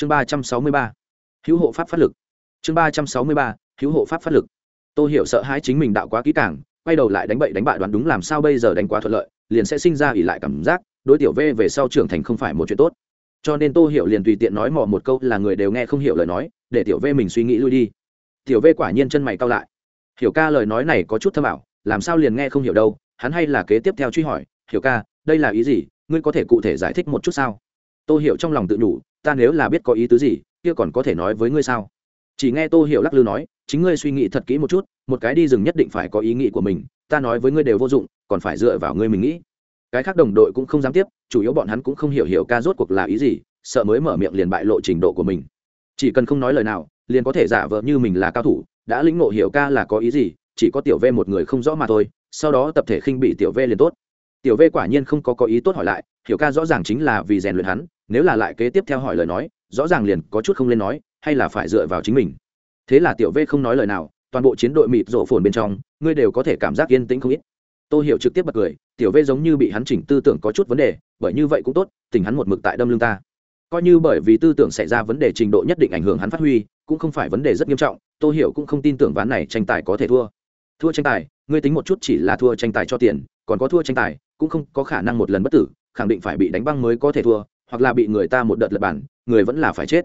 chương ba trăm sáu mươi ba. Hữu hộ pháp phát lực. Chương ba trăm sáu mươi ba, hữu hộ pháp phát lực. Tôi hiểu sợ hãi chính mình đạo quá kỹ càng, quay đầu lại đánh bậy đánh bại đoán đúng làm sao bây giờ đánh quá thuận lợi, liền sẽ sinh ra ỉ lại cảm giác, đối tiểu v về sau trưởng thành không phải một chuyện tốt. Cho nên tô hiểu liền tùy tiện nói mò một câu là người đều nghe không hiểu lời nói, để tiểu v mình suy nghĩ lui đi. Tiểu v quả nhiên chân mày cao lại. Hiểu ca lời nói này có chút thâm ảo, làm sao liền nghe không hiểu đâu, hắn hay là kế tiếp theo truy hỏi, hiểu ca, đây là ý gì, ngươi có thể cụ thể giải thích một chút sao? Tô hiểu trong lòng tự nhủ, ta nếu là biết có ý tứ gì, kia còn có thể nói với ngươi sao? Chỉ nghe tô hiểu lắc lư nói, chính ngươi suy nghĩ thật kỹ một chút, một cái đi rừng nhất định phải có ý nghĩ của mình, ta nói với ngươi đều vô dụng, còn phải dựa vào ngươi mình nghĩ. Cái khác đồng đội cũng không dám tiếp, chủ yếu bọn hắn cũng không hiểu hiểu ca rốt cuộc là ý gì, sợ mới mở miệng liền bại lộ trình độ của mình. Chỉ cần không nói lời nào, liền có thể giả vờ như mình là cao thủ, đã lĩnh ngộ hiểu ca là có ý gì, chỉ có tiểu v một người không rõ mà thôi, sau đó tập thể khinh bị tiểu v liền tốt. Tiểu v quả nhiên không có có ý tốt hỏi lại, hiểu ca rõ ràng chính là vì rèn luyện hắn nếu là lại kế tiếp theo hỏi lời nói, rõ ràng liền có chút không lên nói, hay là phải dựa vào chính mình. Thế là tiểu v không nói lời nào, toàn bộ chiến đội mịt rộ phồn bên trong, ngươi đều có thể cảm giác yên tĩnh không ít. Tôi hiểu trực tiếp bật cười, tiểu v giống như bị hắn chỉnh tư tưởng có chút vấn đề, bởi như vậy cũng tốt, tình hắn một mực tại đâm lưng ta. Coi như bởi vì tư tưởng xảy ra vấn đề trình độ nhất định ảnh hưởng hắn phát huy, cũng không phải vấn đề rất nghiêm trọng tôi hiểu cũng không tin tưởng ván này tranh tài có thể thua. Thua tranh tài, ngươi tính một chút chỉ là thua tranh tài cho tiền, còn có thua tranh tài, cũng không có khả năng một lần bất tử, khẳng định phải bị đánh băng mới có thể thua hoặc là bị người ta một đợt lật bản, người vẫn là phải chết.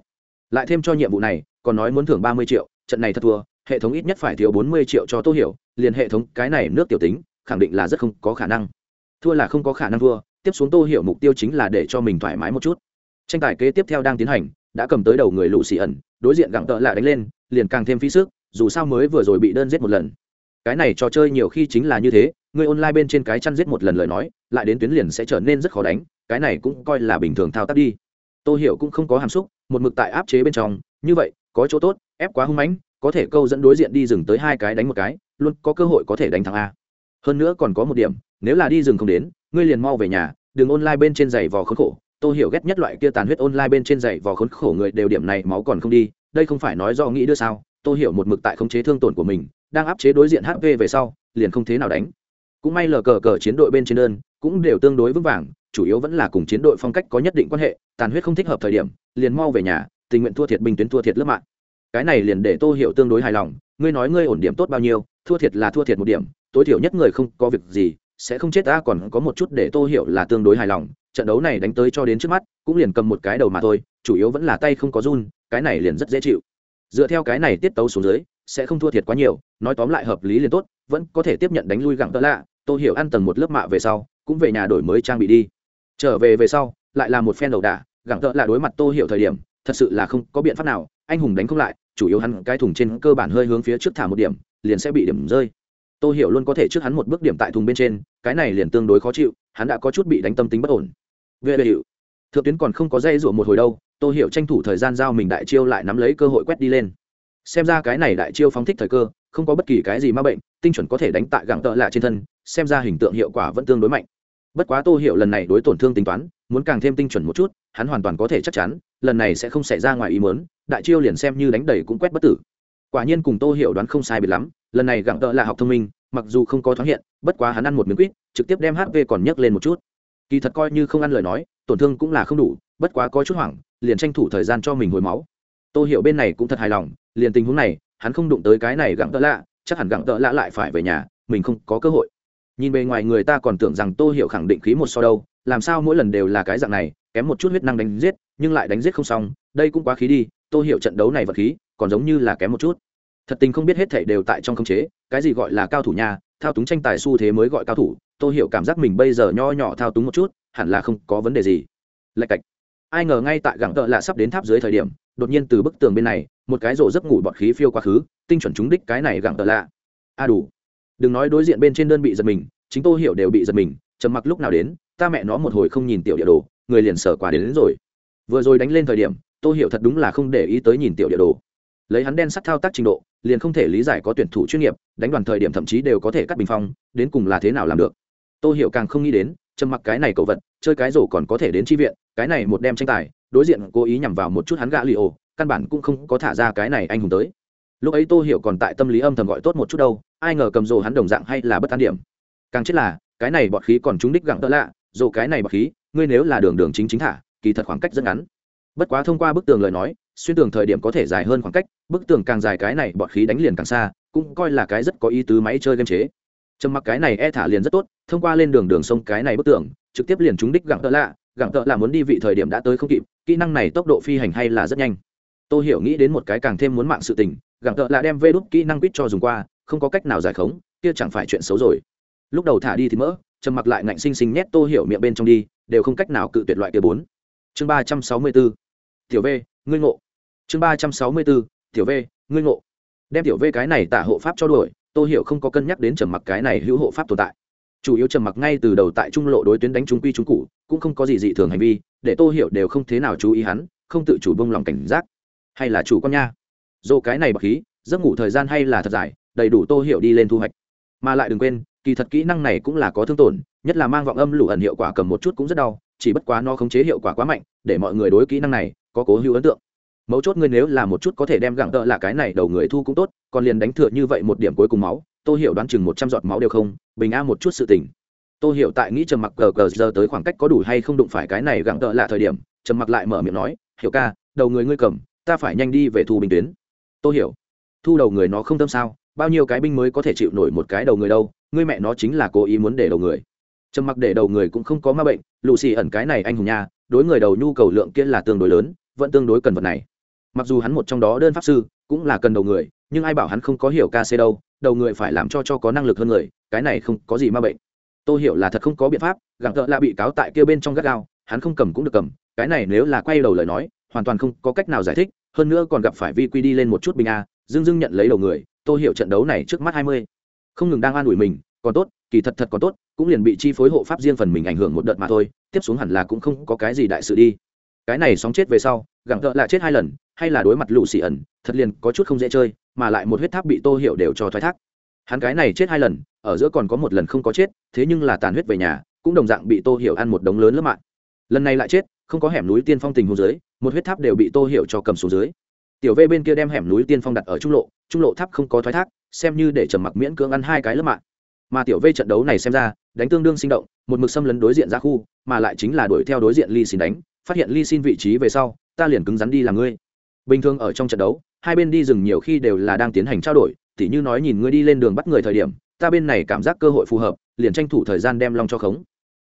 Lại thêm cho nhiệm vụ này, còn nói muốn thưởng ba mươi triệu, trận này thật thua, hệ thống ít nhất phải thiếu bốn mươi triệu cho tô hiểu, liền hệ thống cái này nước tiểu tính, khẳng định là rất không có khả năng. Thua là không có khả năng thua, tiếp xuống tô hiểu mục tiêu chính là để cho mình thoải mái một chút. Tranh tài kế tiếp theo đang tiến hành, đã cầm tới đầu người lũ xì ẩn, đối diện gặng tợ lại đánh lên, liền càng thêm phí sức, dù sao mới vừa rồi bị đơn giết một lần. Cái này trò chơi nhiều khi chính là như thế người online bên trên cái chăn giết một lần lời nói, lại đến tuyến liền sẽ trở nên rất khó đánh, cái này cũng coi là bình thường thao tác đi. Tôi hiểu cũng không có hàm xúc, một mực tại áp chế bên trong, như vậy, có chỗ tốt, ép quá hung mãnh, có thể câu dẫn đối diện đi rừng tới hai cái đánh một cái, luôn có cơ hội có thể đánh thắng a. Hơn nữa còn có một điểm, nếu là đi rừng không đến, ngươi liền mau về nhà, đừng online bên trên giày vò khốn khổ. Tôi hiểu ghét nhất loại kia tàn huyết online bên trên giày vò khốn khổ người đều điểm này máu còn không đi, đây không phải nói do nghĩ đưa sao tôi hiểu một mực tại khống chế thương tổn của mình, đang áp chế đối diện hp về sau, liền không thế nào đánh cũng may lờ cờ cờ chiến đội bên trên đơn cũng đều tương đối vững vàng, chủ yếu vẫn là cùng chiến đội phong cách có nhất định quan hệ, tàn huyết không thích hợp thời điểm, liền mau về nhà, tình nguyện thua thiệt bình tuyến thua thiệt lớp mạng. Cái này liền để tô hiểu tương đối hài lòng, ngươi nói ngươi ổn điểm tốt bao nhiêu, thua thiệt là thua thiệt một điểm, tối thiểu nhất người không có việc gì, sẽ không chết ta, còn có một chút để tô hiểu là tương đối hài lòng, trận đấu này đánh tới cho đến trước mắt, cũng liền cầm một cái đầu mà thôi, chủ yếu vẫn là tay không có run, cái này liền rất dễ chịu. Dựa theo cái này tiết tấu xuống dưới, sẽ không thua thiệt quá nhiều, nói tóm lại hợp lý liền tốt, vẫn có thể tiếp nhận đánh lui gặng tơ lạ tô hiểu ăn tầng một lớp mạ về sau, cũng về nhà đổi mới trang bị đi. Trở về về sau, lại là một phen đầu đà, gẳng thợ là đối mặt tô hiểu thời điểm, thật sự là không có biện pháp nào, anh hùng đánh không lại, chủ yếu hắn cái thùng trên cơ bản hơi hướng phía trước thả một điểm, liền sẽ bị điểm rơi. Tô hiểu luôn có thể trước hắn một bước điểm tại thùng bên trên, cái này liền tương đối khó chịu, hắn đã có chút bị đánh tâm tính bất ổn. Về về hiệu thượng tuyến còn không có dây rủa một hồi đâu, tô hiểu tranh thủ thời gian giao mình đại chiêu lại nắm lấy cơ hội quét đi lên. Xem ra cái này đại chiêu phóng thích thời cơ không có bất kỳ cái gì ma bệnh, tinh chuẩn có thể đánh tại gặng tợ lạ trên thân, xem ra hình tượng hiệu quả vẫn tương đối mạnh. Bất quá tô hiểu lần này đối tổn thương tính toán, muốn càng thêm tinh chuẩn một chút, hắn hoàn toàn có thể chắc chắn, lần này sẽ không xảy ra ngoài ý muốn, đại chiêu liền xem như đánh đầy cũng quét bất tử. Quả nhiên cùng tô hiểu đoán không sai biệt lắm, lần này gặng tợ là học thông minh, mặc dù không có thoáng hiện, bất quá hắn ăn một miếng quýt, trực tiếp đem hp còn nhấc lên một chút. Kỳ thật coi như không ăn lời nói, tổn thương cũng là không đủ, bất quá có chút hoảng, liền tranh thủ thời gian cho mình hồi máu. Tô hiểu bên này cũng thật hài lòng, liền tình huống này hắn không đụng tới cái này gặng tợ lạ, chắc hẳn gặng tợ lạ lại phải về nhà, mình không có cơ hội. Nhìn bề ngoài người ta còn tưởng rằng tô hiểu khẳng định khí một so đâu, làm sao mỗi lần đều là cái dạng này, kém một chút huyết năng đánh giết, nhưng lại đánh giết không xong, đây cũng quá khí đi, tô hiểu trận đấu này vật khí, còn giống như là kém một chút. Thật tình không biết hết thảy đều tại trong khống chế, cái gì gọi là cao thủ nhà thao túng tranh tài xu thế mới gọi cao thủ, tô hiểu cảm giác mình bây giờ nho nhỏ thao túng một chút, hẳn là không có vấn đề gì. Lạch cạch ai ngờ ngay tại gẳng tợ lạ sắp đến tháp dưới thời điểm đột nhiên từ bức tường bên này một cái rổ giấc ngủ bọt khí phiêu quá khứ tinh chuẩn trúng đích cái này gẳng tợ lạ. A đủ. Đừng nói đối diện bên trên đơn bị giật mình chính tô hiểu đều bị giật mình trầm mặc lúc nào đến ta mẹ nó một hồi không nhìn tiểu địa đồ người liền sở quả đến, đến rồi. Vừa rồi đánh lên thời điểm tô hiểu thật đúng là không để ý tới nhìn tiểu địa đồ. Lấy hắn đen sắt thao tác trình độ liền không thể lý giải có tuyển thủ chuyên nghiệp đánh đoàn thời điểm thậm chí đều có thể cắt bình phong đến cùng là thế nào làm được. Tô hiểu càng không nghĩ đến trầm mặc cái này cậu vật, chơi cái rổ còn có thể đến tri viện, cái này một đem tranh tài, đối diện cố ý nhằm vào một chút hắn gã li ổ, căn bản cũng không có thả ra cái này anh hùng tới. Lúc ấy tô hiểu còn tại tâm lý âm thầm gọi tốt một chút đâu, ai ngờ cầm rổ hắn đồng dạng hay là bất an điểm. Càng chết là, cái này bọt khí còn trúng đích gặng tớ lạ, rổ cái này bọt khí, ngươi nếu là đường đường chính chính thả, kỳ thật khoảng cách rất ngắn. Bất quá thông qua bức tường lời nói, xuyên tường thời điểm có thể dài hơn khoảng cách, bức tường càng dài cái này bọt khí đánh liền càng xa, cũng coi là cái rất có ý tứ máy chơi game chế. Trầm mặc cái này e thả liền rất tốt thông qua lên đường đường sông cái này bức tường, trực tiếp liền trúng đích gặng tợ lạ. Gặng tợ lạ muốn đi vị thời điểm đã tới không kịp, kỹ năng này tốc độ phi hành hay là rất nhanh. Tôi hiểu nghĩ đến một cái càng thêm muốn mạng sự tình, gặng tợ lạ đem vê đúc kỹ năng quýt cho dùng qua, không có cách nào giải khống, kia chẳng phải chuyện xấu rồi. Lúc đầu thả đi thì mỡ, trầm mặc lại ngạnh xinh xinh nhét tô hiểu miệng bên trong đi, đều không cách nào cự tuyệt loại kia bốn. Chương ba trăm sáu mươi bốn. Tiểu v, ngươi ngộ. Chương ba trăm sáu mươi bốn. Tiểu v, ngươi ngộ. Đem tiểu v cái này tả hộ pháp cho đuổi, tô hiểu không có cân nhắc đến trầm mặc cái này hữu hộ pháp tồn tại chủ yếu trầm mặc ngay từ đầu tại trung lộ đối tuyến đánh trung quy trung cụ cũng không có gì dị thường hành vi, để tô hiểu đều không thế nào chú ý hắn, không tự chủ bông lòng cảnh giác. Hay là chủ con nha. Dồ cái này bậc khí, giấc ngủ thời gian hay là thật dài, đầy đủ tô hiểu đi lên thu hoạch. Mà lại đừng quên, kỳ thật kỹ năng này cũng là có thương tổn, nhất là mang vọng âm lủ ẩn hiệu quả cầm một chút cũng rất đau, chỉ bất quá nó khống chế hiệu quả quá mạnh, để mọi người đối kỹ năng này có cố hữu ấn tượng mấu chốt ngươi nếu là một chút có thể đem gặng tợ là cái này đầu người thu cũng tốt, còn liền đánh thừa như vậy một điểm cuối cùng máu tôi hiểu đoán chừng một trăm giọt máu đều không, bình a một chút sự tình. Tôi hiểu tại nghĩ trầm mặc cờ cờ giờ tới khoảng cách có đủ hay không đụng phải cái này gặng tợ là thời điểm, trầm mặc lại mở miệng nói, hiểu ca, đầu người ngươi cầm, ta phải nhanh đi về thu bình tuyến. Tôi hiểu, thu đầu người nó không tâm sao, bao nhiêu cái binh mới có thể chịu nổi một cái đầu người đâu, ngươi mẹ nó chính là cố ý muốn để đầu người. Trầm mặc để đầu người cũng không có ma bệnh lù xì ẩn cái này anh hùng nha, đối người đầu nhu cầu lượng kia là tương đối lớn, vẫn tương đối cần vật này mặc dù hắn một trong đó đơn pháp sư, cũng là cần đầu người, nhưng ai bảo hắn không có hiểu ca C đâu, đầu người phải làm cho cho có năng lực hơn người, cái này không có gì ma bệnh. Tôi hiểu là thật không có biện pháp gặng thợ là bị cáo tại kia bên trong gắt gao, hắn không cầm cũng được cầm, cái này nếu là quay đầu lời nói, hoàn toàn không có cách nào giải thích, hơn nữa còn gặp phải vi quy đi lên một chút bình a dưng dưng nhận lấy đầu người, tôi hiểu trận đấu này trước mắt hai mươi. Không ngừng đang an ủi mình, còn tốt, kỳ thật thật còn tốt, cũng liền bị chi phối hộ pháp riêng phần mình ảnh hưởng một đợt mà thôi, tiếp xuống hẳn là cũng không có cái gì đại sự đi. Cái này sóng chết về sau gặng thợ là chết hai lần hay là đối mặt lũ xì ẩn, thật liền có chút không dễ chơi, mà lại một huyết tháp bị tô hiểu đều cho thoái thác. Hắn cái này chết hai lần, ở giữa còn có một lần không có chết, thế nhưng là tàn huyết về nhà, cũng đồng dạng bị tô hiểu ăn một đống lớn lớp mạng. Lần này lại chết, không có hẻm núi tiên phong tình hồ dưới, một huyết tháp đều bị tô hiểu cho cầm xuống dưới. Tiểu vê bên kia đem hẻm núi tiên phong đặt ở trung lộ trung lộ tháp không có thoái thác, xem như để trầm mặc miễn cưỡng ăn hai cái lớp mạng. Mà tiểu vê trận đấu này xem ra, đánh tương đương sinh động, một mực xâm lấn đối diện ra khu, mà lại chính là đuổi theo đối diện ly xin đánh, phát hiện ly xin vị trí về sau, ta liền cứng rắn đi làm ngươi bình thường ở trong trận đấu, hai bên đi rừng nhiều khi đều là đang tiến hành trao đổi, tỉ như nói nhìn ngươi đi lên đường bắt người thời điểm, ta bên này cảm giác cơ hội phù hợp, liền tranh thủ thời gian đem long cho khống.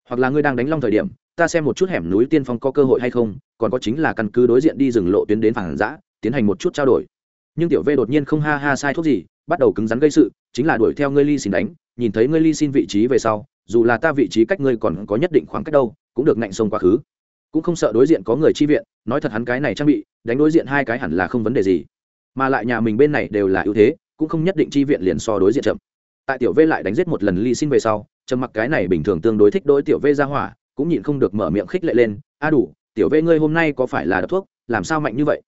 Hoặc là ngươi đang đánh long thời điểm, ta xem một chút hẻm núi tiên phong có cơ hội hay không, còn có chính là căn cứ đối diện đi rừng lộ tuyến đến phản giã, tiến hành một chút trao đổi. Nhưng tiểu v đột nhiên không ha ha sai thuốc gì, bắt đầu cứng rắn gây sự, chính là đuổi theo ngươi ly xin đánh, nhìn thấy ngươi ly xin vị trí về sau, dù là ta vị trí cách ngươi còn có nhất định khoảng cách đâu, cũng được ngạnh sông quá khứ cũng không sợ đối diện có người chi viện, nói thật hắn cái này trang bị, đánh đối diện hai cái hẳn là không vấn đề gì. Mà lại nhà mình bên này đều là ưu thế, cũng không nhất định chi viện liền so đối diện chậm. Tại tiểu v lại đánh giết một lần ly xin về sau, trầm mặc cái này bình thường tương đối thích đối tiểu v ra hỏa, cũng nhịn không được mở miệng khích lệ lên, a đủ, tiểu v ngươi hôm nay có phải là đập thuốc, làm sao mạnh như vậy?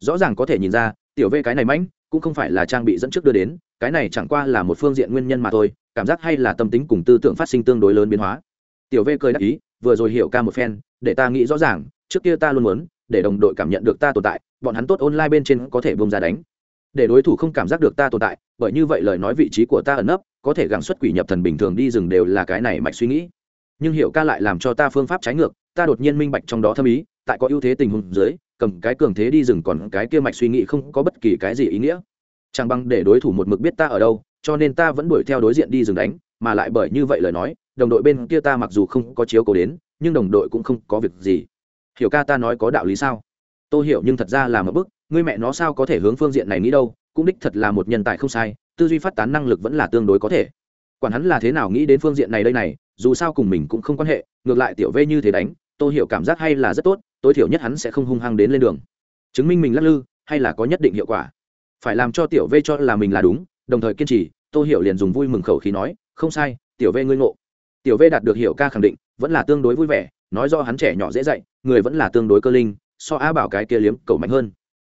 Rõ ràng có thể nhìn ra, tiểu v cái này mãnh, cũng không phải là trang bị dẫn trước đưa đến, cái này chẳng qua là một phương diện nguyên nhân mà thôi, cảm giác hay là tâm tính cùng tư tưởng phát sinh tương đối lớn biến hóa. Tiểu v cười đáp ý, vừa rồi hiểu ca một phen để ta nghĩ rõ ràng, trước kia ta luôn muốn, để đồng đội cảm nhận được ta tồn tại, bọn hắn tốt online bên trên có thể bông ra đánh. Để đối thủ không cảm giác được ta tồn tại, bởi như vậy lời nói vị trí của ta ẩn nấp, có thể gắng xuất quỷ nhập thần bình thường đi rừng đều là cái này mạch suy nghĩ. Nhưng hiệu ca lại làm cho ta phương pháp trái ngược, ta đột nhiên minh bạch trong đó thâm ý, tại có ưu thế tình huống dưới, cầm cái cường thế đi rừng còn cái kia mạch suy nghĩ không có bất kỳ cái gì ý nghĩa. Chẳng bằng để đối thủ một mực biết ta ở đâu, cho nên ta vẫn đuổi theo đối diện đi rừng đánh, mà lại bởi như vậy lời nói, đồng đội bên kia ta mặc dù không có chiếu cố đến nhưng đồng đội cũng không có việc gì. Hiểu ca ta nói có đạo lý sao? Tôi hiểu nhưng thật ra là một bức, ngươi mẹ nó sao có thể hướng phương diện này nghĩ đâu, cũng đích thật là một nhân tài không sai, tư duy phát tán năng lực vẫn là tương đối có thể. Quản hắn là thế nào nghĩ đến phương diện này đây này, dù sao cùng mình cũng không quan hệ, ngược lại tiểu vê như thế đánh tôi hiểu cảm giác hay là rất tốt, tối thiểu nhất hắn sẽ không hung hăng đến lên đường. Chứng minh mình lắc lư, hay là có nhất định hiệu quả. Phải làm cho tiểu vê cho là mình là đúng, đồng thời kiên trì tôi hiểu liền dùng vui mừng khẩu khí nói, không sai, tiểu vê ngươi ngộ. Tiểu vê đạt được hiệu ca khẳng định vẫn là tương đối vui vẻ, nói do hắn trẻ nhỏ dễ dạy, người vẫn là tương đối cơ linh, so á bảo cái kia liếm cầu mạnh hơn.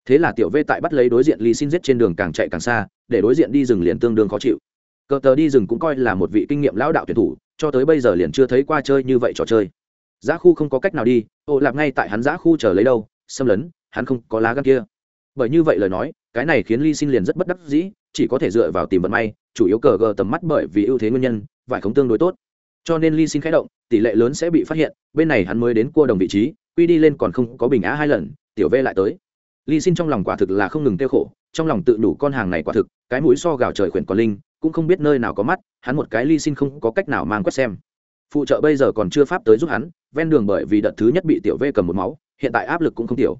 Thế là tiểu vê tại bắt lấy đối diện ly xin giết trên đường càng chạy càng xa, để đối diện đi rừng liền tương đương khó chịu. Cờ tờ đi rừng cũng coi là một vị kinh nghiệm lão đạo tuyển thủ, cho tới bây giờ liền chưa thấy qua chơi như vậy trò chơi. Giá khu không có cách nào đi, ô lạp ngay tại hắn giá khu chờ lấy đâu, xâm lấn, hắn không có lá gan kia. Bởi như vậy lời nói, cái này khiến ly xin liền rất bất đắc dĩ, chỉ có thể dựa vào tìm vận may, chủ yếu cờ gờ tầm mắt bởi vì ưu thế nguyên nhân, vải không tương đối tốt. Cho nên ly xin khái động tỷ lệ lớn sẽ bị phát hiện, bên này hắn mới đến cua đồng vị trí, quy đi lên còn không có bình á hai lần, tiểu v lại tới. Ly xin trong lòng quả thực là không ngừng tiêu khổ, trong lòng tự đủ con hàng này quả thực, cái mũi so gào trời khuyển còn linh, cũng không biết nơi nào có mắt, hắn một cái ly xin không có cách nào mang quét xem. Phụ trợ bây giờ còn chưa pháp tới giúp hắn, ven đường bởi vì đợt thứ nhất bị tiểu v cầm một máu, hiện tại áp lực cũng không tiểu.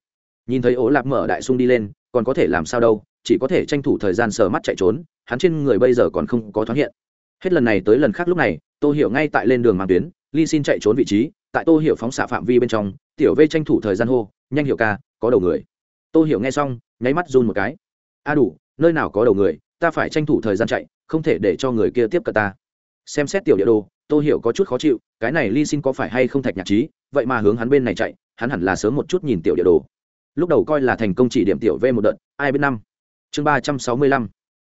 Nhìn thấy ố lạp mở đại sung đi lên, còn có thể làm sao đâu, chỉ có thể tranh thủ thời gian sờ mắt chạy trốn, hắn trên người bây giờ còn không có thoáng hiện. Hết lần này tới lần khác lúc này, tô hiểu ngay tại lên đường mang tuyến ly xin chạy trốn vị trí, tại tô hiểu phóng xạ phạm vi bên trong, tiểu vê tranh thủ thời gian hô, nhanh hiểu ca, có đầu người. Tô hiểu nghe xong, nháy mắt run một cái. A đủ, nơi nào có đầu người, ta phải tranh thủ thời gian chạy, không thể để cho người kia tiếp cận ta. Xem xét tiểu địa đồ, tô hiểu có chút khó chịu, cái này ly xin có phải hay không thạch nhạc trí, vậy mà hướng hắn bên này chạy, hắn hẳn là sớm một chút nhìn tiểu địa đồ. Lúc đầu coi là thành công chỉ điểm tiểu v một đợt, ai biết năm. Chương ba trăm sáu mươi lăm.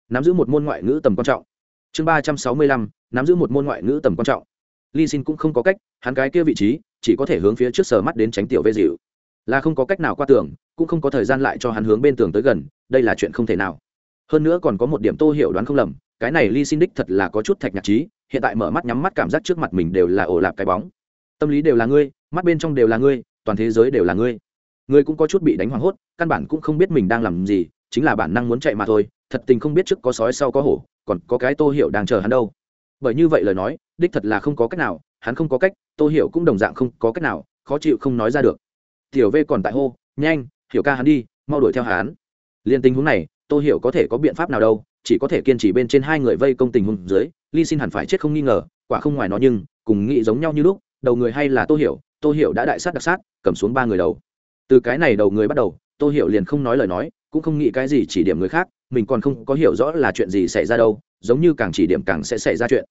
Nắm giữ một môn ngoại ngữ tầm quan trọng. Chương ba trăm sáu mươi lăm, nắm giữ một môn ngoại ngữ tầm quan trọng ly xin cũng không có cách, hắn cái kia vị trí, chỉ có thể hướng phía trước sờ mắt đến tránh tiểu vệ dịu. Là không có cách nào qua tường, cũng không có thời gian lại cho hắn hướng bên tường tới gần, đây là chuyện không thể nào. Hơn nữa còn có một điểm tô hiểu đoán không lầm, cái này ly xin đích thật là có chút thạch nhạc trí, hiện tại mở mắt nhắm mắt cảm giác trước mặt mình đều là ổ lạp cái bóng. Tâm lý đều là ngươi, mắt bên trong đều là ngươi, toàn thế giới đều là ngươi. Ngươi cũng có chút bị đánh hoảng hốt, căn bản cũng không biết mình đang làm gì, chính là bản năng muốn chạy mà thôi, thật tình không biết trước có sói sau có hổ, còn có cái tô hiểu đang chờ hắn đâu. Bởi như vậy lời nói đích thật là không có cách nào, hắn không có cách, tô hiểu cũng đồng dạng không có cách nào, khó chịu không nói ra được. Tiểu v còn tại hô, nhanh, hiểu ca hắn đi, mau đuổi theo hắn. Liên tình huống này, tô hiểu có thể có biện pháp nào đâu, chỉ có thể kiên trì bên trên hai người vây công tình huống dưới, ly xin hẳn phải chết không nghi ngờ, quả không ngoài nó nhưng, cùng nghĩ giống nhau như lúc, đầu người hay là tô hiểu tô hiểu đã đại sát đặc sát, cầm xuống ba người đầu. Từ cái này đầu người bắt đầu, tô hiểu liền không nói lời nói, cũng không nghĩ cái gì chỉ điểm người khác, mình còn không có hiểu rõ là chuyện gì xảy ra đâu, giống như càng chỉ điểm càng sẽ xảy ra chuyện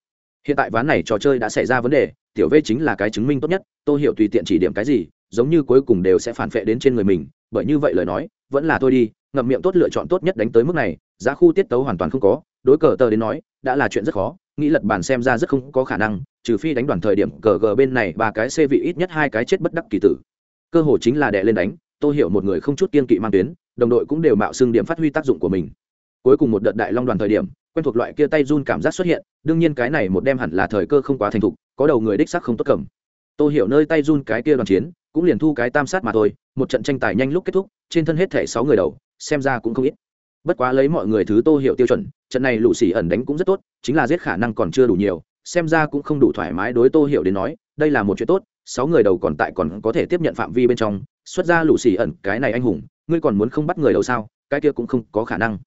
hiện tại ván này trò chơi đã xảy ra vấn đề, tiểu v chính là cái chứng minh tốt nhất tôi hiểu tùy tiện chỉ điểm cái gì, giống như cuối cùng đều sẽ phản vệ đến trên người mình, bởi như vậy lời nói, vẫn là tôi đi, ngậm miệng tốt lựa chọn tốt nhất đánh tới mức này, giá khu tiết tấu hoàn toàn không có, đối cờ tờ đến nói, đã là chuyện rất khó, nghĩ lật bàn xem ra rất không có khả năng, trừ phi đánh đoàn thời điểm cờ gờ bên này ba cái c vị ít nhất hai cái chết bất đắc kỳ tử. Cơ hội chính là đè lên đánh tôi hiểu một người không chút kiên kỵ mang tuyến, đồng đội cũng đều mạo xưng điểm phát huy tác dụng của mình. Cuối cùng một đợt đại long đoàn thời điểm quen thuộc loại kia tay run cảm giác xuất hiện, đương nhiên cái này một đem hẳn là thời cơ không quá thành thục, có đầu người đích sắc không tốt cầm. Tôi hiểu nơi tay run cái kia đoàn chiến, cũng liền thu cái tam sát mà thôi, một trận tranh tài nhanh lúc kết thúc, trên thân hết thể sáu người đầu, xem ra cũng không ít. Bất quá lấy mọi người thứ tô hiểu tiêu chuẩn, trận này lũ xỉ ẩn đánh cũng rất tốt, chính là giết khả năng còn chưa đủ nhiều, xem ra cũng không đủ thoải mái đối tô hiểu đến nói, đây là một chuyện tốt, sáu người đầu còn tại còn có thể tiếp nhận phạm vi bên trong, xuất ra lũ xỉ ẩn, cái này anh hùng, ngươi còn muốn không bắt người đầu sao, cái kia cũng không có khả năng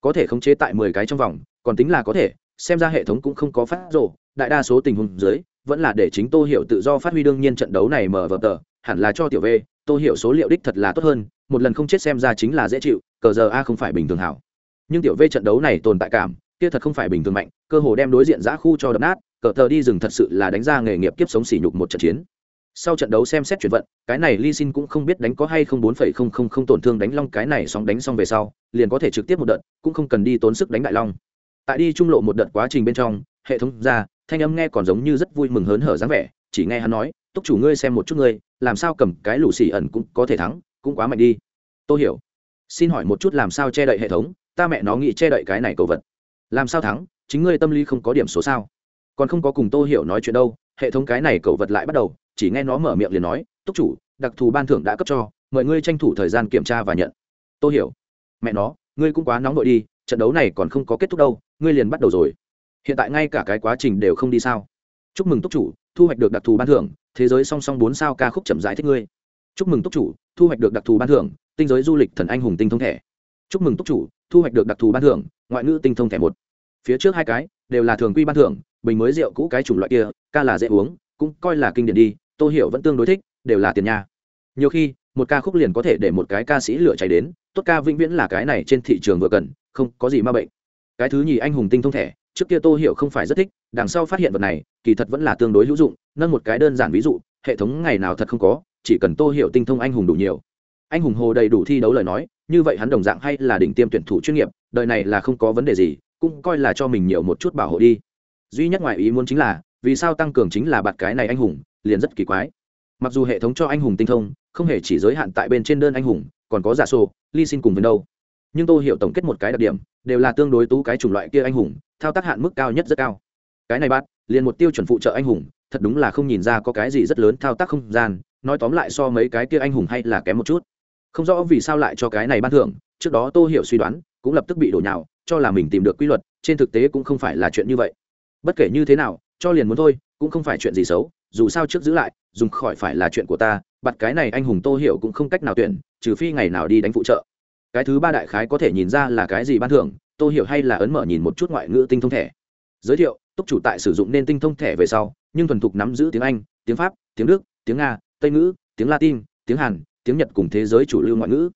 có thể khống chế tại mười cái trong vòng còn tính là có thể xem ra hệ thống cũng không có phát rồ, đại đa số tình huống dưới vẫn là để chính tô hiểu tự do phát huy đương nhiên trận đấu này mở vở tờ hẳn là cho tiểu v tô hiểu số liệu đích thật là tốt hơn một lần không chết xem ra chính là dễ chịu cờ giờ a không phải bình thường hảo. Nhưng tiểu v trận đấu này tồn tại cảm kia thật không phải bình thường mạnh cơ hồ đem đối diện giã khu cho đập nát cờ tờ đi rừng thật sự là đánh ra nghề nghiệp kiếp sống sỉ nhục một trận chiến sau trận đấu xem xét chuyển vận, cái này Li xin cũng không biết đánh có hay không bốn phẩy không không không tổn thương đánh long, cái này sóng đánh xong về sau, liền có thể trực tiếp một đợt, cũng không cần đi tốn sức đánh đại long. Tại đi trung lộ một đợt quá trình bên trong, hệ thống ra, thanh âm nghe còn giống như rất vui mừng hớn hở dáng vẻ, chỉ nghe hắn nói, túc chủ ngươi xem một chút ngươi, làm sao cầm cái lũ xì ẩn cũng có thể thắng, cũng quá mạnh đi. Tôi hiểu, xin hỏi một chút làm sao che đậy hệ thống, ta mẹ nó nghĩ che đậy cái này cầu vật. Làm sao thắng, chính ngươi tâm lý không có điểm số sao? Còn không có cùng tô hiểu nói chuyện đâu, hệ thống cái này cầu vật lại bắt đầu chỉ nghe nó mở miệng liền nói, túc chủ, đặc thù ban thưởng đã cấp cho, mời ngươi tranh thủ thời gian kiểm tra và nhận. Tôi hiểu. Mẹ nó, ngươi cũng quá nóng nội đi, trận đấu này còn không có kết thúc đâu, ngươi liền bắt đầu rồi. Hiện tại ngay cả cái quá trình đều không đi sao? Chúc mừng túc chủ, thu hoạch được đặc thù ban thưởng, thế giới song song bốn sao ca khúc chậm rãi thích ngươi. Chúc mừng túc chủ, thu hoạch được đặc thù ban thưởng, tinh giới du lịch thần anh hùng tinh thông thẻ chúc mừng túc chủ, thu hoạch được đặc thù ban thưởng, ngoại ngữ tinh thông thẻ một. Phía trước hai cái đều là thường quy ban thưởng, bình mới rượu cũ cái chủng loại kia, ca là dễ uống cũng coi là kinh điển đi, tô hiểu vẫn tương đối thích, đều là tiền nha. Nhiều khi, một ca khúc liền có thể để một cái ca sĩ lửa cháy đến, tốt ca vĩnh viễn là cái này trên thị trường vừa cần, không có gì ma bệnh. Cái thứ nhì anh hùng tinh thông thẻ, trước kia tô hiểu không phải rất thích, đằng sau phát hiện vật này, kỳ thật vẫn là tương đối hữu dụng, nâng một cái đơn giản ví dụ, hệ thống ngày nào thật không có, chỉ cần tô hiểu tinh thông anh hùng đủ nhiều. Anh hùng hồ đầy đủ thi đấu lời nói, như vậy hắn đồng dạng hay là đỉnh tiêm tuyển thủ chuyên nghiệp, đời này là không có vấn đề gì, cũng coi là cho mình nhiều một chút bảo hộ đi. Duy nhất ngoài ý muốn chính là vì sao tăng cường chính là bạt cái này anh hùng, liền rất kỳ quái. Mặc dù hệ thống cho anh hùng tinh thông, không hề chỉ giới hạn tại bên trên đơn anh hùng, còn có giả sô ly xin cùng với đâu. Nhưng tôi hiểu tổng kết một cái đặc điểm, đều là tương đối tú cái chủng loại kia anh hùng, thao tác hạn mức cao nhất rất cao. Cái này bắt liền một tiêu chuẩn phụ trợ anh hùng, thật đúng là không nhìn ra có cái gì rất lớn thao tác không gian, nói tóm lại so mấy cái kia anh hùng hay là kém một chút. Không rõ vì sao lại cho cái này ban thưởng, trước đó tôi hiểu suy đoán, cũng lập tức bị đổ nhào, cho là mình tìm được quy luật, trên thực tế cũng không phải là chuyện như vậy. Bất kể như thế nào cho liền muốn thôi cũng không phải chuyện gì xấu dù sao trước giữ lại dùng khỏi phải là chuyện của ta bặt cái này anh hùng tô hiểu cũng không cách nào tuyển trừ phi ngày nào đi đánh phụ trợ. Cái thứ ba đại khái có thể nhìn ra là cái gì ban thưởng tô hiểu hay là ấn mở nhìn một chút ngoại ngữ tinh thông thẻ. Giới thiệu túc chủ tại sử dụng nên tinh thông thẻ về sau nhưng thuần thục nắm giữ tiếng anh tiếng pháp tiếng đức tiếng nga tây ngữ tiếng latin tiếng hàn tiếng nhật cùng thế giới chủ lưu ngoại ngữ.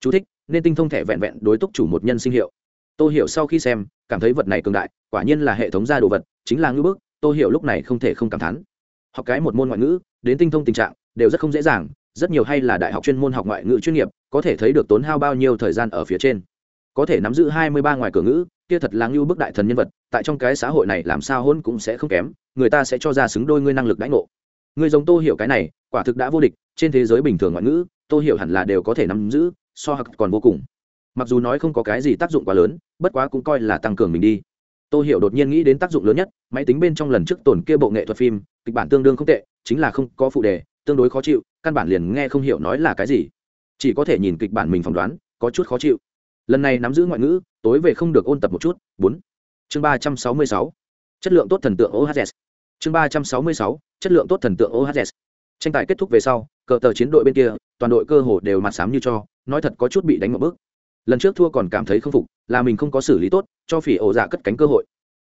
Chú thích, nên tinh thông thẻ vẹn vẹn đối túc chủ một nhân sinh hiệu. Tô hiểu sau khi xem cảm thấy vật này cường đại quả nhiên là hệ thống gia đồ vật chính là ngữ bức Tôi hiểu lúc này không thể không cảm thán. Học cái một môn ngoại ngữ, đến tinh thông tình trạng, đều rất không dễ dàng, rất nhiều hay là đại học chuyên môn học ngoại ngữ chuyên nghiệp, có thể thấy được tốn hao bao nhiêu thời gian ở phía trên. Có thể nắm giữ hai mươi ba ngoài cửa ngữ, kia thật là ngưu bức đại thần nhân vật, tại trong cái xã hội này làm sao hôn cũng sẽ không kém, người ta sẽ cho ra xứng đôi ngươi năng lực đãi ngộ. Người giống tô hiểu cái này, quả thực đã vô địch, trên thế giới bình thường ngoại ngữ, tô hiểu hẳn là đều có thể nắm giữ, so hoặc còn vô cùng. Mặc dù nói không có cái gì tác dụng quá lớn, bất quá cũng coi là tăng cường mình đi. Tôi hiểu đột nhiên nghĩ đến tác dụng lớn nhất, máy tính bên trong lần trước tồn kia bộ nghệ thuật phim, kịch bản tương đương không tệ, chính là không có phụ đề, tương đối khó chịu, căn bản liền nghe không hiểu nói là cái gì. Chỉ có thể nhìn kịch bản mình phỏng đoán, có chút khó chịu. Lần này nắm giữ ngoại ngữ, tối về không được ôn tập một chút. Bốn. Chương ba trăm sáu mươi sáu. Chất lượng tốt thần tượng ohz chương ba trăm sáu mươi sáu. Chất lượng tốt thần tượng ohz tranh tài kết thúc về sau, cờ tờ chiến đội bên kia, toàn đội cơ hồ đều mặt sám như cho, nói thật có chút bị đánh một bước lần trước thua còn cảm thấy không phục, là mình không có xử lý tốt, cho phỉ ổ dạ cất cánh cơ hội.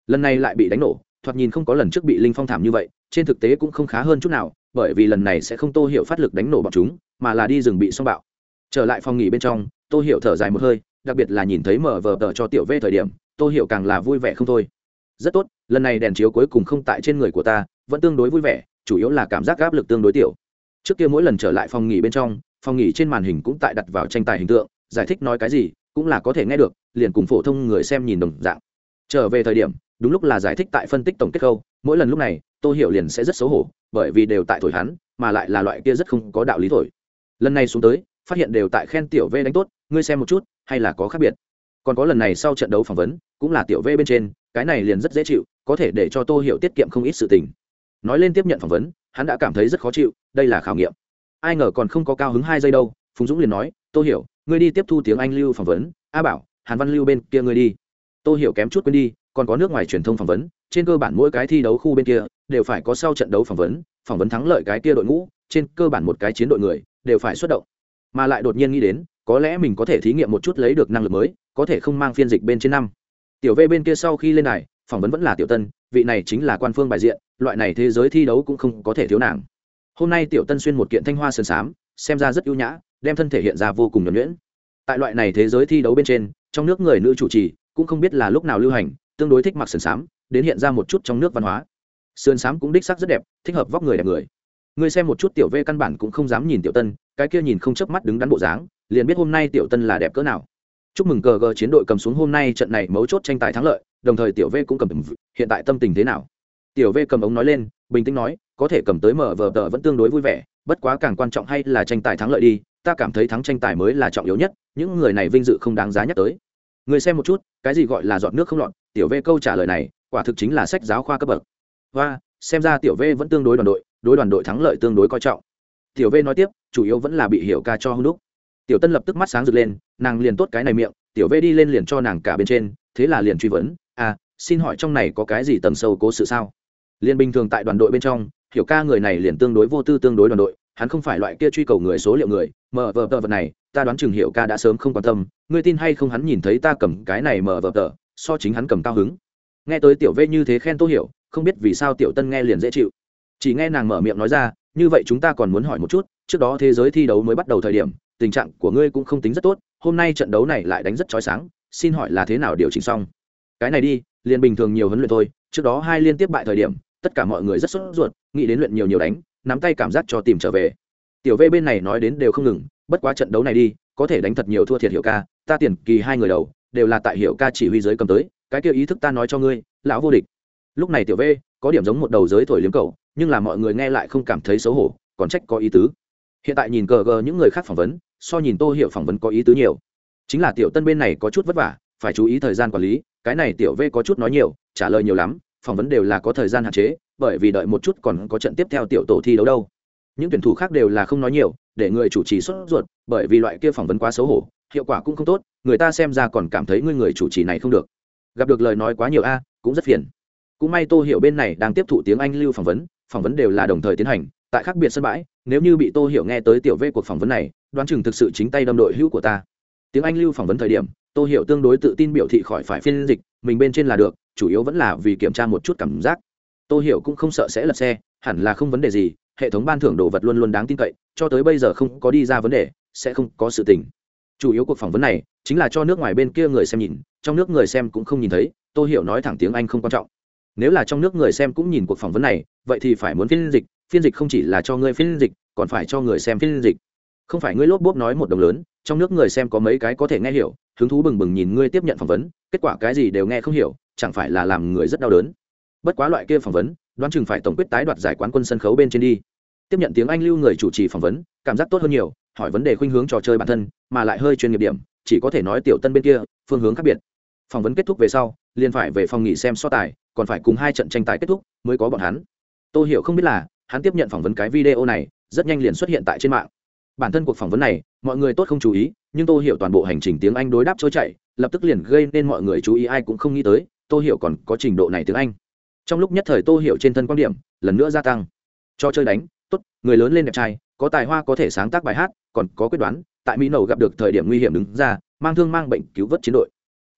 Lần này lại bị đánh nổ, thoạt nhìn không có lần trước bị linh phong thảm như vậy, trên thực tế cũng không khá hơn chút nào, bởi vì lần này sẽ không tô hiểu phát lực đánh nổ bọn chúng, mà là đi rừng bị xong bạo. Trở lại phòng nghỉ bên trong, tô hiểu thở dài một hơi, đặc biệt là nhìn thấy mở vờ tờ cho tiểu v thời điểm, tô hiểu càng là vui vẻ không thôi. Rất tốt, lần này đèn chiếu cuối cùng không tại trên người của ta, vẫn tương đối vui vẻ, chủ yếu là cảm giác áp lực tương đối tiểu. Trước kia mỗi lần trở lại phòng nghỉ bên trong, phòng nghỉ trên màn hình cũng tại đặt vào tranh tài hình tượng giải thích nói cái gì, cũng là có thể nghe được, liền cùng phổ thông người xem nhìn đồng dạng. Trở về thời điểm, đúng lúc là giải thích tại phân tích tổng kết câu, mỗi lần lúc này, tô hiểu liền sẽ rất xấu hổ, bởi vì đều tại thổi hắn, mà lại là loại kia rất không có đạo lý thổi. Lần này xuống tới, phát hiện đều tại khen tiểu v đánh tốt, ngươi xem một chút, hay là có khác biệt. Còn có lần này sau trận đấu phỏng vấn, cũng là tiểu v bên trên, cái này liền rất dễ chịu, có thể để cho tô hiểu tiết kiệm không ít sự tình. Nói lên tiếp nhận phỏng vấn, hắn đã cảm thấy rất khó chịu, đây là khảo nghiệm. Ai ngờ còn không có cao hứng hai giây đâu, phùng dũng liền nói, tô hiểu ngươi đi tiếp thu tiếng anh lưu phỏng vấn a bảo hàn văn lưu bên kia ngươi đi. Tôi hiểu kém chút quên đi còn có nước ngoài truyền thông phỏng vấn trên cơ bản mỗi cái thi đấu khu bên kia đều phải có sau trận đấu phỏng vấn phỏng vấn thắng lợi cái kia đội ngũ trên cơ bản một cái chiến đội người đều phải xuất động. Mà lại đột nhiên nghĩ đến có lẽ mình có thể thí nghiệm một chút lấy được năng lực mới có thể không mang phiên dịch bên trên năm. Tiểu v bên kia sau khi lên này phỏng vấn vẫn là tiểu tân vị này chính là quan phương bài diện loại này thế giới thi đấu cũng không có thể thiếu nàng. Hôm nay tiểu tân xuyên một kiện thanh hoa sơn sám, xem ra rất ưu nhã đem thân thể hiện ra vô cùng nhuẩn nhuyễn. Tại loại này thế giới thi đấu bên trên, trong nước người nữ chủ trì cũng không biết là lúc nào lưu hành, tương đối thích mặc sườn xám, đến hiện ra một chút trong nước văn hóa. Sườn xám cũng đích sắc rất đẹp, thích hợp vóc người đẹp người. Người xem một chút tiểu v căn bản cũng không dám nhìn tiểu tân, cái kia nhìn không chớp mắt đứng đắn bộ dáng, liền biết hôm nay tiểu tân là đẹp cỡ nào. Chúc mừng cờ gờ chiến đội cầm xuống hôm nay trận này mấu chốt tranh tài thắng lợi, đồng thời tiểu v cũng cầm hiện tại tâm tình thế nào? Tiểu v cầm ống nói lên, bình tĩnh nói, có thể cầm tới mở vờ tờ vẫn tương đối vui vẻ, bất quá càng quan trọng hay là tranh tài thắng lợi đi ta cảm thấy thắng tranh tài mới là trọng yếu nhất, những người này vinh dự không đáng giá nhắc tới. Người xem một chút, cái gì gọi là dọn nước không lọt, tiểu v câu trả lời này, quả thực chính là sách giáo khoa cấp bậc. Và, xem ra tiểu v vẫn tương đối đoàn đội, đối đoàn đội thắng lợi tương đối coi trọng. Tiểu v nói tiếp, chủ yếu vẫn là bị hiểu ca cho hung đúc. Tiểu tân lập tức mắt sáng rực lên, nàng liền tốt cái này miệng, tiểu v đi lên liền cho nàng cả bên trên, thế là liền truy vấn à xin hỏi trong này có cái gì tầng sâu cố sự sao? Liền bình thường tại đoàn đội bên trong, hiểu ca người này liền tương đối vô tư tương đối đoàn đội hắn không phải loại kia truy cầu người số liệu người, mờ vờ tờ vật này, ta đoán chừng hiệu ca đã sớm không quan tâm. Ngươi tin hay không hắn nhìn thấy ta cầm cái này mờ vờ tờ, so chính hắn cầm cao hứng. Nghe tới tiểu vê như thế khen tô hiểu, không biết vì sao tiểu tân nghe liền dễ chịu. Chỉ nghe nàng mở miệng nói ra, như vậy chúng ta còn muốn hỏi một chút, trước đó thế giới thi đấu mới bắt đầu thời điểm, tình trạng của ngươi cũng không tính rất tốt, hôm nay trận đấu này lại đánh rất chói sáng, xin hỏi là thế nào điều chỉnh xong? Cái này đi, liền bình thường nhiều huấn luyện thôi, trước đó hai liên tiếp bại thời điểm, tất cả mọi người rất sốt ruột, nghĩ đến luyện nhiều nhiều đánh nắm tay cảm giác cho tìm trở về. Tiểu v bên này nói đến đều không ngừng, bất quá trận đấu này đi, có thể đánh thật nhiều thua thiệt hiệu ca, ta tiền kỳ hai người đầu, đều là tại hiệu ca chỉ huy giới cầm tới, cái kia ý thức ta nói cho ngươi, lão vô địch. Lúc này tiểu v, có điểm giống một đầu giới thổi liếm cầu nhưng là mọi người nghe lại không cảm thấy xấu hổ, còn trách có ý tứ. Hiện tại nhìn cờ gờ những người khác phỏng vấn, so nhìn tô hiểu phỏng vấn có ý tứ nhiều. Chính là tiểu tân bên này có chút vất vả, phải chú ý thời gian quản lý, cái này tiểu v có chút nói nhiều, trả lời nhiều lắm, phỏng vấn đều là có thời gian hạn chế bởi vì đợi một chút còn có trận tiếp theo tiểu tổ thi đấu đâu. Những tuyển thủ khác đều là không nói nhiều, để người chủ trì sốt ruột, bởi vì loại kia phỏng vấn quá xấu hổ, hiệu quả cũng không tốt, người ta xem ra còn cảm thấy ngươi người chủ trì này không được. Gặp được lời nói quá nhiều a, cũng rất phiền. Cũng may tô hiểu bên này đang tiếp thụ tiếng anh lưu phỏng vấn phỏng vấn đều là đồng thời tiến hành, tại khác biệt sân bãi, nếu như bị tô hiểu nghe tới tiểu vê cuộc phỏng vấn này, đoán chừng thực sự chính tay đâm đội hữu của ta. Tiếng anh lưu phỏng vấn thời điểm, tô hiểu tương đối tự tin biểu thị khỏi phải phiên dịch, mình bên trên là được, chủ yếu vẫn là vì kiểm tra một chút cảm giác. Tôi hiểu cũng không sợ sẽ lật xe, hẳn là không vấn đề gì, hệ thống ban thưởng đồ vật luôn luôn đáng tin cậy, cho tới bây giờ không có đi ra vấn đề, sẽ không có sự tình. Chủ yếu cuộc phỏng vấn này, chính là cho nước ngoài bên kia người xem nhìn, trong nước người xem cũng không nhìn thấy Tôi hiểu nói thẳng tiếng anh không quan trọng. Nếu là trong nước người xem cũng nhìn cuộc phỏng vấn này, vậy thì phải muốn phiên dịch phiên dịch không chỉ là cho người phiên dịch, còn phải cho người xem phiên dịch. Không phải ngươi lốp bốp nói một đồng lớn, trong nước người xem có mấy cái có thể nghe hiểu, hứng thú bừng bừng nhìn ngươi tiếp nhận phỏng vấn, kết quả cái gì đều nghe không hiểu, chẳng phải là làm người rất đau đớn bất quá loại kia phỏng vấn, đoán chừng phải tổng quyết tái đoạt giải quán quân sân khấu bên trên đi. Tiếp nhận tiếng anh lưu người chủ trì phỏng vấn, cảm giác tốt hơn nhiều, hỏi vấn đề khuynh hướng trò chơi bản thân, mà lại hơi chuyên nghiệp điểm, chỉ có thể nói tiểu tân bên kia, phương hướng khác biệt. Phỏng vấn kết thúc về sau, liền phải về phòng nghỉ xem so tài, còn phải cùng hai trận tranh tài kết thúc mới có bọn hắn. Tôi hiểu không biết là, hắn tiếp nhận phỏng vấn cái video này, rất nhanh liền xuất hiện tại trên mạng. Bản thân cuộc phỏng vấn này, mọi người tốt không chú ý, nhưng tôi hiểu toàn bộ hành trình tiếng anh đối đáp trôi chảy, lập tức liền gây nên mọi người chú ý, ai cũng không nghĩ tới tôi hiểu còn có trình độ này tiếng anh trong lúc nhất thời tô hiểu trên thân quan điểm lần nữa gia tăng. Cho chơi đánh, tốt, người lớn lên đẹp trai, có tài hoa có thể sáng tác bài hát, còn có quyết đoán, tại mỹ nầu gặp được thời điểm nguy hiểm đứng ra, mang thương mang bệnh cứu vớt chiến đội.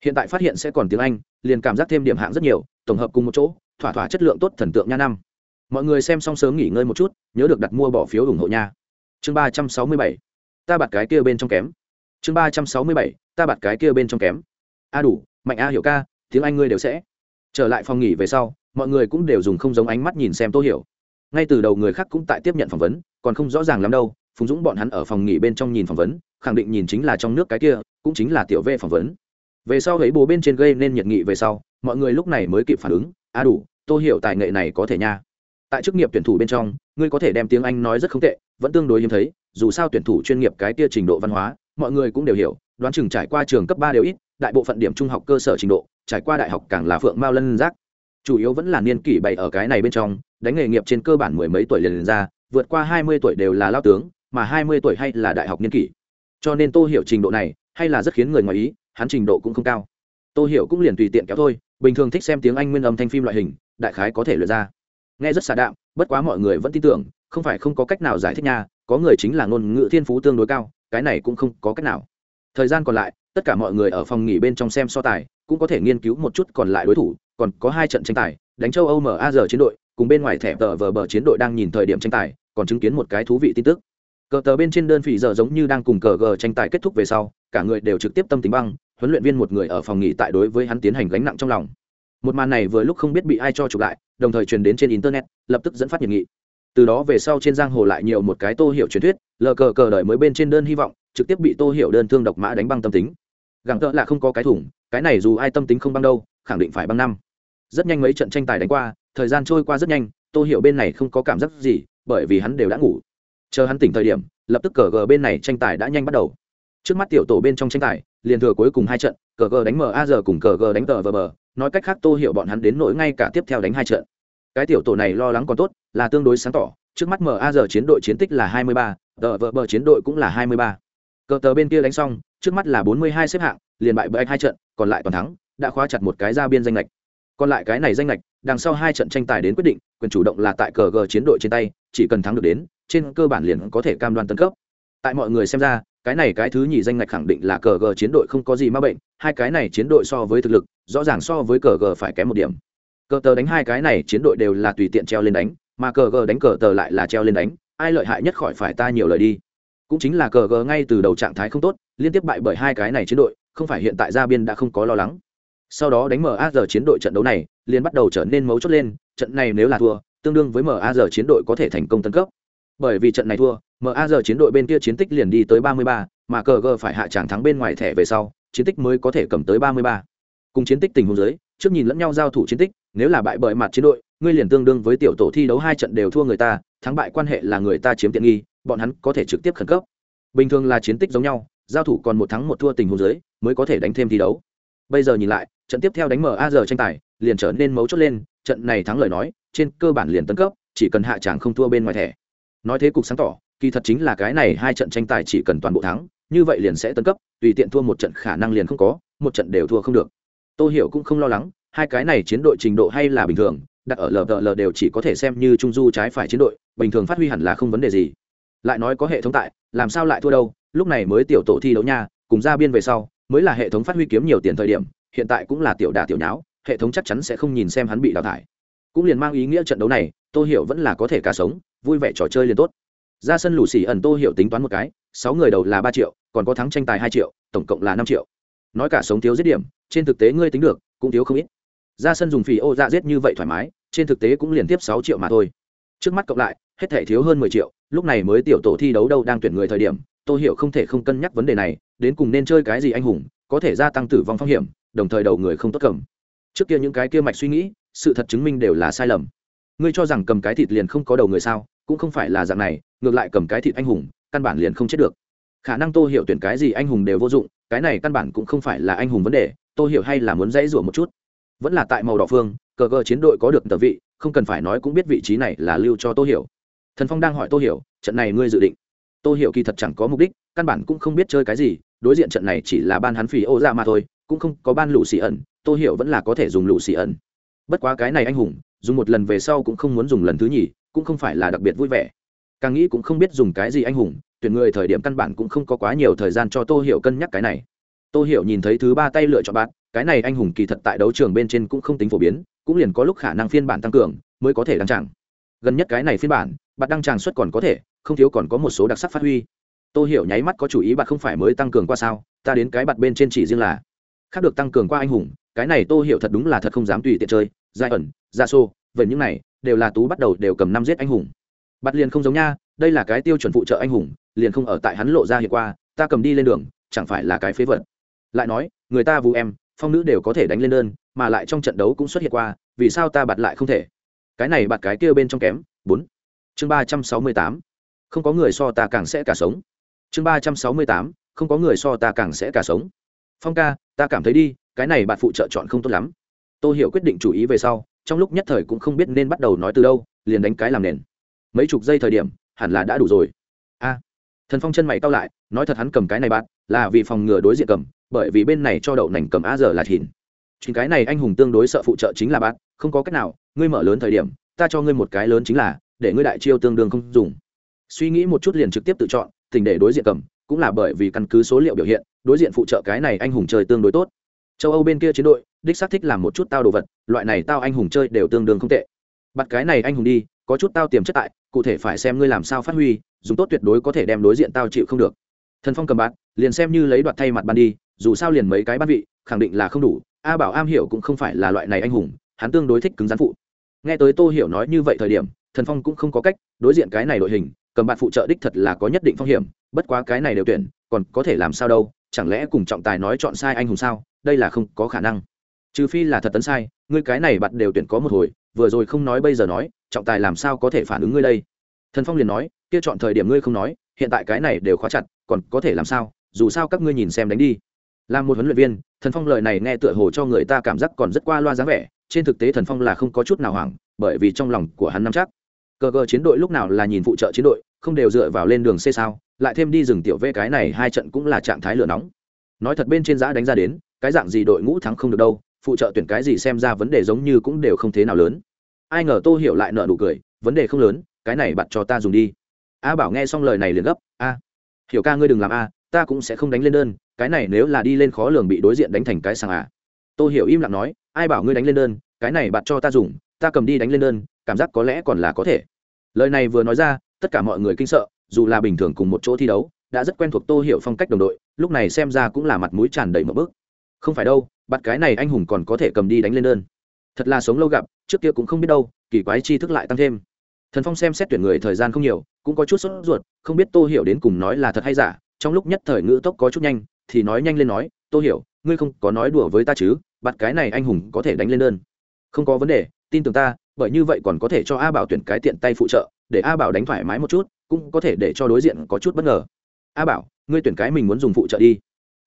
Hiện tại phát hiện sẽ còn tiếng anh, liền cảm giác thêm điểm hạng rất nhiều, tổng hợp cùng một chỗ, thỏa thỏa chất lượng tốt thần tượng nha năm. Mọi người xem xong sớm nghỉ ngơi một chút, nhớ được đặt mua bỏ phiếu ủng hộ nha. Chương ba trăm sáu mươi bảy. Ta bạt cái kia bên trong kém. Chương ba trăm sáu mươi bảy. Ta bạt cái kia bên trong kém. A đủ, mạnh a hiểu ca, tiếng anh ngươi đều sẽ trở lại phòng nghỉ về sau, mọi người cũng đều dùng không giống ánh mắt nhìn xem tô hiểu. Ngay từ đầu người khác cũng tại tiếp nhận phỏng vấn, còn không rõ ràng lắm đâu, phùng dũng bọn hắn ở phòng nghỉ bên trong nhìn phỏng vấn, khẳng định nhìn chính là trong nước cái kia, cũng chính là tiểu vệ phỏng vấn. Về sau thấy bố bên trên gây nên nhiệt nghị về sau, mọi người lúc này mới kịp phản ứng, a đủ, tô hiểu tài nghệ này có thể nha. Tại chức nghiệp tuyển thủ bên trong, ngươi có thể đem tiếng anh nói rất không tệ, vẫn tương đối hiếm thấy, dù sao tuyển thủ chuyên nghiệp cái kia trình độ văn hóa, mọi người cũng đều hiểu, đoán chừng trải qua trường cấp ba đều ít đại bộ phận điểm trung học cơ sở trình độ trải qua đại học càng là phượng mao lân giác. Chủ yếu vẫn là niên kỷ bày ở cái này bên trong đánh nghề nghiệp trên cơ bản mười mấy tuổi liền, liền ra vượt qua hai mươi tuổi đều là lao tướng mà hai mươi tuổi hay là đại học niên kỷ. Cho nên tô hiểu trình độ này hay là rất khiến người ngoài ý hắn trình độ cũng không cao. Tô hiểu cũng liền tùy tiện kéo thôi bình thường thích xem tiếng anh nguyên âm thanh phim loại hình đại khái có thể luyện ra. Nghe rất xà đạm bất quá mọi người vẫn tin tưởng không phải không có cách nào giải thích nha có người chính là ngôn ngữ thiên phú tương đối cao cái này cũng không có cách nào. Thời gian còn lại tất cả mọi người ở phòng nghỉ bên trong xem so tài, cũng có thể nghiên cứu một chút còn lại đối thủ, còn có hai trận tranh tài, đánh châu âu maz chiến đội, cùng bên ngoài thẻ tờ vờ bờ chiến đội đang nhìn thời điểm tranh tài, còn chứng kiến một cái thú vị tin tức. Cờ tờ bên trên đơn phỉ giờ giống như đang cùng cờ gờ tranh tài kết thúc về sau, cả người đều trực tiếp tâm tính băng, huấn luyện viên một người ở phòng nghỉ tại đối với hắn tiến hành gánh nặng trong lòng. Một màn này vừa lúc không biết bị ai cho chụp lại, đồng thời truyền đến trên internet, lập tức dẫn phát nhiệt nghị. Từ đó về sau trên giang hồ lại nhiều một cái tô hiệu truyền thuyết, lờ cờ cờ đợi mới bên trên đơn hy vọng, trực tiếp bị tô hiệu đơn thương độc mã đánh băng tâm tính gẳng tợ là không có cái thủng, cái này dù ai tâm tính không băng đâu, khẳng định phải băng năm. Rất nhanh mấy trận tranh tài đánh qua, thời gian trôi qua rất nhanh, tô hiểu bên này không có cảm giác gì, bởi vì hắn đều đã ngủ. Chờ hắn tỉnh thời điểm, lập tức cờ gờ bên này tranh tài đã nhanh bắt đầu. Trước mắt tiểu tổ bên trong tranh tài, liền thừa cuối cùng hai trận cờ gờ đánh ma giờ cùng cờ gờ đánh tờ vờ bờ nói cách khác tô hiểu bọn hắn đến nỗi ngay cả tiếp theo đánh hai trận. Cái tiểu tổ này lo lắng còn tốt, là tương đối sáng tỏ, trước mắt ma giờ chiến đội chiến tích là hai mươi ba tờ vờ bờ chiến đội cũng là hai mươi ba. Cờ tờ bên kia đánh xong trước mắt là bốn mươi hai xếp hạng, liền bại bởi hai trận, còn lại toàn thắng, đã khóa chặt một cái ra biên danh lệch. Còn lại cái này danh lệch, đằng sau hai trận tranh tài đến quyết định, quyền chủ động là tại cờ g chiến đội trên tay, chỉ cần thắng được đến, trên cơ bản liền có thể cam đoan tấn cấp. Tại mọi người xem ra, cái này cái thứ nhì danh ngạch khẳng định là cờ g chiến đội không có gì ma bệnh, hai cái này chiến đội so với thực lực, rõ ràng so với cờ g phải kém một điểm. Cờ tờ đánh hai cái này chiến đội đều là tùy tiện treo lên đánh, mà cờ g đánh cờ tờ lại là treo lên đánh, ai lợi hại nhất khỏi phải ta nhiều lời đi cũng chính là cờ gờ ngay từ đầu trạng thái không tốt liên tiếp bại bởi hai cái này chiến đội không phải hiện tại gia biên đã không có lo lắng sau đó đánh maz chiến đội trận đấu này liền bắt đầu trở nên mấu chốt lên trận này nếu là thua tương đương với maz chiến đội có thể thành công tấn cấp bởi vì trận này thua maz chiến đội bên kia chiến tích liền đi tới 33, mà cờ gờ phải hạ tràng thắng bên ngoài thẻ về sau chiến tích mới có thể cầm tới 33. cùng chiến tích tình huống dưới trước nhìn lẫn nhau giao thủ chiến tích nếu là bại bởi mặt chiến đội ngươi liền tương đương với tiểu tổ thi đấu hai trận đều thua người ta thắng bại quan hệ là người ta chiếm tiện nghi bọn hắn có thể trực tiếp khẩn cấp. Bình thường là chiến tích giống nhau, giao thủ còn một thắng một thua tình huống dưới, mới có thể đánh thêm thi đấu. Bây giờ nhìn lại, trận tiếp theo đánh mở giờ tranh tài, liền trở nên mấu chốt lên, trận này thắng lời nói, trên cơ bản liền tấn cấp, chỉ cần hạ tràng không thua bên ngoài thẻ. Nói thế cục sáng tỏ, kỳ thật chính là cái này hai trận tranh tài chỉ cần toàn bộ thắng, như vậy liền sẽ tấn cấp, tùy tiện thua một trận khả năng liền không có, một trận đều thua không được. Tôi hiểu cũng không lo lắng, hai cái này chiến đội trình độ hay là bình thường, đặt ở lvl đều chỉ có thể xem như trung du trái phải chiến đội, bình thường phát huy hẳn là không vấn đề gì lại nói có hệ thống tại, làm sao lại thua đâu? Lúc này mới tiểu tổ thi đấu nha, cùng ra biên về sau, mới là hệ thống phát huy kiếm nhiều tiền thời điểm, hiện tại cũng là tiểu đà tiểu nháo, hệ thống chắc chắn sẽ không nhìn xem hắn bị đào thải. Cũng liền mang ý nghĩa trận đấu này, tô hiểu vẫn là có thể cả sống, vui vẻ trò chơi liền tốt. Ra sân lù xì ẩn tô hiểu tính toán một cái, sáu người đầu là ba triệu, còn có thắng tranh tài hai triệu, tổng cộng là năm triệu. Nói cả sống thiếu giết điểm, trên thực tế ngươi tính được, cũng thiếu không ít. Ra sân dùng phì ô dạ giết như vậy thoải mái, trên thực tế cũng liền tiếp sáu triệu mà thôi. Trước mắt cộng lại, hết thể thiếu hơn mười triệu lúc này mới tiểu tổ thi đấu đâu đang tuyển người thời điểm, tô hiểu không thể không cân nhắc vấn đề này, đến cùng nên chơi cái gì anh hùng, có thể gia tăng tử vong phong hiểm, đồng thời đầu người không tốt cầm. Trước kia những cái kia mạch suy nghĩ, sự thật chứng minh đều là sai lầm. Ngươi cho rằng cầm cái thịt liền không có đầu người sao, cũng không phải là dạng này, ngược lại cầm cái thịt anh hùng, căn bản liền không chết được. Khả năng tô hiểu tuyển cái gì anh hùng đều vô dụng, cái này căn bản cũng không phải là anh hùng vấn đề, tô hiểu hay là muốn dãy rủa một chút. Vẫn là tại màu đỏ phương, cờ cờ chiến đội có được tờ vị, không cần phải nói cũng biết vị trí này là lưu cho tô hiểu thần phong đang hỏi tô hiểu, trận này ngươi dự định? Tô hiểu kỳ thật chẳng có mục đích, căn bản cũng không biết chơi cái gì, đối diện trận này chỉ là ban hắn phỉ ô ra mà thôi, cũng không có ban lũ xì ẩn, tô hiểu vẫn là có thể dùng lũ xì ẩn. Bất quá cái này anh hùng, dùng một lần về sau cũng không muốn dùng lần thứ nhì, cũng không phải là đặc biệt vui vẻ. Càng nghĩ cũng không biết dùng cái gì anh hùng, tuyển người thời điểm căn bản cũng không có quá nhiều thời gian cho tô hiểu cân nhắc cái này. Tô hiểu nhìn thấy thứ ba tay lựa chọn bạn, cái này anh hùng kỳ thật tại đấu trường bên trên cũng không tính phổ biến, cũng liền có lúc khả năng phiên bản tăng cường, mới có thể đăng trạng gần nhất cái này phiên bản bạn đăng tràng xuất còn có thể, không thiếu còn có một số đặc sắc phát huy. Tô hiểu nháy mắt có chủ ý bạn không phải mới tăng cường qua sao, ta đến cái bặt bên trên chỉ riêng là khác được tăng cường qua anh hùng, cái này tô hiểu thật đúng là thật không dám tùy tiện chơi, giai ẩn ra xô vậy những này đều là tú bắt đầu đều cầm năm giết anh hùng. Bắt liền không giống nha, đây là cái tiêu chuẩn phụ trợ anh hùng, liền không ở tại hắn lộ ra hiện qua, ta cầm đi lên đường, chẳng phải là cái phế vật. Lại nói, người ta vu em, phong nữ đều có thể đánh lên đơn, mà lại trong trận đấu cũng xuất hiện qua, vì sao ta bật lại không thể? Cái này bạn cái kia bên trong kém, bốn. Chương ba trăm sáu mươi tám. Không có người so ta càng sẽ cả sống. Chương ba trăm sáu mươi tám. Không có người so ta càng sẽ cả sống. Phong ca, ta cảm thấy đi, cái này bạn phụ trợ chọn không tốt lắm. Tôi hiểu quyết định chủ ý về sau, trong lúc nhất thời cũng không biết nên bắt đầu nói từ đâu, liền đánh cái làm nền. Mấy chục giây thời điểm, hẳn là đã đủ rồi. A. Thần phong chân mày cao lại, nói thật hắn cầm cái này bạn là vì phòng ngừa đối diện cầm, bởi vì bên này cho đậu nành cầm a giờ là thìn chính cái này anh hùng tương đối sợ phụ trợ chính là bạn không có cách nào, ngươi mở lớn thời điểm, ta cho ngươi một cái lớn chính là, để ngươi đại chiêu tương đương không dùng. Suy nghĩ một chút liền trực tiếp tự chọn, tình để đối diện cầm, cũng là bởi vì căn cứ số liệu biểu hiện, đối diện phụ trợ cái này anh hùng chơi tương đối tốt. Châu âu bên kia chiến đội, đích xác thích làm một chút tao đồ vật, loại này tao anh hùng chơi đều tương đương không tệ. Bắt cái này anh hùng đi, có chút tao tiềm chất tại, cụ thể phải xem ngươi làm sao phát huy, dùng tốt tuyệt đối có thể đem đối diện tao chịu không được. Thần phong cầm bát liền xem như lấy đoạt thay mặt ban đi, dù sao liền mấy cái ban vị, khẳng định là không đủ, a bảo am hiểu cũng không phải là loại này anh hùng hắn tương đối thích cứng rắn phụ. Nghe tới tô hiểu nói như vậy thời điểm, thần phong cũng không có cách đối diện cái này đội hình, cầm bạn phụ trợ đích thật là có nhất định phong hiểm, bất quá cái này đều tuyển, còn có thể làm sao đâu, chẳng lẽ cùng trọng tài nói chọn sai anh hùng sao, đây là không có khả năng. Trừ phi là thật tấn sai, ngươi cái này bạn đều tuyển có một hồi, vừa rồi không nói bây giờ nói, trọng tài làm sao có thể phản ứng ngươi đây? Thần phong liền nói, kia chọn thời điểm ngươi không nói, hiện tại cái này đều khóa chặt, còn có thể làm sao, dù sao các ngươi nhìn xem đánh đi. Làm một huấn luyện viên, thần phong lời này nghe tựa hồ cho người ta cảm giác còn rất qua loa dáng vẻ trên thực tế thần phong là không có chút nào hoảng, bởi vì trong lòng của hắn nắm chắc. Cờ cờ chiến đội lúc nào là nhìn phụ trợ chiến đội, không đều dựa vào lên đường c sao, lại thêm đi rừng tiểu vê cái này hai trận cũng là trạng thái lửa nóng. Nói thật bên trên giã đánh ra đến, cái dạng gì đội ngũ thắng không được đâu, phụ trợ tuyển cái gì xem ra vấn đề giống như cũng đều không thế nào lớn. Ai ngờ tô hiểu lại nợ nụ cười, vấn đề không lớn, cái này bặt cho ta dùng đi. A bảo nghe xong lời này liền gấp, a, hiểu ca ngươi đừng làm a, ta cũng sẽ không đánh lên đơn, cái này nếu là đi lên khó lường bị đối diện đánh thành cái sàng à tô hiểu im lặng nói ai bảo ngươi đánh lên đơn, cái này bạn cho ta dùng, ta cầm đi đánh lên đơn, cảm giác có lẽ còn là có thể. Lời này vừa nói ra, tất cả mọi người kinh sợ, dù là bình thường cùng một chỗ thi đấu, đã rất quen thuộc tô hiểu phong cách đồng đội, lúc này xem ra cũng là mặt mũi tràn đầy một bước. Không phải đâu bắt cái này anh hùng còn có thể cầm đi đánh lên đơn. Thật là sống lâu gặp, trước kia cũng không biết đâu, kỳ quái chi thức lại tăng thêm. Thần phong xem xét tuyển người thời gian không nhiều, cũng có chút sốt ruột, không biết tô hiểu đến cùng nói là thật hay giả, trong lúc nhất thời ngữ tốc có chút nhanh, thì nói nhanh lên nói, tô hiểu, ngươi không có nói đùa với ta chứ? Bắt cái này anh hùng có thể đánh lên đơn. Không có vấn đề, tin tưởng ta, bởi như vậy còn có thể cho a bảo tuyển cái tiện tay phụ trợ, để a bảo đánh thoải mái một chút, cũng có thể để cho đối diện có chút bất ngờ. A bảo, ngươi tuyển cái mình muốn dùng phụ trợ đi.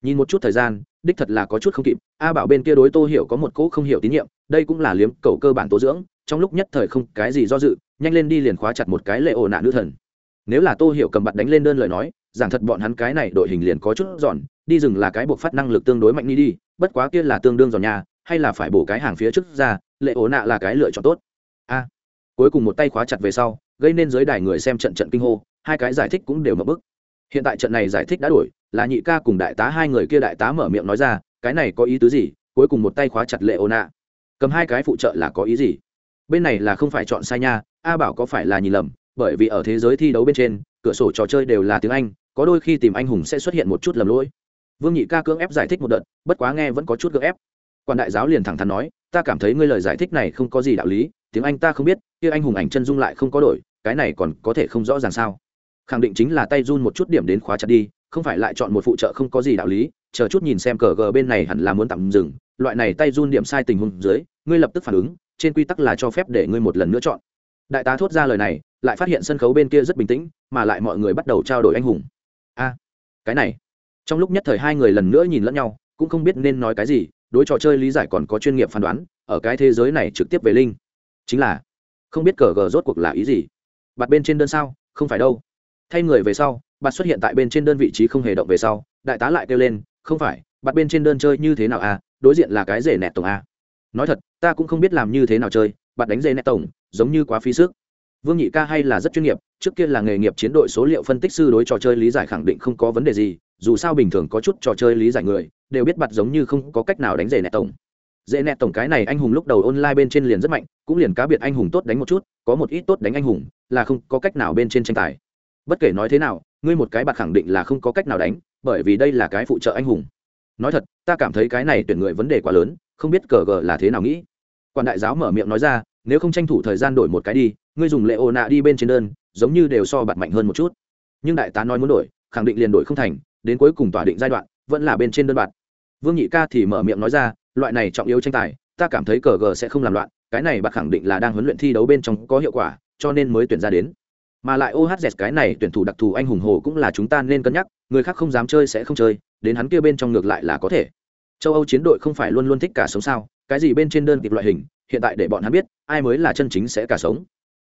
Nhìn một chút thời gian, đích thật là có chút không kịp. A bảo bên kia đối tô hiểu có một cỗ không hiểu tín nhiệm, đây cũng là liếm cầu cơ bản tố dưỡng, trong lúc nhất thời không cái gì do dự, nhanh lên đi liền khóa chặt một cái lệ ổ nạn nữ thần. Nếu là tô hiểu cầm bạt đánh lên đơn lời nói, giảng thật bọn hắn cái này đội hình liền có chút giòn đi rừng là cái buộc phát năng lực tương đối mạnh đi đi, bất quá kia là tương đương giòn nhà, hay là phải bổ cái hàng phía trước ra, lệ ố nạ là cái lựa chọn tốt. A. Cuối cùng một tay khóa chặt về sau, gây nên giới đài người xem trận trận kinh hô, hai cái giải thích cũng đều mở bức. Hiện tại trận này giải thích đã đổi, là nhị ca cùng đại tá hai người kia đại tá mở miệng nói ra, cái này có ý tứ gì? Cuối cùng một tay khóa chặt lệ ố nạ. Cầm hai cái phụ trợ là có ý gì? Bên này là không phải chọn sai nha, a bảo có phải là nhìn lầm, bởi vì ở thế giới thi đấu bên trên, cửa sổ trò chơi đều là tiếng anh, có đôi khi tìm anh hùng sẽ xuất hiện một chút lầm lỗi vương nhị ca cưỡng ép giải thích một đợt, bất quá nghe vẫn có chút cưỡng ép. Quan đại giáo liền thẳng thắn nói, ta cảm thấy ngươi lời giải thích này không có gì đạo lý, tiếng anh ta không biết, kia anh hùng ảnh chân dung lại không có đổi, cái này còn có thể không rõ ràng sao? Khẳng định chính là tay run một chút điểm đến khóa chặt đi, không phải lại chọn một phụ trợ không có gì đạo lý, chờ chút nhìn xem cờ gờ bên này hẳn là muốn tạm dừng, loại này tay run điểm sai tình huống dưới, ngươi lập tức phản ứng, trên quy tắc là cho phép để ngươi một lần nữa chọn. Đại tá thốt ra lời này, lại phát hiện sân khấu bên kia rất bình tĩnh, mà lại mọi người bắt đầu trao đổi anh hùng. A, cái này trong lúc nhất thời hai người lần nữa nhìn lẫn nhau, cũng không biết nên nói cái gì, đối trò chơi lý giải còn có chuyên nghiệp phán đoán, ở cái thế giới này trực tiếp về linh. Chính là, không biết cờ gờ rốt cuộc là ý gì. Bạt bên trên đơn sao, không phải đâu. Thay người về sau, bạt xuất hiện tại bên trên đơn vị trí không hề động về sau, đại tá lại kêu lên, không phải, bạt bên trên đơn chơi như thế nào à? Đối diện là cái rể nẹt tổng a nói thật, ta cũng không biết làm như thế nào chơi, bạt đánh rể nẹt tổng, giống như quá phí sức vương nhị ca hay là rất chuyên nghiệp, trước kia là nghề nghiệp chiến đội số liệu phân tích sư đối trò chơi lý giải khẳng định không có vấn đề gì, dù sao bình thường có chút trò chơi lý giải người, đều biết bặt giống như không có cách nào đánh rể nẹt tổng. Dễ nẹt tổng cái này anh hùng lúc đầu online bên trên liền rất mạnh, cũng liền cá biệt anh hùng tốt đánh một chút, có một ít tốt đánh anh hùng, là không có cách nào bên trên tranh tài. Bất kể nói thế nào, ngươi một cái bạc khẳng định là không có cách nào đánh, bởi vì đây là cái phụ trợ anh hùng. Nói thật, ta cảm thấy cái này tuyển người vấn đề quá lớn, không biết cờ gờ là thế nào nghĩ. Quan đại giáo mở miệng nói ra nếu không tranh thủ thời gian đổi một cái đi, ngươi dùng lệ ô nạ đi bên trên đơn, giống như đều so bạn mạnh hơn một chút. Nhưng đại tá nói muốn đổi, khẳng định liền đổi không thành, đến cuối cùng tỏa định giai đoạn, vẫn là bên trên đơn bạn. vương nhị ca thì mở miệng nói ra, loại này trọng yếu tranh tài, ta cảm thấy cờ gờ sẽ không làm loạn, cái này bạn khẳng định là đang huấn luyện thi đấu bên trong có hiệu quả, cho nên mới tuyển ra đến. Mà lại ohz cái này tuyển thủ đặc thù anh hùng hồ cũng là chúng ta nên cân nhắc, người khác không dám chơi sẽ không chơi, đến hắn kia bên trong ngược lại là có thể. Châu âu chiến đội không phải luôn luôn thích cả sống sao, cái gì bên trên đơn kịp loại hình hiện tại để bọn hắn biết, ai mới là chân chính sẽ cả sống.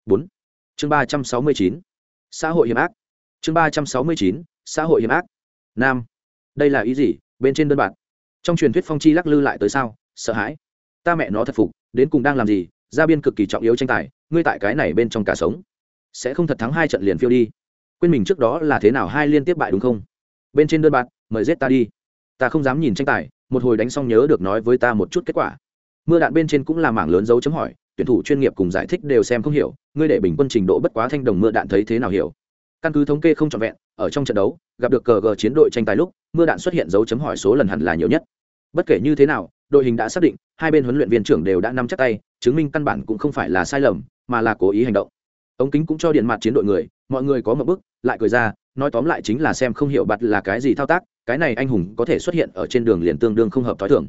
Bốn. Chương ba trăm sáu mươi chín. Xã hội hiểm ác. Chương ba trăm sáu mươi chín. Xã hội hiểm ác. Nam. Đây là ý gì? Bên trên đơn bạn trong truyền thuyết phong chi lắc lư lại tới sao? Sợ hãi. Ta mẹ nó thật phục, đến cùng đang làm gì? Gia biên cực kỳ trọng yếu tranh tài, ngươi tại cái này bên trong cả sống. Sẽ không thật thắng hai trận liền phiêu đi. Quên mình trước đó là thế nào hai liên tiếp bại đúng không? Bên trên đơn bạn mời giết ta đi. Ta không dám nhìn tranh tài, một hồi đánh xong nhớ được nói với ta một chút kết quả mưa đạn bên trên cũng là mảng lớn dấu chấm hỏi, tuyển thủ chuyên nghiệp cùng giải thích đều xem không hiểu, ngươi để bình quân trình độ bất quá thanh đồng mưa đạn thấy thế nào hiểu. Căn cứ thống kê không trọn vẹn, ở trong trận đấu, gặp được cờ gờ chiến đội tranh tài lúc, mưa đạn xuất hiện dấu chấm hỏi số lần hẳn là nhiều nhất. Bất kể như thế nào, đội hình đã xác định, hai bên huấn luyện viên trưởng đều đã nắm chắc tay, chứng minh căn bản cũng không phải là sai lầm, mà là cố ý hành động. Ống kính cũng cho điện mặt chiến đội người, mọi người có một bức, lại cười ra, nói tóm lại chính là xem không hiểu bặt là cái gì thao tác, cái này anh hùng có thể xuất hiện ở trên đường liền tương đương không hợp t h ó i thường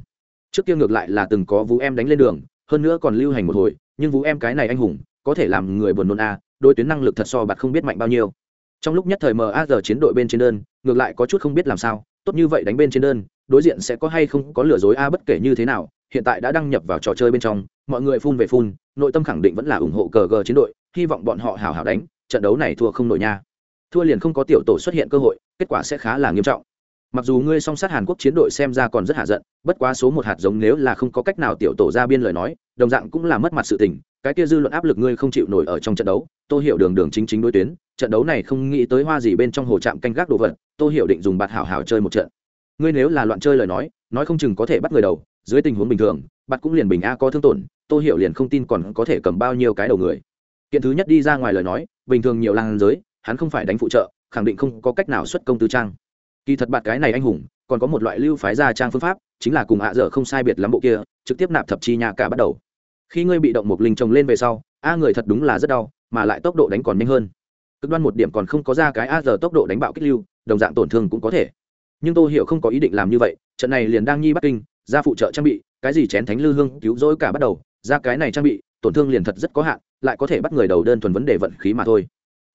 trước kia ngược lại là từng có vũ em đánh lên đường, hơn nữa còn lưu hành một hồi, nhưng vũ em cái này anh hùng, có thể làm người buồn nôn a đôi tuyến năng lực thật so bạt không biết mạnh bao nhiêu. Trong lúc nhất thời maz chiến đội bên trên đơn, ngược lại có chút không biết làm sao, tốt như vậy đánh bên trên đơn, đối diện sẽ có hay không có lừa dối a, bất kể như thế nào, hiện tại đã đăng nhập vào trò chơi bên trong, mọi người phun về phun, nội tâm khẳng định vẫn là ủng hộ cờ gờ chiến đội, hy vọng bọn họ hào hào đánh, trận đấu này thua không nổi nha. Thua liền không có tiểu tổ xuất hiện cơ hội, kết quả sẽ khá là nghiêm trọng mặc dù ngươi song sát hàn quốc chiến đội xem ra còn rất hạ giận, bất quá số một hạt giống nếu là không có cách nào tiểu tổ ra biên lời nói, đồng dạng cũng là mất mặt sự tình, cái kia dư luận áp lực ngươi không chịu nổi ở trong trận đấu. Tô hiểu đường đường chính chính đối tuyến, trận đấu này không nghĩ tới hoa gì bên trong hồ trạm canh gác đồ vật, tô hiểu định dùng bạt hảo hảo chơi một trận. Ngươi nếu là loạn chơi lời nói nói không chừng có thể bắt người đầu, dưới tình huống bình thường, bạt cũng liền bình a có thương tổn, tô hiểu liền không tin còn có thể cầm bao nhiêu cái đầu người. Kiện thứ nhất đi ra ngoài lời nói, bình thường nhiều làng giới, hắn không phải đánh phụ trợ, khẳng định không có cách nào xuất công tư trang kỳ thật bạt cái này anh hùng, còn có một loại lưu phái gia trang phương pháp, chính là cùng hạ dở không sai biệt lắm bộ kia, trực tiếp nạp thập chi nhà cả bắt đầu. Khi ngươi bị động một linh trồng lên về sau, a người thật đúng là rất đau, mà lại tốc độ đánh còn nhanh hơn. Cực đoan một điểm còn không có ra cái a giờ tốc độ đánh bạo kích lưu, đồng dạng tổn thương cũng có thể. Nhưng tôi hiểu không có ý định làm như vậy, trận này liền đang nhi bắt kinh, ra phụ trợ trang bị, cái gì chén thánh lư hương cứu rỗi cả bắt đầu, ra cái này trang bị, tổn thương liền thật rất có hạn, lại có thể bắt người đầu đơn thuần vấn đề vận khí mà thôi.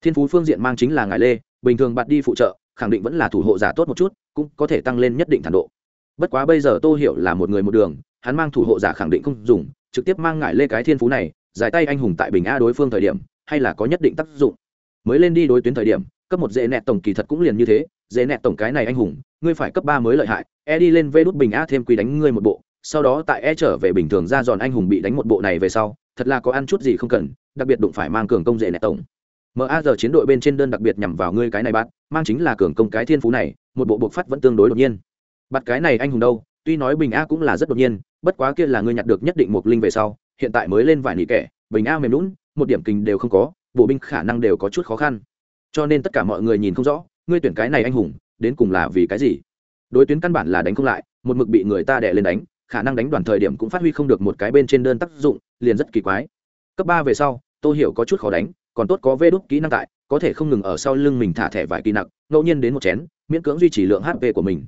Thiên phú phương diện mang chính là ngài lê, bình thường bạn đi phụ trợ khẳng định vẫn là thủ hộ giả tốt một chút, cũng có thể tăng lên nhất định thản độ. Bất quá bây giờ tô hiểu là một người một đường, hắn mang thủ hộ giả khẳng định không dùng, trực tiếp mang ngại lê cái thiên phú này, giải tay anh hùng tại bình a đối phương thời điểm, hay là có nhất định tác dụng. Mới lên đi đối tuyến thời điểm, cấp một dễ nẹt tổng kỳ thật cũng liền như thế, dễ nẹt tổng cái này anh hùng, ngươi phải cấp ba mới lợi hại e đi lên vê đút bình a thêm quý đánh ngươi một bộ, sau đó tại e trở về bình thường ra giòn anh hùng bị đánh một bộ này về sau, thật là có ăn chút gì không cần, đặc biệt đụng phải mang cường công dễ nẹt tổng ma giờ chiến đội bên trên đơn đặc biệt nhằm vào ngươi cái này bạn, mang chính là cường công cái thiên phú này, một bộ buộc phát vẫn tương đối đột nhiên. Bắt cái này anh hùng đâu, tuy nói bình a cũng là rất đột nhiên, bất quá kia là ngươi nhặt được nhất định một linh về sau, hiện tại mới lên vài nỉ kẻ, bình a mềm lún một điểm kình đều không có, bộ binh khả năng đều có chút khó khăn. Cho nên tất cả mọi người nhìn không rõ, ngươi tuyển cái này anh hùng, đến cùng là vì cái gì? Đối tuyến căn bản là đánh không lại, một mực bị người ta đè lên đánh, khả năng đánh đoàn thời điểm cũng phát huy không được một cái bên trên đơn tác dụng, liền rất kỳ quái. Cấp ba về sau tôi hiểu có chút khó đánh còn tốt có vê đúc kỹ năng tại, có thể không ngừng ở sau lưng mình thả thẻ vải kỳ nặng, ngẫu nhiên đến một chén, miễn cưỡng duy trì lượng hp của mình.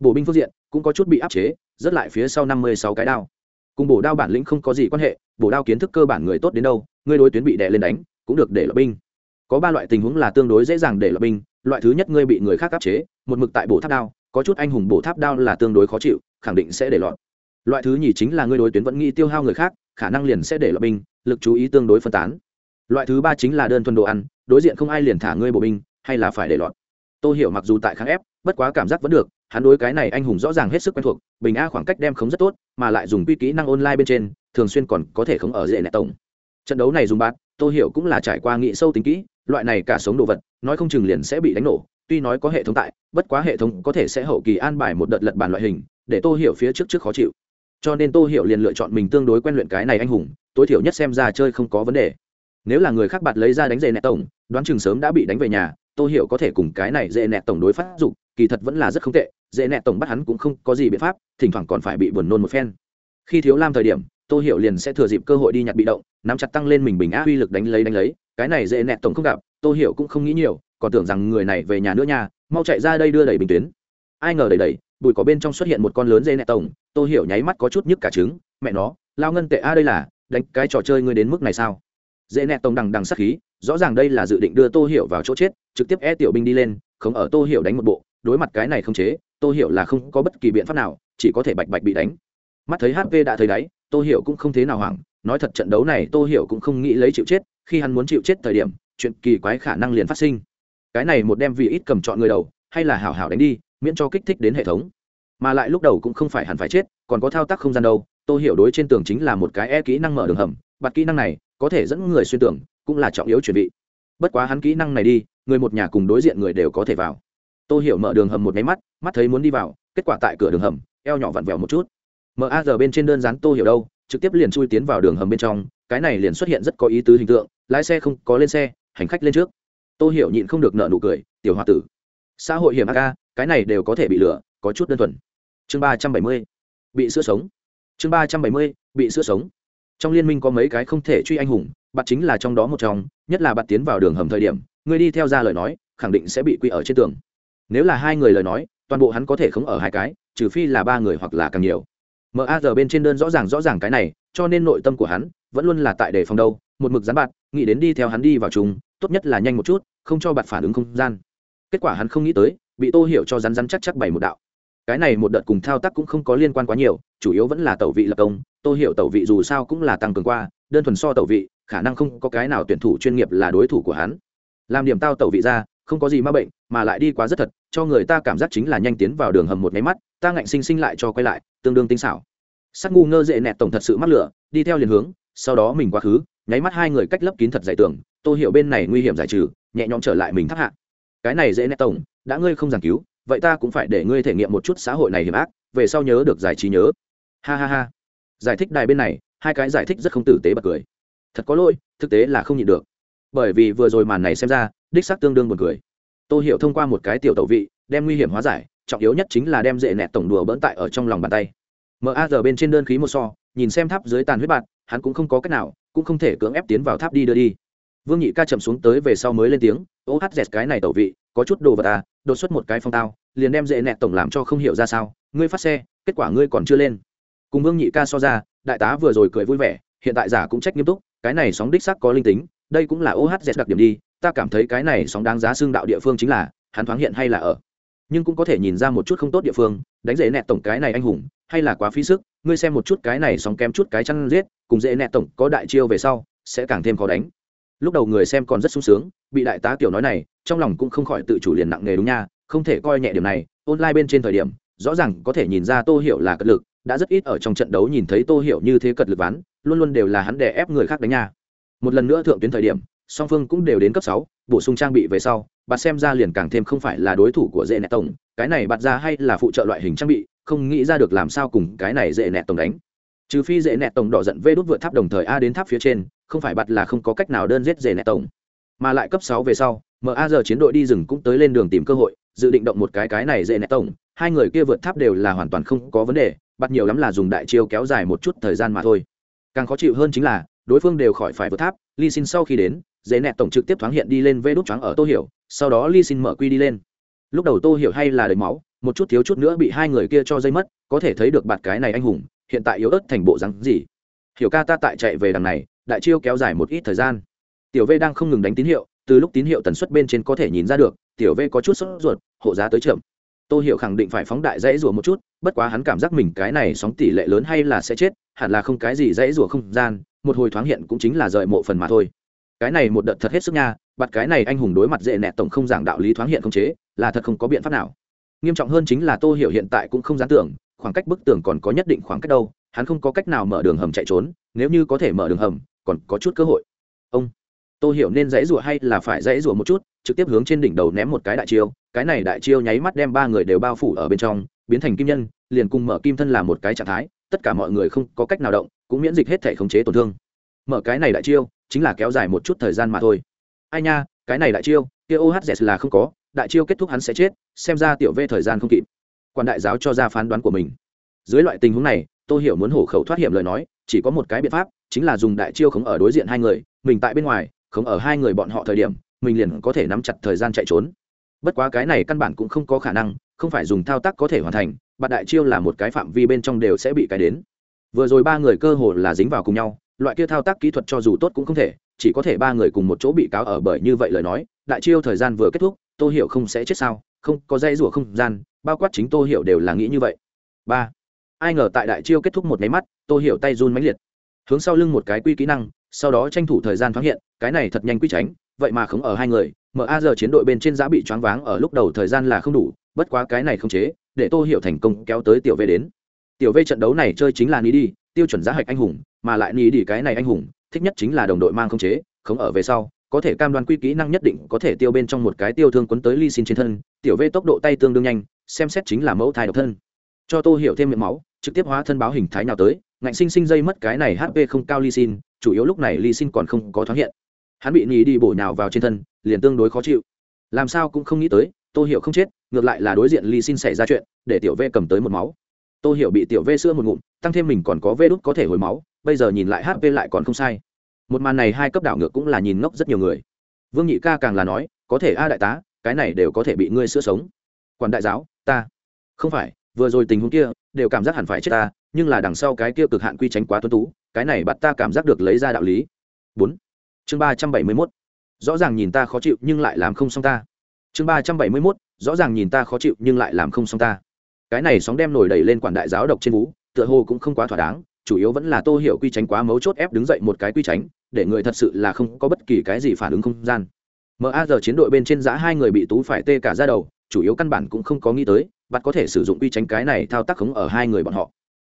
Bộ binh phương diện, cũng có chút bị áp chế, rất lại phía sau năm mươi sáu cái đao. Cùng bổ đao bản lĩnh không có gì quan hệ, bổ đao kiến thức cơ bản người tốt đến đâu ngươi đối tuyến bị đè lên đánh, cũng được để lập binh. Có ba loại tình huống là tương đối dễ dàng để lập binh, loại thứ nhất ngươi bị người khác áp chế, một mực tại bổ tháp đao, có chút anh hùng bổ tháp đao là tương đối khó chịu, khẳng định sẽ để lọt. Loại thứ nhì chính là ngươi đối tuyến vẫn nghĩ tiêu hao người khác, khả năng liền sẽ để lập binh, lực chú ý tương đối phân tán loại thứ ba chính là đơn thuần đồ ăn, đối diện không ai liền thả ngươi bộ binh, hay là phải để lọt. Tôi hiểu mặc dù tại kháng ép, bất quá cảm giác vẫn được, hắn đối cái này anh hùng rõ ràng hết sức quen thuộc, bình a khoảng cách đem khống rất tốt, mà lại dùng quy kỹ năng online bên trên, thường xuyên còn có thể khống ở dễ nẹ tổng. Trận đấu này dùng bát tôi hiểu cũng là trải qua nghị sâu tính kỹ, loại này cả sống đồ vật, nói không chừng liền sẽ bị đánh nổ, tuy nói có hệ thống tại, bất quá hệ thống có thể sẽ hậu kỳ an bài một đợt lật bản loại hình, để tôi hiểu phía trước trước khó chịu. Cho nên tôi hiểu liền lựa chọn mình tương đối quen luyện cái này anh hùng, tối thiểu nhất xem ra chơi không có vấn đề nếu là người khác bạt lấy ra đánh dê nẹt tổng, đoán chừng sớm đã bị đánh về nhà tôi hiểu có thể cùng cái này dê nẹt tổng đối phát dụng kỳ thật vẫn là rất không tệ dê nẹt tổng bắt hắn cũng không có gì biện pháp, thỉnh thoảng còn phải bị buồn nôn một phen. Khi thiếu lam thời điểm tôi hiểu liền sẽ thừa dịp cơ hội đi nhặt bị động, nắm chặt tăng lên mình bình á uy lực đánh lấy đánh lấy, cái này dễ nẹt tổng không gặp tôi hiểu cũng không nghĩ nhiều, còn tưởng rằng người này về nhà nữa nhà mau chạy ra đây đưa đẩy bình tuyến. Ai ngờ đẩy đẩy, bụi có bên trong xuất hiện một con lớn dễ nẹt tổng tôi hiểu nháy mắt có chút nhức cả trứng, mẹ nó, lao ngân tệ a, đây là, đánh cái trò chơi ngươi đến mức này sao? Dễ nẹt tông đằng đằng sắc khí, rõ ràng đây là dự định đưa tô hiểu vào chỗ chết, trực tiếp e tiểu binh đi lên, không ở tô hiểu đánh một bộ, đối mặt cái này không chế, tô hiểu là không có bất kỳ biện pháp nào, chỉ có thể bạch bạch bị đánh. Mắt thấy hp đã thấy đáy, tô hiểu cũng không thế nào hoảng, nói thật trận đấu này tô hiểu cũng không nghĩ lấy chịu chết, khi hắn muốn chịu chết thời điểm, chuyện kỳ quái khả năng liền phát sinh. Cái này một đem vì ít cầm chọn người đầu, hay là hảo hảo đánh đi, miễn cho kích thích đến hệ thống. Mà lại lúc đầu cũng không phải hẳn phải chết, còn có thao tác không gian đâu, tô hiểu đối trên tường chính là một cái e kỹ năng mở đường hầm bạt kỹ năng này có thể dẫn người xuyên tưởng cũng là trọng yếu chuẩn bị bất quá hắn kỹ năng này đi, người một nhà cùng đối diện người đều có thể vào. Tô hiểu mở đường hầm một máy mắt mắt thấy muốn đi vào, kết quả tại cửa đường hầm, eo nhỏ vặn vẹo một chút. Ma giờ bên trên đơn giản tô hiểu đâu, trực tiếp liền chui tiến vào đường hầm bên trong, cái này liền xuất hiện rất có ý tứ hình tượng, lái xe không có lên xe, hành khách lên trước. Tô hiểu nhịn không được nợ nụ cười, tiểu h tử, xã hội hiểm a ca cái này đều có thể bị lừa, có chút đơn thuần. Chương ba trăm bảy mươi, bị sữa sống. Chương ba trăm bảy mươi, bị sữa sống trong liên minh có mấy cái không thể truy anh hùng, bạn chính là trong đó một trong, nhất là bạn tiến vào đường hầm thời điểm, người đi theo ra lời nói, khẳng định sẽ bị quy ở trên tường. Nếu là hai người lời nói, toàn bộ hắn có thể không ở hai cái, trừ phi là ba người hoặc là càng nhiều. Ma giờ bên trên đơn rõ ràng rõ ràng cái này, cho nên nội tâm của hắn vẫn luôn là tại đề phòng đâu, một mực gián bạn, nghĩ đến đi theo hắn đi vào chúng tốt nhất là nhanh một chút, không cho bạn phản ứng không gian. Kết quả hắn không nghĩ tới, bị tô hiểu cho rắn rắn chắc chắc bày một đạo cái này một đợt cùng thao tác cũng không có liên quan quá nhiều, chủ yếu vẫn là tẩu vị lập công. Tôi hiểu tẩu vị dù sao cũng là tăng cường qua, đơn thuần so tẩu vị, khả năng không có cái nào tuyển thủ chuyên nghiệp là đối thủ của hắn. Làm điểm tao tẩu vị ra, không có gì ma bệnh, mà lại đi quá rất thật, cho người ta cảm giác chính là nhanh tiến vào đường hầm một máy mắt, ta ngạnh sinh sinh lại cho quay lại, tương đương tinh xảo. Sắc ngu ngơ dễ nẹt tổng thật sự mắc lửa, đi theo liền hướng, sau đó mình quá khứ, nháy mắt hai người cách lấp kín thật giải tưởng tôi hiểu bên này nguy hiểm giải trừ, nhẹ nhõm trở lại mình thắc hạ. Cái này dễ nẹt tổng, đã ngươi không giảng cứu vậy ta cũng phải để ngươi thể nghiệm một chút xã hội này hiểm ác, về sau nhớ được giải trí nhớ. Ha ha ha. Giải thích đài bên này, hai cái giải thích rất không tử tế bật cười. Thật có lỗi, thực tế là không nhịn được. Bởi vì vừa rồi màn này xem ra, đích xác tương đương buồn cười. Tôi hiểu thông qua một cái tiểu tẩu vị, đem nguy hiểm hóa giải, trọng yếu nhất chính là đem dễ nẹt tổng đùa bỡn tại ở trong lòng bàn tay. Ma giờ bên trên đơn khí một so, nhìn xem tháp dưới tàn huyết bạt, hắn cũng không có cách nào, cũng không thể cưỡng ép tiến vào tháp đi đưa đi. Vương nhị ca chậm xuống tới về sau mới lên tiếng, ô hát dẹt cái này tẩu vị, có chút đồ vật à đột xuất một cái phong tao, liền đem dễ nẹt tổng làm cho không hiểu ra sao, ngươi phát xe, kết quả ngươi còn chưa lên. Cùng vương nhị ca so ra, đại tá vừa rồi cười vui vẻ, hiện tại giả cũng trách nghiêm túc, cái này sóng đích sắc có linh tính, đây cũng là ohz đặc điểm đi, ta cảm thấy cái này sóng đáng giá xương đạo địa phương chính là, hắn thoáng hiện hay là ở. Nhưng cũng có thể nhìn ra một chút không tốt địa phương, đánh dễ nẹt tổng cái này anh hùng, hay là quá phí sức, ngươi xem một chút cái này sóng kém chút cái chăn giết, cùng dễ nẹt tổng có đại chiêu về sau, sẽ càng thêm khó đánh lúc đầu người xem còn rất sung sướng, bị đại tá kiểu nói này, trong lòng cũng không khỏi tự chủ liền nặng nề đúng nha, không thể coi nhẹ điểm này, online bên trên thời điểm, rõ ràng có thể nhìn ra tô hiểu là cật lực, đã rất ít ở trong trận đấu nhìn thấy tô hiểu như thế cật lực ván, luôn luôn đều là hắn đè ép người khác đánh nha. Một lần nữa thượng tuyến thời điểm, song phương cũng đều đến cấp sáu, bổ sung trang bị về sau, bạn xem ra liền càng thêm không phải là đối thủ của dễ nẹt tổng, cái này bạt ra hay là phụ trợ loại hình trang bị, không nghĩ ra được làm sao cùng cái này dễ nẹt tổng đánh. Trừ phi dễ nẹt tổng đỏ giận vê đốt vượt tháp đồng thời a đến tháp phía trên không phải bạt là không có cách nào đơn giết dễ nẹt tổng. Mà lại cấp sáu về sau ma giờ chiến đội đi rừng cũng tới lên đường tìm cơ hội, dự định động một cái cái này dễ nẹt tổng. Hai người kia vượt tháp đều là hoàn toàn không có vấn đề, bắt nhiều lắm là dùng đại chiêu kéo dài một chút thời gian mà thôi. Càng khó chịu hơn chính là, đối phương đều khỏi phải vượt tháp ly xin sau khi đến dễ nẹt tổng trực tiếp thoáng hiện đi lên vê đốt choáng ở tô hiểu, sau đó ly xin mở quy đi lên. Lúc đầu tô hiểu hay là đầy máu, một chút thiếu chút nữa bị hai người kia cho dây mất, có thể thấy được bạt cái này anh hùng, hiện tại yếu ớt thành bộ rắn gì. Hiểu ca ta tại chạy về đằng này đại chiêu kéo dài một ít thời gian. Tiểu v đang không ngừng đánh tín hiệu, từ lúc tín hiệu tần suất bên trên có thể nhìn ra được, tiểu v có chút sốt ruột, hộ giá tới chậm. Tô hiểu khẳng định phải phóng đại dãy rủa một chút, bất quá hắn cảm giác mình cái này sóng tỷ lệ lớn hay là sẽ chết, hẳn là không cái gì dãy rủa không gian, một hồi thoáng hiện cũng chính là rời mộ phần mà thôi. Cái này một đợt thật hết sức nha bặt cái này anh hùng đối mặt dễ nẹt tổng không giảng đạo lý thoáng hiện không chế, là thật không có biện pháp nào. Nghiêm trọng hơn chính là tô hiểu hiện tại cũng không dám tưởng, khoảng cách bức tường còn có nhất định khoảng cách đâu, hắn không có cách nào mở đường hầm chạy trốn, nếu như có thể mở đường hầm còn có chút cơ hội. Ông, tôi hiểu nên dãy rủa hay là phải dãy rủa một chút, trực tiếp hướng trên đỉnh đầu ném một cái đại chiêu, cái này đại chiêu nháy mắt đem ba người đều bao phủ ở bên trong, biến thành kim nhân, liền cùng mở kim thân làm một cái trạng thái, tất cả mọi người không có cách nào động, cũng miễn dịch hết thể khống chế tổn thương. Mở cái này đại chiêu, chính là kéo dài một chút thời gian mà thôi. Ai nha, cái này đại chiêu, kia ohz là không có, đại chiêu kết thúc hắn sẽ chết, xem ra tiểu v thời gian không kịp. Quan đại giáo cho ra phán đoán của mình. Dưới loại tình huống này, tôi hiểu muốn hổ khẩu thoát hiểm lời nói, chỉ có một cái biện pháp chính là dùng đại chiêu khống ở đối diện hai người, mình tại bên ngoài, khống ở hai người bọn họ thời điểm, mình liền có thể nắm chặt thời gian chạy trốn. Bất quá cái này căn bản cũng không có khả năng, không phải dùng thao tác có thể hoàn thành bạn đại chiêu là một cái phạm vi bên trong đều sẽ bị cái đến. Vừa rồi ba người cơ hồ là dính vào cùng nhau, loại kia thao tác kỹ thuật cho dù tốt cũng không thể, chỉ có thể ba người cùng một chỗ bị cáo ở bởi như vậy lời nói, đại chiêu thời gian vừa kết thúc, tô hiểu không sẽ chết sao, không, có dây rủa không gian, bao quát chính tô hiểu đều là nghĩ như vậy. Ba, ai ngờ tại đại chiêu kết thúc một máy mắt, tô hiểu tay run mãnh liệt hướng sau lưng một cái quy kỹ năng, sau đó tranh thủ thời gian thoáng hiện, cái này thật nhanh quy tránh, vậy mà không ở hai người mở A giờ chiến đội bên trên giá bị choáng váng ở lúc đầu thời gian là không đủ, bất quá cái này không chế, để tô hiểu thành công kéo tới tiểu v đến. Tiểu v trận đấu này chơi chính là ní đi tiêu chuẩn giá hạch anh hùng, mà lại ní đi cái này anh hùng, thích nhất chính là đồng đội mang không chế, không ở về sau, có thể cam đoan quy kỹ năng nhất định có thể tiêu bên trong một cái tiêu thương quấn tới ly xin trên thân, tiểu v tốc độ tay tương đương nhanh, xem xét chính là mẫu thai độc thân. Cho tô hiểu thêm miệng máu, trực tiếp hóa thân báo hình thái nào tới ngạnh sinh sinh dây mất cái này hp không cao ly xin, chủ yếu lúc này ly xin còn không có thoáng hiện. Hắn bị nhì đi bổ nhào vào trên thân, liền tương đối khó chịu. Làm sao cũng không nghĩ tới, tô hiểu không chết, ngược lại là đối diện ly xin xảy ra chuyện, để tiểu v cầm tới một máu. Tô hiểu bị tiểu v sữa một ngụm, tăng thêm mình còn có v đút có thể hồi máu, bây giờ nhìn lại hp lại còn không sai. Một màn này hai cấp đảo ngược cũng là nhìn ngốc rất nhiều người. Vương nhị ca càng là nói, có thể a đại tá, cái này đều có thể bị ngươi sữa sống. Quản đại giáo, ta. Không phải vừa rồi tình huống kia, đều cảm giác hẳn phải chết ta, nhưng là đằng sau cái kia cực hạn quy tránh quá tuân tú, cái này bạn ta cảm giác được lấy ra đạo lý. Bốn. Chương ba trăm bảy mươi mốt. Rõ ràng nhìn ta khó chịu nhưng lại làm không xong ta. Chương ba trăm bảy mươi mốt. Rõ ràng nhìn ta khó chịu nhưng lại làm không xong ta. Cái này sóng đem nổi đẩy lên quản đại giáo độc trên vũ, tựa hồ cũng không quá thỏa đáng, chủ yếu vẫn là tô hiểu quy tránh quá mấu chốt ép đứng dậy một cái quy tránh, để người thật sự là không có bất kỳ cái gì phản ứng không gian. Ma giờ chiến đội bên trên giã hai người bị tú phải tê cả ra đầu, chủ yếu căn bản cũng không có nghĩ tới bạn có thể sử dụng quy tránh cái này thao tác khống ở hai người bọn họ.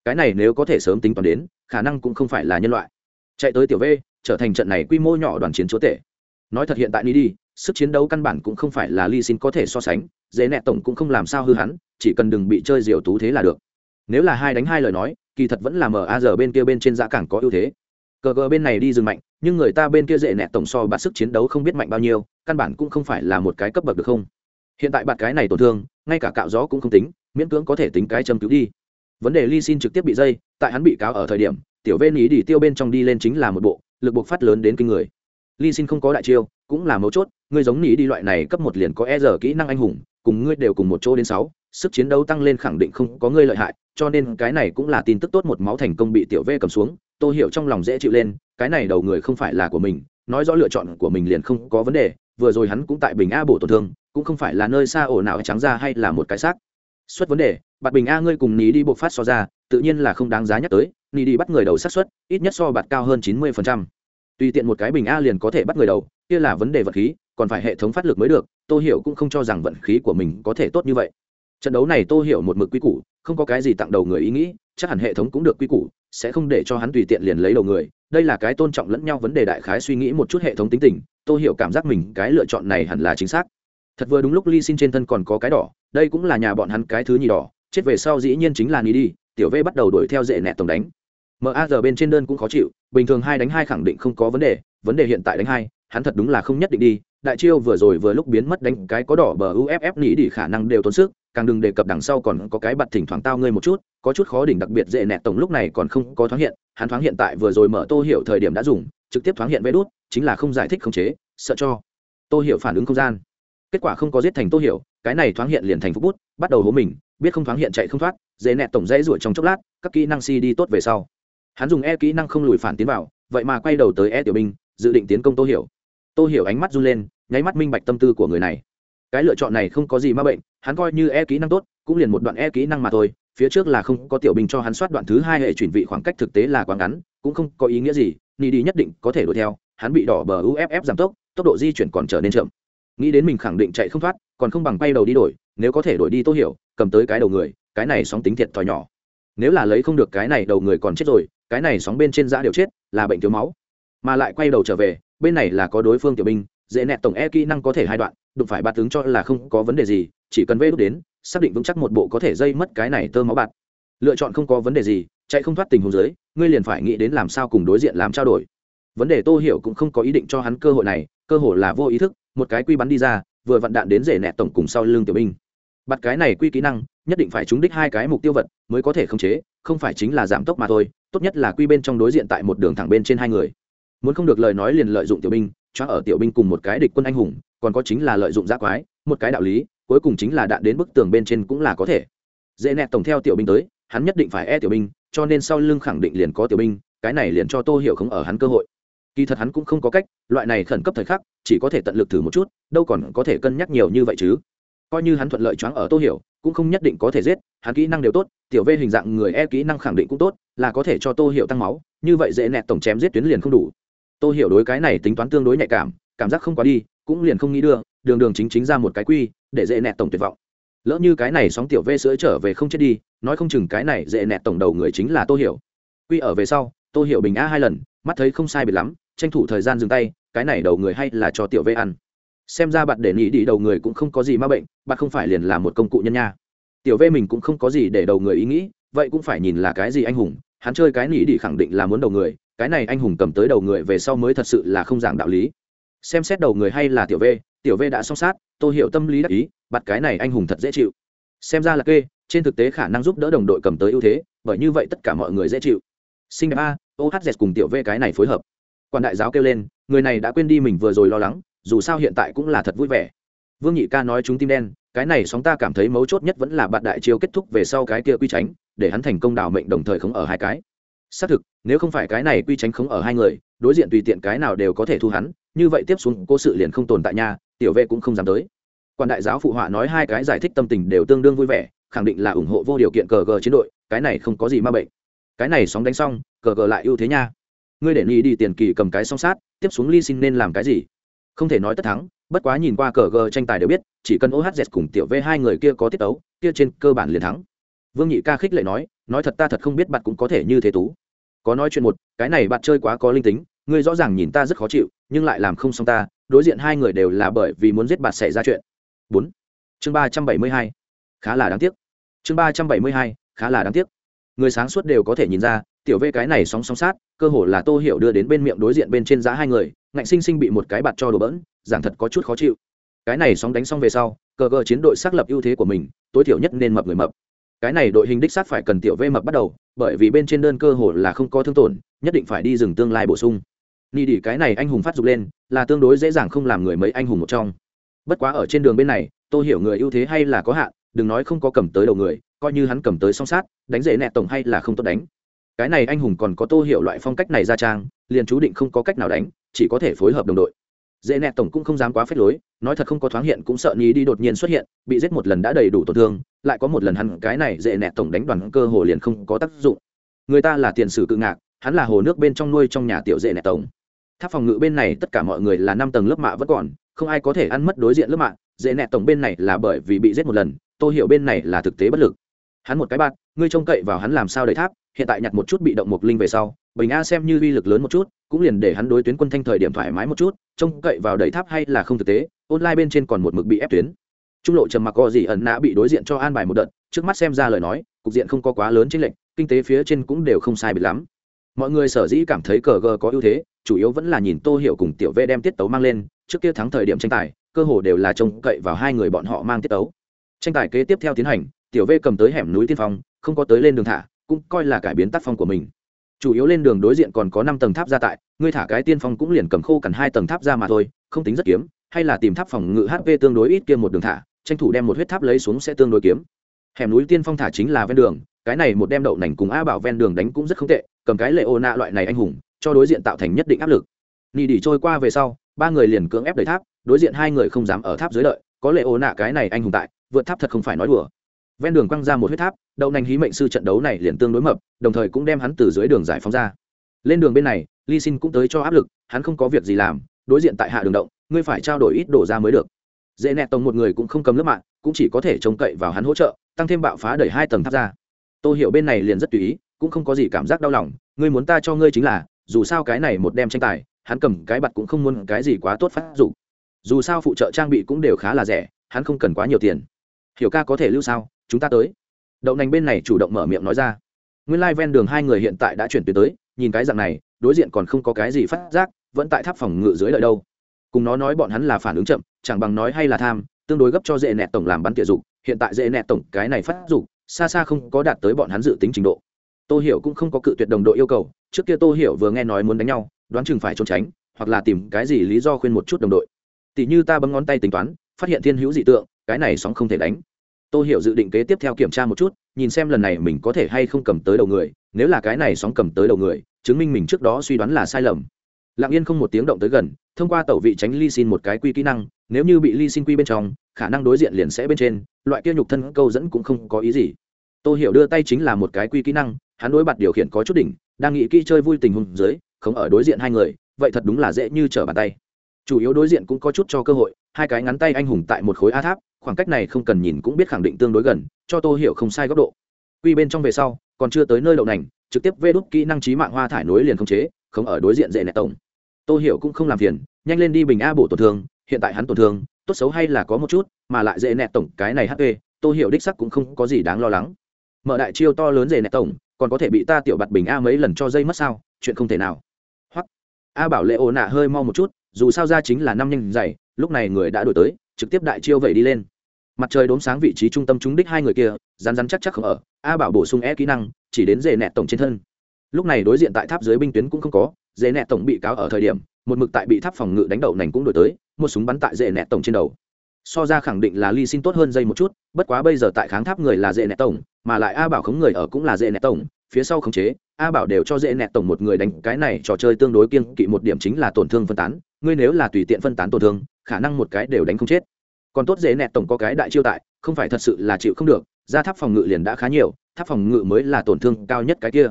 Cái này nếu có thể sớm tính toán đến, khả năng cũng không phải là nhân loại. Chạy tới tiểu v, trở thành trận này quy mô nhỏ đoàn chiến chúa tể. Nói thật hiện tại đi đi sức chiến đấu căn bản cũng không phải là ly xin có thể so sánh dễ nẹ tổng cũng không làm sao hư hắn, chỉ cần đừng bị chơi diều tú thế là được. Nếu là hai đánh hai lời nói, kỳ thật vẫn là mở a giờ bên kia bên trên giã cảng có ưu thế. Cờ gờ bên này đi dừng mạnh, nhưng người ta bên kia dễ nẹ tổng so bạt sức chiến đấu không biết mạnh bao nhiêu, căn bản cũng không phải là một cái cấp bậc được không? Hiện tại bạn cái này tổn thương, ngay cả cạo gió cũng không tính, miễn cưỡng có thể tính cái châm cứu đi. Vấn đề ly xin trực tiếp bị dây, tại hắn bị cáo ở thời điểm, tiểu vên ý đi tiêu bên trong đi lên chính là một bộ, lực buộc phát lớn đến kinh người. Ly xin không có đại chiêu, cũng là mấu chốt, ngươi giống nỉ đi loại này cấp một liền có e giờ kỹ năng anh hùng, cùng ngươi đều cùng một chỗ đến sáu, sức chiến đấu tăng lên khẳng định không có ngươi lợi hại, cho nên cái này cũng là tin tức tốt một máu thành công bị tiểu v cầm xuống tôi hiểu trong lòng dễ chịu lên, cái này đầu người không phải là của mình, nói rõ lựa chọn của mình liền không có vấn đề vừa rồi hắn cũng tại bình a bổ tổn thương, cũng không phải là nơi xa ổ nào trắng ra hay là một cái xác. Xuất vấn đề, bạt bình a ngươi cùng ní đi bộ phát so ra, tự nhiên là không đáng giá nhắc tới ní đi bắt người đầu xác suất, ít nhất so bạt cao hơn chín mươi phần trăm. Tùy tiện một cái bình a liền có thể bắt người đầu, kia là vấn đề vật khí, còn phải hệ thống phát lực mới được, tô hiểu cũng không cho rằng vận khí của mình có thể tốt như vậy. Trận đấu này tô hiểu một mực quy củ, không có cái gì tặng đầu người ý nghĩ, chắc hẳn hệ thống cũng được quy củ, sẽ không để cho hắn tùy tiện liền lấy đầu người đây là cái tôn trọng lẫn nhau vấn đề đại khái suy nghĩ một chút hệ thống tính tình tôi hiểu cảm giác mình cái lựa chọn này hẳn là chính xác. Thật vừa đúng lúc ly xin trên thân còn có cái đỏ, đây cũng là nhà bọn hắn cái thứ nhì đỏ, chết về sau dĩ nhiên chính là ni đi, tiểu v bắt đầu đuổi theo dễ nẹt tổng đánh. Maz bên trên đơn cũng khó chịu, bình thường hai đánh hai khẳng định không có vấn đề vấn đề hiện tại đánh hai, hắn thật đúng là không nhất định đi, đại chiêu vừa rồi vừa lúc biến mất đánh cái có đỏ bờ uff nỉ đi khả năng đều tốn sức càng đừng đề cập đằng sau còn có cái bật thỉnh thoảng tao ngươi một chút, có chút khó đỉnh đặc biệt dễ nẹt tổng lúc này còn không có thoáng hiện, hắn thoáng hiện tại vừa rồi mở tô hiểu thời điểm đã dùng, trực tiếp thoáng hiện vẽ đút chính là không giải thích khống chế, sợ cho. Tô hiểu phản ứng không gian. Kết quả không có giết thành tô hiểu, cái này thoáng hiện liền thành phúc bút, bắt đầu hố mình, biết không thoáng hiện chạy không thoát, dễ nẹt tổng dãy ruổi trong chốc lát, các kỹ năng si đi tốt về sau. Hắn dùng e kỹ năng không lùi phản tiến vào, vậy mà quay đầu tới e tiểu binh dự định tiến công tô hiểu. Tô hiểu ánh mắt run lên, nháy mắt minh bạch tâm tư của người này cái lựa chọn này không có gì ma bệnh, hắn coi như e kỹ năng tốt, cũng liền một đoạn e kỹ năng mà thôi, phía trước là không có tiểu binh cho hắn soát đoạn thứ hai hệ chuyển vị khoảng cách thực tế là quá ngắn, cũng không có ý nghĩa gì ni đi nhất định có thể đuổi theo, hắn bị đỏ bờ uff giảm tốc tốc độ di chuyển còn trở nên chậm. Nghĩ đến mình khẳng định chạy không thoát, còn không bằng quay đầu đi đổi, nếu có thể đổi đi tô hiểu, cầm tới cái đầu người, cái này sóng tính thiệt thòi nhỏ. Nếu là lấy không được cái này đầu người còn chết rồi, cái này sóng bên trên giã đều chết, là bệnh thiếu máu. Mà lại quay đầu trở về, bên này là có đối phương tiểu binh, dễ nẹt tổng e kỹ năng có thể hai đoạn đụng phải bạt tướng cho là không có vấn đề gì, chỉ cần vê đúc đến, xác định vững chắc một bộ có thể dây mất cái này tơ máu bạt. Lựa chọn không có vấn đề gì, chạy không thoát tình huống dưới, ngươi liền phải nghĩ đến làm sao cùng đối diện làm trao đổi. Vấn đề tô hiểu cũng không có ý định cho hắn cơ hội này, cơ hội là vô ý thức, một cái quy bắn đi ra, vừa vặn đạn đến rể nẹt tổng cùng sau lưng tiểu binh. Bắt cái này quy kỹ năng, nhất định phải trúng đích hai cái mục tiêu vật mới có thể khống chế, không phải chính là giảm tốc mà thôi, tốt nhất là quy bên trong đối diện tại một đường thẳng bên trên hai người. Muốn không được lời nói liền lợi dụng tiểu binh cho ở tiểu binh cùng một cái địch quân anh hùng, còn có chính là lợi dụng giác quái, một cái đạo lý, cuối cùng chính là đạn đến bức tường bên trên cũng là có thể. Dễ nẹt tổng theo tiểu binh tới, hắn nhất định phải e tiểu binh, cho nên sau lưng khẳng định liền có tiểu binh, cái này liền cho tô hiểu không ở hắn cơ hội. Kỳ thật hắn cũng không có cách, loại này khẩn cấp thời khắc, chỉ có thể tận lực thử một chút, đâu còn có thể cân nhắc nhiều như vậy chứ. Coi như hắn thuận lợi choáng ở tô hiểu, cũng không nhất định có thể giết, hắn kỹ năng đều tốt, tiểu v hình dạng người e kỹ năng khẳng định cũng tốt, là có thể cho tô hiểu tăng máu, như vậy dễ nẹt tổng chém giết tuyến liền không đủ. Tôi hiểu đối cái này tính toán tương đối nhạy cảm cảm giác không quá đi, cũng liền không nghĩ đưa, đường đường chính chính ra một cái quy, để dễ nẹt tổng tuyệt vọng. Lỡ như cái này sóng tiểu vê sữa trở về không chết đi, nói không chừng cái này dễ nẹt tổng đầu người chính là tôi hiểu. Quy ở về sau tôi hiểu bình a hai lần, mắt thấy không sai biệt lắm, tranh thủ thời gian dừng tay, cái này đầu người hay là cho tiểu vê ăn. Xem ra bạn để nghĩ đi đầu người cũng không có gì ma bệnh, bạn không phải liền là một công cụ nhân nha. Tiểu vê mình cũng không có gì để đầu người ý nghĩ, vậy cũng phải nhìn là cái gì anh hùng, hắn chơi cái nghĩ đi khẳng định là muốn đầu người cái này anh hùng cầm tới đầu người về sau mới thật sự là không giảng đạo lý. Xem xét đầu người hay là tiểu v tiểu v đã song sát, tôi hiểu tâm lý đắc ý, bắt cái này anh hùng thật dễ chịu. Xem ra là kê, trên thực tế khả năng giúp đỡ đồng đội cầm tới ưu thế, bởi như vậy tất cả mọi người dễ chịu. Sinh đẹp a ohz cùng tiểu v cái này phối hợp. Quan đại giáo kêu lên, người này đã quên đi mình vừa rồi lo lắng, dù sao hiện tại cũng là thật vui vẻ. Vương nhị ca nói chúng tim đen, cái này sóng ta cảm thấy mấu chốt nhất vẫn là bạn đại chiêu kết thúc về sau cái kia quy tránh, để hắn thành công đảo mệnh đồng thời không ở hai cái xác thực, nếu không phải cái này quy tránh không ở hai người, đối diện tùy tiện cái nào đều có thể thu hắn, như vậy tiếp xuống cô sự liền không tồn tại nhà tiểu vệ cũng không dám tới. Quan đại giáo phụ họa nói hai cái giải thích tâm tình đều tương đương vui vẻ, khẳng định là ủng hộ vô điều kiện cờ gờ chiến đội, cái này không có gì ma bệnh. Cái này sóng đánh xong, cờ gờ lại ưu thế nha. Ngươi để nghĩ đi tiền kỳ cầm cái song sát, tiếp xuống ly xin nên làm cái gì? Không thể nói tất thắng, bất quá nhìn qua cờ gờ tranh tài đều biết, chỉ cần ohz cùng tiểu v hai người kia có tiết tấu, kia trên cơ bản liền thắng. Vương nhị ca khích lệ nói nói thật ta thật không biết bạn cũng có thể như thế tú có nói chuyện một, cái này bạn chơi quá có linh tính, ngươi rõ ràng nhìn ta rất khó chịu, nhưng lại làm không xong ta, đối diện hai người đều là bởi vì muốn giết bạn xảy ra chuyện. Bốn, chương ba trăm bảy mươi hai, khá là đáng tiếc. Chương ba trăm bảy mươi hai, khá là đáng tiếc. Người sáng suốt đều có thể nhìn ra, tiểu vê cái này sóng sóng sát, cơ hồ là tô hiểu đưa đến bên miệng đối diện bên trên giá hai người, ngạnh sinh sinh bị một cái bạt cho đồ bỡn, giảng thật có chút khó chịu. Cái này sóng đánh xong về sau, cờ cờ chiến đội xác lập ưu thế của mình, tối thiểu nhất nên mập người mập cái này đội hình đích sát phải cần tiểu vê mập bắt đầu, bởi vì bên trên đơn cơ hồ là không có thương tổn, nhất định phải đi dừng tương lai bổ sung. Ni đỉ cái này anh hùng phát dục lên, là tương đối dễ dàng không làm người mấy anh hùng một trong. Bất quá ở trên đường bên này tôi hiểu người ưu thế hay là có hạn, đừng nói không có cầm tới đầu người, coi như hắn cầm tới song sát, đánh dễ nẹ tổng hay là không tốt đánh. Cái này anh hùng còn có tô hiểu loại phong cách này ra trang, liền chú định không có cách nào đánh, chỉ có thể phối hợp đồng đội dễ nẹt tổng cũng không dám quá phép lối, nói thật không có thoáng hiện cũng sợ nhí đi đột nhiên xuất hiện, bị giết một lần đã đầy đủ tổn thương, lại có một lần hắn cái này dễ nẹt tổng đánh đoàn cơ hồ liền không có tác dụng. Người ta là tiền sử cự ngạc, hắn là hồ nước bên trong nuôi trong nhà tiểu dễ nẹt tổng. Tháp phòng ngự bên này tất cả mọi người là năm tầng lớp mạ vẫn còn, không ai có thể ăn mất đối diện lớp mạ, dễ nẹt tổng bên này là bởi vì bị giết một lần, tôi hiểu bên này là thực tế bất lực. Hắn một cái bạt ngươi trông cậy vào hắn làm sao đầy tháp, hiện tại nhặt một chút bị động mục linh về sau bình a xem như uy lực lớn một chút, cũng liền để hắn đối tuyến quân thanh thời điểm thoải mái một chút, trông cậy vào đẩy tháp hay là không thực tế, online bên trên còn một mực bị ép tuyến. Trung lộ trầm mặc co gì ẩn nã bị đối diện cho an bài một đợt, trước mắt xem ra lời nói, cục diện không có quá lớn trên lệnh kinh tế phía trên cũng đều không sai bị lắm. Mọi người sở dĩ cảm thấy cờ gờ có ưu thế, chủ yếu vẫn là nhìn tô hiểu cùng tiểu v đem tiết tấu mang lên, trước kia thắng thời điểm tranh tài, cơ hồ đều là trông cậy vào hai người bọn họ mang tiết tấu. Tranh tài kế tiếp theo tiến hành, tiểu v cầm tới hẻm núi tiên phong, không có tới lên đường thả, cũng coi là cải biến tác phong của mình chủ yếu lên đường đối diện còn có năm tầng tháp ra tại, ngươi thả cái tiên phong cũng liền cầm khô cằn hai tầng tháp ra mà thôi, không tính rất kiếm, hay là tìm tháp phòng ngự hp tương đối ít kia một đường thả, tranh thủ đem một huyết tháp lấy xuống sẽ tương đối kiếm. Hẻm núi tiên phong thả chính là ven đường, cái này một đem đậu nành cùng a bảo ven đường đánh cũng rất không tệ, cầm cái lệ ô nạ loại này anh hùng, cho đối diện tạo thành nhất định áp lực. Nỉ đỉ trôi qua về sau, ba người liền cưỡng ép đẩy tháp, đối diện hai người không dám ở tháp dưới đợi, có lệ ô nạ cái này anh hùng tại, vượt tháp thật không phải nói đùa ven đường quăng ra một huyết tháp, đậu nành hí mệnh sư trận đấu này liền tương đối mập, đồng thời cũng đem hắn từ dưới đường giải phóng ra. Lên đường bên này ly xin cũng tới cho áp lực, hắn không có việc gì làm, đối diện tại hạ đường động, ngươi phải trao đổi ít đổ ra mới được. Dễ nẹt tông một người cũng không cầm lớp mạng, cũng chỉ có thể trông cậy vào hắn hỗ trợ, tăng thêm bạo phá đẩy hai tầng tháp ra. Tôi hiểu bên này liền rất tùy ý, cũng không có gì cảm giác đau lòng, ngươi muốn ta cho ngươi chính là, dù sao cái này một đem tranh tài, hắn cầm cái bặt cũng không muốn cái gì quá tốt phát dù dù sao phụ trợ trang bị cũng đều khá là rẻ, hắn không cần quá nhiều tiền. Hiểu ca có thể lưu sao? Chúng ta tới. Đậu nành bên này chủ động mở miệng nói ra. Nguyên lai、like、ven đường hai người hiện tại đã chuyển tuyến tới, nhìn cái dạng này, đối diện còn không có cái gì phát giác, vẫn tại tháp phòng ngự dưới lợi đâu. Cùng nó nói bọn hắn là phản ứng chậm, chẳng bằng nói hay là tham, tương đối gấp cho dễ nẹt tổng làm bắn tiệ dục, hiện tại dễ nẹt tổng cái này phát dục, xa xa không có đạt tới bọn hắn dự tính trình độ. Tô hiểu cũng không có cự tuyệt đồng đội yêu cầu, trước kia tô hiểu vừa nghe nói muốn đánh nhau, đoán chừng phải trốn tránh, hoặc là tìm cái gì lý do khuyên một chút đồng đội. Tỷ như ta bấm ngón tay tính toán, phát hiện thiên hữu dị tượng, cái này sóng không thể đánh. Tôi hiểu dự định kế tiếp theo kiểm tra một chút, nhìn xem lần này mình có thể hay không cầm tới đầu người, nếu là cái này sóng cầm tới đầu người, chứng minh mình trước đó suy đoán là sai lầm. Lặng yên không một tiếng động tới gần, thông qua tẩu vị tránh ly xin một cái quy kỹ năng, nếu như bị ly xin quy bên trong, khả năng đối diện liền sẽ bên trên, loại kia nhục thân câu dẫn cũng không có ý gì. Tôi hiểu đưa tay chính là một cái quy kỹ năng, hắn đối bạt điều khiển có chút đỉnh, đang nghĩ kỹ chơi vui tình huống dưới không ở đối diện hai người, vậy thật đúng là dễ như trở bàn tay. Chủ yếu đối diện cũng có chút cho cơ hội, hai cái ngắn tay anh hùng tại một khối a tháp khoảng cách này không cần nhìn cũng biết khẳng định tương đối gần, cho tô hiểu không sai góc độ. Quy bên trong về sau, còn chưa tới nơi đậu nành, trực tiếp vê đốt kỹ năng trí mạng hoa thải nối liền không chế, không ở đối diện dễ nẹt tổng. Tô hiểu cũng không làm phiền, nhanh lên đi bình a bổ tổn thương, hiện tại hắn tổn thương, tốt xấu hay là có một chút, mà lại dễ nẹt tổng, cái này hp tô hiểu đích sắc cũng không có gì đáng lo lắng. Mở đại chiêu to lớn dễ nẹt tổng, còn có thể bị ta tiểu bặt bình a mấy lần cho dây mất sao, chuyện không thể nào. Hoặc, a bảo lệ ô nạ hơi mau một chút, dù sao ra chính là năm nhanh dày, lúc này người đã đổi tới, trực tiếp đại chiêu vẩy đi lên mặt trời đốm sáng vị trí trung tâm trúng đích hai người kia rán rán chắc chắc không ở, a bảo bổ sung e kỹ năng, chỉ đến dễ nẹt tổng trên thân. Lúc này đối diện tại tháp dưới binh tuyến cũng không có dễ nẹt tổng bị cáo ở thời điểm, một mực tại bị tháp phòng ngự đánh đầu nành cũng đổi tới, một súng bắn tại dễ nẹt tổng trên đầu. So ra khẳng định là ly xin tốt hơn dây một chút, bất quá bây giờ tại kháng tháp người là dễ nẹt tổng, mà lại a bảo khống người ở cũng là dễ nẹt tổng, phía sau khống chế, a bảo đều cho dễ nẹt tổng một người đánh, cái này trò chơi tương đối kiên kỵ, một điểm chính là tổn thương phân tán, ngươi nếu là tùy tiện phân tán tổn thương, khả năng một cái đều đánh không chết còn tốt dễ nẹt tổng có cái đại chiêu tại, không phải thật sự là chịu không được, ra tháp phòng ngự liền đã khá nhiều, tháp phòng ngự mới là tổn thương cao nhất cái kia.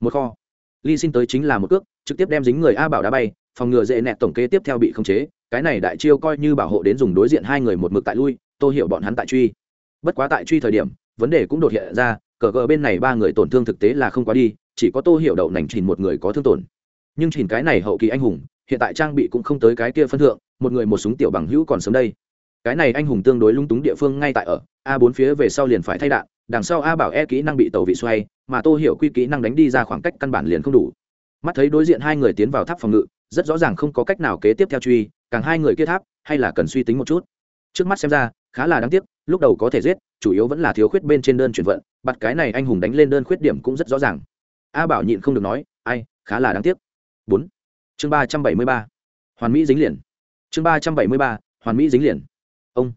Một kho. Ly xin tới chính là một cước, trực tiếp đem dính người a bảo đá bay, phòng ngừa dễ nẹt tổng kế tiếp theo bị khống chế, cái này đại chiêu coi như bảo hộ đến dùng đối diện hai người một mực tại lui, tô hiểu bọn hắn tại truy. Bất quá tại truy thời điểm, vấn đề cũng đột hiện ra, cờ cờ bên này ba người tổn thương thực tế là không quá đi, chỉ có tô hiểu đậu nành chìn một người có thương tổn. Nhưng chìn cái này hậu kỳ anh hùng, hiện tại trang bị cũng không tới cái kia phân thượng, một người một súng tiểu bằng hữu còn sớm đây cái này anh hùng tương đối lung túng địa phương ngay tại ở, a bốn phía về sau liền phải thay đạn, đằng sau a bảo e kỹ năng bị tàu vị xoay, mà tô hiểu quy kỹ năng đánh đi ra khoảng cách căn bản liền không đủ. Mắt thấy đối diện hai người tiến vào tháp phòng ngự, rất rõ ràng không có cách nào kế tiếp theo truy, càng hai người kia tháp, hay là cần suy tính một chút. Trước mắt xem ra, khá là đáng tiếc, lúc đầu có thể giết, chủ yếu vẫn là thiếu khuyết bên trên đơn chuyển vận, bắt cái này anh hùng đánh lên đơn khuyết điểm cũng rất rõ ràng. A bảo nhịn không được nói, ai, khá là đáng tiếc. Bốn. Chương ba trăm bảy mươi ba. Hoàn mỹ dính liền. Chương ba trăm bảy mươi ba. Hoàn mỹ dính liền ông.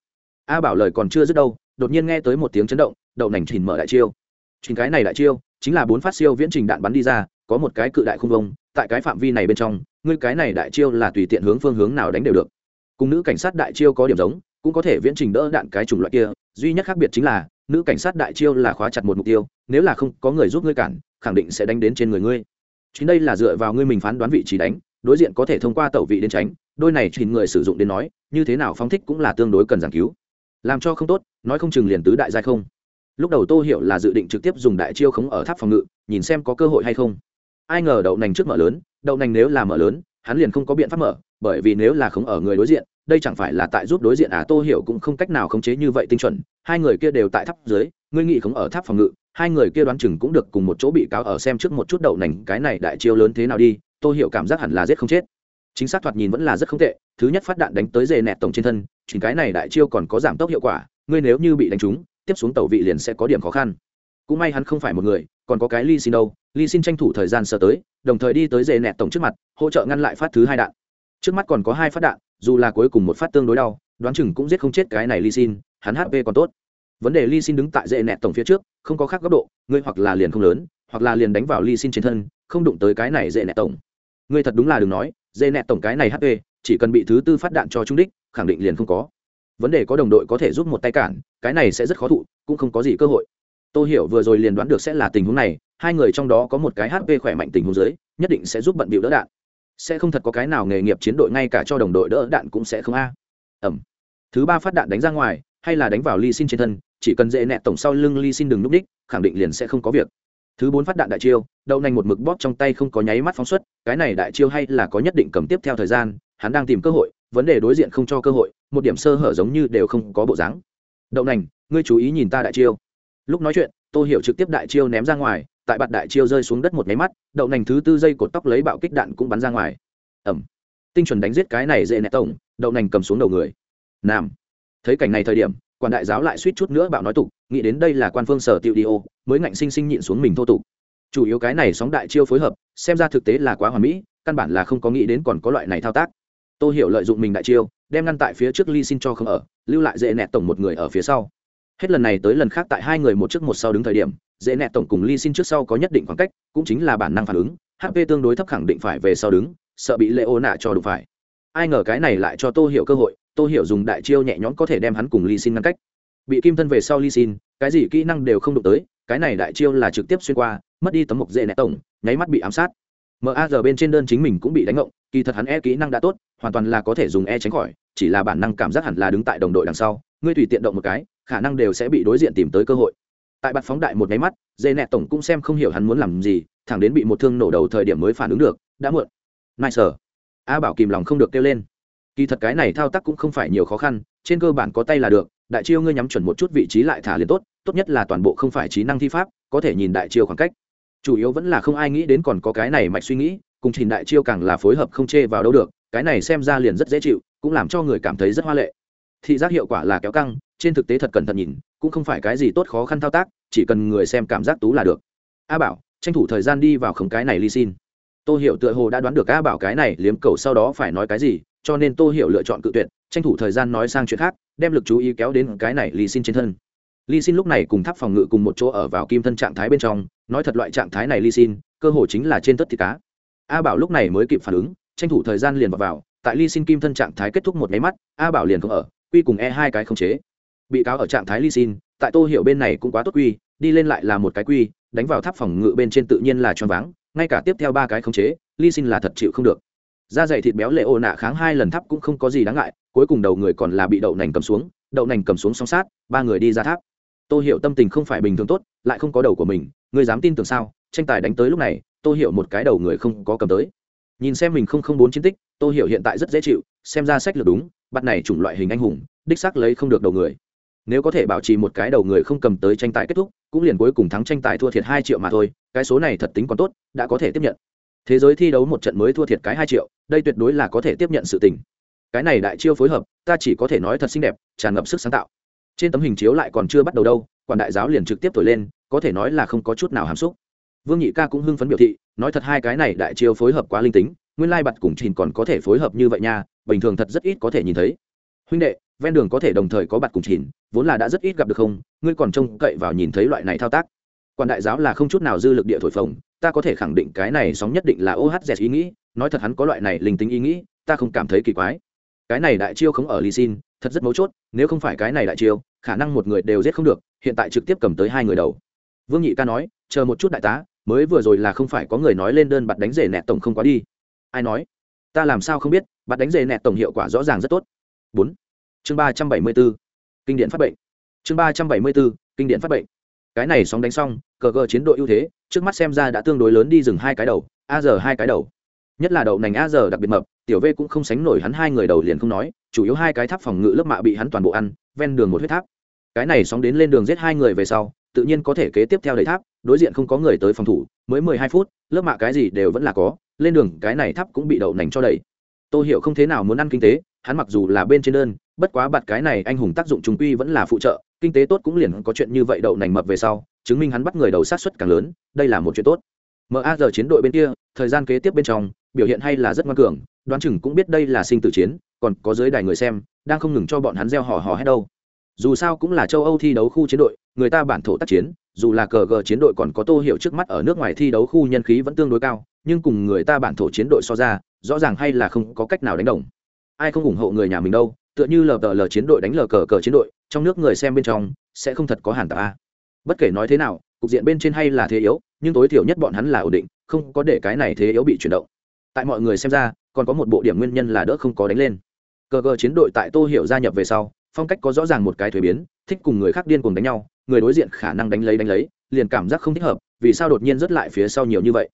A bảo lời còn chưa dứt đâu, đột nhiên nghe tới một tiếng chấn động, đậu nành chìn mở đại chiêu. Chính cái này đại chiêu, chính là bốn phát siêu viễn trình đạn bắn đi ra, có một cái cự đại không vông, tại cái phạm vi này bên trong, ngươi cái này đại chiêu là tùy tiện hướng phương hướng nào đánh đều được. Cùng nữ cảnh sát đại chiêu có điểm giống, cũng có thể viễn trình đỡ đạn cái chủng loại kia, duy nhất khác biệt chính là, nữ cảnh sát đại chiêu là khóa chặt một mục tiêu, nếu là không có người giúp ngươi cản, khẳng định sẽ đánh đến trên người ngươi. Chính đây là dựa vào ngươi mình phán đoán vị trí đánh, đối diện có thể thông qua tẩu vị đến tránh đôi này chỉ người sử dụng đến nói, như thế nào phóng thích cũng là tương đối cần giảng cứu. Làm cho không tốt, nói không chừng liền tứ đại giai không. Lúc đầu tô hiểu là dự định trực tiếp dùng đại chiêu khống ở tháp phòng ngự, nhìn xem có cơ hội hay không. Ai ngờ đậu nành trước mở lớn, đậu nành nếu là mở lớn, hắn liền không có biện pháp mở, bởi vì nếu là khống ở người đối diện, đây chẳng phải là tại giúp đối diện à? Tô hiểu cũng không cách nào khống chế như vậy tinh chuẩn, hai người kia đều tại tháp dưới, ngươi nghị khống ở tháp phòng ngự, hai người kia đoán chừng cũng được cùng một chỗ bị cáo ở xem trước một chút đậu nành, cái này đại chiêu lớn thế nào đi, tô hiểu cảm giác hẳn là giết không chết chính xác thoạt nhìn vẫn là rất không tệ, thứ nhất phát đạn đánh tới dề nẹt tổng trên thân chính cái này đại chiêu còn có giảm tốc hiệu quả, ngươi nếu như bị đánh trúng, tiếp xuống tàu vị liền sẽ có điểm khó khăn. Cũng may hắn không phải một người, còn có cái ly xin đâu ly xin tranh thủ thời gian sơ tới, đồng thời đi tới dề nẹt tổng trước mặt, hỗ trợ ngăn lại phát thứ hai đạn. Trước mắt còn có hai phát đạn, dù là cuối cùng một phát tương đối đau, đoán chừng cũng giết không chết cái này ly xin hắn hp còn tốt. Vấn đề ly xin đứng tại dễ nẹt tổng phía trước, không có khác góc độ, ngươi hoặc là liền không lớn, hoặc là liền đánh vào ly xin trên thân, không đụng tới cái này dễ nẹt tổng. Ngươi thật đúng là đừng nói dễ nẹt tổng cái này hp chỉ cần bị thứ tư phát đạn cho trung đích, khẳng định liền không có. Vấn đề có đồng đội có thể giúp một tay cản, cái này sẽ rất khó thụ, cũng không có gì cơ hội. Tôi hiểu vừa rồi liền đoán được sẽ là tình huống này, hai người trong đó có một cái hp khỏe mạnh tình huống dưới, nhất định sẽ giúp bận bịu đỡ đạn. Sẽ không thật có cái nào nghề nghiệp chiến đội ngay cả cho đồng đội đỡ đạn cũng sẽ không a. Ẩm. Thứ ba phát đạn đánh ra ngoài, hay là đánh vào ly xin trên thân, chỉ cần dễ nẹt tổng sau lưng ly xin đừng núp đích, khẳng định liền sẽ không có việc thứ bốn phát đạn đại chiêu, đậu nành một mực bóp trong tay không có nháy mắt phóng xuất, cái này đại chiêu hay là có nhất định cầm tiếp theo thời gian, hắn đang tìm cơ hội, vấn đề đối diện không cho cơ hội, một điểm sơ hở giống như đều không có bộ dáng. Đậu nành, ngươi chú ý nhìn ta đại chiêu. Lúc nói chuyện, tô hiểu trực tiếp đại chiêu ném ra ngoài, tại bạt đại chiêu rơi xuống đất một nháy mắt, đậu nành thứ tư dây cột tóc lấy bạo kích đạn cũng bắn ra ngoài. Ẩm. Tinh chuẩn đánh giết cái này dễ nẹ tổng, đậu nành cầm xuống đầu người. Nam. Thấy cảnh này thời điểm quan đại giáo lại suýt chút nữa bạo nói tục, nghĩ đến đây là quan phương sở tiệu đi ô, mới ngạnh sinh sinh nhịn xuống mình thô tục. Chủ yếu cái này sóng đại chiêu phối hợp, xem ra thực tế là quá hoàn mỹ, căn bản là không có nghĩ đến còn có loại này thao tác. Tôi hiểu lợi dụng mình đại chiêu, đem ngăn tại phía trước ly xin cho không ở, lưu lại dễ nẹt tổng một người ở phía sau. Hết lần này tới lần khác tại hai người một trước một sau đứng thời điểm, dễ nẹt tổng cùng ly xin trước sau có nhất định khoảng cách, cũng chính là bản năng phản ứng hp tương đối thấp khẳng định phải về sau đứng, sợ bị lệ ô nạ cho đụng phải. Ai ngờ cái này lại cho tô hiểu cơ hội tô hiểu dùng đại chiêu nhẹ nhõm có thể đem hắn cùng ly xin ngăn cách. Bị kim thân về sau ly xin, cái gì kỹ năng đều không đụng tới, cái này đại chiêu là trực tiếp xuyên qua, mất đi tấm mộc dễ nẹt tổng, nháy mắt bị ám sát. Maz bên trên đơn chính mình cũng bị đánh ngộng, kỳ thật hắn e kỹ năng đã tốt, hoàn toàn là có thể dùng e tránh khỏi, chỉ là bản năng cảm giác hẳn là đứng tại đồng đội đằng sau, ngươi tùy tiện động một cái, khả năng đều sẽ bị đối diện tìm tới cơ hội. Tại bạt phóng đại một nháy mắt dê nẹt tổng cũng xem không hiểu hắn muốn làm gì, thẳng đến bị một thương nổ đầu thời điểm mới phản ứng được, đã muộn. Nai sở a bảo kìm lòng không được kêu lên kỳ thật cái này thao tác cũng không phải nhiều khó khăn, trên cơ bản có tay là được, đại chiêu ngươi nhắm chuẩn một chút vị trí lại thả liền tốt tốt nhất là toàn bộ không phải trí năng thi pháp, có thể nhìn đại chiêu khoảng cách. Chủ yếu vẫn là không ai nghĩ đến còn có cái này mạch suy nghĩ, cùng trình đại chiêu càng là phối hợp không chê vào đâu được, cái này xem ra liền rất dễ chịu, cũng làm cho người cảm thấy rất hoa lệ. Thị giác hiệu quả là kéo căng, trên thực tế thật cẩn thận nhìn, cũng không phải cái gì tốt khó khăn thao tác, chỉ cần người xem cảm giác tú là được. A bảo, tranh thủ thời gian đi vào khống cái này ly xin. Tôi hiểu tựa hồ đã đoán được a bảo cái này liếm cầu sau đó phải nói cái gì cho nên tô hiểu lựa chọn cự tuyệt tranh thủ thời gian nói sang chuyện khác đem lực chú ý kéo đến cái này ly xin trên thân. Ly xin lúc này cùng tháp phòng ngự cùng một chỗ ở vào kim thân trạng thái bên trong nói thật loại trạng thái này ly xin cơ hồ chính là trên tất thịt cá. A bảo lúc này mới kịp phản ứng tranh thủ thời gian liền vào, vào tại ly xin kim thân trạng thái kết thúc một máy mắt a bảo liền không ở quy cùng e hai cái không chế. Bị cáo ở trạng thái ly xin tại tô hiểu bên này cũng quá tốt quy đi lên lại là một cái quy đánh vào tháp phòng ngự bên trên tự nhiên là choáng váng ngay cả tiếp theo ba cái không chế ly xin là thật chịu không được da dày thịt béo lệ ô nạ kháng hai lần tháp cũng không có gì đáng ngại, cuối cùng đầu người còn là bị đậu nành cầm xuống, đậu nành cầm xuống song sát, ba người đi ra tháp. Tô hiểu tâm tình không phải bình thường tốt, lại không có đầu của mình người dám tin tưởng sao? Tranh tài đánh tới lúc này, tô hiểu một cái đầu người không có cầm tới. Nhìn xem mình không không bốn chiến tích, tô hiểu hiện tại rất dễ chịu, xem ra sách lược đúng, bắt này chủng loại hình anh hùng, đích xác lấy không được đầu người. Nếu có thể bảo trì một cái đầu người không cầm tới tranh tài kết thúc, cũng liền cuối cùng thắng tranh tài thua thiệt hai triệu mà thôi, cái số này thật tính còn tốt, đã có thể tiếp nhận. Thế giới thi đấu một trận mới thua thiệt cái hai triệu đây tuyệt đối là có thể tiếp nhận sự tình. Cái này đại chiêu phối hợp, ta chỉ có thể nói thật xinh đẹp, tràn ngập sức sáng tạo. Trên tấm hình chiếu lại còn chưa bắt đầu đâu, quản đại giáo liền trực tiếp thổi lên, có thể nói là không có chút nào hàm xúc. Vương nhị ca cũng hưng phấn biểu thị, nói thật hai cái này đại chiêu phối hợp quá linh tính, nguyên lai bặt cùng trình còn có thể phối hợp như vậy nha, bình thường thật rất ít có thể nhìn thấy. Huynh đệ, ven đường có thể đồng thời có bặt cùng trình vốn là đã rất ít gặp được không, ngươi còn trông cậy vào nhìn thấy loại này thao tác. Quan đại giáo là không chút nào dư lực địa thổi phồng, ta có thể khẳng định cái này sóng nhất định là ohz ý nghĩ nói thật hắn có loại này linh tính ý nghĩ, ta không cảm thấy kỳ quái. Cái này đại chiêu không ở ly xin thật rất mấu chốt, nếu không phải cái này đại chiêu, khả năng một người đều giết không được, hiện tại trực tiếp cầm tới hai người đầu. Vương nhị ca nói, chờ một chút đại tá, mới vừa rồi là không phải có người nói lên đơn bạt đánh rể nẹt tổng không quá đi. Ai nói? Ta làm sao không biết bạt đánh rể nẹt tổng hiệu quả rõ ràng rất tốt. Bốn. Chương ba trăm bảy mươi b ố kinh điển phát bệnh. Chương ba trăm bảy mươi b ố kinh điển phát bệnh. Cái này sóng đánh xong, cờ cờ chiến đội ưu thế, trước mắt xem ra đã tương đối lớn đi dừng hai cái đầu, a giờ hai cái đầu nhất là đậu nành a giờ đặc biệt mập, tiểu v cũng không sánh nổi hắn hai người đầu liền không nói, chủ yếu hai cái tháp phòng ngự lớp mạ bị hắn toàn bộ ăn, ven đường một huyết tháp. Cái này sóng đến lên đường giết hai người về sau, tự nhiên có thể kế tiếp theo đầy tháp, đối diện không có người tới phòng thủ, mới mười hai phút, lớp mạ cái gì đều vẫn là có, lên đường cái này tháp cũng bị đậu nành cho đẩy. Tôi hiểu không thế nào muốn ăn kinh tế, hắn mặc dù là bên trên đơn, bất quá bạt cái này anh hùng tác dụng trùng quy vẫn là phụ trợ, kinh tế tốt cũng liền có chuyện như vậy đậu nành mập về sau, chứng minh hắn bắt người đầu sát xuất càng lớn, đây là một chuyện tốt ma giờ chiến đội bên kia, thời gian kế tiếp bên trong, biểu hiện hay là rất ngoan cường, đoán chừng cũng biết đây là sinh tử chiến, còn có giới đài người xem, đang không ngừng cho bọn hắn gieo hò hò hết đâu. Dù sao cũng là châu âu thi đấu khu chiến đội, người ta bản thổ tác chiến, dù là cờ gờ chiến đội còn có tô hiệu trước mắt ở nước ngoài thi đấu khu nhân khí vẫn tương đối cao, nhưng cùng người ta bản thổ chiến đội so ra, rõ ràng hay là không có cách nào đánh đồng. Ai không ủng hộ người nhà mình đâu, tựa như lờ tờ lờ chiến đội đánh lờ cờ cờ chiến đội, trong nước người xem bên trong, sẽ không thật có hàn tạp a. Bất kể nói thế nào, cục diện bên trên hay là thế yếu nhưng tối thiểu nhất bọn hắn là ổn định, không có để cái này thế yếu bị chuyển động. Tại mọi người xem ra, còn có một bộ điểm nguyên nhân là đỡ không có đánh lên. Cờ cờ chiến đội tại tô hiểu gia nhập về sau, phong cách có rõ ràng một cái thuế biến, thích cùng người khác điên cùng đánh nhau, người đối diện khả năng đánh lấy đánh lấy, liền cảm giác không thích hợp, vì sao đột nhiên rất lại phía sau nhiều như vậy?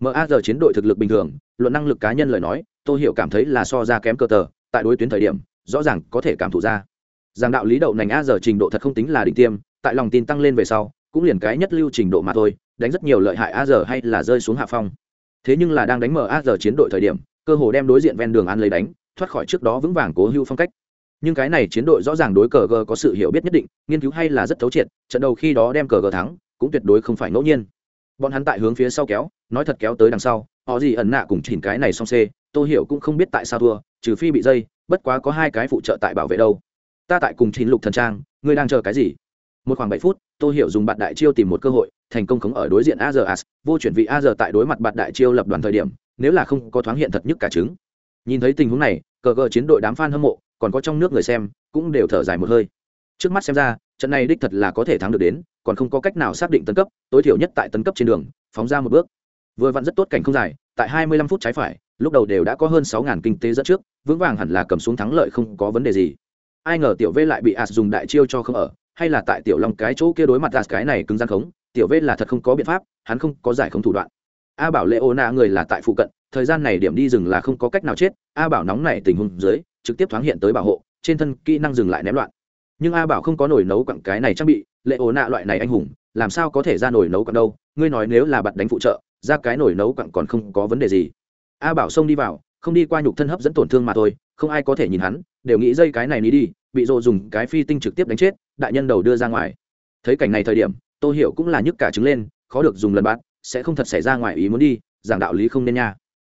Ma giờ chiến đội thực lực bình thường, luận năng lực cá nhân lời nói, tô hiểu cảm thấy là so ra kém cơ tờ, tại đối tuyến thời điểm, rõ ràng có thể cảm thụ ra. Rằng đạo lý đậu nành a giờ trình độ thật không tính là định tiêm, tại lòng tin tăng lên về sau cũng liền cái nhất lưu trình độ mà thôi, đánh rất nhiều lợi hại a giờ hay là rơi xuống hạ phong. Thế nhưng là đang đánh mở a giờ chiến đội thời điểm, cơ hồ đem đối diện ven đường ăn lấy đánh, thoát khỏi trước đó vững vàng cố hữu phong cách. Nhưng cái này chiến đội rõ ràng đối cờ g có sự hiểu biết nhất định, nghiên cứu hay là rất thấu triệt, trận đầu khi đó đem cờ g thắng, cũng tuyệt đối không phải ngẫu nhiên. Bọn hắn tại hướng phía sau kéo, nói thật kéo tới đằng sau, họ gì ẩn nạ cùng chỉnh cái này xong xê tôi hiểu cũng không biết tại sao thua, trừ phi bị dây, bất quá có hai cái phụ trợ tại bảo vệ đâu. Ta tại cùng chín lục thần trang, ngươi đang chờ cái gì? Một khoảng bảy phút tôi hiểu dùng bạn đại chiêu tìm một cơ hội, thành công khống ở đối diện azas vô chuyển vị az tại đối mặt bạn đại chiêu lập đoàn thời điểm, nếu là không có thoáng hiện thật nhất cả trứng nhìn thấy tình huống này, cờ cờ chiến đội đám f a n hâm mộ, còn có trong nước người xem, cũng đều thở dài một hơi. Trước mắt xem ra, trận này đích thật là có thể thắng được đến, còn không có cách nào xác định tấn cấp, tối thiểu nhất tại tấn cấp trên đường, phóng ra một bước. Vừa vặn rất tốt cảnh không dài, tại 25 phút trái phải, lúc đầu đều đã có hơn 6.000 kinh tế dẫn trước, vững vàng hẳn là cầm xuống thắng lợi không có vấn đề gì. Ai ngờ tiểu v lại bị as dùng đại chiêu cho không ở hay là tại tiểu long cái chỗ kia đối mặt ra cái này cứng gian khống, tiểu v là thật không có biện pháp, hắn không có giải không thủ đoạn. A bảo lệ ô na người là tại phụ cận, thời gian này điểm đi rừng là không có cách nào chết, a bảo nóng này tình huống dưới, trực tiếp thoáng hiện tới bảo hộ, trên thân kỹ năng dừng lại ném loạn. Nhưng a bảo không có nổi nấu quặng cái này trang bị, lệ ổ nạ loại này anh hùng, làm sao có thể ra nổi nấu quặng đâu, ngươi nói nếu là bạn đánh phụ trợ, ra cái nổi nấu quặng còn không có vấn đề gì. A bảo xông đi vào, không đi qua nhục thân hấp dẫn tổn thương mà thôi, không ai có thể nhìn hắn, đều nghĩ dây cái này ní đi bị rộ dùng cái phi tinh trực tiếp đánh chết, đại nhân đầu đưa ra ngoài. Thấy cảnh này thời điểm tôi hiểu cũng là nhức cả trứng lên, khó được dùng lần bạn, sẽ không thật xảy ra ngoài ý muốn đi, giảng đạo lý không nên nha.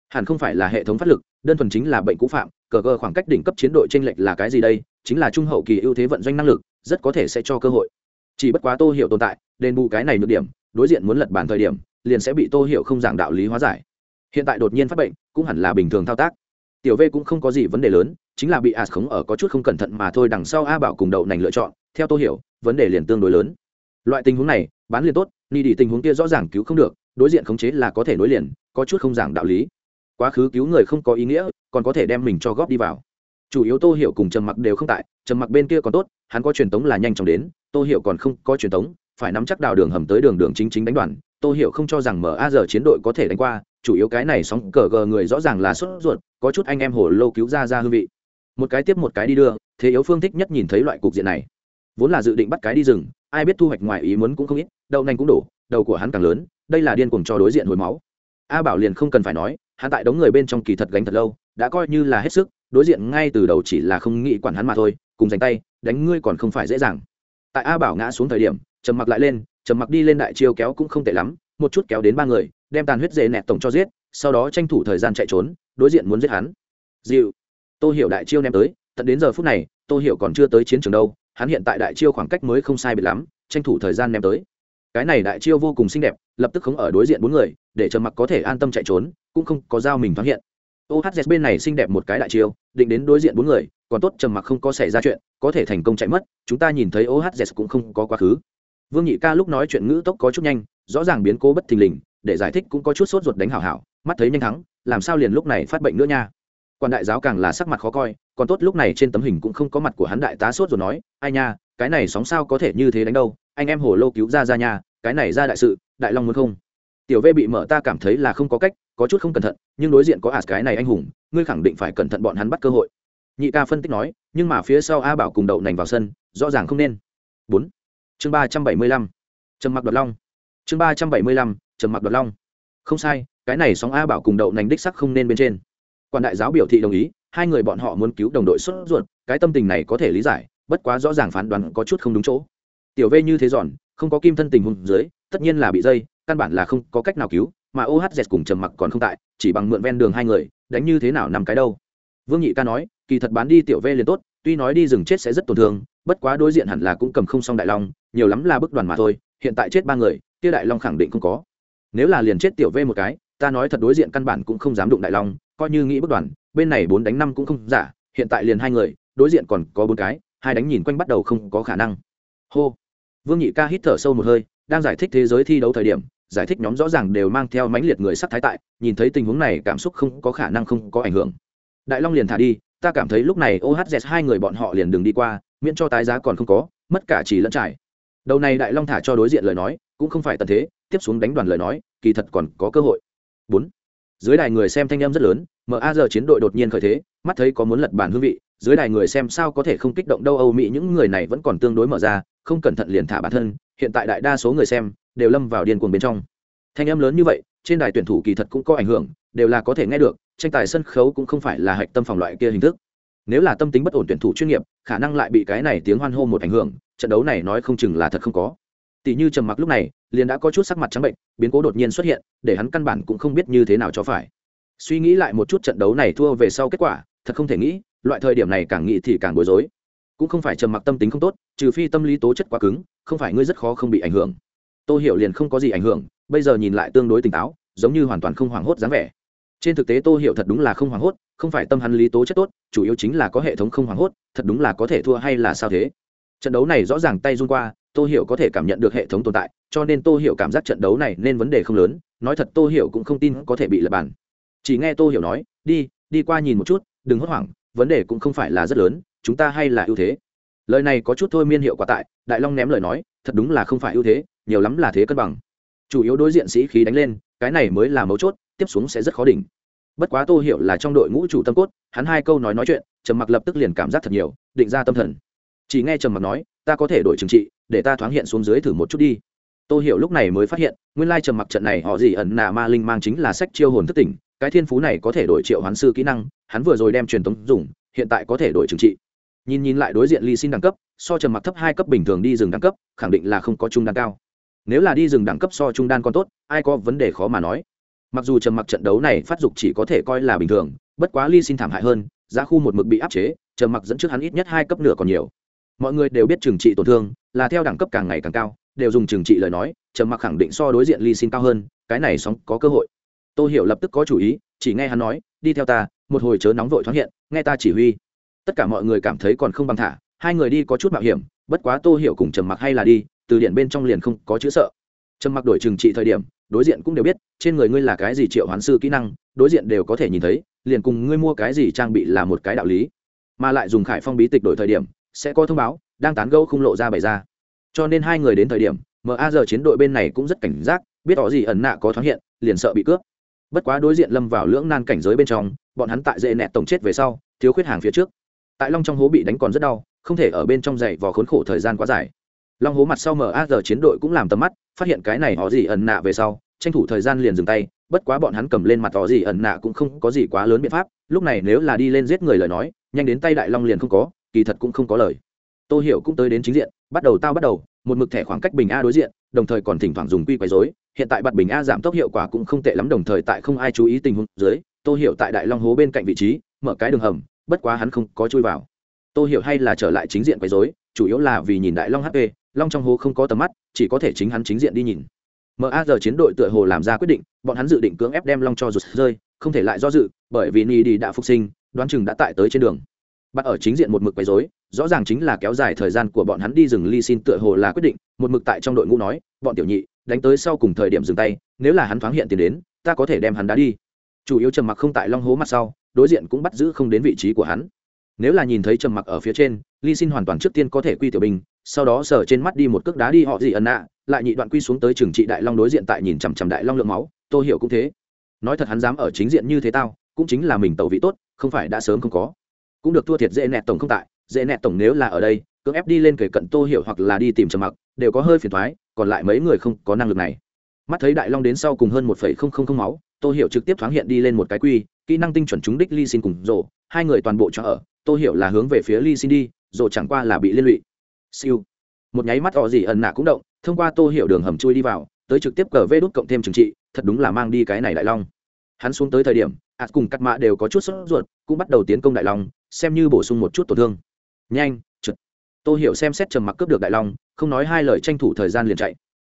Hẳn không phải là hệ thống phát lực, đơn thuần chính là bệnh cũ phạm, cờ cờ khoảng cách đỉnh cấp chiến đội t r ê n lệch là cái gì đây, chính là trung hậu kỳ ưu thế vận doanh năng lực, rất có thể sẽ cho cơ hội. Chỉ bất quá tô hiểu tồn tại, đền bù cái này nhược điểm, đối diện muốn lật bản thời điểm, liền sẽ bị tô hiểu không giảng đạo lý hóa giải. Hiện tại đột nhiên phát bệnh, cũng hẳn là bình thường thao tác. Tiểu v cũng không có gì vấn đề lớn chính là bị as khống ở có chút không cẩn thận mà thôi đằng sau a bảo cùng đậu nành lựa chọn. Theo tôi hiểu, vấn đề liền tương đối lớn. Loại tình huống này, bán liền tốt, ni đi tình huống kia rõ ràng cứu không được, đối diện khống chế là có thể nối liền, có chút không giảng đạo lý. Quá khứ cứu người không có ý nghĩa, còn có thể đem mình cho góp đi vào. Chủ yếu tô hiểu cùng trầm mặc đều không tại, trầm mặc bên kia còn tốt, hắn có truyền tống là nhanh chóng đến, tô hiểu còn không có truyền tống, phải nắm chắc đào đường hầm tới đường đường chính chính đánh đoàn. Tô hiểu không cho rằng mở A giờ chiến đội có thể đánh qua, chủ yếu cái này sóng cờ gờ người rõ ràng là sốt ruột, có chút anh em hồ lô cứu ra ra hương vị một cái tiếp một cái đi đưa, thế yếu phương thích nhất nhìn thấy loại cục diện này. Vốn là dự định bắt cái đi rừng, ai biết thu hoạch ngoài ý muốn cũng không ít, đậu nành cũng đổ, đầu của hắn càng lớn, đây là điên cuồng cho đối diện hồi máu. A bảo liền không cần phải nói, hắn tại đống người bên trong kỳ thật gánh thật lâu, đã coi như là hết sức, đối diện ngay từ đầu chỉ là không nghĩ quản hắn mà thôi, cùng dành tay, đánh ngươi còn không phải dễ dàng. Tại a bảo ngã xuống thời điểm, trầm mặc lại lên, trầm mặc đi lên đại chiêu kéo cũng không tệ lắm, một chút kéo đến ba người, đem tàn huyết dễ nẹt tổng cho giết, sau đó tranh thủ thời gian chạy trốn, đối diện muốn giết hắn. Dịu tô hiểu đại chiêu ném tới, tận đến giờ phút này, tô hiểu còn chưa tới chiến trường đâu, hắn hiện tại đại chiêu khoảng cách mới không sai biệt lắm, tranh thủ thời gian ném tới. Cái này đại chiêu vô cùng xinh đẹp, lập tức không ở đối diện bốn người, để trầm mặc có thể an tâm chạy trốn, cũng không có dao mình thoáng hiện. Ohz bên này xinh đẹp một cái đại chiêu, định đến đối diện bốn người, còn tốt trầm mặc không có xảy ra chuyện, có thể thành công chạy mất, chúng ta nhìn thấy ohz cũng không có quá khứ. Vương nhị ca lúc nói chuyện ngữ tốc có chút nhanh, rõ ràng biến cố bất thình lình, để giải thích cũng có chút sốt ruột đánh hảo hảo, mắt thấy nhanh thắng, làm sao liền lúc này phát bệnh nữa nha quan đại giáo càng là sắc mặt khó coi, còn tốt lúc này trên tấm hình cũng không có mặt của hắn đại tá sốt rồi nói, ai nha, cái này sóng sao có thể như thế đánh đâu, anh em hồ lô cứu ra ra nhà cái này ra đại sự, đại long muốn không? Tiểu v bị mở ta cảm thấy là không có cách, có chút không cẩn thận, nhưng đối diện có ả cái này anh hùng, ngươi khẳng định phải cẩn thận bọn hắn bắt cơ hội. Nhị ca phân tích nói, nhưng mà phía sau a bảo cùng đậu nành vào sân, rõ ràng không nên. Bốn. Chương ba trăm bảy mươi lăm. Trầm mặc đoạt long. Chương ba trăm bảy mươi lăm, trầm mặc đoạt long. Không sai, cái này sóng a bảo cùng đậu nành đích sắc không nên bên trên quan đại giáo biểu thị đồng ý, hai người bọn họ muốn cứu đồng đội xuất ruột, cái tâm tình này có thể lý giải, bất quá rõ ràng phán đoán có chút không đúng chỗ. Tiểu v như thế giòn không có kim thân tình hùng dưới, tất nhiên là bị dây, căn bản là không có cách nào cứu, mà ohz cùng trầm mặc còn không tại, chỉ bằng mượn ven đường hai người, đánh như thế nào nằm cái đâu. Vương nhị ca nói, kỳ thật bán đi tiểu v liền tốt, tuy nói đi rừng chết sẽ rất tổn thương, bất quá đối diện hẳn là cũng cầm không xong đại long, nhiều lắm là bức đoàn mà thôi, hiện tại chết ba người, kia đại long khẳng định không có. Nếu là liền chết tiểu v một cái ta nói thật đối diện căn bản cũng không dám đụng đại long, coi như nghĩ bất đoàn, bên này bốn đánh năm cũng không giả, hiện tại liền hai người, đối diện còn có bốn cái, hai đánh nhìn quanh bắt đầu không có khả năng. Hô. Vương nhị ca hít thở sâu một hơi, đang giải thích thế giới thi đấu thời điểm, giải thích nhóm rõ ràng đều mang theo mãnh liệt người sắc thái tại, nhìn thấy tình huống này cảm xúc không có khả năng không có ảnh hưởng. Đại long liền thả đi, ta cảm thấy lúc này ohz hai người bọn họ liền đừng đi qua, miễn cho tái giá còn không có, mất cả chỉ lẫn trải. Đầu này đại long thả cho đối diện lời nói, cũng không phải tận thế, tiếp xuống đánh đoàn lời nói, kỳ thật còn có cơ hội bốn. Dưới đài người xem thanh em rất lớn ma giờ chiến đội đột nhiên khởi thế, mắt thấy có muốn lật bản hương vị, dưới đài người xem sao có thể không kích động đâu, âu mỹ những người này vẫn còn tương đối mở ra, không cẩn thận liền thả bản thân, hiện tại đại đa số người xem đều lâm vào điên cuồng bên trong. Thanh em lớn như vậy, trên đài tuyển thủ kỳ thật cũng có ảnh hưởng, đều là có thể nghe được, tranh tài sân khấu cũng không phải là hạch tâm phòng loại kia hình thức. Nếu là tâm tính bất ổn tuyển thủ chuyên nghiệp, khả năng lại bị cái này tiếng hoan hô một ảnh hưởng, trận đấu này nói không chừng là thật không có tỷ như trầm mặc lúc này, liền đã có chút sắc mặt trắng bệnh, biến cố đột nhiên xuất hiện, để hắn căn bản cũng không biết như thế nào cho phải. Suy nghĩ lại một chút trận đấu này thua về sau kết quả, thật không thể nghĩ, loại thời điểm này càng nghĩ thì càng bối rối. Cũng không phải trầm mặc tâm tính không tốt, trừ phi tâm lý tố chất quá cứng, không phải ngươi rất khó không bị ảnh hưởng. Tôi hiểu liền không có gì ảnh hưởng, bây giờ nhìn lại tương đối tỉnh táo, giống như hoàn toàn không hoảng hốt dáng vẻ. Trên thực tế tô hiểu thật đúng là không hoảng hốt, không phải tâm hắn lý tố chất tốt, chủ yếu chính là có hệ thống không hoảng hốt, thật đúng là có thể thua hay là sao thế. Trận đấu này rõ ràng tay run qua tô hiểu có thể cảm nhận được hệ thống tồn tại, cho nên tô hiểu cảm giác trận đấu này nên vấn đề không lớn, nói thật tô hiểu cũng không tin có thể bị lật bàn. Chỉ nghe tô hiểu nói, đi đi qua nhìn một chút, đừng hốt hoảng, vấn đề cũng không phải là rất lớn, chúng ta hay là ưu thế. Lời này có chút thôi miên hiệu quả tại, đại long ném lời nói, thật đúng là không phải ưu thế, nhiều lắm là thế cân bằng. Chủ yếu đối diện sĩ khí đánh lên, cái này mới là mấu chốt, tiếp xuống sẽ rất khó đỉnh. Bất quá tô hiểu là trong đội ngũ chủ tâm cốt, hắn hai câu nói nói chuyện, trầm mặc lập tức liền cảm giác thật nhiều, định ra tâm thần chỉ nghe trầm mặc nói, ta có thể đổi trừng trị, để ta thoáng hiện xuống dưới thử một chút đi. Tôi hiểu lúc này mới phát hiện, nguyên lai trầm mặc trận này họ gì ẩn nà ma linh mang chính là sách chiêu hồn thất tỉnh, cái thiên phú này có thể đổi triệu hoán sư kỹ năng, hắn vừa rồi đem truyền tống dùng, hiện tại có thể đổi trừng trị. Nhìn nhìn lại đối diện ly xin đẳng cấp, so trầm mặc thấp hai cấp bình thường đi rừng đẳng cấp, khẳng định là không có trung đan cao. Nếu là đi rừng đẳng cấp so trung đan còn tốt, ai có vấn đề khó mà nói. Mặc dù trầm mặc trận đấu này phát dục chỉ có thể coi là bình thường, bất quá ly xin thảm hại hơn, giá khu một mực bị áp chế, trầm mặc dẫn trước hắn ít nhất hai cấp nửa còn nhiều mọi người đều biết trừng trị tổn thương là theo đẳng cấp càng ngày càng cao, đều dùng trừng trị lời nói, trầm mặc khẳng định so đối diện ly xin cao hơn, cái này sóng có cơ hội. Tô hiểu lập tức có chủ ý, chỉ nghe hắn nói, đi theo ta, một hồi chớ nóng vội thoáng hiện, nghe ta chỉ huy. Tất cả mọi người cảm thấy còn không bằng thả, hai người đi có chút mạo hiểm, bất quá tô hiểu cùng trầm mặc hay là đi, từ điện bên trong liền không có chữ sợ. Trầm mặc đổi trừng trị thời điểm, đối diện cũng đều biết, trên người ngươi là cái gì triệu hoán sư kỹ năng, đối diện đều có thể nhìn thấy, liền cùng ngươi mua cái gì trang bị là một cái đạo lý. Mà lại dùng khải phong bí tịch đổi thời điểm sẽ có thông báo, đang tán gẫu không lộ ra bày ra. Cho nên hai người đến thời điểm ma giờ chiến đội bên này cũng rất cảnh giác, biết họ gì ẩn nạ có thoáng hiện, liền sợ bị cướp. Bất quá đối diện lâm vào lưỡng nan cảnh giới bên trong, bọn hắn tại dễ nẹt tổng chết về sau, thiếu khuyết hàng phía trước. Tại long trong hố bị đánh còn rất đau, không thể ở bên trong dậy vò khốn khổ thời gian quá dài. Long hố mặt sau ma giờ chiến đội cũng làm tầm mắt, phát hiện cái này họ gì ẩn nạ về sau, tranh thủ thời gian liền dừng tay, bất quá bọn hắn cầm lên mặt họ gì ẩn nạ cũng không có gì quá lớn biện pháp, lúc này nếu là đi lên giết người lời nói, nhanh đến tay đại long liền không có kỳ thật cũng không có lời. Tô hiểu cũng tới đến chính diện, bắt đầu tao bắt đầu, một mực thẻ khoảng cách bình a đối diện, đồng thời còn thỉnh thoảng dùng quy quấy rối. Hiện tại bật bình a giảm tốc hiệu quả cũng không tệ lắm, đồng thời tại không ai chú ý tình huống dưới, tô hiểu tại đại long hố bên cạnh vị trí, mở cái đường hầm, bất quá hắn không có chui vào. Tô hiểu hay là trở lại chính diện quấy rối, chủ yếu là vì nhìn đại long hp long trong hố không có tầm mắt, chỉ có thể chính hắn chính diện đi nhìn. Ma giờ chiến đội tựa hồ làm ra quyết định, bọn hắn dự định cưỡng ép đem long cho rụt rơi, không thể lại do dự, bởi vì ni đi đã phục sinh, đoán chừng đã tại tới trên đường bắt ở chính diện một mực quấy rối rõ ràng chính là kéo dài thời gian của bọn hắn đi rừng ly xin tựa hồ là quyết định một mực tại trong đội ngũ nói bọn tiểu nhị đánh tới sau cùng thời điểm dừng tay nếu là hắn thoáng hiện tiền đến ta có thể đem hắn đá đi. Chủ yếu trầm mặc không tại long hố mặt sau đối diện cũng bắt giữ không đến vị trí của hắn. Nếu là nhìn thấy trầm mặc ở phía trên ly xin hoàn toàn trước tiên có thể quy tiểu bình, sau đó sờ trên mắt đi một cước đá đi họ gì ẩn nạ lại nhị đoạn quy xuống tới trường trị đại long đối diện tại nhìn chằm chằm đại long lượng máu tôi hiểu cũng thế. Nói thật hắn dám ở chính diện như thế tao cũng chính là mình tẩu vị tốt không phải đã sớm không có cũng được thua thiệt dễ nẹt tổng không tại, dễ nẹt tổng nếu là ở đây, cưỡng ép đi lên kể cận tô hiểu hoặc là đi tìm trầm mặc, đều có hơi phiền thoái còn lại mấy người không có năng lực này. Mắt thấy đại long đến sau cùng hơn một phẩy không không không máu, tô hiểu trực tiếp thoáng hiện đi lên một cái quy, kỹ năng tinh chuẩn trúng đích ly xin cùng rộ hai người toàn bộ cho ở, tô hiểu là hướng về phía ly xin đi rộ chẳng qua là bị liên lụy. Siêu. Một nháy mắt họ gì ẩn nạ cũng động, thông qua tô hiểu đường hầm chui đi vào, tới trực tiếp cờ vê đút cộng thêm trừng trị, thật đúng là mang đi cái này đại long. Hắn xuống tới thời điểm ạt cùng cắt mạ đều có chút sốt ruột, cũng bắt đầu tiến công đại long, xem như bổ sung một chút tổn thương. Nhanh trượt tô hiểu xem xét trầm mặc cướp được đại long, không nói hai lời tranh thủ thời gian liền chạy.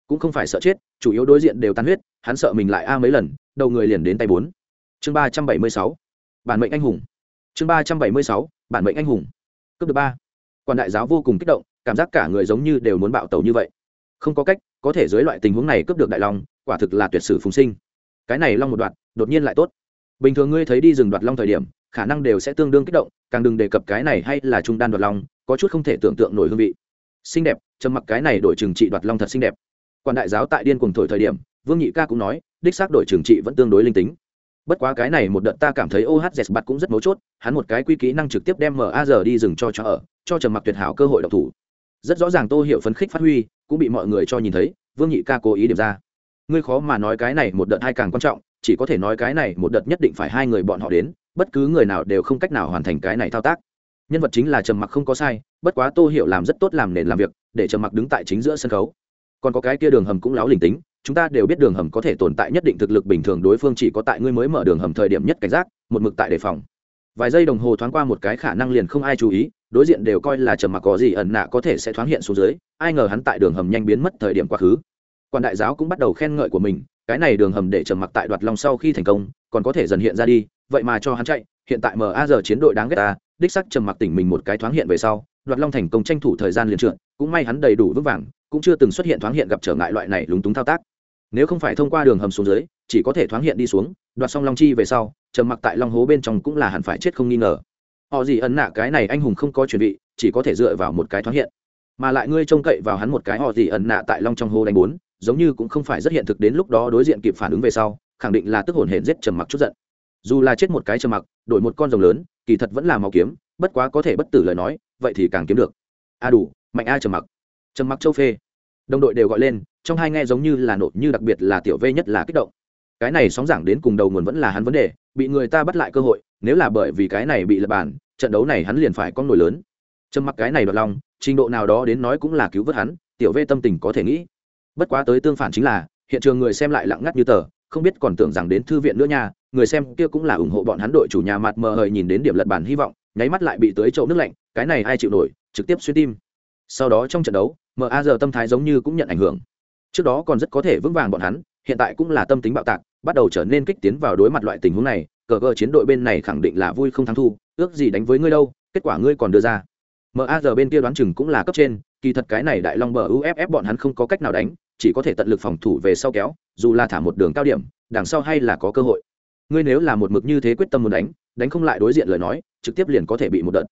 Cũng không phải sợ chết, chủ yếu đối diện đều tan huyết, hắn sợ mình lại a mấy lần, đầu người liền đến tay bốn. Chương ba trăm bảy mươi sáu. Bản mệnh anh hùng. Chương ba trăm bảy mươi sáu. Bản mệnh anh hùng. Cướp được ba. Quan đại giáo vô cùng kích động, cảm giác cả người giống như đều muốn bạo tàu như vậy. Không có cách, có thể dưới loại tình huống này cướp được đại long, quả thực là tuyệt sử phùng sinh. Cái này long một đoạn, đột nhiên lại tốt bình thường ngươi thấy đi rừng đoạt long thời điểm, khả năng đều sẽ tương đương kích động, càng đừng đề cập cái này hay là trung đan đoạt long, có chút không thể tưởng tượng nổi hương vị. Xinh đẹp, trầm mặc cái này đổi trừng trị đoạt long thật xinh đẹp. Quan đại giáo tại điên cùng thổi thời điểm, vương nhị ca cũng nói, đích xác đổi trừng trị vẫn tương đối linh tính. Bất quá cái này một đợt ta cảm thấy ohz bạt cũng rất mấu chốt, hắn một cái quy kỹ năng trực tiếp đem maz đi rừng cho cho ở, cho trầm mặc tuyệt hảo cơ hội độc thủ. Rất rõ ràng tô hiểu phấn khích phát huy, cũng bị mọi người cho nhìn thấy, vương nhị ca cố ý điểm ra. Ngươi khó mà nói cái này một đợt hai càng quan trọng chỉ có thể nói cái này một đợt nhất định phải hai người bọn họ đến, bất cứ người nào đều không cách nào hoàn thành cái này thao tác. Nhân vật chính là trầm mặc không có sai, bất quá tô hiểu làm rất tốt làm nền làm việc, để trầm mặc đứng tại chính giữa sân khấu. Còn có cái kia đường hầm cũng láo lình tính, chúng ta đều biết đường hầm có thể tồn tại nhất định thực lực bình thường, đối phương chỉ có tại ngươi mới mở đường hầm thời điểm nhất cảnh giác, một mực tại đề phòng. Vài giây đồng hồ thoáng qua một cái khả năng liền không ai chú ý, đối diện đều coi là trầm mặc có gì ẩn nạ có thể sẽ thoáng hiện xuống dưới, ai ngờ hắn tại đường hầm nhanh biến mất thời điểm quá khứ. Quan đại giáo cũng bắt đầu khen ngợi của mình cái này đường hầm để trầm mặc tại đoạt long sau khi thành công, còn có thể dần hiện ra đi, vậy mà cho hắn chạy, hiện tại ma giờ chiến đội đáng ghét ta, đích sắc trầm mặc tỉnh mình một cái thoáng hiện về sau, đoạt long thành công tranh thủ thời gian liền trượt, cũng may hắn đầy đủ vững vàng, cũng chưa từng xuất hiện thoáng hiện gặp trở ngại loại này lúng túng thao tác. Nếu không phải thông qua đường hầm xuống dưới, chỉ có thể thoáng hiện đi xuống, đoạt xong long chi về sau, trầm mặc tại long hố bên trong cũng là hẳn phải chết không nghi ngờ. Họ gì ấn nạ cái này anh hùng không có chuẩn bị, chỉ có thể dựa vào một cái thoáng hiện. Mà lại ngươi trông cậy vào hắn một cái họ gì ẩn nạ tại long trong hố đánh bốn giống như cũng không phải rất hiện thực đến lúc đó đối diện kịp phản ứng về sau, khẳng định là tức hồn hển giết trầm mặc chút giận. Dù là chết một cái trầm mặc, đổi một con rồng lớn, kỳ thật vẫn là màu kiếm, bất quá có thể bất tử lời nói, vậy thì càng kiếm được. A đủ, mạnh a trầm mặc. Trầm mặc châu phê. Đồng đội đều gọi lên, trong hai nghe giống như là nộp như đặc biệt là tiểu v nhất là kích động. Cái này sóng giảng đến cùng đầu nguồn vẫn là hắn vấn đề, bị người ta bắt lại cơ hội, nếu là bởi vì cái này bị lập bàn trận đấu này hắn liền phải có nổi lớn. Trầm mặc cái này đoạt lòng, trình độ nào đó đến nói cũng là cứu vớt hắn, tiểu v tâm tình có thể nghĩ bất quá tới tương phản chính là, hiện trường người xem lại lặng ngắt như tờ, không biết còn tưởng rằng đến thư viện nữa nha, người xem kia cũng là ủng hộ bọn hắn đội chủ nhà mặt mờ hời nhìn đến điểm lật bản hy vọng, nháy mắt lại bị tới chậu nước lạnh, cái này ai chịu nổi, trực tiếp xuyên tim. Sau đó trong trận đấu ma giờ tâm thái giống như cũng nhận ảnh hưởng. Trước đó còn rất có thể vững vàng bọn hắn, hiện tại cũng là tâm tính bạo tạc, bắt đầu trở nên kích tiến vào đối mặt loại tình huống này, cờ cờ chiến đội bên này khẳng định là vui không thắng thu ước gì đánh với ngươi đâu, kết quả ngươi còn đưa ra. Ma giờ bên kia đoán chừng cũng là cấp trên, kỳ thật cái này đại long bờ uff bọn hắn không có cách nào đánh chỉ có thể tận lực phòng thủ về sau kéo, dù là thả một đường cao điểm, đằng sau hay là có cơ hội. Ngươi nếu là một mực như thế quyết tâm muốn đánh đánh không lại đối diện lời nói, trực tiếp liền có thể bị một đợt.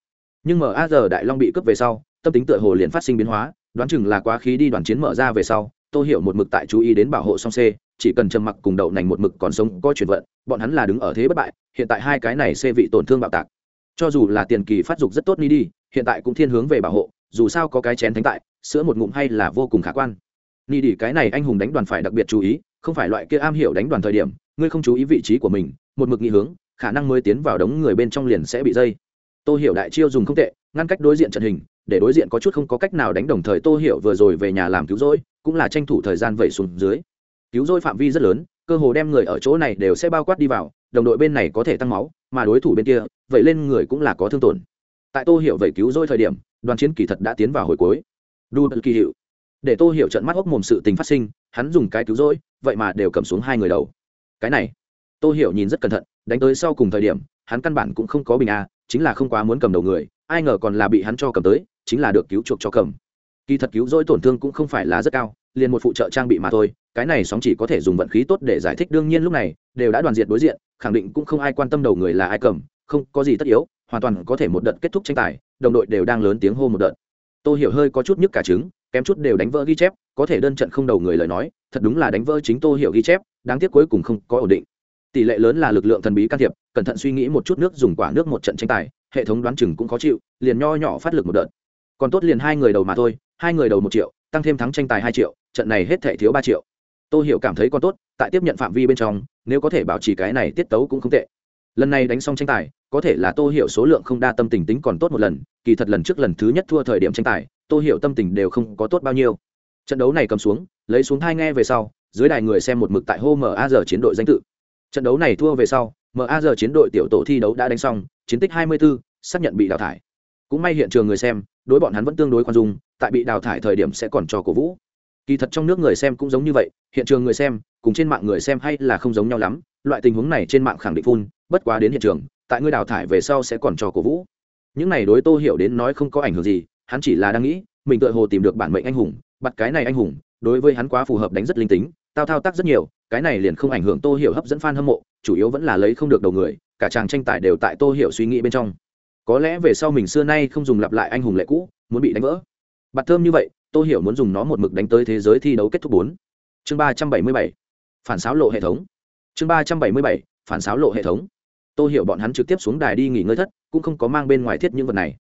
Nhưng ma giờ đại long bị cướp về sau, tâm tính tựa hồ liền phát sinh biến hóa, đoán chừng là quá khí đi đoàn chiến mở ra về sau tôi hiểu một mực tại chú ý đến bảo hộ song c, chỉ cần trầm mặc cùng đậu nành một mực còn sống có chuyển vận, bọn hắn là đứng ở thế bất bại, hiện tại hai cái này c vị tổn thương bạo tạc. Cho dù là tiền kỳ phát dục rất tốt đi đi, hiện tại cũng thiên hướng về bảo hộ, dù sao có cái chén thánh tại, sữa một ngụm hay là vô cùng khả quan ni đi cái này anh hùng đánh đoàn phải đặc biệt chú ý, không phải loại kia am hiểu đánh đoàn thời điểm, ngươi không chú ý vị trí của mình, một mực nghị hướng, khả năng mới tiến vào đống người bên trong liền sẽ bị dây. Tô hiểu đại chiêu dùng không tệ, ngăn cách đối diện trận hình, để đối diện có chút không có cách nào đánh đồng thời tô hiểu vừa rồi về nhà làm cứu rỗi, cũng là tranh thủ thời gian vẩy xuống dưới. Cứu rỗi phạm vi rất lớn, cơ hồ đem người ở chỗ này đều sẽ bao quát đi vào, đồng đội bên này có thể tăng máu, mà đối thủ bên kia vậy lên người cũng là có thương tổn. Tại tô hiểu vẩy cứu rỗi thời điểm, đoàn chiến kỳ thật đã tiến vào hồi cuối. Đu kỳ hiệu để tô hiểu trận mắt hốc mồm sự tình phát sinh, hắn dùng cái cứu rỗi, vậy mà đều cầm xuống hai người đầu. Cái này, tô hiểu nhìn rất cẩn thận, đánh tới sau cùng thời điểm, hắn căn bản cũng không có bình a, chính là không quá muốn cầm đầu người, ai ngờ còn là bị hắn cho cầm tới, chính là được cứu chuộc cho cầm. Kỳ thật cứu rỗi tổn thương cũng không phải là rất cao, liền một phụ trợ trang bị mà thôi, cái này sóng chỉ có thể dùng vận khí tốt để giải thích đương nhiên lúc này, đều đã đoàn diệt đối diện, khẳng định cũng không ai quan tâm đầu người là ai cầm, không có gì tất yếu, hoàn toàn có thể một đợt kết thúc tranh tài, đồng đội đều đang lớn tiếng hô một đợt. Tôi hiểu hơi có chút nhức cả trứng kém chút đều đánh vỡ ghi chép, có thể đơn trận không đầu người lời nói, thật đúng là đánh vỡ chính tô hiểu ghi chép, đáng tiếc cuối cùng không có ổn định. Tỷ lệ lớn là lực lượng thần bí can thiệp, cẩn thận suy nghĩ một chút nước dùng quả nước một trận tranh tài, hệ thống đoán chừng cũng khó chịu, liền nho nhỏ phát lực một đợt. Còn tốt liền hai người đầu mà thôi, hai người đầu một triệu, tăng thêm thắng tranh tài hai triệu, trận này hết thể thiếu ba triệu. Tôi hiểu cảm thấy còn tốt, tại tiếp nhận phạm vi bên trong, nếu có thể bảo trì cái này tiết tấu cũng không tệ. Lần này đánh xong tranh tài, có thể là tô hiểu số lượng không đa tâm tình tính còn tốt một lần, kỳ thật lần trước lần thứ nhất thua thời điểm tranh tài tô hiểu tâm tình đều không có tốt bao nhiêu. Trận đấu này cầm xuống lấy xuống thai nghe về sau dưới đài người xem một mực tại hô ma giờ chiến đội danh tự. Trận đấu này thua về sau ma giờ chiến đội tiểu tổ thi đấu đã đánh xong chiến tích 24, xác nhận bị đào thải. Cũng may hiện trường người xem đối bọn hắn vẫn tương đối khoan dung tại bị đào thải thời điểm sẽ còn cho cổ vũ. Kỳ thật trong nước người xem cũng giống như vậy hiện trường người xem cùng trên mạng người xem hay là không giống nhau lắm loại tình huống này trên mạng khẳng định phun bất quá đến hiện trường tại ngươi đào thải về sau sẽ còn cho cổ vũ. Những này đối tô hiểu đến nói không có ảnh hưởng gì hắn chỉ là đang nghĩ, mình tựa hồ tìm được bản mệnh anh hùng, bắt cái này anh hùng, đối với hắn quá phù hợp đánh rất linh tính, tao thao tác rất nhiều, cái này liền không ảnh hưởng tô hiểu hấp dẫn fan hâm mộ, chủ yếu vẫn là lấy không được đầu người, cả chàng tranh tài đều tại tô hiểu suy nghĩ bên trong. Có lẽ về sau mình xưa nay không dùng lặp lại anh hùng lệ cũ, muốn bị đánh vỡ. Bạt thơm như vậy, tô hiểu muốn dùng nó một mực đánh tới thế giới thi đấu kết thúc bốn. Chương ba trăm bảy mươi bảy, phản xáo lộ hệ thống. Chương ba trăm bảy mươi bảy, phản xáo lộ hệ thống. Tô hiểu bọn hắn trực tiếp xuống đài đi nghỉ ngơi thất, cũng không có mang bên ngoài thiết những vật này.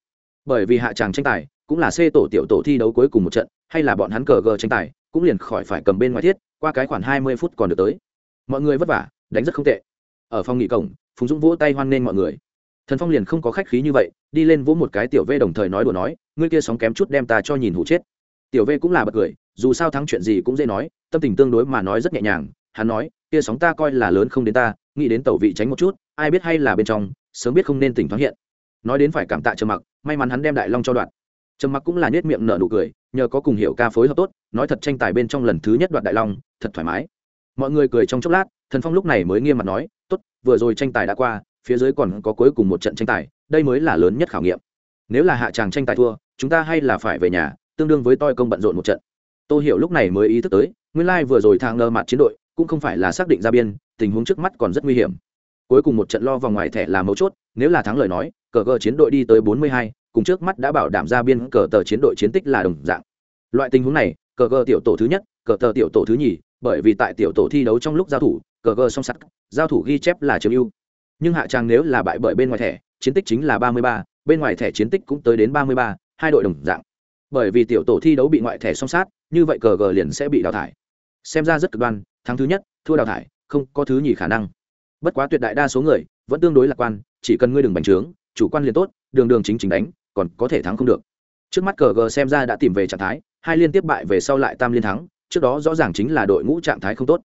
Bởi vì hạ tràng tranh tài cũng là c tổ tiểu tổ thi đấu cuối cùng một trận, hay là bọn hắn cờ gờ tranh tài, cũng liền khỏi phải cầm bên ngoài thiết, qua cái khoảng hai mươi phút còn được tới. Mọi người vất vả, đánh rất không tệ. Ở phòng nghỉ cổng, phùng dũng vỗ tay hoan nghênh mọi người. Thần phong liền không có khách khí như vậy, đi lên vỗ một cái tiểu v đồng thời nói đùa nói, ngươi kia sóng kém chút đem ta cho nhìn hủ chết. Tiểu v cũng là bật cười, dù sao thắng chuyện gì cũng dễ nói, tâm tình tương đối mà nói rất nhẹ nhàng. Hắn nói, kia sóng ta coi là lớn không đến ta, nghĩ đến tẩu vị tránh một chút, ai biết hay là bên trong, sớm biết không nên tỉnh thoáng hiện. Nói đến phải cảm tạ trầm mặc, may mắn hắn đem đại long cho đoạn trầm mặc cũng là nết miệng nở nụ cười nhờ có cùng hiểu ca phối hợp tốt nói thật tranh tài bên trong lần thứ nhất đoạt đại long thật thoải mái. Mọi người cười trong chốc lát thần phong lúc này mới nghiêm mặt nói tốt vừa rồi tranh tài đã qua phía dưới còn có cuối cùng một trận tranh tài đây mới là lớn nhất khảo nghiệm. Nếu là hạ tràng tranh tài thua chúng ta hay là phải về nhà tương đương với toi công bận rộn một trận. Tô hiểu lúc này mới ý thức tới nguyên lai vừa rồi thang lơ mặt chiến đội cũng không phải là xác định ra biên tình huống trước mắt còn rất nguy hiểm. Cuối cùng một trận lo vòng ngoài thẻ là mấu chốt nếu là thắng lời nói cờ cờ chiến đội đi tới 42, cùng trước mắt đã bảo đảm ra biên cờ tờ chiến đội chiến tích là đồng dạng. Loại tình huống này cờ cờ tiểu tổ thứ nhất cờ tờ tiểu tổ thứ nhì bởi vì tại tiểu tổ thi đấu trong lúc giao thủ cờ cờ song sắt giao thủ ghi chép là chiếm ưu. Nhưng hạ trang nếu là bại bởi bên ngoài thẻ chiến tích chính là 33, bên ngoài thẻ chiến tích cũng tới đến 33, hai đội đồng dạng. Bởi vì tiểu tổ thi đấu bị ngoại thẻ song sát như vậy cờ gờ liền sẽ bị đào thải. Xem ra rất cực đoan thắng thứ nhất thua đào thải không có thứ nhì khả năng. Bất quá tuyệt đại đa số người vẫn tương đối lạc quan chỉ cần ngươi đừng bành trướng chủ quan liền tốt đường đường chính chính đánh còn có thể thắng không được. Trước mắt cờ gờ xem ra đã tìm về trạng thái, hai liên tiếp bại về sau lại tam liên thắng, trước đó rõ ràng chính là đội ngũ trạng thái không tốt.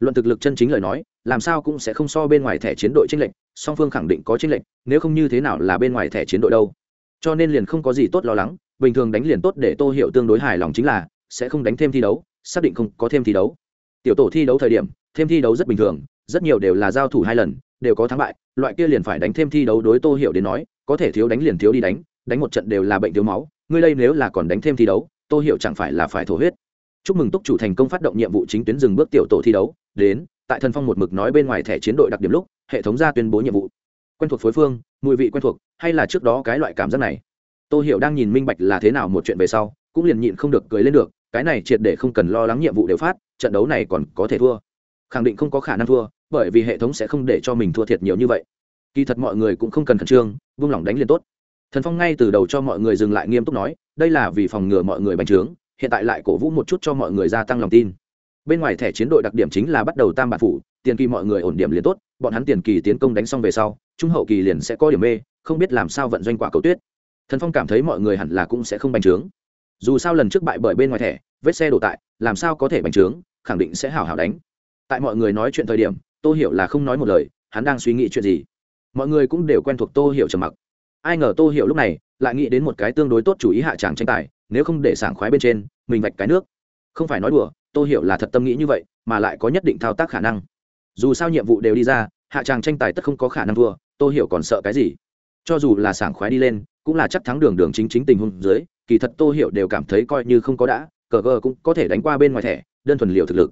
Luận thực lực chân chính lời nói, làm sao cũng sẽ không so bên ngoài thẻ chiến đội tranh lệnh song phương khẳng định có tranh lệnh nếu không như thế nào là bên ngoài thẻ chiến đội đâu. Cho nên liền không có gì tốt lo lắng, bình thường đánh liền tốt để tô hiểu tương đối hài lòng chính là, sẽ không đánh thêm thi đấu, xác định không có thêm thi đấu. Tiểu tổ thi đấu thời điểm, thêm thi đấu rất bình thường, rất nhiều đều là giao thủ hai lần, đều có thắng bại, loại kia liền phải đánh thêm thi đấu đối tô hiểu đến nói, có thể thiếu đánh liền thiếu đi đánh đánh một trận đều là bệnh thiếu máu, ngươi đây nếu là còn đánh thêm thi đấu tôi hiểu chẳng phải là phải thổ huyết. Chúc mừng túc chủ thành công phát động nhiệm vụ chính tuyến dừng bước tiểu tổ thi đấu, đến, tại thần phong một mực nói bên ngoài thẻ chiến đội đặc điểm lúc, hệ thống ra tuyên bố nhiệm vụ. Quen thuộc phối phương, mùi vị quen thuộc, hay là trước đó cái loại cảm giác này? Tôi hiểu đang nhìn minh bạch là thế nào một chuyện về sau, cũng liền nhịn không được cười lên được, cái này triệt để không cần lo lắng nhiệm vụ đều phát, trận đấu này còn có thể thua. Khẳng định không có khả năng thua, bởi vì hệ thống sẽ không để cho mình thua thiệt nhiều như vậy. Kỳ thật mọi người cũng không cần khẩn trương, vung lòng đánh liền tốt thần phong ngay từ đầu cho mọi người dừng lại nghiêm túc nói, đây là vì phòng ngừa mọi người bành trướng, hiện tại lại cổ vũ một chút cho mọi người gia tăng lòng tin. Bên ngoài thẻ chiến đội đặc điểm chính là bắt đầu tam bản phủ, tiền kỳ mọi người ổn điểm liền tốt, bọn hắn tiền kỳ tiến công đánh xong về sau, trung hậu kỳ liền sẽ có điểm mê, không biết làm sao vận doanh quả cầu tuyết. Thần phong cảm thấy mọi người hẳn là cũng sẽ không bành trướng. Dù sao lần trước bại bởi bên ngoài thẻ, vết xe đổ tại, làm sao có thể bành trướng, khẳng định sẽ hảo hảo đánh. Tại mọi người nói chuyện thời điểm, tô hiểu là không nói một lời, hắn đang suy nghĩ chuyện gì. Mọi người cũng đều quen thuộc tô hiểu trầm mặc ai ngờ tô hiểu lúc này lại nghĩ đến một cái tương đối tốt chủ ý hạ tràng tranh tài, nếu không để sảng khoái bên trên, mình vạch cái nước. Không phải nói đùa, tô hiểu là thật tâm nghĩ như vậy, mà lại có nhất định thao tác khả năng. Dù sao nhiệm vụ đều đi ra, hạ tràng tranh tài tất không có khả năng thua, tô hiểu còn sợ cái gì? Cho dù là sảng khoái đi lên, cũng là chắc thắng đường đường chính chính tình huống dưới, kỳ thật tô hiểu đều cảm thấy coi như không có đã, cờ gờ cũng có thể đánh qua bên ngoài thẻ, đơn thuần liều thực lực.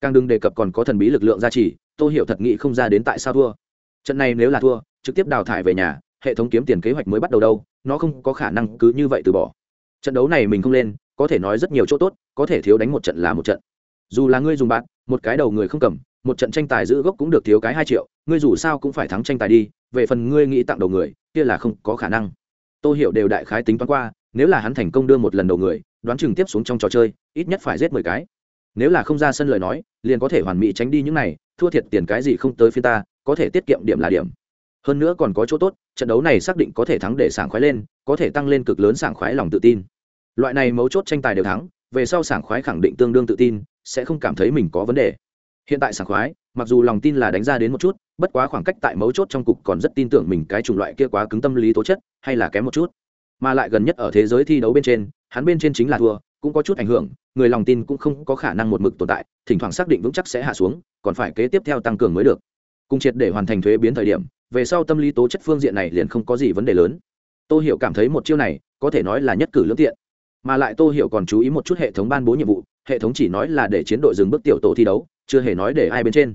Càng đừng đề cập còn có thần bí lực lượng gia trì, tô hiểu thật nghĩ không ra đến tại sao thua. Trận này nếu là thua, trực tiếp đào thải về nhà hệ thống kiếm tiền kế hoạch mới bắt đầu đâu, nó không có khả năng cứ như vậy từ bỏ. Trận đấu này mình không lên, có thể nói rất nhiều chỗ tốt, có thể thiếu đánh một trận là một trận. Dù là ngươi dùng bạn một cái đầu người không cầm, một trận tranh tài giữ gốc cũng được thiếu cái hai triệu, ngươi dù sao cũng phải thắng tranh tài đi, về phần ngươi nghĩ tặng đầu người, kia là không có khả năng. Tôi hiểu đều đại khái tính toán qua, nếu là hắn thành công đưa một lần đầu người, đoán chừng tiếp xuống trong trò chơi, ít nhất phải giết mười cái. Nếu là không ra sân lời nói, liền có thể hoàn mỹ tránh đi những này, thua thiệt tiền cái gì không tới phía ta, có thể tiết kiệm điểm là điểm hơn nữa còn có chỗ tốt, trận đấu này xác định có thể thắng để sảng khoái lên, có thể tăng lên cực lớn sảng khoái lòng tự tin. Loại này mấu chốt tranh tài đều thắng, về sau sảng khoái khẳng định tương đương tự tin, sẽ không cảm thấy mình có vấn đề. Hiện tại sảng khoái, mặc dù lòng tin là đánh ra đến một chút, bất quá khoảng cách tại mấu chốt trong cục còn rất tin tưởng mình cái chủng loại kia quá cứng tâm lý tố chất, hay là kém một chút. Mà lại gần nhất ở thế giới thi đấu bên trên, hắn bên trên chính là thua, cũng có chút ảnh hưởng, người lòng tin cũng không có khả năng một mực tồn tại, thỉnh thoảng xác định vững chắc sẽ hạ xuống, còn phải kế tiếp theo tăng cường mới được. Cùng triệt để hoàn thành thuế biến thời điểm về sau tâm lý tố chất phương diện này liền không có gì vấn đề lớn. Tô hiểu cảm thấy một chiêu này, có thể nói là nhất cử lương tiện. Mà lại tô hiểu còn chú ý một chút hệ thống ban bố nhiệm vụ, hệ thống chỉ nói là để chiến đội dừng bước tiểu tổ thi đấu, chưa hề nói để ai bên trên.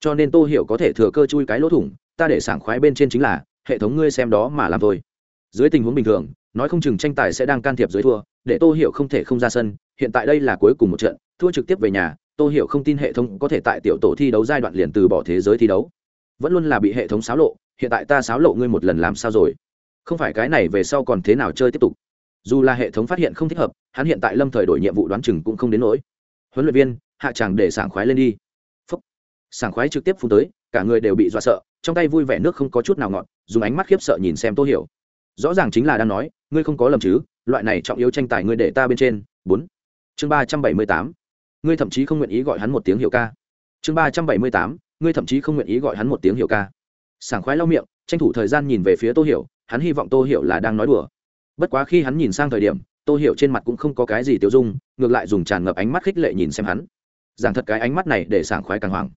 Cho nên tô hiểu có thể thừa cơ chui cái lỗ thủng, ta để sảng khoái bên trên chính là, hệ thống ngươi xem đó mà làm thôi. Dưới tình huống bình thường, nói không chừng tranh tài sẽ đang can thiệp dưới thua, để tô hiểu không thể không ra sân, hiện tại đây là cuối cùng một trận, thua trực tiếp về nhà, tô hiểu không tin hệ thống có thể tại tiểu tổ thi đấu giai đoạn liền từ bỏ thế giới thi đấu vẫn luôn là bị hệ thống xáo lộ, hiện tại ta xáo lộ ngươi một lần làm sao rồi? Không phải cái này về sau còn thế nào chơi tiếp tục? Dù là hệ thống phát hiện không thích hợp, hắn hiện tại lâm thời đổi nhiệm vụ đoán chừng cũng không đến nỗi. Huấn luyện viên, hạ chàng để sảng khoái lên đi. Phúc. sảng khoái trực tiếp phun tới, cả người đều bị dọa sợ, trong tay vui vẻ nước không có chút nào ngọt, dùng ánh mắt khiếp sợ nhìn xem tô hiểu. Rõ ràng chính là đang nói, ngươi không có lầm chứ, loại này trọng yếu tranh tài ngươi để ta bên trên. Bốn. Chương ba trăm bảy mươi tám. Ngươi thậm chí không nguyện ý gọi hắn một tiếng hiệu ca. Chương ba trăm bảy mươi tám ngươi thậm chí không nguyện ý gọi hắn một tiếng hiểu ca. Sảng khoái lau miệng, tranh thủ thời gian nhìn về phía tô hiểu, hắn hy vọng tô hiểu là đang nói đùa. Bất quá khi hắn nhìn sang thời điểm, tô hiểu trên mặt cũng không có cái gì tiêu dung, ngược lại dùng tràn ngập ánh mắt khích lệ nhìn xem hắn. Giảng thật cái ánh mắt này để sảng khoái càng hoảng.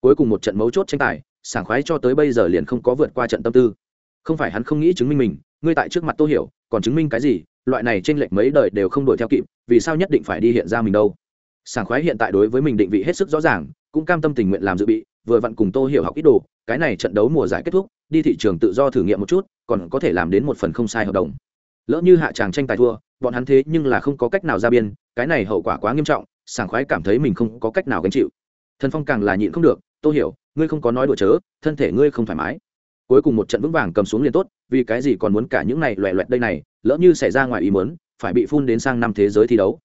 Cuối cùng một trận mấu chốt tranh tài, sảng khoái cho tới bây giờ liền không có vượt qua trận tâm tư. Không phải hắn không nghĩ chứng minh mình, ngươi tại trước mặt tô hiểu, còn chứng minh cái gì? Loại này trên lệch mấy đời đều không đuổi theo kịp, vì sao nhất định phải đi hiện ra mình đâu? Sảng khoái hiện tại đối với mình định vị hết sức rõ ràng, cũng cam tâm tình nguyện làm dự bị vừa vặn cùng tô hiểu học ít đồ, cái này trận đấu mùa giải kết thúc, đi thị trường tự do thử nghiệm một chút, còn có thể làm đến một phần không sai hợp đồng. Lỡ như hạ tràng tranh tài thua, bọn hắn thế nhưng là không có cách nào ra biên, cái này hậu quả quá nghiêm trọng, sảng khoái cảm thấy mình không có cách nào gánh chịu. Thần phong càng là nhịn không được, tô hiểu, ngươi không có nói đùa chớ, thân thể ngươi không thoải mái. Cuối cùng một trận vững vàng cầm xuống liền tốt, vì cái gì còn muốn cả những này loẹ loẹt đây này, lỡ như xảy ra ngoài ý muốn, phải bị phun đến sang năm thế giới thi đấu.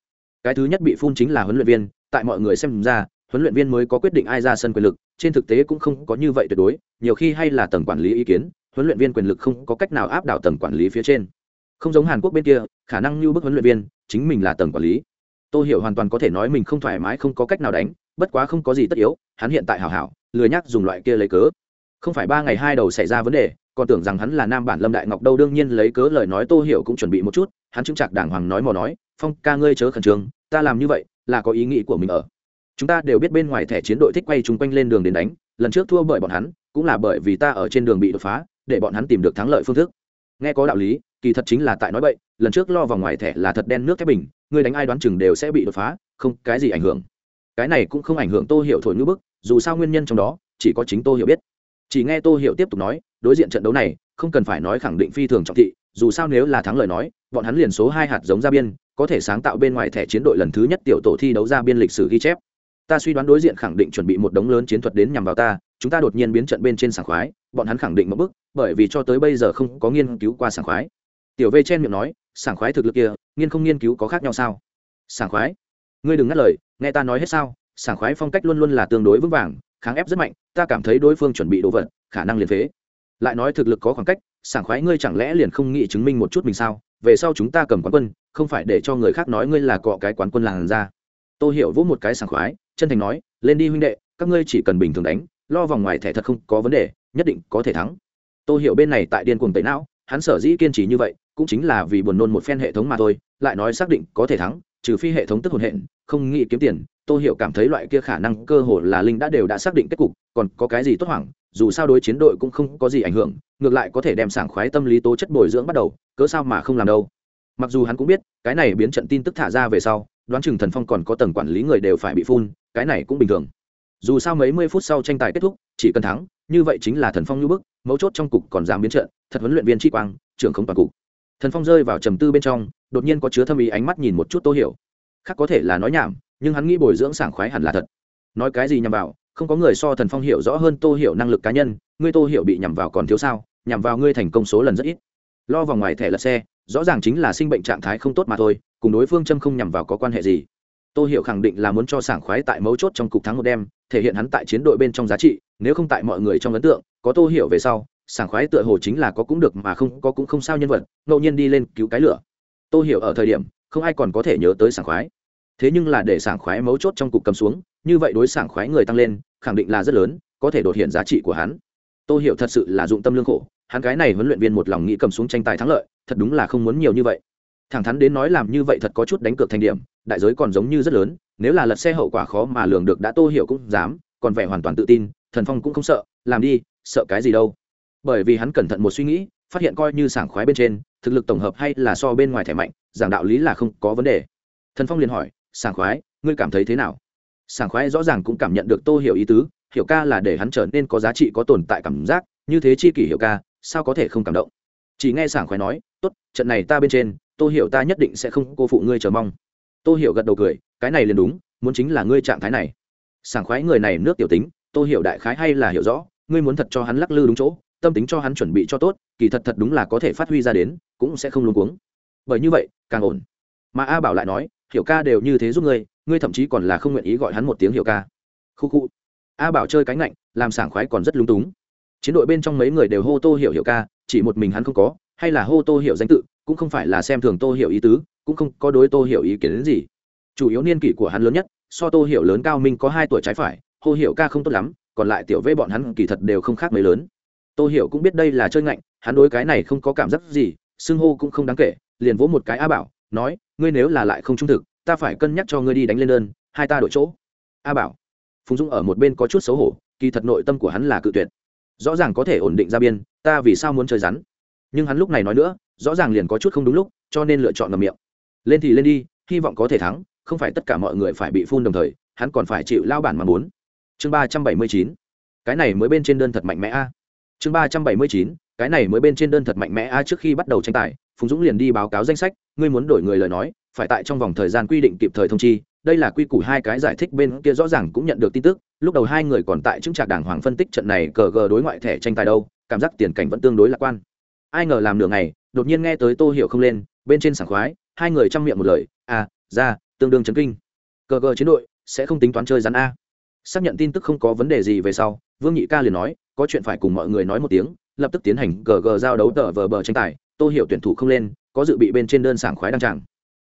Cái thứ nhất bị phun chính là huấn luyện viên, tại mọi người xem ra huấn luyện viên mới có quyết định ai ra sân quyền lực, trên thực tế cũng không có như vậy tuyệt đối, nhiều khi hay là tầng quản lý ý kiến, huấn luyện viên quyền lực không có cách nào áp đảo tầng quản lý phía trên. Không giống hàn quốc bên kia, khả năng như bức huấn luyện viên, chính mình là tầng quản lý. Tôi hiểu hoàn toàn có thể nói mình không thoải mái, không có cách nào đánh, bất quá không có gì tất yếu, hắn hiện tại hảo hảo, lười nhắc dùng loại kia lấy cớ. Không phải ba ngày hai đầu xảy ra vấn đề, còn tưởng rằng hắn là nam bản lâm đại ngọc đâu, đương nhiên lấy cớ lời nói tô hiểu cũng chuẩn bị một chút, hắn chứng chặt đàng hoàng nói mò nói, phong ca ngươi chớ khẩn trương, ta làm như vậy là có ý nghĩ của mình ở chúng ta đều biết bên ngoài thẻ chiến đội thích quay chung quanh lên đường đến đánh, lần trước thua bởi bọn hắn, cũng là bởi vì ta ở trên đường bị đột phá, để bọn hắn tìm được thắng lợi phương thức. Nghe có đạo lý, kỳ thật chính là tại nói vậy lần trước lo vào ngoài thẻ là thật đen nước thép bình, người đánh ai đoán chừng đều sẽ bị đột phá, không, cái gì ảnh hưởng. Cái này cũng không ảnh hưởng tô hiểu thổi ngữ bức, dù sao nguyên nhân trong đó, chỉ có chính tô hiểu biết. Chỉ nghe tô hiểu tiếp tục nói, đối diện trận đấu này, không cần phải nói khẳng định phi thường trọng thị, dù sao nếu là thắng lời nói, bọn hắn liền số hai hạt giống ra biên, có thể sáng tạo bên ngoài thẻ chiến đội lần thứ nhất tiểu tổ thi đấu ra biên lịch sử ghi chép ta suy đoán đối diện khẳng định chuẩn bị một đống lớn chiến thuật đến nhằm vào ta, chúng ta đột nhiên biến trận bên trên sảng khoái, bọn hắn khẳng định một bức bởi vì cho tới bây giờ không có nghiên cứu qua sảng khoái. Tiểu v chen miệng nói, sảng khoái thực lực kia, nghiên không nghiên cứu có khác nhau sao? Sảng khoái? Ngươi đừng ngắt lời, nghe ta nói hết sao, sảng khoái phong cách luôn luôn là tương đối vững vàng, kháng ép rất mạnh, ta cảm thấy đối phương chuẩn bị đồ vật, khả năng liền phế. Lại nói thực lực có khoảng cách, sảng khoái ngươi chẳng lẽ liền không nghĩ chứng minh một chút mình sao? Về sau chúng ta cầm quán quân, không phải để cho người khác nói ngươi là cọ cái quán quân làng ra tôi hiểu vỗ một cái sảng khoái, chân thành nói, lên đi huynh đệ, các ngươi chỉ cần bình thường đánh, lo vòng ngoài thẻ thật không có vấn đề, nhất định có thể thắng. Tôi hiểu bên này tại điên cuồng tẩy não, hắn sở dĩ kiên trì như vậy, cũng chính là vì buồn nôn một phen hệ thống mà thôi, lại nói xác định có thể thắng, trừ phi hệ thống tức hồn hện, không nghĩ kiếm tiền tôi hiểu cảm thấy loại kia khả năng cơ hội là linh đã đều đã xác định kết cục, còn có cái gì tốt hoảng, dù sao đối chiến đội cũng không có gì ảnh hưởng, ngược lại có thể đem sảng khoái tâm lý tố chất bồi dưỡng bắt đầu, cớ sao mà không làm đâu. Mặc dù hắn cũng biết, cái này biến trận tin tức thả ra về sau đoán chừng thần phong còn có tầng quản lý người đều phải bị phun, cái này cũng bình thường. Dù sao mấy mươi phút sau tranh tài kết thúc, chỉ cần thắng, như vậy chính là thần phong như bức, mấu chốt trong cục còn dám biến trận, thật huấn luyện viên tri quang, trưởng không toàn cục. Thần phong rơi vào trầm tư bên trong, đột nhiên có chứa thâm ý ánh mắt nhìn một chút tô hiểu. Khác có thể là nói nhảm, nhưng hắn nghĩ bồi dưỡng sảng khoái hẳn là thật. Nói cái gì nhằm vào, không có người so thần phong hiểu rõ hơn tô hiểu năng lực cá nhân, ngươi tô hiểu bị nhằm vào còn thiếu sao, nhằm vào ngươi thành công số lần rất ít. Lo vào ngoài thẻ lật xe, rõ ràng chính là sinh bệnh trạng thái không tốt mà thôi cùng đối phương châm không nhằm vào có quan hệ gì. Tô hiểu khẳng định là muốn cho sảng khoái tại mấu chốt trong cục thắng một đêm, thể hiện hắn tại chiến đội bên trong giá trị, nếu không tại mọi người trong ấn tượng, có tô hiểu về sau, sảng khoái tựa hồ chính là có cũng được mà không, có cũng không sao nhân vật, ngẫu nhiên đi lên cứu cái lửa. Tô hiểu ở thời điểm, không ai còn có thể nhớ tới sảng khoái. Thế nhưng là để sảng khoái mấu chốt trong cục cầm xuống, như vậy đối sảng khoái người tăng lên, khẳng định là rất lớn, có thể đột hiện giá trị của hắn. Tô hiểu thật sự là dụng tâm lương khổ, hắn cái này huấn luyện viên một lòng nghĩ cầm xuống tranh tài thắng lợi, thật đúng là không muốn nhiều như vậy thẳng thắn đến nói làm như vậy thật có chút đánh cược thành điểm, đại giới còn giống như rất lớn, nếu là lật xe hậu quả khó mà lường được đã tô hiểu cũng dám, còn vẻ hoàn toàn tự tin, thần phong cũng không sợ, làm đi, sợ cái gì đâu. Bởi vì hắn cẩn thận một suy nghĩ, phát hiện coi như sảng khoái bên trên, thực lực tổng hợp hay là so bên ngoài thẻ mạnh, giảng đạo lý là không có vấn đề. Thần phong liền hỏi, sảng khoái, ngươi cảm thấy thế nào? Sảng khoái rõ ràng cũng cảm nhận được tô hiểu ý tứ, hiểu ca là để hắn trở nên có giá trị, có tồn tại cảm giác, như thế chi kỷ hiểu ca, sao có thể không cảm động? Chỉ nghe sảng khoái nói, tốt, trận này ta bên trên Tôi hiểu ta nhất định sẽ không cô phụ ngươi chờ mong. Tôi hiểu gật đầu cười, cái này liền đúng, muốn chính là ngươi trạng thái này. Sảng khoái người này nước tiểu tính tôi hiểu đại khái hay là hiểu rõ, ngươi muốn thật cho hắn lắc lư đúng chỗ, tâm tính cho hắn chuẩn bị cho tốt, kỳ thật thật đúng là có thể phát huy ra đến, cũng sẽ không luôn cuống. Bởi như vậy, càng ổn. Mà a bảo lại nói, hiểu ca đều như thế giúp ngươi ngươi thậm chí còn là không nguyện ý gọi hắn một tiếng hiểu ca. Khu khu. A bảo chơi cánh lạnh làm sảng khoái còn rất lung túng. Chiến đội bên trong mấy người đều hô tô hiểu hiểu ca, chỉ một mình hắn không có, hay là hô tô hiểu danh tự cũng không phải là xem thường tô hiểu ý tứ, cũng không có đối tô hiểu ý kiến đến gì. Chủ yếu niên kỷ của hắn lớn nhất, so tô hiểu lớn cao minh có hai tuổi trái phải hô hiểu ca không tốt lắm, còn lại tiểu vê bọn hắn kỳ thật đều không khác mấy lớn. Tô hiểu cũng biết đây là chơi ngạnh, hắn đối cái này không có cảm giác gì, xưng hô cũng không đáng kể, liền vỗ một cái a bảo, nói, ngươi nếu là lại không trung thực, ta phải cân nhắc cho ngươi đi đánh lên đơn, hai ta đổi chỗ. A bảo, phùng dũng ở một bên có chút xấu hổ, kỳ thật nội tâm của hắn là cự tuyệt. Rõ ràng có thể ổn định ra biên, ta vì sao muốn chơi rắn? Nhưng hắn lúc này nói nữa rõ ràng liền có chút không đúng lúc, cho nên lựa chọn ngầm miệng. Lên thì lên đi, hy vọng có thể thắng, không phải tất cả mọi người phải bị phun đồng thời, hắn còn phải chịu lao bản mà muốn. Chương ba trăm bảy mươi chín. Cái này mới bên trên đơn thật mạnh mẽ a. Chương ba trăm bảy mươi chín, cái này mới bên trên đơn thật mạnh mẽ a trước khi bắt đầu tranh tài, phùng dũng liền đi báo cáo danh sách, ngươi muốn đổi người lời nói, phải tại trong vòng thời gian quy định kịp thời thông chi, đây là quy củ hai cái giải thích bên kia rõ ràng cũng nhận được tin tức, lúc đầu hai người còn tại chứng trạc đảng hoàng phân tích trận này cờ gờ đối ngoại thẻ tranh tài đâu, cảm giác tiền cảnh vẫn tương đối lạc quan. Ai ngờ làm nửa ngày đột nhiên nghe tới tô hiểu không lên, bên trên sảng khoái, hai người chăm miệng một lời à ra, tương đương chấn kinh. Cờ cờ chiến đội, sẽ không tính toán chơi rắn a. Xác nhận tin tức không có vấn đề gì về sau, vương nhị ca liền nói, có chuyện phải cùng mọi người nói một tiếng. Lập tức tiến hành gg giao đấu tờ vờ bờ tranh tài, tô hiểu tuyển thủ không lên, có dự bị bên trên đơn sảng khoái đăng tràng.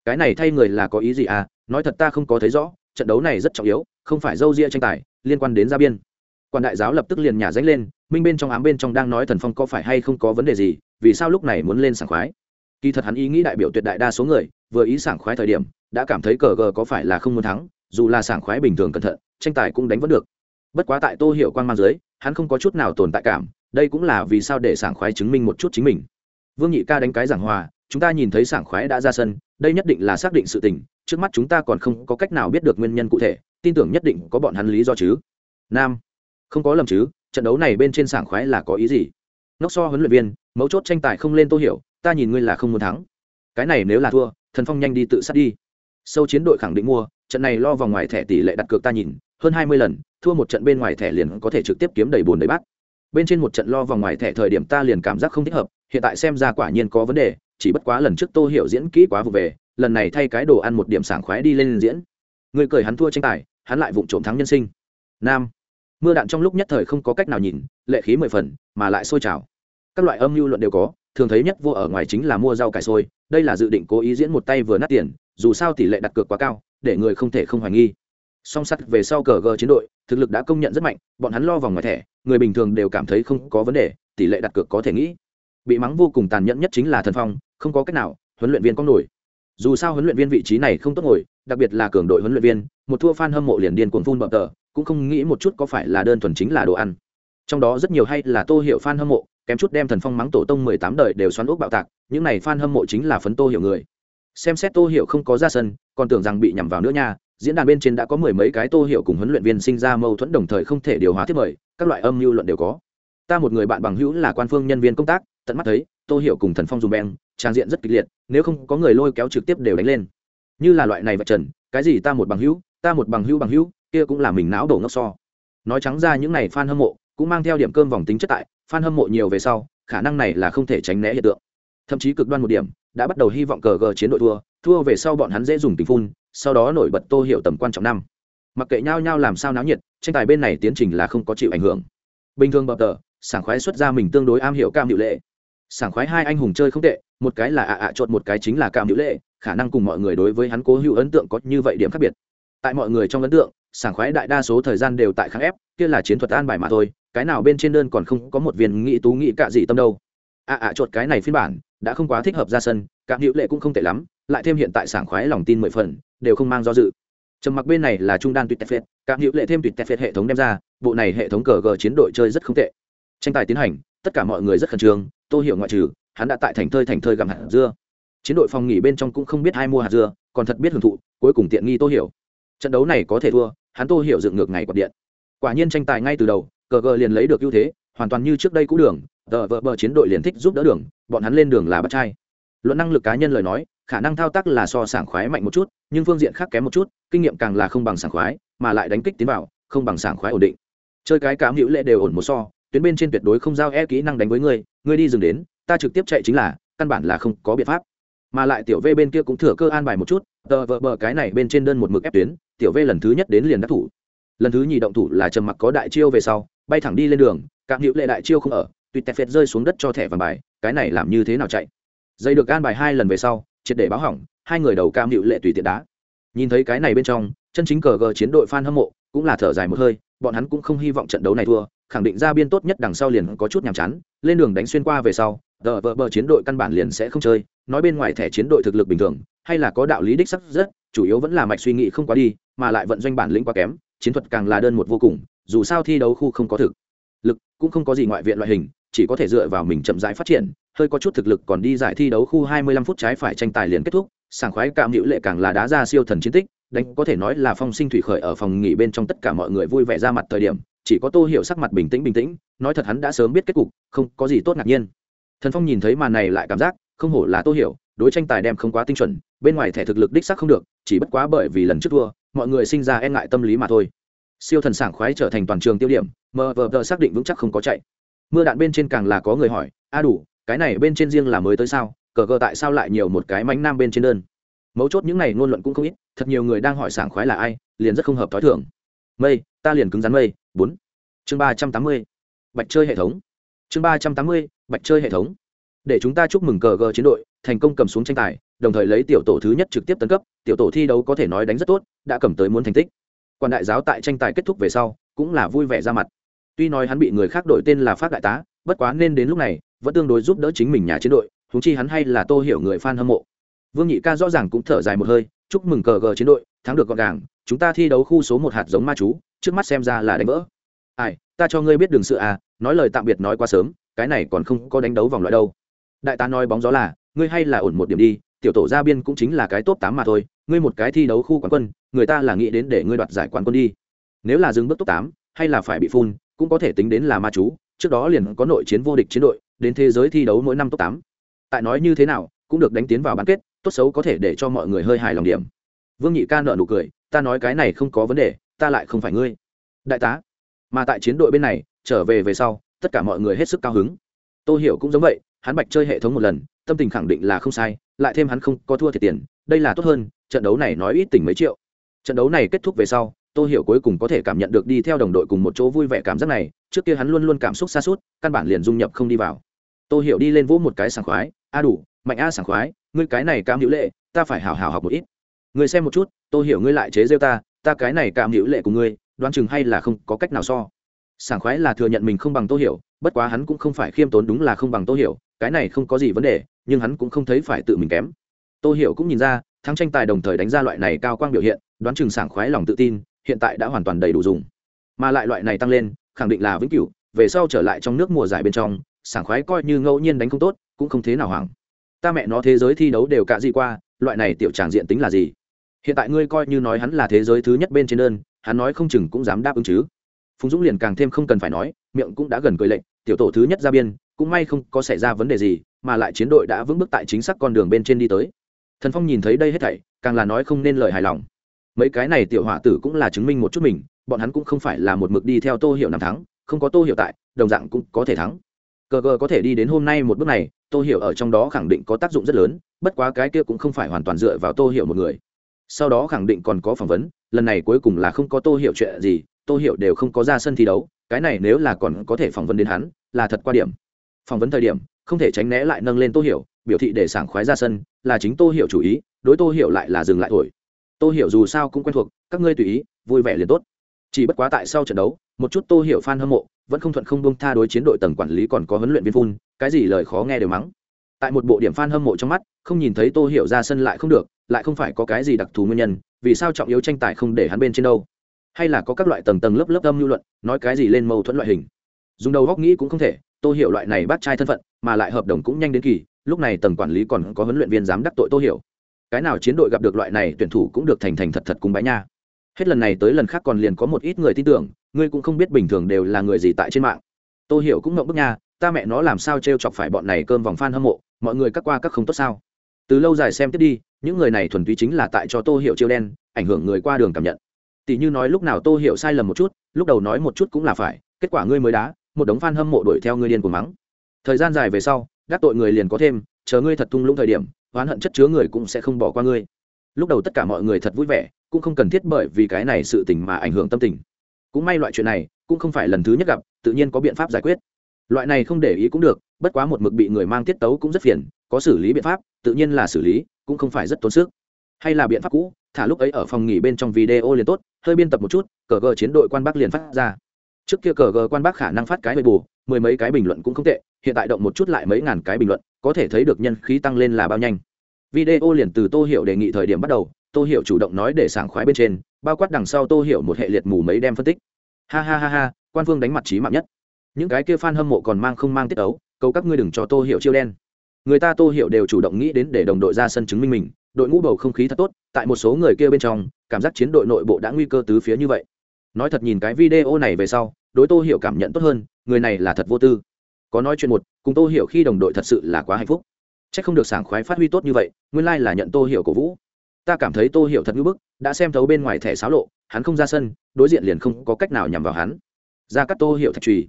Cái này thay người là có ý gì à nói thật ta không có thấy rõ, trận đấu này rất trọng yếu, không phải dâu ria tranh tài, liên quan đến gia biên. Quan đại giáo lập tức liền nhả danh lên, minh bên trong ám bên trong đang nói thần phong có phải hay không có vấn đề gì vì sao lúc này muốn lên sảng khoái? Kỳ thật hắn ý nghĩ đại biểu tuyệt đại đa số người, vừa ý sảng khoái thời điểm, đã cảm thấy cờ gờ có phải là không muốn thắng, dù là sảng khoái bình thường cẩn thận, tranh tài cũng đánh vẫn được. Bất quá tại tô hiểu quan mang dưới, hắn không có chút nào tồn tại cảm, đây cũng là vì sao để sảng khoái chứng minh một chút chính mình. Vương nhị ca đánh cái giảng hòa, chúng ta nhìn thấy sảng khoái đã ra sân, đây nhất định là xác định sự tình, trước mắt chúng ta còn không có cách nào biết được nguyên nhân cụ thể, tin tưởng nhất định có bọn hắn lý do chứ. Nam, không có lầm chứ, trận đấu này bên trên sảng khoái là có ý gì? Nóc so huấn luyện viên, mấu chốt tranh tài không lên tô hiểu, ta nhìn ngươi là không muốn thắng. Cái này nếu là thua, thần phong nhanh đi tự sát đi. Sâu chiến đội khẳng định mua, trận này lo vòng ngoài thẻ tỷ lệ đặt cược ta nhìn, hơn hai mươi lần, thua một trận bên ngoài thẻ liền có thể trực tiếp kiếm đầy bồn đầy bát. Bên trên một trận lo vòng ngoài thẻ thời điểm ta liền cảm giác không thích hợp, hiện tại xem ra quả nhiên có vấn đề, chỉ bất quá lần trước tô hiểu diễn kỹ quá vụ về, lần này thay cái đồ ăn một điểm sảng khoái đi lên diễn. Người cười hắn thua tranh tài, hắn lại vụng trộm thắng nhân sinh. Nam mưa đạn trong lúc nhất thời không có cách nào nhìn, lệ khí mười phần, mà lại sôi trào. Các loại âm mưu luận đều có, thường thấy nhất vô ở ngoài chính là mua rau cải sôi, đây là dự định cố ý diễn một tay vừa nát tiền, dù sao tỷ lệ đặt cược quá cao, để người không thể không hoài nghi. Song sắt về sau cờ gờ chiến đội, thực lực đã công nhận rất mạnh, bọn hắn lo vòng ngoài thẻ, người bình thường đều cảm thấy không có vấn đề, tỷ lệ đặt cược có thể nghĩ. Bị mắng vô cùng tàn nhẫn nhất chính là thần phong, không có cách nào, huấn luyện viên có nổi. Dù sao huấn luyện viên vị trí này không tốt ngồi, đặc biệt là cường đội huấn luyện viên, một thua f hâm mộ liền điên cuồng phun bập tờ cũng không nghĩ một chút có phải là đơn thuần chính là đồ ăn. Trong đó rất nhiều hay là tô hiệu f hâm mộ, kém chút đem thần phong mắng tổ tông mười tám đời đều xoắn ốc bạo tạc, những này f hâm mộ chính là phấn tô hiểu người. Xem xét tô hiểu không có ra sân, còn tưởng rằng bị nhằm vào nữa nha, diễn đàn bên trên đã có mười mấy cái tô hiểu cùng huấn luyện viên sinh ra mâu thuẫn đồng thời không thể điều hóa thiết mời, các loại âm mưu luận đều có. Ta một người bạn bằng hữu là quan phương nhân viên công tác, tận mắt thấy, tô hiểu cùng thần phong dùng beng, trang diện rất kịch liệt, nếu không có người lôi kéo trực tiếp đều đánh lên. Như là loại này vật trần, cái gì ta một bằng hữu, ta một bằng hữu bằng hữu kia cũng là mình não đổ ngốc so. Nói trắng ra những này fan hâm mộ, cũng mang theo điểm cơm vòng tính chất tại, fan hâm mộ nhiều về sau, khả năng này là không thể tránh né hiện tượng. Thậm chí cực đoan một điểm, đã bắt đầu hy vọng cờ gờ chiến đội thua thua về sau bọn hắn dễ dùng tình phun, sau đó nổi bật tô hiểu tầm quan trọng năm. Mặc kệ nhau nhau làm sao náo nhiệt, tranh tài bên này tiến trình là không có chịu ảnh hưởng. Bình thường bập tờ, sảng khoái xuất ra mình tương đối am hiểu cam hiệu lệ. Sảng khoái hai anh hùng chơi không tệ, một cái là ạ ạ chột, một cái chính là cam hiệu lệ, khả năng cùng mọi người đối với hắn cố hữu ấn tượng có như vậy điểm khác biệt. Tại mọi người trong ấn tượng sảng khoái đại đa số thời gian đều tại kháng ép, kia là chiến thuật an bài mà thôi, cái nào bên trên đơn còn không có một viên nghĩ tú nghĩ cạ gì tâm đâu. Ạ ạ chuột, cái này phiên bản đã không quá thích hợp ra sân, cạm hữu lệ cũng không tệ lắm, lại thêm hiện tại sảng khoái lòng tin mười phần, đều không mang do dự. Trầm mặc bên này là trung đan tuyệt tẹt phệt cạm hữu lệ thêm tuyệt tefet hệ thống đem ra, bộ này hệ thống cờ gờ chiến đội chơi rất không tệ. Tranh tài tiến hành, tất cả mọi người rất khẩn trương, tô hiểu ngoại trừ, hắn đã tại thành thơi thành thơi gặm hạt dưa. Chiến đội phòng nghỉ bên trong cũng không biết ai mua hạt dưa, còn thật biết hưởng thụ, cuối cùng tiện nghi tô hiểu. Trận đấu này có thể thua hắn tô hiểu dựng ngược ngày quạt điện. Quả nhiên tranh tài ngay từ đầu, cờ gờ liền lấy được ưu thế, hoàn toàn như trước đây cũ đường, tờ vợ bờ chiến đội liền thích giúp đỡ đường, bọn hắn lên đường là bắt trai. Luận năng lực cá nhân lời nói, khả năng thao tác là so sảng khoái mạnh một chút, nhưng phương diện khác kém một chút, kinh nghiệm càng là không bằng sảng khoái, mà lại đánh kích tiến vào, không bằng sảng khoái ổn định. Chơi cái cám hữu lệ đều ổn một so, tuyến bên trên tuyệt đối không giao e kỹ năng đánh với ngươi ngươi đi dừng đến, ta trực tiếp chạy chính là, căn bản là không có biện pháp mà lại tiểu v bên kia cũng thừa cơ an bài một chút, tờ vợ bờ cái này bên trên đơn một mực ép tuyến, tiểu v lần thứ nhất đến liền đắc thủ. Lần thứ nhì động thủ là trầm mặc có đại chiêu về sau, bay thẳng đi lên đường, cạm hữu lệ đại chiêu không ở tuy tẹt phệt rơi xuống đất cho thẻ vàng bài, cái này làm như thế nào chạy? Dây được an bài hai lần về sau, triệt để báo hỏng, hai người đầu cam hữu lệ tùy tiện đá. Nhìn thấy cái này bên trong, chân chính cờ gờ chiến đội f a n hâm mộ cũng là thở dài một hơi, bọn hắn cũng không hy vọng trận đấu này thua, khẳng định ra biên tốt nhất đằng sau liền có chút nhàm chán, lên đường đánh xuyên qua về sau tờ vờ bờ chiến đội căn bản liền sẽ không chơi, nói bên ngoài thẻ chiến đội thực lực bình thường, hay là có đạo lý đích sắc rất, chủ yếu vẫn là mạch suy nghĩ không quá đi, mà lại vận doanh bản lĩnh quá kém, chiến thuật càng là đơn một vô cùng, dù sao thi đấu khu không có thực lực, cũng không có gì ngoại viện loại hình, chỉ có thể dựa vào mình chậm rãi phát triển, hơi có chút thực lực còn đi giải thi đấu khu 25 phút trái phải tranh tài liền kết thúc, sảng khoái cảm hữu lệ càng là đá ra siêu thần chiến tích, đánh có thể nói là phong sinh thủy khởi ở phòng nghỉ bên trong tất cả mọi người vui vẻ ra mặt thời điểm, chỉ có tô hiểu sắc mặt bình tĩnh bình tĩnh, nói thật hắn đã sớm biết kết cục, không có gì tốt ngạc nhiên thần phong nhìn thấy màn này lại cảm giác, không hổ là tô hiểu, đối tranh tài đem không quá tinh chuẩn, bên ngoài thẻ thực lực đích sắc không được, chỉ bất quá bởi vì lần trước thua, mọi người sinh ra e ngại tâm lý mà thôi. Siêu thần sảng khoái trở thành toàn trường tiêu điểm mờ vờ vờ xác định vững chắc không có chạy. Mưa đạn bên trên càng là có người hỏi, a đủ, cái này bên trên riêng là mới tới sao? Cờ cờ tại sao lại nhiều một cái mánh nam bên trên đơn? Mấu chốt những này ngôn luận cũng không ít, thật nhiều người đang hỏi sảng khoái là ai, liền rất không hợp t h ó i thưởng mây, ta liền cứng rắn mây. Bốn. Chương ba trăm tám mươi. Bạch chơi hệ thống. Chương ba trăm tám mươi bạch chơi hệ thống. Để chúng ta chúc mừng cờ gờ chiến đội, thành công cầm xuống tranh tài, đồng thời lấy tiểu tổ thứ nhất trực tiếp tấn cấp, tiểu tổ thi đấu có thể nói đánh rất tốt, đã cầm tới muốn thành tích. Quan đại giáo tại tranh tài kết thúc về sau, cũng là vui vẻ ra mặt. Tuy nói hắn bị người khác đổi tên là phát đại tá, bất quá nên đến lúc này, vẫn tương đối giúp đỡ chính mình nhà chiến đội thúng chi hắn hay là tô hiểu người f a n hâm mộ. Vương nhị ca rõ ràng cũng thở dài một hơi, chúc mừng cờ gờ chiến đội, thắng được gọn gàng, chúng ta thi đấu khu số một hạt giống ma chú, trước mắt xem ra là đánh vỡ. Ai, ta cho ngươi biết đường sự à nói lời tạm biệt nói quá sớm cái này còn không có đánh đấu vòng loại đâu. Đại tá nói bóng gió là, ngươi hay là ổn một điểm đi, tiểu tổ gia biên cũng chính là cái top tám mà thôi, ngươi một cái thi đấu khu quán quân, người ta là nghĩ đến để ngươi đoạt giải quán quân đi. Nếu là dừng bước top tám, hay là phải bị phun, cũng có thể tính đến là ma chú, trước đó liền có nội chiến vô địch chiến đội, đến thế giới thi đấu mỗi năm top tám. Tại nói như thế nào, cũng được đánh tiến vào bán kết, tốt xấu có thể để cho mọi người hơi hài lòng điểm. Vương nhị ca nợ nụ cười, ta nói cái này không có vấn đề, ta lại không phải ngươi. Đại tá, mà tại chiến đội bên này, trở về về sau tất cả mọi người hết sức cao hứng. Tô hiểu cũng giống vậy, hắn bạch chơi hệ thống một lần, tâm tình khẳng định là không sai, lại thêm hắn không có thua thiệt tiền, đây là tốt hơn, trận đấu này nói ít tỉnh mấy triệu. Trận đấu này kết thúc về sau, tô hiểu cuối cùng có thể cảm nhận được đi theo đồng đội cùng một chỗ vui vẻ cảm giác này, trước kia hắn luôn luôn cảm xúc xa suốt, căn bản liền dung nhập không đi vào. Tô hiểu đi lên vỗ một cái sảng khoái, a đủ, mạnh a sảng khoái, ngươi cái này cam hữu lệ, ta phải hào hào học một ít. Ngươi xem một chút, tô hiểu ngươi lại chế rêu ta ta cái này cam hữu lệ của ngươi, đoán chừng hay là không có cách nào so sảng khoái là thừa nhận mình không bằng tô hiểu, bất quá hắn cũng không phải khiêm tốn đúng là không bằng tô hiểu, cái này không có gì vấn đề, nhưng hắn cũng không thấy phải tự mình kém. Tô hiểu cũng nhìn ra, thắng tranh tài đồng thời đánh ra loại này cao quang biểu hiện, đoán chừng sảng khoái lòng tự tin, hiện tại đã hoàn toàn đầy đủ dùng. Mà lại loại này tăng lên, khẳng định là vĩnh cửu, về sau trở lại trong nước mùa giải bên trong, sảng khoái coi như ngẫu nhiên đánh không tốt, cũng không thế nào hoảng. Ta mẹ nó thế giới thi đấu đều cạ gì qua, loại này tiểu tràng diện tính là gì? Hiện tại ngươi coi như nói hắn là thế giới thứ nhất bên trên đơn, hắn nói không chừng cũng dám đáp ứng chứ phùng dũng liền càng thêm không cần phải nói, miệng cũng đã gần cười lệnh tiểu tổ thứ nhất ra biên, cũng may không có xảy ra vấn đề gì, mà lại chiến đội đã vững bước tại chính xác con đường bên trên đi tới. Thần phong nhìn thấy đây hết thảy, càng là nói không nên lời hài lòng. Mấy cái này tiểu hỏa tử cũng là chứng minh một chút mình, bọn hắn cũng không phải là một mực đi theo tô hiểu năm thắng, không có tô hiểu tại, đồng dạng cũng có thể thắng. Cờ cờ có thể đi đến hôm nay một bước này, tô hiểu ở trong đó khẳng định có tác dụng rất lớn, bất quá cái kia cũng không phải hoàn toàn dựa vào tô hiểu một người. Sau đó khẳng định còn có phỏng vấn, lần này cuối cùng là không có tô hiểu chuyện gì tô hiểu đều không có ra sân thi đấu, cái này nếu là còn có thể phỏng vấn đến hắn, là thật qua điểm. Phỏng vấn thời điểm, không thể tránh né lại nâng lên tô hiểu, biểu thị để sảng khoái ra sân, là chính tô hiểu chủ ý, đối tô hiểu lại là dừng lại thổi. Tô hiểu dù sao cũng quen thuộc, các ngươi tùy ý, vui vẻ liền tốt. Chỉ bất quá tại sau trận đấu, một chút tô hiểu fan hâm mộ, vẫn không thuận không bông tha đối chiến đội tầng quản lý còn có huấn luyện viên phun, cái gì lời khó nghe đều mắng. Tại một bộ điểm fan hâm mộ trong mắt, không nhìn thấy tô hiểu ra sân lại không được, lại không phải có cái gì đặc thù nguyên nhân, vì sao trọng yếu tranh tài không để hắn bên trên đâu? Hay là có các loại tầng tầng lớp lớp âm lưu luận, nói cái gì lên mâu thuẫn loại hình. Dùng đầu góc nghĩ cũng không thể, tô hiểu loại này bắt trai thân phận, mà lại hợp đồng cũng nhanh đến kỳ, lúc này tầng quản lý còn có huấn luyện viên dám đắc tội tô hiểu. Cái nào chiến đội gặp được loại này tuyển thủ cũng được thành thành thật thật cùng bái nha. Hết lần này tới lần khác còn liền có một ít người tin tưởng, ngươi cũng không biết bình thường đều là người gì tại trên mạng. Tôi hiểu cũng ngậm bức nha, ta mẹ nó làm sao t r e o chọc phải bọn này cơm vòng f a n hâm mộ, mọi người cắt qua các không tốt sao? Từ lâu dài xem tiếp đi, những người này thuần túy chính là tại cho tô hiểu chiêu đen, ảnh hưởng người qua đường cảm nhận tỷ như nói lúc nào tô hiểu sai lầm một chút, lúc đầu nói một chút cũng là phải, kết quả ngươi mới đá, một đống f a n hâm mộ đuổi theo ngươi điên của mắng. Thời gian dài về sau, đắc tội người liền có thêm, chờ ngươi thật thung lũng thời điểm, oán hận chất chứa người cũng sẽ không bỏ qua ngươi. Lúc đầu tất cả mọi người thật vui vẻ, cũng không cần thiết bởi vì cái này sự tình mà ảnh hưởng tâm tình. Cũng may loại chuyện này, cũng không phải lần thứ nhất gặp, tự nhiên có biện pháp giải quyết. Loại này không để ý cũng được, bất quá một mực bị người mang tiết tấu cũng rất phiền, có xử lý biện pháp, tự nhiên là xử lý, cũng không phải rất tốn sức. Hay là biện pháp cũ thả lúc ấy ở phòng nghỉ bên trong video liền tốt, hơi biên tập một chút, cờ gờ chiến đội quan bắc liền phát ra. Trước kia cờ gờ quan bắc khả năng phát cái bề bù mười mấy cái bình luận cũng không tệ, hiện tại động một chút lại mấy ngàn cái bình luận, có thể thấy được nhân khí tăng lên là bao nhanh. Video liền từ tô hiểu đề nghị thời điểm bắt đầu, tô hiểu chủ động nói để sảng khoái bên trên, bao quát đằng sau tô hiểu một hệ liệt mù mấy đem phân tích. Ha ha ha ha, quan phương đánh mặt trí mạng nhất. Những cái kia fan hâm mộ còn mang không mang tiết ấu, cầu các ngươi đừng cho tô hiểu chiêu đen. Người ta tô hiểu đều chủ động nghĩ đến để đồng đội ra sân chứng minh mình đội ngũ bầu không khí thật tốt, tại một số người kia bên trong, cảm giác chiến đội nội bộ đã nguy cơ tứ phía như vậy. Nói thật nhìn cái video này về sau, đối tô hiểu cảm nhận tốt hơn, người này là thật vô tư. Có nói chuyện một, cùng tô hiểu khi đồng đội thật sự là quá hạnh phúc. C h ắ c không được sảng khoái phát huy tốt như vậy, nguyên lai là nhận tô hiểu cổ vũ. Ta cảm thấy tô hiểu thật ngưỡng bức, đã xem thấu bên ngoài thẻ xáo lộ, hắn không ra sân, đối diện liền không có cách nào nhằm vào hắn. Ra cắt tô hiểu thạch trùy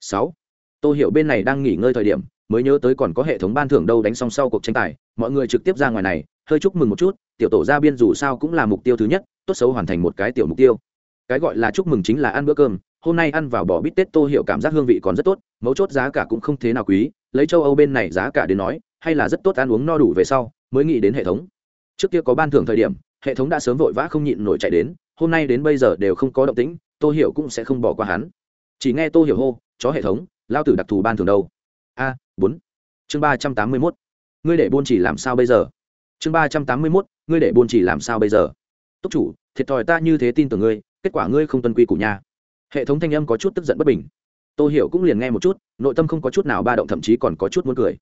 sáu. Tô hiểu bên này đang nghỉ ngơi thời điểm, mới nhớ tới còn có hệ thống ban thưởng đâu đánh xong sau cuộc tranh tài, mọi người trực tiếp ra ngoài này hơi chúc mừng một chút, tiểu tổ ra biên dù sao cũng là mục tiêu thứ nhất, tốt xấu hoàn thành một cái tiểu mục tiêu. Cái gọi là chúc mừng chính là ăn bữa cơm, hôm nay ăn vào bò bít tết tô hiểu cảm giác hương vị còn rất tốt, mấu chốt giá cả cũng không thế nào quý, lấy châu âu bên này giá cả đến nói, hay là rất tốt ăn uống no đủ về sau, mới nghĩ đến hệ thống. Trước kia có ban thưởng thời điểm, hệ thống đã sớm vội vã không nhịn nổi chạy đến, hôm nay đến bây giờ đều không có động tĩnh, tô hiểu cũng sẽ không bỏ qua hắn. Chỉ nghe tô hiểu hô, chó hệ thống, lao tử đặc thù ban thưởng đâu? A, bốn. Chương ba trăm tám mươi mốt. Ngươi để buôn chỉ làm sao bây giờ? Chương ba trăm tám mươi mốt, ngươi để buôn chỉ làm sao bây giờ? Túc chủ, thiệt thòi ta như thế tin tưởng ngươi, kết quả ngươi không tuân quy củ nha. hệ thống thanh âm có chút tức giận bất bình. Tô hiểu cũng liền nghe một chút, nội tâm không có chút nào ba động, thậm chí còn có chút muốn cười.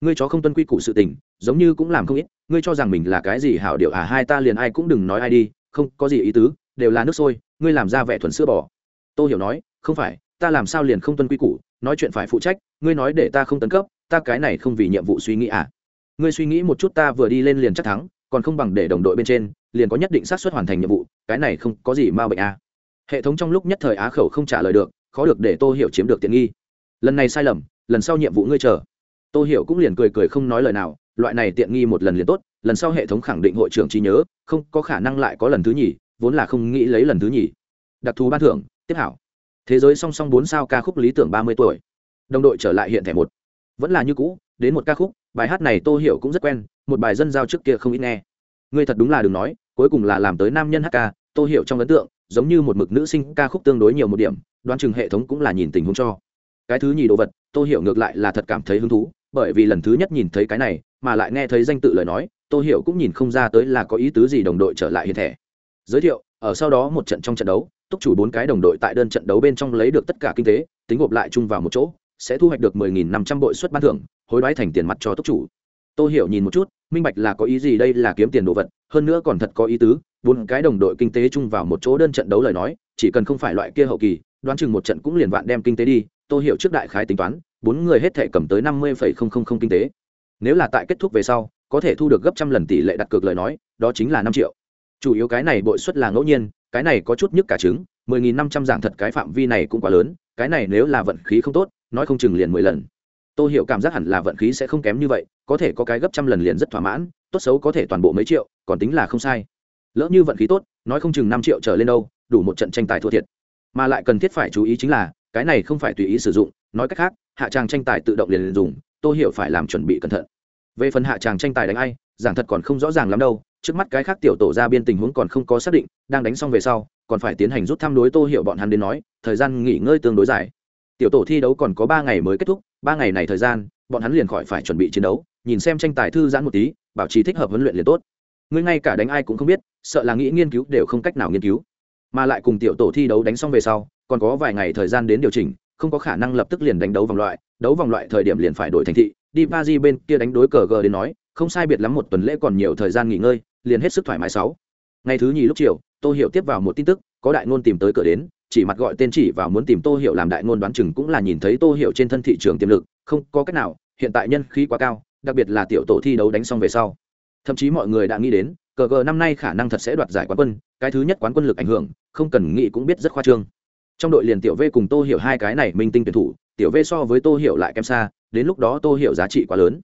Ngươi chó không tuân quy củ sự tình, giống như cũng làm không ít, ngươi cho rằng mình là cái gì hảo điệu à hai ta liền ai cũng đừng nói ai đi, không, có gì ý tứ, đều là nước sôi, ngươi làm ra vẻ thuần sữa bò. Tô hiểu nói, không phải, ta làm sao liền không tuân quy củ, nói chuyện phải phụ trách, ngươi nói để ta không tấn cấp, ta cái này không vì nhiệm vụ suy nghĩ à ngươi suy nghĩ một chút ta vừa đi lên liền chắc thắng, còn không bằng để đồng đội bên trên, liền có nhất định xác suất hoàn thành nhiệm vụ, cái này không có gì ma bệnh à. Hệ thống trong lúc nhất thời á khẩu không trả lời được, khó được để tô hiểu chiếm được tiện nghi. Lần này sai lầm, lần sau nhiệm vụ ngươi chờ. Tô hiểu cũng liền cười cười không nói lời nào, loại này tiện nghi một lần liền tốt, lần sau hệ thống khẳng định hội trưởng trí nhớ, không có khả năng lại có lần thứ nhì, vốn là không nghĩ lấy lần thứ nhì. Đặc thù ban thưởng, tiếp hảo. Thế giới song song bốn sao ca khúc lý tưởng ba mươi tuổi. Đồng đội trở lại hiện thẻ một vẫn là như cũ, đến một ca khúc, bài hát này tô hiểu cũng rất quen, một bài dân giao trước kia không ít nghe. Ngươi thật đúng là đừng nói, cuối cùng là làm tới nam nhân hát ca, tô hiểu trong ấn tượng, giống như một mực nữ sinh ca khúc tương đối nhiều một điểm, đoán chừng hệ thống cũng là nhìn tình huống cho. Cái thứ nhì đồ vật, tô hiểu ngược lại là thật cảm thấy hứng thú, bởi vì lần thứ nhất nhìn thấy cái này, mà lại nghe thấy danh tự lời nói, tô hiểu cũng nhìn không ra tới là có ý tứ gì đồng đội trở lại hiện thể giới thiệu, ở sau đó một trận trong trận đấu, túc chủ bốn cái đồng đội tại đơn trận đấu bên trong lấy được tất cả kinh tế, tính gộp lại chung vào một chỗ sẽ thu hoạch được mười nghìn năm trăm bội suất ban thưởng, hối đoái thành tiền mặt cho túc chủ. Tô hiểu nhìn một chút, minh bạch là có ý gì đây là kiếm tiền đồ vật, hơn nữa còn thật có ý tứ, bốn cái đồng đội kinh tế chung vào một chỗ đơn trận đấu lời nói, chỉ cần không phải loại kia hậu kỳ, đoán chừng một trận cũng liền vạn đem kinh tế đi. Tôi hiểu trước đại khái tính toán, bốn người hết thể cầm tới năm mươi kinh tế. Nếu là tại kết thúc về sau, có thể thu được gấp trăm lần tỷ lệ đặt cược lời nói, đó chính là năm triệu. Chủ yếu cái này bội suất là ngẫu nhiên, cái này có chút nhức cả trứng, mười nghìn năm trăm giảng thật cái phạm vi này cũng quá lớn, cái này nếu là vận khí không tốt nói không chừng liền mười lần. Tôi hiểu cảm giác hẳn là vận khí sẽ không kém như vậy có thể có cái gấp trăm lần liền rất thỏa mãn tốt xấu có thể toàn bộ mấy triệu còn tính là không sai. Lỡ như vận khí tốt nói không chừng năm triệu trở lên đâu đủ một trận tranh tài thua thiệt. Mà lại cần thiết phải chú ý chính là cái này không phải tùy ý sử dụng nói cách khác hạ tràng tranh tài tự động liền, liền dùng tôi hiểu phải làm chuẩn bị cẩn thận. Về phần hạ tràng tranh tài đánh ai giảng thật còn không rõ ràng lắm đâu trước mắt cái khác tiểu tổ ra biên tình huống còn không có xác định đang đánh xong về sau còn phải tiến hành rút thăm đối tô hiểu bọn hắn đến nói thời gian nghỉ ngơi tương đối dài tiểu tổ thi đấu còn có ba ngày mới kết thúc, ba ngày này thời gian, bọn hắn liền khỏi phải chuẩn bị chiến đấu, nhìn xem tranh tài thư giãn một tí, bảo trì thích hợp huấn luyện liền tốt. Ngươi ngay cả đánh ai cũng không biết, sợ là nghĩ nghiên cứu đều không cách nào nghiên cứu. Mà lại cùng tiểu tổ thi đấu đánh xong về sau, còn có vài ngày thời gian đến điều chỉnh, không có khả năng lập tức liền đánh đấu vòng loại, đấu vòng loại thời điểm liền phải đổi thành thị. Đi ba di bên kia đánh đối cờ gờ đến nói, không sai biệt lắm một tuần lễ còn nhiều thời gian nghỉ ngơi, liền hết sức thoải mái sáu. Ngày thứ nhì lúc chiều, tô hiểu tiếp vào một tin tức, có đại ngôn tìm tới cửa đến chỉ mặt gọi tên chỉ vào muốn tìm tô hiệu làm đại ngôn đoán chừng cũng là nhìn thấy tô hiệu trên thân thị trường tiềm lực, không có cách nào, hiện tại nhân khí quá cao, đặc biệt là tiểu tổ thi đấu đánh xong về sau. Thậm chí mọi người đã nghĩ đến, cờ gờ năm nay khả năng thật sẽ đoạt giải quán quân, cái thứ nhất quán quân lực ảnh hưởng, không cần nghĩ cũng biết rất khoa trương. Trong đội liền tiểu v cùng tô hiểu hai cái này minh tinh tuyển thủ, tiểu v so với tô hiểu lại kém xa, đến lúc đó tô hiểu giá trị quá lớn.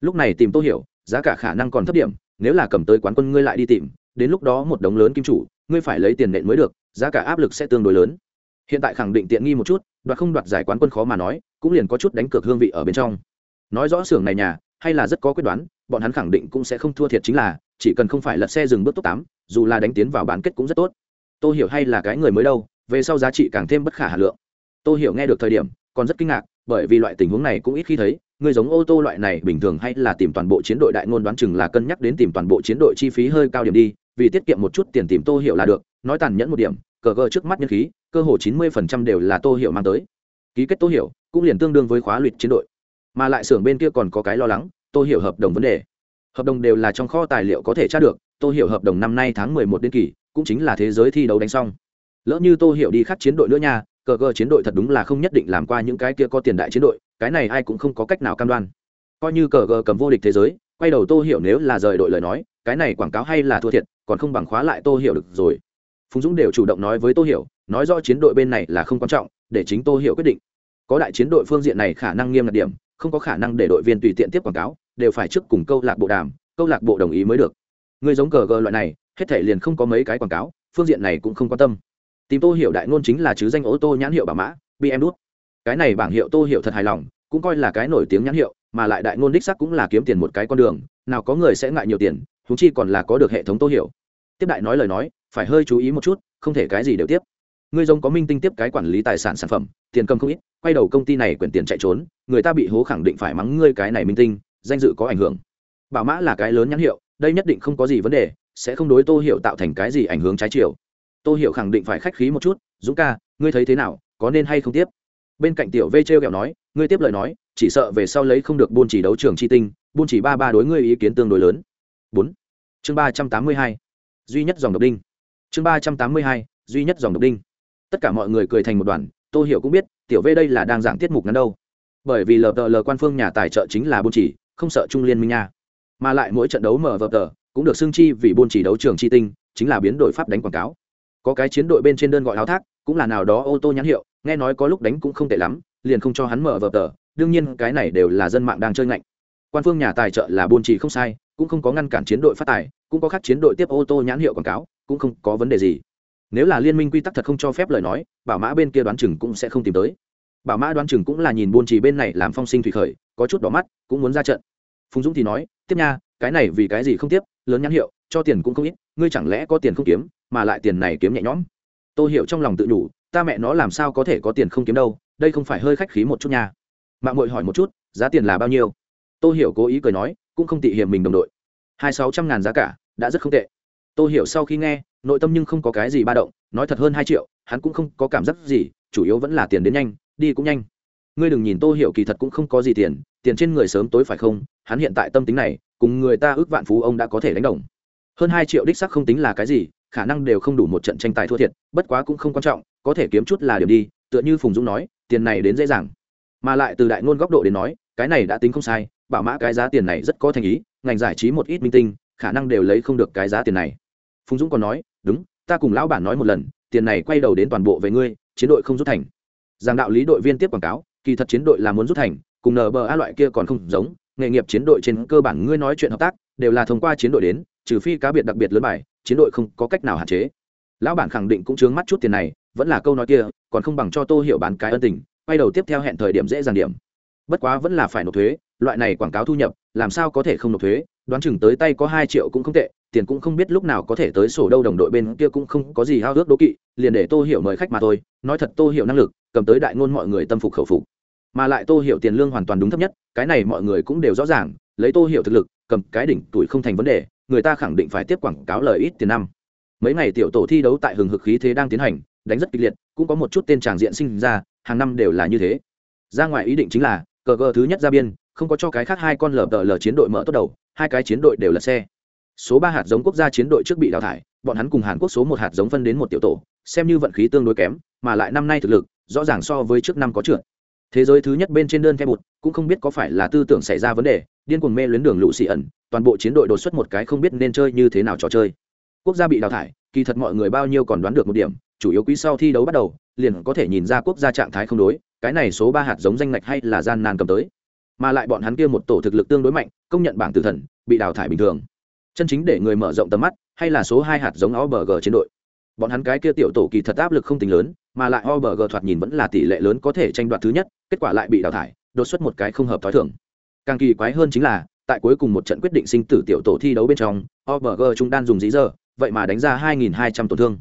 Lúc này tìm tô hiểu, giá cả khả năng còn thấp điểm, nếu là cầm tới quán quân ngươi lại đi tìm, đến lúc đó một đống lớn kim chủ ngươi phải lấy tiền nện mới được, giá cả áp lực sẽ tương đối lớn. Hiện tại khẳng định tiện nghi một chút, đoạt không đoạt giải quán quân khó mà nói, cũng liền có chút đánh cược hương vị ở bên trong. Nói rõ xưởng này nhà, hay là rất có quyết đoán, bọn hắn khẳng định cũng sẽ không thua thiệt chính là, chỉ cần không phải lật xe dừng bước top tám, dù là đánh tiến vào bán kết cũng rất tốt. Tôi hiểu hay là cái người mới đâu, về sau giá trị càng thêm bất khả hà lượng. Tôi hiểu nghe được thời điểm, còn rất kinh ngạc, bởi vì loại tình huống này cũng ít khi thấy, người giống ô tô loại này bình thường hay là tìm toàn bộ chiến đội đại ngôn đoán chừng là cân nhắc đến tìm toàn bộ chiến đội chi phí hơi cao điểm đi vì tiết kiệm một chút tiền tìm tô hiểu là được, nói tàn nhẫn một điểm, cờ gờ trước mắt nhân khí, cơ hồ chín mươi phần trăm đều là tô hiểu mang tới. Ký kết tô hiểu cũng liền tương đương với khóa luyện chiến đội. Mà lại xưởng bên kia còn có cái lo lắng, tô hiểu hợp đồng vấn đề. Hợp đồng đều là trong kho tài liệu có thể tra được, tô hiểu hợp đồng năm nay tháng mười một đến kỳ, cũng chính là thế giới thi đấu đánh xong. Lỡ như tô hiểu đi khắc chiến đội nữa nha, cờ cờ chiến đội thật đúng là không nhất định làm qua những cái kia có tiền đại chiến đội, cái này ai cũng không có cách nào cam đoan. Coi như cờ cờ cầm vô địch thế giới, quay đầu tô hiểu nếu là rời đội lời nói, cái này quảng cáo hay là thua thiệt còn không bằng khóa lại tô hiểu được rồi. Phùng dũng đều chủ động nói với tô hiểu, nói rõ chiến đội bên này là không quan trọng, để chính tô hiểu quyết định. Có đại chiến đội phương diện này khả năng nghiêm ngặt điểm, không có khả năng để đội viên tùy tiện tiếp quảng cáo, đều phải trước cùng câu lạc bộ đàm, câu lạc bộ đồng ý mới được. Người giống cờ gờ loại này, hết thể liền không có mấy cái quảng cáo, phương diện này cũng không quan tâm. Tìm tô hiểu đại ngôn chính là chứ danh ô tô nhãn hiệu bảo mã bm đút. Cái này bảng hiệu tô hiểu thật hài lòng, cũng coi là cái nổi tiếng nhãn hiệu, mà lại đại ngôn đích sắc cũng là kiếm tiền một cái con đường, nào có người sẽ ngại nhiều tiền thúng chi còn là có được hệ thống tô hiểu tiếp đại nói lời nói, phải hơi chú ý một chút, không thể cái gì đều tiếp. Ngươi giống có minh tinh tiếp cái quản lý tài sản sản phẩm, tiền cầm không ít, quay đầu công ty này quyển tiền chạy trốn, người ta bị hố khẳng định phải mắng ngươi cái này minh tinh, danh dự có ảnh hưởng. Bảo mã là cái lớn nhãn hiệu, đây nhất định không có gì vấn đề, sẽ không đối tô hiểu tạo thành cái gì ảnh hưởng trái chiều. Tô hiểu khẳng định phải khách khí một chút, dũng ca, ngươi thấy thế nào, có nên hay không tiếp? Bên cạnh tiểu v t r kẹo nói, ngươi tiếp lời nói, chỉ sợ về sau lấy không được buôn chỉ đấu trường chi tinh, buôn chỉ ba ba đối ngươi ý kiến tương đối lớn. Bốn. Chương ba trăm tám mươi hai duy nhất dòng độc đinh. Chương ba trăm tám mươi hai, duy nhất dòng độc đinh. Tất cả mọi người cười thành một đoàn, tô hiểu cũng biết, tiểu v đây là đang giảng tiết mục ngắn đâu. Bởi vì lờ lờ quan phương nhà tài trợ chính là buôn chỉ, không sợ trung liên minh nha. Mà lại mỗi trận đấu mở vờ tờ cũng được xưng chi vì buôn chỉ đấu trường chi tinh, chính là biến đổi pháp đánh quảng cáo. Có cái chiến đội bên trên đơn gọi áo thác, cũng là nào đó ô tô nhãn hiệu, nghe nói có lúc đánh cũng không tệ lắm, liền không cho hắn mở vờ tờ đương nhiên, cái này đều là dân mạng đang chơi ngạnh. Quan phương nhà tài trợ là buôn chỉ không sai, cũng không có ngăn cản chiến đội phát tài cũng có các chiến đội tiếp ô tô nhãn hiệu quảng cáo, cũng không có vấn đề gì. Nếu là liên minh quy tắc thật không cho phép lời nói, bảo mã bên kia đoán chừng cũng sẽ không tìm tới. Bảo mã đoán chừng cũng là nhìn buôn trì bên này làm phong sinh thủy khởi, có chút đỏ mắt, cũng muốn ra trận. Phùng dũng thì nói, tiếp nha, cái này vì cái gì không tiếp, lớn nhãn hiệu, cho tiền cũng không ít, ngươi chẳng lẽ có tiền không kiếm, mà lại tiền này kiếm nhẹ nhõm? Tôi hiểu trong lòng tự nhủ, ta mẹ nó làm sao có thể có tiền không kiếm đâu, đây không phải hơi khách khí một chút nha. Mạng mội hỏi một chút, giá tiền là bao nhiêu? Tôi hiểu cố ý cười nói, cũng không tị hiểm mình đồng đội. Hai sáu trăm ngàn giá cả đã rất không tệ. Tôi hiểu sau khi nghe, nội tâm nhưng không có cái gì ba động, nói thật hơn hai triệu, hắn cũng không có cảm giác gì, chủ yếu vẫn là tiền đến nhanh, đi cũng nhanh. Ngươi đừng nhìn tô hiểu kỳ thật cũng không có gì tiền tiền trên người sớm tối phải không? Hắn hiện tại tâm tính này, cùng người ta ước vạn phú ông đã có thể đánh đồng. Hơn hai triệu đích sắc không tính là cái gì, khả năng đều không đủ một trận tranh tài thua thiệt, bất quá cũng không quan trọng, có thể kiếm chút là điểm đi, tựa như phùng dũng nói, tiền này đến dễ dàng. Mà lại từ đại ngôn góc độ đến nói, cái này đã tính không sai, bảo mã cái giá tiền này rất có thành ý, ngành giải trí một ít minh tinh khả năng đều lấy không được cái giá tiền này. Phùng dũng còn nói, đúng, ta cùng lão bản nói một lần, tiền này quay đầu đến toàn bộ về ngươi, chiến đội không rút thành. Giảng đạo lý đội viên tiếp quảng cáo, kỳ thật chiến đội là muốn rút thành, cùng nba loại kia còn không giống, nghề nghiệp chiến đội trên cơ bản ngươi nói chuyện hợp tác, đều là thông qua chiến đội đến, trừ phi cá biệt đặc biệt lớn bài, chiến đội không có cách nào hạn chế. Lão bản khẳng định cũng chướng mắt chút tiền này, vẫn là câu nói kia, còn không bằng cho tô hiểu bán cái ân tình, quay đầu tiếp theo hẹn thời điểm dễ dàng điểm. Bất quá vẫn là phải nộp thuế, loại này quảng cáo thu nhập, làm sao có thể không nộp thuế? Đoán chừng tới tay có hai triệu cũng không tệ, tiền cũng không biết lúc nào có thể tới sổ đâu, đồng đội bên kia cũng không có gì hao ước đố kỵ, liền để tô hiểu mời khách mà thôi. Nói thật tô hiểu năng lực, cầm tới đại ngôn mọi người tâm phục khẩu phục. Mà lại tô hiểu tiền lương hoàn toàn đúng thấp nhất, cái này mọi người cũng đều rõ ràng, lấy tô hiểu thực lực, cầm cái đỉnh tuổi không thành vấn đề, người ta khẳng định phải tiếp quảng cáo lời ít tiền năm. Mấy ngày tiểu tổ thi đấu tại hừng hực khí thế đang tiến hành, đánh rất kịch liệt, cũng có một chút tên tràng diện sinh ra, hàng năm đều là như thế. Ra ngoài ý định chính là, cờ cờ thứ nhất ra biên, không có cho cái khác hai con lờ tờ lờ chiến đội mở tốt đầu hai cái chiến đội đều là xe. Số ba hạt giống quốc gia chiến đội trước bị đào thải, bọn hắn cùng hàn quốc số một hạt giống phân đến một tiểu tổ, xem như vận khí tương đối kém, mà lại năm nay thực lực, rõ ràng so với trước năm có trượt. Thế giới thứ nhất bên trên đơn phe bụt, cũng không biết có phải là tư tưởng xảy ra vấn đề, điên cuồng mê luyến đường lũ xì ẩn, toàn bộ chiến đội đột xuất một cái không biết nên chơi như thế nào trò chơi. Quốc gia bị đào thải, kỳ thật mọi người bao nhiêu còn đoán được một điểm, chủ yếu quý sau thi đấu bắt đầu, liền có thể nhìn ra quốc gia trạng thái không đối, cái này số ba hạt giống danh ngạch hay là gian nan cầm tới mà lại bọn hắn kia một tổ thực lực tương đối mạnh, công nhận bảng tử thần, bị đào thải bình thường. Chân chính để người mở rộng tầm mắt, hay là số hai hạt giống OBG chiến đội. Bọn hắn cái kia tiểu tổ kỳ thật áp lực không tính lớn, mà lại OBG thoạt nhìn vẫn là tỷ lệ lớn có thể tranh đoạt thứ nhất, kết quả lại bị đào thải, đột xuất một cái không hợp thói thường. Càng kỳ quái hơn chính là, tại cuối cùng một trận quyết định sinh tử tiểu tổ thi đấu bên trong OBG chúng đang dùng dí giờ vậy mà đánh ra 2.200 tổn thương.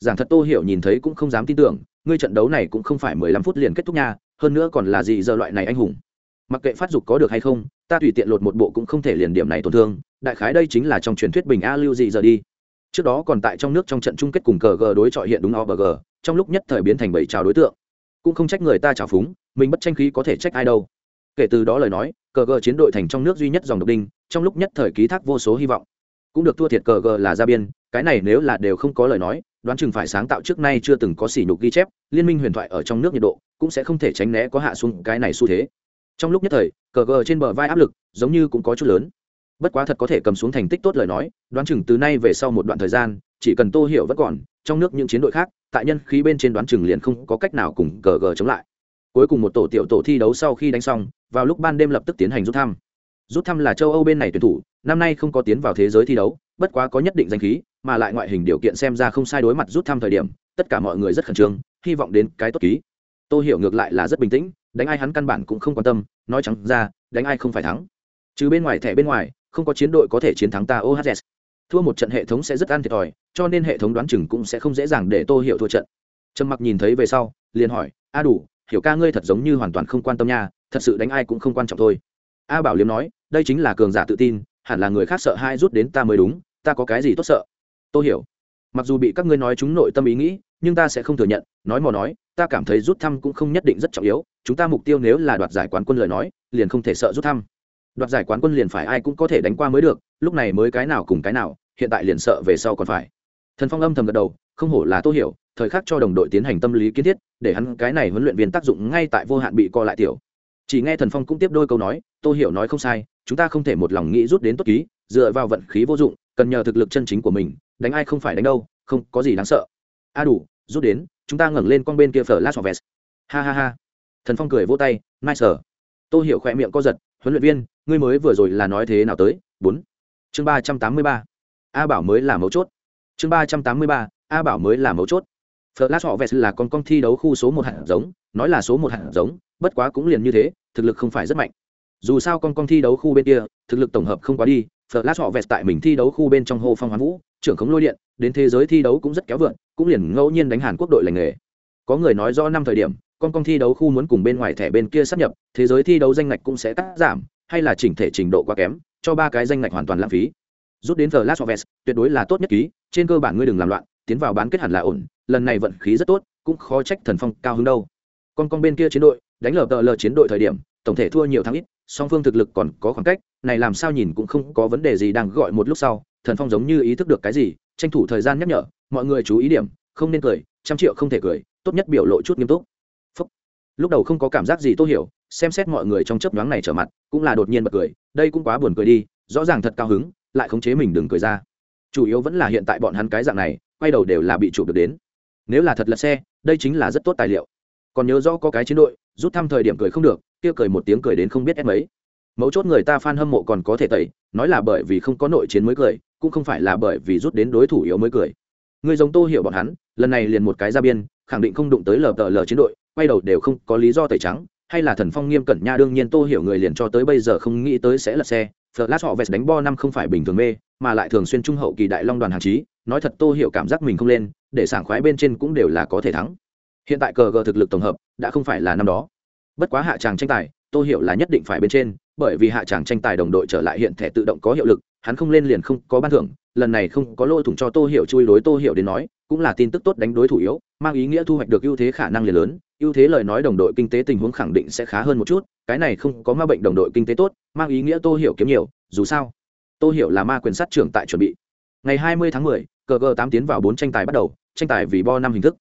Giảng thật tô hiểu nhìn thấy cũng không dám tin tưởng, ngươi trận đấu này cũng không phải 15 phút liền kết thúc nha, hơn nữa còn là gì giờ loại này anh hùng mặc kệ phát dục có được hay không, ta tùy tiện lột một bộ cũng không thể liền điểm này tổn thương. Đại khái đây chính là trong truyền thuyết bình a lưu gì giờ đi. Trước đó còn tại trong nước trong trận chung kết cùng cờ g đối trọi hiện đúng o g trong lúc nhất thời biến thành bảy trào đối tượng. Cũng không trách người ta trào phúng, mình bất tranh khí có thể trách ai đâu. Kể từ đó lời nói, cờ g chiến đội thành trong nước duy nhất dòng độc đinh, trong lúc nhất thời ký thác vô số hy vọng. Cũng được thua thiệt cờ g là ra biên, cái này nếu là đều không có lời nói, đoán chừng phải sáng tạo trước nay chưa từng có sỉ nhục ghi chép, liên minh huyền thoại ở trong nước nhiệt độ cũng sẽ không thể tránh né có hạ xuống cái này xu thế trong lúc nhất thời, cờ gờ trên bờ vai áp lực giống như cũng có chút lớn. Bất quá thật có thể cầm xuống thành tích tốt lời nói, đoán chừng từ nay về sau một đoạn thời gian, chỉ cần tô hiểu vẫn còn, trong nước những chiến đội khác, tại nhân khí bên trên đoán chừng liền không có cách nào cùng cờ gờ chống lại. Cuối cùng một tổ tiểu tổ thi đấu sau khi đánh xong, vào lúc ban đêm lập tức tiến hành rút thăm. Rút thăm là châu âu bên này tuyển thủ, năm nay không có tiến vào thế giới thi đấu, bất quá có nhất định danh khí, mà lại ngoại hình điều kiện xem ra không sai đối mặt rút thăm thời điểm, tất cả mọi người rất khẩn trương, hy vọng đến cái tốt ký tô hiểu ngược lại là rất bình tĩnh, đánh ai hắn căn bản cũng không quan tâm, nói chẳng ra, đánh ai không phải thắng. Trừ bên ngoài thẻ bên ngoài, không có chiến đội có thể chiến thắng ta ohz thua một trận hệ thống sẽ rất ăn thiệt thòi, cho nên hệ thống đoán chừng cũng sẽ không dễ dàng để tô hiểu thua trận. Trầm mặc nhìn thấy về sau, liền hỏi, a đủ, hiểu ca ngươi thật giống như hoàn toàn không quan tâm nha, thật sự đánh ai cũng không quan trọng thôi. A bảo liếm nói, đây chính là cường giả tự tin, hẳn là người khác sợ hai rút đến ta mới đúng, ta có cái gì tốt sợ? Tôi hiểu, mặc dù bị các ngươi nói chúng nội tâm ý nghĩ, nhưng ta sẽ không thừa nhận, nói mò nói ta cảm thấy rút thăm cũng không nhất định rất trọng yếu, chúng ta mục tiêu nếu là đoạt giải quán quân lời nói, liền không thể sợ rút thăm. Đoạt giải quán quân liền phải ai cũng có thể đánh qua mới được, lúc này mới cái nào cùng cái nào, hiện tại liền sợ về sau còn phải. Thần phong âm thầm gật đầu, không hổ là tô hiểu, thời khắc cho đồng đội tiến hành tâm lý kiến thiết, để hắn cái này huấn luyện viên tác dụng ngay tại vô hạn bị co lại tiểu. Chỉ nghe thần phong cũng tiếp đôi câu nói, tô hiểu nói không sai, chúng ta không thể một lòng nghĩ rút đến tốt ký, dựa vào vận khí vô dụng, cần nhờ thực lực chân chính của mình, đánh ai không phải đánh đâu, không có gì đáng sợ. A đủ, rút đến chúng ta ngẩng lên con bên kia phở lát hoặc vest ha ha ha. Thần phong cười vỗ tay nice sở tô hiểu khỏe miệng co giật huấn luyện viên ngươi mới vừa rồi là nói thế nào tới? Bốn. Chương ba trăm tám mươi ba. A bảo mới là mấu chốt. Chương ba trăm tám mươi ba a bảo mới là mấu chốt. Flash họ Vest là con con thi đấu khu số một hạt giống, nói là số một hạt giống, bất quá cũng liền như thế, thực lực không phải rất mạnh. Dù sao con con thi đấu khu bên kia, thực lực tổng hợp không quá đi, Flash họ Vest tại mình thi đấu khu bên trong hồ phong hoán vũ, trưởng khống lôi điện, đến thế giới thi đấu cũng rất kéo vượn, cũng liền ngẫu nhiên đánh Hàn Quốc đội lành nghề. Có người nói rõ năm thời điểm, con con thi đấu khu muốn cùng bên ngoài thẻ bên kia sắp nhập, thế giới thi đấu danh ngạch cũng sẽ cắt giảm, hay là chỉnh thể trình độ quá kém, cho ba cái danh ngạch hoàn toàn lãng phí. Rút đến The Last of Us, tuyệt đối là tốt nhất ký, trên cơ bản ngươi đừng làm loạn, tiến vào bán kết hẳn là ổn, lần này vận khí rất tốt, cũng khó trách thần phong cao hứng đâu. Con con bên kia chiến đội, đánh lờ tờ lờ chiến đội thời điểm, tổng thể thua nhiều thắng ít, song phương thực lực còn có khoảng cách, này làm sao nhìn cũng không có vấn đề gì đang gọi một lúc sau, thần phong giống như ý thức được cái gì, tranh thủ thời gian nhắc nhở, mọi người chú ý điểm, không nên cười, trăm triệu không thể cười, tốt nhất biểu lộ chút nghiêm túc. Lúc đầu không có cảm giác gì tôi hiểu xem xét mọi người trong chấp nhoáng này trở mặt cũng là đột nhiên bật cười đây cũng quá buồn cười đi rõ ràng thật cao hứng lại khống chế mình đừng cười ra. Chủ yếu vẫn là hiện tại bọn hắn cái dạng này quay đầu đều là bị chụp được đến. Nếu là thật là xe đây chính là rất tốt tài liệu. Còn nhớ rõ có cái chiến đội rút thăm thời điểm cười không được kia cười một tiếng cười đến không biết em ấy mấu chốt người ta f a n hâm mộ còn có thể tẩy nói là bởi vì không có nội chiến mới cười cũng không phải là bởi vì rút đến đối thủ yếu mới cười người giống tô hiểu bọn hắn lần này liền một cái ra biên khẳng định không đụng tới lờ tờ lờ chiến đội quay đầu đều không có lý do tẩy trắng hay là thần phong nghiêm cẩn nha đương nhiên tô hiểu người liền cho tới bây giờ không nghĩ tới sẽ là xe Flash họ vest đánh bo năm không phải bình thường mê, mà lại thường xuyên trung hậu kỳ đại long đoàn hàng chí, nói thật Tô Hiểu cảm giác mình không lên, để sảng khoái bên trên cũng đều là có thể thắng. Hiện tại cờ gờ thực lực tổng hợp đã không phải là năm đó. Bất quá hạ tràng tranh tài, Tô Hiểu là nhất định phải bên trên, bởi vì hạ tràng tranh tài đồng đội trở lại hiện thẻ tự động có hiệu lực, hắn không lên liền không có ban thưởng, lần này không có lôi thủng cho Tô Hiểu chui đối Tô Hiểu đến nói, cũng là tin tức tốt đánh đối thủ yếu, mang ý nghĩa thu hoạch được ưu thế khả năng liền lớn, ưu thế lời nói đồng đội kinh tế tình huống khẳng định sẽ khá hơn một chút, cái này không có ma bệnh đồng đội kinh tế tốt, mang ý nghĩa Tô Hiểu kiếm nhiều, dù sao tô hiểu là ma quyền sát trưởng tại chuẩn bị. Ngày 20 tháng 10, cờ cờ tám tiến vào bốn tranh tài bắt đầu tranh tài vì bo năm hình thức.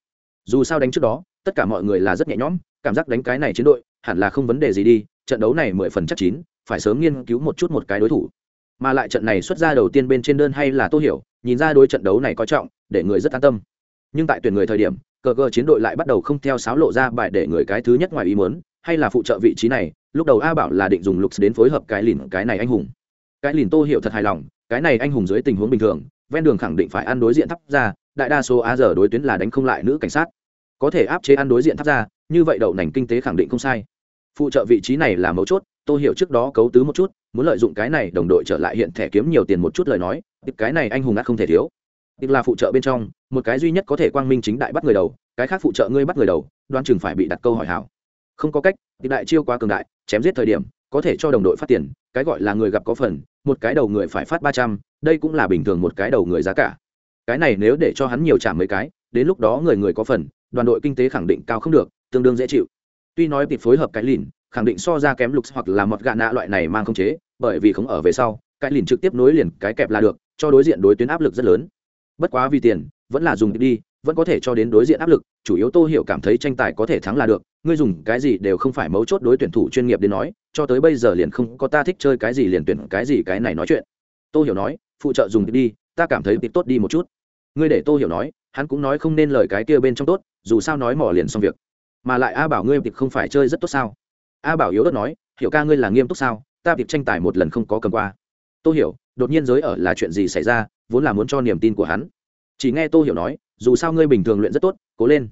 Dù sao đánh trước đó tất cả mọi người là rất nhẹ nhõm cảm giác đánh cái này chiến đội hẳn là không vấn đề gì đi trận đấu này mười phần chắc chín, phải sớm nghiên cứu một chút một cái đối thủ. Mà lại trận này xuất ra đầu tiên bên trên đơn hay là tô hiểu, nhìn ra đối trận đấu này coi trọng, để người rất an tâm. Nhưng tại tuyển người thời điểm, cờ cờ chiến đội lại bắt đầu không theo sáo lộ ra bài để người cái thứ nhất ngoài ý muốn, hay là phụ trợ vị trí này, lúc đầu a bảo là định dùng lục đến phối hợp cái lìn, cái này anh hùng. Cái lìn tô hiểu thật hài lòng, cái này anh hùng dưới tình huống bình thường, ven đường khẳng định phải ăn đối diện thắp ra, đại đa số a giờ đối tuyến là đánh không lại nữ cảnh sát. Có thể áp chế ăn đối diện thắp ra, như vậy đậu nành kinh tế khẳng định không sai phụ trợ vị trí này là mấu chốt tôi hiểu trước đó cấu tứ một chút, muốn lợi dụng cái này đồng đội trở lại hiện thẻ kiếm nhiều tiền một chút lời nói cái này anh hùng ngã không thể thiếu. Tức là phụ trợ bên trong, một cái duy nhất có thể quang minh chính đại bắt người đầu, cái khác phụ trợ ngươi bắt người đầu đoan chừng phải bị đặt câu hỏi hảo. Không có cách thì đại chiêu quá cường đại, chém giết thời điểm, có thể cho đồng đội phát tiền, cái gọi là người gặp có phần, một cái đầu người phải phát ba trăm, đây cũng là bình thường một cái đầu người giá cả. Cái này nếu để cho hắn nhiều trả mấy cái, đến lúc đó người người có phần, đoàn đội kinh tế khẳng định cao không được, tương đương dễ chịu tuy nói việc phối hợp cái lìn, khẳng định so ra kém lục hoặc là một gạ nạ loại này mang không chế, bởi vì không ở về sau, cái lìn trực tiếp nối liền cái kẹp là được, cho đối diện đối tuyến áp lực rất lớn. Bất quá vì tiền, vẫn là dùng đi, vẫn có thể cho đến đối diện áp lực, chủ yếu tô hiểu cảm thấy tranh tài có thể thắng là được, ngươi dùng cái gì đều không phải mấu chốt đối tuyển thủ chuyên nghiệp đến nói, cho tới bây giờ liền không có ta thích chơi cái gì liền tuyển cái gì cái này nói chuyện. Tô hiểu nói, phụ trợ dùng đi, ta cảm thấy tốt đi một chút. Ngươi để tô hiểu nói, hắn cũng nói không nên lời cái kia bên trong tốt, dù sao nói mỏ liền xong việc mà lại a bảo ngươi tiệp không phải chơi rất tốt sao? A bảo yếu đất nói, hiểu ca ngươi là nghiêm túc sao? Ta tiệp tranh tài một lần không có cầm qua. Tô hiểu, đột nhiên giới ở là chuyện gì xảy ra, vốn là muốn cho niềm tin của hắn. Chỉ nghe tô hiểu nói, dù sao ngươi bình thường luyện rất tốt, cố lên.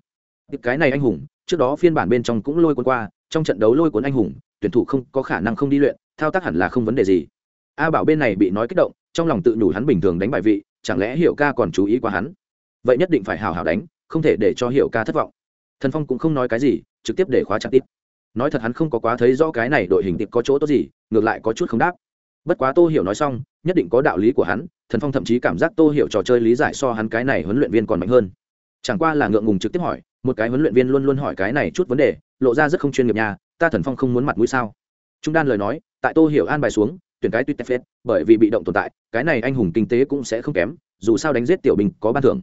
Cái này anh hùng, trước đó phiên bản bên trong cũng lôi cuốn qua, trong trận đấu lôi cuốn anh hùng, tuyển thủ không có khả năng không đi luyện, thao tác hẳn là không vấn đề gì. A bảo bên này bị nói kích động, trong lòng tự nhủ hắn bình thường đánh bài vị, chẳng lẽ hiệu ca còn chú ý qua hắn? Vậy nhất định phải hào hào đánh, không thể để cho hiệu ca thất vọng thần phong cũng không nói cái gì, trực tiếp để khóa chặt tiếp. nói thật hắn không có quá thấy rõ cái này đội hình tiệp có chỗ tốt gì, ngược lại có chút không đáp. Bất quá tô hiểu nói xong, nhất định có đạo lý của hắn, thần phong thậm chí cảm giác tô hiểu trò chơi lý giải so hắn cái này huấn luyện viên còn mạnh hơn. Chẳng qua là ngượng ngùng trực tiếp hỏi, một cái huấn luyện viên luôn luôn hỏi cái này chút vấn đề, lộ ra rất không chuyên nghiệp nhà ta thần phong không muốn mặt mũi sao? Trung đan lời nói, tại tô hiểu an bài xuống, tuyển cái tuyệt phết, bởi vì bị động tồn tại, cái này anh hùng kinh tế cũng sẽ không kém, dù sao đánh giết tiểu binh có ban thưởng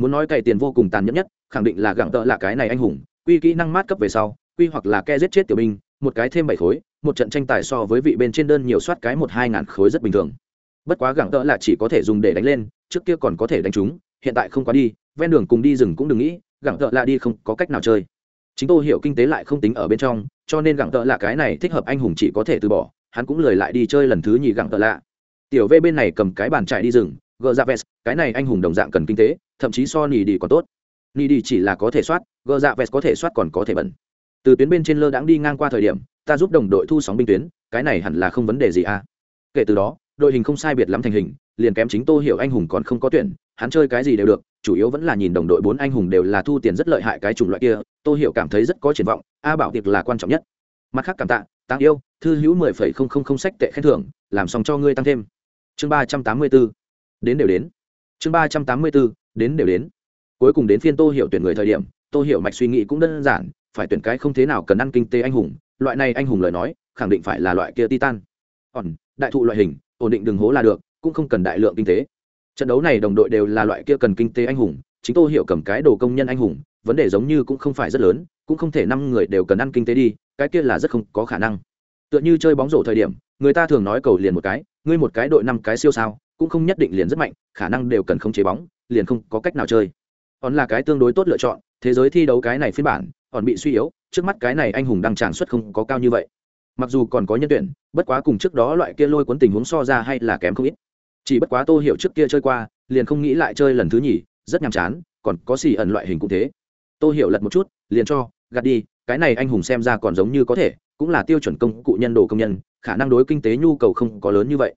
muốn nói cày tiền vô cùng tàn nhẫn nhất, khẳng định là gặng tợ là cái này anh hùng, quy kỹ năng mát cấp về sau, quy hoặc là ke giết chết tiểu binh, một cái thêm bảy khối, một trận tranh tài so với vị bên trên đơn nhiều soát cái một hai ngàn khối rất bình thường. Bất quá gặng tợ là chỉ có thể dùng để đánh lên, trước kia còn có thể đánh chúng, hiện tại không quá đi, ven đường cùng đi rừng cũng đừng nghĩ, gặng tợ là đi không có cách nào chơi. Chính tôi hiểu kinh tế lại không tính ở bên trong, cho nên gặng tợ là cái này thích hợp anh hùng chỉ có thể từ bỏ, hắn cũng lười lại đi chơi lần thứ nhì gặng tợ lạ tiểu v bên này cầm cái bàn chạy đi rừng, gờ ra vest, cái này anh hùng đồng dạng cần kinh tế thậm chí so nỉ đi còn tốt. Nỉ đi chỉ là có thể soát, gờ dạ vest có thể soát còn có thể bẩn. Từ tuyến bên trên lơ đãng đi ngang qua thời điểm, ta giúp đồng đội thu sóng binh tuyến, cái này hẳn là không vấn đề gì à. Kể từ đó, đội hình không sai biệt lắm thành hình, liền kém chính tô hiểu anh hùng còn không có tuyển, hắn chơi cái gì đều được, chủ yếu vẫn là nhìn đồng đội bốn anh hùng đều là thu tiền rất lợi hại cái chủng loại kia, tô hiểu cảm thấy rất có triển vọng, a bảo tiệc là quan trọng nhất. Mặt khác cảm tạ tăng yêu, thư hữu mười phẩy không không không sách tệ khen thưởng, làm xong cho ngươi tăng thêm. Chương ba trăm tám mươi b ố đến đều đến. Chương ba trăm tám mươi b ố đến đều đến. Cuối cùng đến phiên tô hiểu tuyển người thời điểm, tô hiểu mạch suy nghĩ cũng đơn giản, phải tuyển cái không thế nào cần ăn kinh tế anh hùng, loại này anh hùng lời nói, khẳng định phải là loại kia titan. Còn, đại thụ loại hình, ổn định đường hố là được, cũng không cần đại lượng kinh tế. Trận đấu này đồng đội đều là loại kia cần kinh tế anh hùng, chính tô hiểu cầm cái đồ công nhân anh hùng, vấn đề giống như cũng không phải rất lớn, cũng không thể năm người đều cần ăn kinh tế đi, cái kia là rất không có khả năng. Tựa như chơi bóng rổ thời điểm, người ta thường nói cầu liền một cái, ngươi một cái đội năm cái siêu sao, cũng không nhất định liền rất mạnh, khả năng đều cần không chế bóng liền không có cách nào chơi. Còn là cái tương đối tốt lựa chọn, thế giới thi đấu cái này phiên bản còn bị suy yếu, trước mắt cái này anh hùng đang tràn xuất không có cao như vậy. Mặc dù còn có nhân tuyển, bất quá cùng trước đó loại kia lôi cuốn tình huống so ra hay là kém không ít. Chỉ bất quá tô hiểu trước kia chơi qua, liền không nghĩ lại chơi lần thứ nhì, rất nhàm chán, còn có xì ẩn loại hình cũng thế. Tô hiểu lật một chút, liền cho, gạt đi, cái này anh hùng xem ra còn giống như có thể, cũng là tiêu chuẩn công cụ nhân đồ công nhân, khả năng đối kinh tế nhu cầu không có lớn như vậy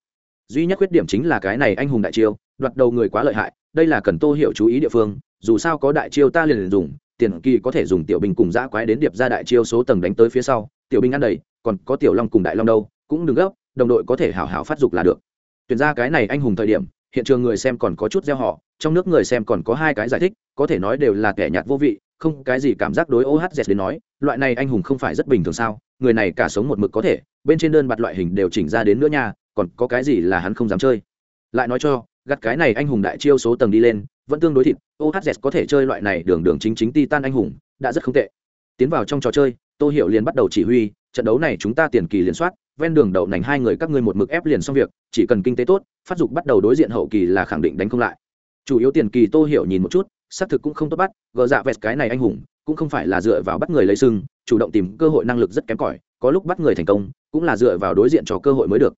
duy nhất khuyết điểm chính là cái này anh hùng đại chiêu đoạt đầu người quá lợi hại đây là cần tô hiểu chú ý địa phương dù sao có đại chiêu ta liền, liền dùng tiền kỳ có thể dùng tiểu binh cùng giã quái đến điệp ra đại chiêu số tầng đánh tới phía sau tiểu binh ăn đầy còn có tiểu long cùng đại long đâu cũng đừng gấp đồng đội có thể hảo hảo phát dục là được. Tuyển ra cái này anh hùng thời điểm hiện trường người xem còn có chút gieo họ trong nước người xem còn có hai cái giải thích có thể nói đều là kẻ nhạt vô vị không cái gì cảm giác đối ohz đến nói loại này anh hùng không phải rất bình thường sao người này cả sống một mực có thể bên trên đơn bạt loại hình đều chỉnh ra đến nữa nha còn có cái gì là hắn không dám chơi? Lại nói cho gặt cái này anh hùng đại chiêu số tầng đi lên, vẫn tương đối thịt ohz có thể chơi loại này đường đường chính chính ti tan anh hùng, đã rất không tệ. Tiến vào trong trò chơi, tô hiểu liền bắt đầu chỉ huy, trận đấu này chúng ta tiền kỳ liên soát, ven đường đậu nành hai người các ngươi một mực ép liền xong việc, chỉ cần kinh tế tốt, phát dục bắt đầu đối diện hậu kỳ là khẳng định đánh không lại. Chủ yếu tiền kỳ tô hiểu nhìn một chút, xác thực cũng không tốt bắt, gờ dạ vẹt cái này anh hùng, cũng không phải là dựa vào bắt người lấy sưng chủ động tìm cơ hội năng lực rất kém cỏi, có lúc bắt người thành công, cũng là dựa vào đối diện cho cơ hội mới được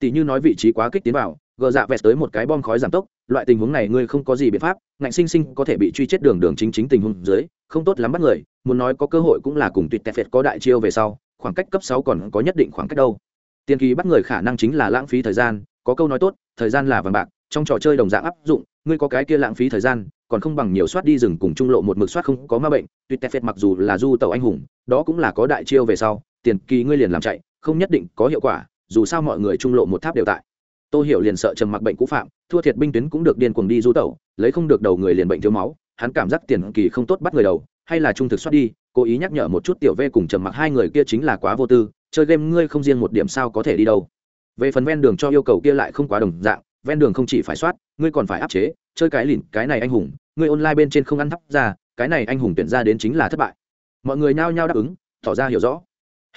tỷ như nói vị trí quá kích tiến vào, gờ dạ vẹt tới một cái bom khói giảm tốc, loại tình huống này ngươi không có gì biện pháp, ngạnh sinh sinh có thể bị truy chết đường đường chính chính tình huống dưới, không tốt lắm bắt người, muốn nói có cơ hội cũng là cùng tuyệt tẹt phệt có đại chiêu về sau, khoảng cách cấp sáu còn có nhất định khoảng cách đâu. Tiền kỳ bắt người khả năng chính là lãng phí thời gian, có câu nói tốt, thời gian là vàng bạc, trong trò chơi đồng dạng áp dụng, ngươi có cái kia lãng phí thời gian, còn không bằng nhiều soát đi rừng cùng trung lộ một mực soát không có ma bệnh, tuyệt tẹt phệt mặc dù là du tàu anh hùng, đó cũng là có đại chiêu về sau, tiền kỳ ngươi liền làm chạy, không nhất định có hiệu quả dù sao mọi người trung lộ một tháp đều tại. Tô hiểu liền sợ trầm mặc bệnh cũ phạm, thua thiệt binh tuyến cũng được điên cuồng đi du tẩu, lấy không được đầu người liền bệnh thiếu máu, hắn cảm giác tiền kỳ không tốt bắt người đầu, hay là trung thực soát đi, cố ý nhắc nhở một chút tiểu v cùng trầm mặc hai người kia chính là quá vô tư, chơi game ngươi không riêng một điểm sao có thể đi đâu. Về phần ven đường cho yêu cầu kia lại không quá đồng dạng, ven đường không chỉ phải soát, ngươi còn phải áp chế, chơi cái lìn cái này anh hùng, ngươi online bên trên không ăn thắp ra, cái này anh hùng tuyển ra đến chính là thất bại. Mọi người nhao nhao đáp ứng, tỏ ra hiểu rõ.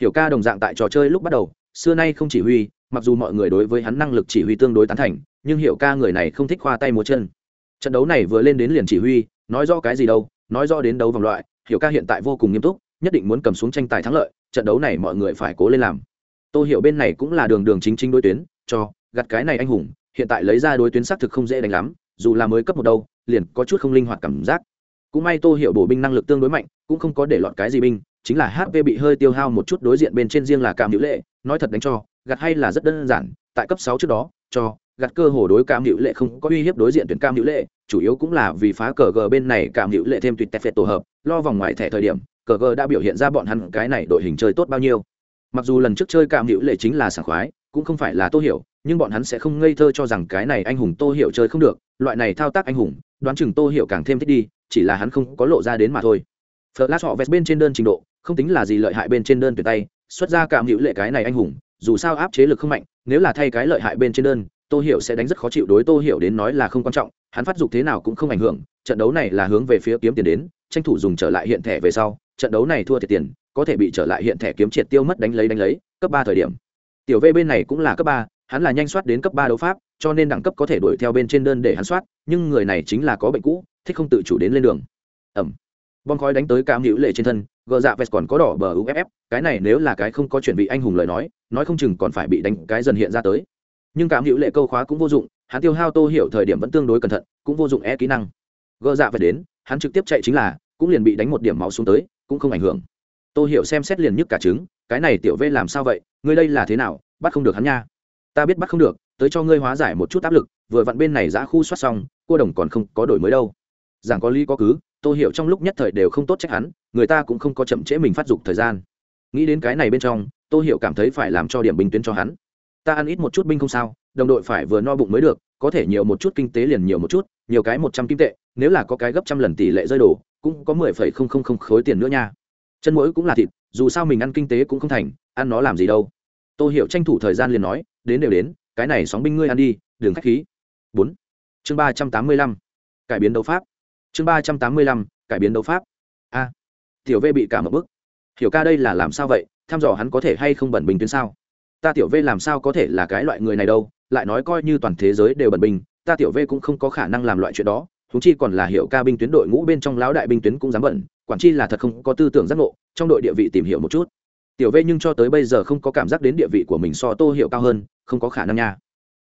Hiểu ca đồng dạng tại trò chơi lúc bắt đầu xưa nay không chỉ huy, mặc dù mọi người đối với hắn năng lực chỉ huy tương đối tán thành, nhưng hiệu ca người này không thích khoa tay múa chân. Trận đấu này vừa lên đến liền chỉ huy, nói rõ cái gì đâu, nói rõ đến đấu vòng loại, Hiệu ca hiện tại vô cùng nghiêm túc, nhất định muốn cầm xuống tranh tài thắng lợi, trận đấu này mọi người phải cố lên làm. Tô hiểu bên này cũng là đường đường chính chính đối tuyến, cho, gặt cái này anh hùng, hiện tại lấy ra đối tuyến xác thực không dễ đánh lắm, dù là mới cấp một đâu, liền có chút không linh hoạt cảm giác. Cũng may tô hiểu bổ binh năng lực tương đối mạnh, cũng không có để lọt cái gì binh chính là hp bị hơi tiêu hao một chút đối diện bên trên riêng là cảm hữu lệ, nói thật đánh cho, gạt hay là rất đơn giản, tại cấp sáu trước đó, cho, gạt cơ hồ đối cảm hữu lệ không có uy hiếp đối diện tuyển cam hữu lệ, chủ yếu cũng là vì phá cờ g bên này cảm hữu lệ thêm tuyệt tẹt phệt tổ hợp, lo vòng ngoài thẻ thời điểm, cờ g đã biểu hiện ra bọn hắn cái này đội hình chơi tốt bao nhiêu. Mặc dù lần trước chơi cảm hữu lệ chính là sảng khoái, cũng không phải là tô hiểu, nhưng bọn hắn sẽ không ngây thơ cho rằng cái này anh hùng tô hiểu chơi không được, loại này thao tác anh hùng, đoán chừng tô hiểu càng thêm thích đi, chỉ là hắn không có lộ ra đến mà thôi. Flash họ vest bên trên đơn trình độ không tính là gì lợi hại bên trên đơn tuyển tay, xuất ra cảm hữu lệ cái này anh hùng, dù sao áp chế lực không mạnh, nếu là thay cái lợi hại bên trên đơn, tô hiểu sẽ đánh rất khó chịu đối tô hiểu đến nói là không quan trọng, hắn phát dục thế nào cũng không ảnh hưởng, trận đấu này là hướng về phía kiếm tiền đến, tranh thủ dùng trở lại hiện thẻ về sau, trận đấu này thua thiệt tiền, có thể bị trở lại hiện thẻ kiếm triệt tiêu mất đánh lấy đánh lấy, cấp ba thời điểm. Tiểu v bên này cũng là cấp ba, hắn là nhanh soát đến cấp ba đấu pháp, cho nên đẳng cấp có thể đuổi theo bên trên đơn để hắn soát, nhưng người này chính là có bệnh cũ, thích không tự chủ đến lên đường. Ẩm. Bom khói đánh tới cam hữu lệ trên thân gờ dạ vest còn có đỏ bờ uff cái này nếu là cái không có chuẩn bị anh hùng lời nói nói không chừng còn phải bị đánh cái dần hiện ra tới. Nhưng cảm hữu lệ câu khóa cũng vô dụng, hắn tiêu hao tô hiểu thời điểm vẫn tương đối cẩn thận, cũng vô dụng e kỹ năng. Gờ dạ vest đến, hắn trực tiếp chạy chính là, cũng liền bị đánh một điểm máu xuống tới, cũng không ảnh hưởng. Tô hiểu xem xét liền nhức cả trứng, cái này tiểu v làm sao vậy, ngươi đây là thế nào, bắt không được hắn nha. Ta biết bắt không được, tới cho ngươi hóa giải một chút áp lực, vừa vặn bên này giã khu soát xong cô đồng còn không có đổi mới đâu. Giảng có lý có cứ, tô hiểu trong lúc nhất thời đều không tốt trách hắn người ta cũng không có chậm trễ mình phát dục thời gian. Nghĩ đến cái này bên trong, tô hiểu cảm thấy phải làm cho điểm binh tuyến cho hắn. Ta ăn ít một chút binh không sao, đồng đội phải vừa no bụng mới được, có thể nhiều một chút kinh tế liền nhiều một chút, nhiều cái một trăm kim tệ, nếu là có cái gấp trăm lần tỷ lệ rơi đổ cũng có mười phẩy không không không khối tiền nữa nha. Chân mũi cũng là thịt, dù sao mình ăn kinh tế cũng không thành, ăn nó làm gì đâu. Tô hiểu tranh thủ thời gian liền nói, đến đều đến, cái này sóng binh ngươi ăn đi đường khách khí. Bốn. Chương ba trăm tám mươi lăm. Cải biến đấu pháp. Chương ba trăm tám mươi lăm, cải biến đấu pháp. A tiểu v bị cả một bức. Hiểu ca đây là làm sao vậy? Thăm dò hắn có thể hay không bẩn bình tuyến sao? Ta tiểu v làm sao có thể là cái loại người này đâu? Lại nói coi như toàn thế giới đều bẩn bình, ta tiểu v cũng không có khả năng làm loại chuyện đó. Thú chi còn là hiệu ca binh tuyến đội ngũ bên trong lão đại binh tuyến cũng dám bẩn, quản chi là thật không có tư tưởng giác ngộ, trong đội địa vị tìm hiểu một chút. Tiểu v nhưng cho tới bây giờ không có cảm giác đến địa vị của mình so tô hiệu cao hơn, không có khả năng nha.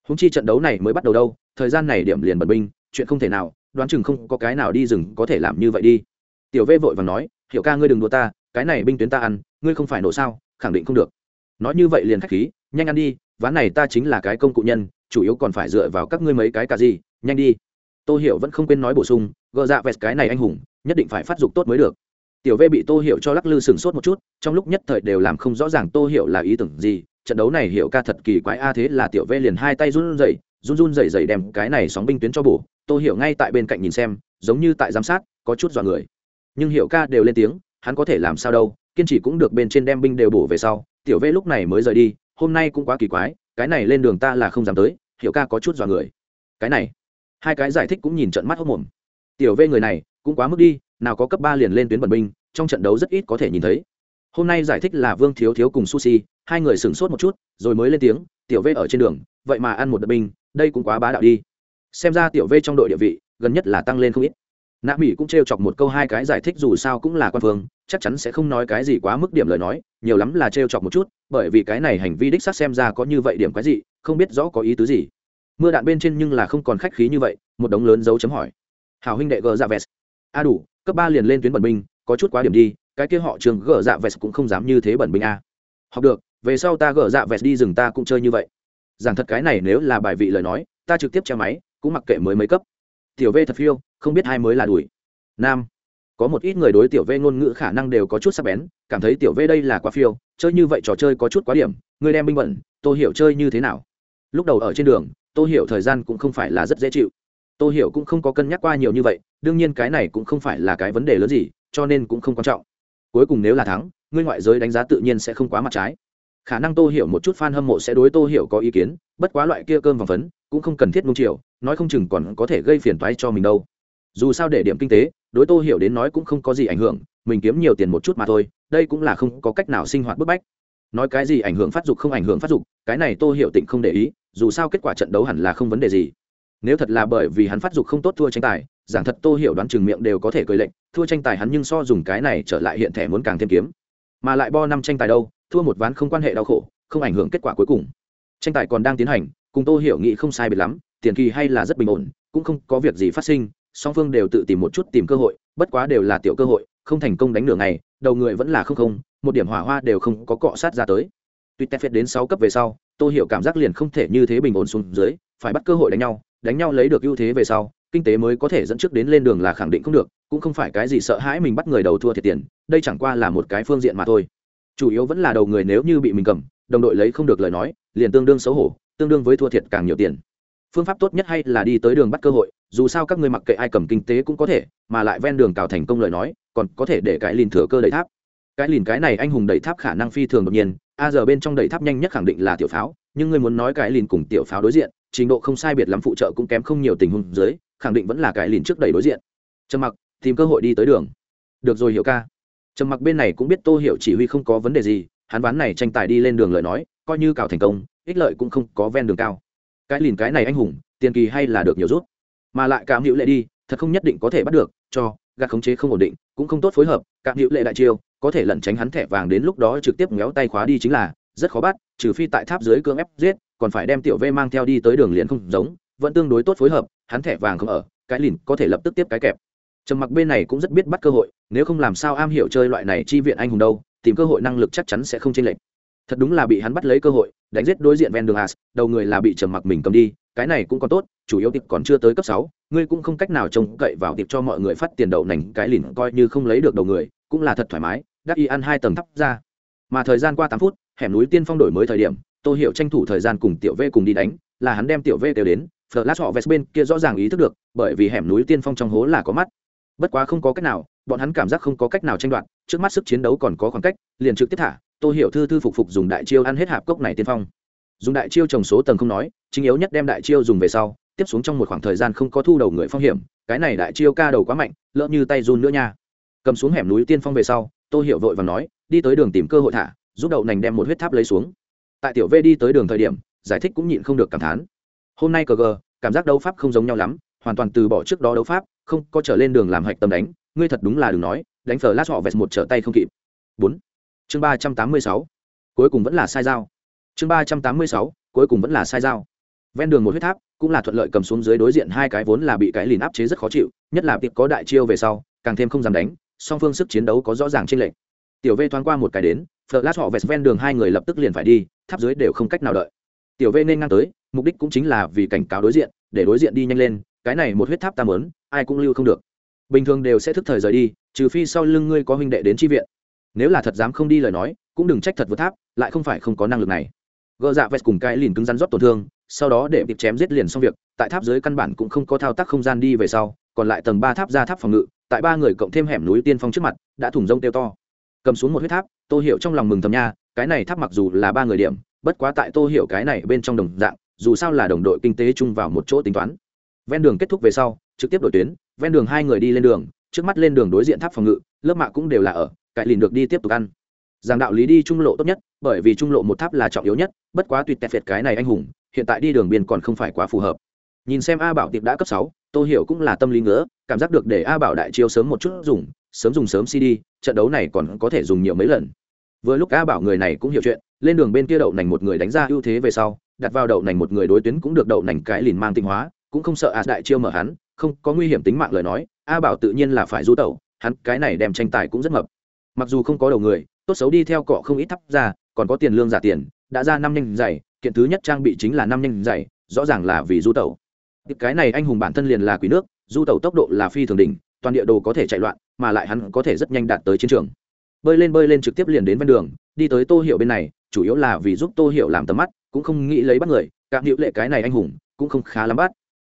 Húng chi trận đấu này mới bắt đầu đâu, thời gian này điểm liền bẩn binh chuyện không thể nào, đoán chừng không có cái nào đi rừng có thể làm như vậy đi. Tiểu v vội và nói hiệu ca, ngươi đừng đùa ta, cái này binh tuyến ta ăn, ngươi không phải nổ sao, khẳng định không được. Nói như vậy liền khách khí, nhanh ăn đi, ván này ta chính là cái công cụ nhân, chủ yếu còn phải dựa vào các ngươi mấy cái cả gì, nhanh đi. Tô hiểu vẫn không quên nói bổ sung, gờ dạ vẹt cái này anh hùng, nhất định phải phát dục tốt mới được. Tiểu v bị tô hiểu cho lắc lư sừng sốt một chút, trong lúc nhất thời đều làm không rõ ràng tô hiểu là ý tưởng gì, trận đấu này hiểu ca thật kỳ quái a, thế là tiểu v liền hai tay run rẩy, run run rẩy rẩy đem cái này sóng binh tuyến cho bổ. Tô hiểu ngay tại bên cạnh nhìn xem, giống như tại giám sát, có chút dọa người nhưng hiệu ca đều lên tiếng, hắn có thể làm sao đâu, kiên trì cũng được bên trên đem binh đều bổ về sau, tiểu vê lúc này mới rời đi, hôm nay cũng quá kỳ quái, cái này lên đường ta là không dám tới, Hiệu ca có chút dọa người. Cái này, hai cái giải thích cũng nhìn trận mắt hốc mồm. Tiểu vê người này, cũng quá mức đi, nào có cấp ba liền lên tuyến bẩn binh, trong trận đấu rất ít có thể nhìn thấy. Hôm nay giải thích là vương thiếu thiếu cùng sushi hai người sửng sốt một chút, rồi mới lên tiếng, tiểu vê ở trên đường, vậy mà ăn một đợt binh, đây cũng quá bá đạo đi. Xem ra tiểu vê trong đội địa vị, gần nhất là tăng lên không ít nạ mỹ cũng t chọc một câu hai cái giải thích dù sao cũng là quan phương, chắc chắn sẽ không nói cái gì quá mức điểm lời nói, nhiều lắm là t chọc một chút, bởi vì cái này hành vi đích xác xem ra có như vậy điểm cái gì không biết rõ có ý tứ gì. Mưa đạn bên trên nhưng là không còn khách khí như vậy, một đống lớn dấu chấm hỏi. Hào huynh đệ gờ dạ vest. A đủ, cấp ba liền lên tuyến bẩn binh, có chút quá điểm đi, cái kia họ trường gờ dạ vest cũng không dám như thế bẩn binh a. Học được, về sau ta gờ dạ vest đi rừng ta cũng chơi như vậy. Giảng thật cái này nếu là bài vị lời nói, ta trực tiếp che máy, cũng mặc kệ mới mấy cấp. Tiểu v thật phiêu không biết hai mới là đuổi nam. Có một ít người đối tiểu v ngôn ngữ khả năng đều có chút sắc bén, cảm thấy tiểu v đây là quá phiêu, chơi như vậy trò chơi có chút quá điểm, người đem binh bẩn tôi hiểu chơi như thế nào? Lúc đầu ở trên đường tôi hiểu thời gian cũng không phải là rất dễ chịu. Tôi hiểu cũng không có cân nhắc qua nhiều như vậy, đương nhiên cái này cũng không phải là cái vấn đề lớn gì, cho nên cũng không quan trọng. Cuối cùng nếu là thắng, người ngoại giới đánh giá tự nhiên sẽ không quá mặt trái. Khả năng tôi hiểu một chút fan hâm mộ sẽ đối tôi hiểu có ý kiến, bất quá loại kia cơm vòng phấn, cũng không cần thiết nung chiều, nói không chừng còn có thể gây phiền toái cho mình đâu dù sao để điểm kinh tế, đối tô hiểu đến nói cũng không có gì ảnh hưởng, mình kiếm nhiều tiền một chút mà thôi, đây cũng là không có cách nào sinh hoạt bức bách. Nói cái gì ảnh hưởng phát dục không ảnh hưởng phát dục, cái này tô hiểu tịnh không để ý, dù sao kết quả trận đấu hẳn là không vấn đề gì. Nếu thật là bởi vì hắn phát dục không tốt thua tranh tài, giảng thật tô hiểu đoán chừng miệng đều có thể cười lệnh, thua tranh tài hắn nhưng so dùng cái này trở lại hiện thẻ muốn càng thêm kiếm. Mà lại bo năm tranh tài đâu, thua một ván không quan hệ đau khổ, không ảnh hưởng kết quả cuối cùng. Tranh tài còn đang tiến hành, cùng tô hiểu nghĩ không sai biệt lắm, tiền kỳ hay là rất bình ổn, cũng không có việc gì phát sinh song phương đều tự tìm một chút tìm cơ hội, bất quá đều là tiểu cơ hội, không thành công đánh nửa ngày, đầu người vẫn là không không, một điểm hỏa hoa đều không có cọ sát ra tới. Tuy tép đến sáu cấp về sau tôi hiểu cảm giác liền không thể như thế bình ổn xuống dưới, phải bắt cơ hội đánh nhau đánh nhau lấy được ưu thế về sau, kinh tế mới có thể dẫn trước đến lên đường là khẳng định không được, cũng không phải cái gì sợ hãi mình bắt người đầu thua thiệt tiền, đây chẳng qua là một cái phương diện mà thôi. Chủ yếu vẫn là đầu người nếu như bị mình cầm, đồng đội lấy không được lời nói, liền tương đương xấu hổ, tương đương với thua thiệt càng nhiều tiền phương pháp tốt nhất hay là đi tới đường bắt cơ hội, dù sao các người mặc kệ ai cầm kinh tế cũng có thể, mà lại ven đường cào thành công lời nói, còn có thể để cái lìn thừa cơ đẩy tháp. Cái lìn cái này anh hùng đẩy tháp khả năng phi thường đột nhiên, a giờ bên trong đẩy tháp nhanh nhất khẳng định là tiểu pháo, nhưng ngươi muốn nói cái lìn cùng tiểu pháo đối diện, trình độ không sai biệt lắm phụ trợ cũng kém không nhiều tình huống dưới, khẳng định vẫn là cái lìn trước đẩy đối diện. Trầm mặc, tìm cơ hội đi tới đường. Được rồi hiểu ca. Trầm mặc bên này cũng biết tô hiểu chỉ huy không có vấn đề gì, hắn ván này tranh tài đi lên đường lời nói, coi như cào thành công, ích lợi cũng không có ven đường cao cái lìn cái này anh hùng, tiền kỳ hay là được nhiều rút. Mà lại cảm hữu lệ đi, thật không nhất định có thể bắt được, cho, gạt khống chế không ổn định, cũng không tốt phối hợp cảm hữu lệ đại chiêu, có thể lẩn tránh hắn thẻ vàng đến lúc đó trực tiếp ngéo tay khóa đi chính là, rất khó bắt, trừ phi tại tháp dưới cưỡng ép giết, còn phải đem tiểu v mang theo đi tới đường liền không giống, vẫn tương đối tốt phối hợp, hắn thẻ vàng không ở, cái lìn có thể lập tức tiếp cái kẹp. Trầm mặc bên này cũng rất biết bắt cơ hội, nếu không làm sao am hiểu chơi loại này chi viện anh hùng đâu, tìm cơ hội năng lực chắc chắn sẽ không chênh lệch thật đúng là bị hắn bắt lấy cơ hội, đánh giết đối diện ven đường as đầu người là bị trầm mặc mình cầm đi, cái này cũng còn tốt, chủ yếu tiệp còn chưa tới cấp sáu, ngươi cũng không cách nào trông cậy vào tiệp cho mọi người phát tiền đậu nành cái lìn coi như không lấy được đầu người, cũng là thật thoải mái, đắc y ăn hai tầng thắp ra. Mà thời gian qua tám phút, hẻm núi tiên phong đổi mới thời điểm tôi hiểu tranh thủ thời gian cùng tiểu v cùng đi đánh, là hắn đem tiểu v kêu đến, flash họ vest bên kia rõ ràng ý thức được, bởi vì hẻm núi tiên phong trong hố là có mắt. Bất quá không có cách nào, bọn hắn cảm giác không có cách nào tranh đoạt, trước mắt sức chiến đấu còn có khoảng cách, liền trực tiếp thả tôi hiểu thư thư phục phục dùng đại chiêu ăn hết hạp cốc này tiên phong. Dùng đại chiêu trồng số tầng không nói, chính yếu nhất đem đại chiêu dùng về sau, tiếp xuống trong một khoảng thời gian không có thu đầu người phong hiểm, cái này đại chiêu ca đầu quá mạnh, lỡ như tay run nữa nha. Cầm xuống hẻm núi tiên phong về sau, tô hiểu vội và nói, đi tới đường tìm cơ hội thả, giúp đậu nành đem một huyết tháp lấy xuống. Tại tiểu v đi tới đường thời điểm, giải thích cũng nhịn không được cảm thán. Hôm nay cờ gờ, cảm giác đấu pháp không giống nhau lắm, hoàn toàn từ bỏ trước đó đấu pháp, không có trở lên đường làm hạch tâm đánh, ngươi thật đúng là đừng nói, đánh phờ lát họ vẹt một trở tay không kịp. Bốn chương ba trăm tám mươi sáu. Cuối cùng vẫn là sai dao. Chương ba trăm tám mươi sáu, cuối cùng vẫn là sai dao. Ven đường một huyết tháp, cũng là thuận lợi cầm xuống dưới đối diện hai cái vốn là bị cái lìn áp chế rất khó chịu, nhất là tiệp có đại chiêu về sau, càng thêm không dám đánh, song phương sức chiến đấu có rõ ràng trên lệnh tiểu v thoáng qua một cái đến phờ lát họ vẹt ven đường hai người lập tức liền phải đi, tháp dưới đều không cách nào đợi. Tiểu v nên ngang tới, mục đích cũng chính là vì cảnh cáo đối diện, để đối diện đi nhanh lên, cái này một huyết tháp ta mớn ai cũng lưu không được. Bình thường đều sẽ thức thời rời đi, trừ phi sau lưng ngươi có huynh đệ đến tri viện nếu là thật dám không đi lời nói, cũng đừng trách thật vượt tháp, lại không phải không có năng lực này. Gỡ dạ vest cùng cái lìn cứng rắn rót tổn thương, sau đó để tiệp chém giết liền xong việc, tại tháp dưới căn bản cũng không có thao tác không gian đi về sau, còn lại tầng ba tháp ra tháp phòng ngự, tại ba người cộng thêm hẻm núi tiên phong trước mặt, đã thủng rông tiêu to. Cầm xuống một huyết tháp, tô hiểu trong lòng mừng thầm nha, cái này tháp mặc dù là ba người điểm, bất quá tại tô hiểu cái này bên trong đồng dạng, dù sao là đồng đội kinh tế chung vào một chỗ tính toán. Ven đường kết thúc về sau, trực tiếp đổi tuyến, ven đường hai người đi lên đường trước mắt lên đường đối diện tháp phòng ngự, lớp mạ cũng đều là ở, cải lìn được đi tiếp tục ăn. Giảng đạo lý đi trung lộ tốt nhất, bởi vì trung lộ một tháp là trọng yếu nhất, bất quá tuyệt tẹt phiệt cái này anh hùng, hiện tại đi đường biên còn không phải quá phù hợp. Nhìn xem a bảo tiệp đã cấp sáu tôi hiểu cũng là tâm lý ngứa cảm giác được để a bảo đại chiêu sớm một chút dùng, sớm dùng sớm cd trận đấu này còn có thể dùng nhiều mấy lần. Vừa lúc a bảo người này cũng hiểu chuyện, lên đường bên kia đậu nành một người đánh ra ưu thế về sau, đặt vào đậu nành một người đối tuyến cũng được đậu nành cái lìn mang tinh hóa, cũng không sợ a đại chiêu mở hắn, không có nguy hiểm tính mạng lời nói a bảo tự nhiên là phải du tẩu, hắn cái này đem tranh tài cũng rất mập. Mặc dù không có đầu người, tốt xấu đi theo cọ không ít thắp ra, còn có tiền lương giả tiền, đã ra năm nhanh dày kiện thứ nhất trang bị chính là năm nhanh dày rõ ràng là vì du tẩu. Cái này anh hùng bản thân liền là quý nước, du tẩu tốc độ là phi thường đỉnh, toàn địa đồ có thể chạy loạn, mà lại hắn có thể rất nhanh đạt tới chiến trường. Bơi lên bơi lên trực tiếp liền đến ven đường, đi tới tô hiệu bên này, chủ yếu là vì giúp tô hiệu làm tầm mắt, cũng không nghĩ lấy bắt người cảm hữu lệ cái này anh hùng, cũng không khá lắm bắt.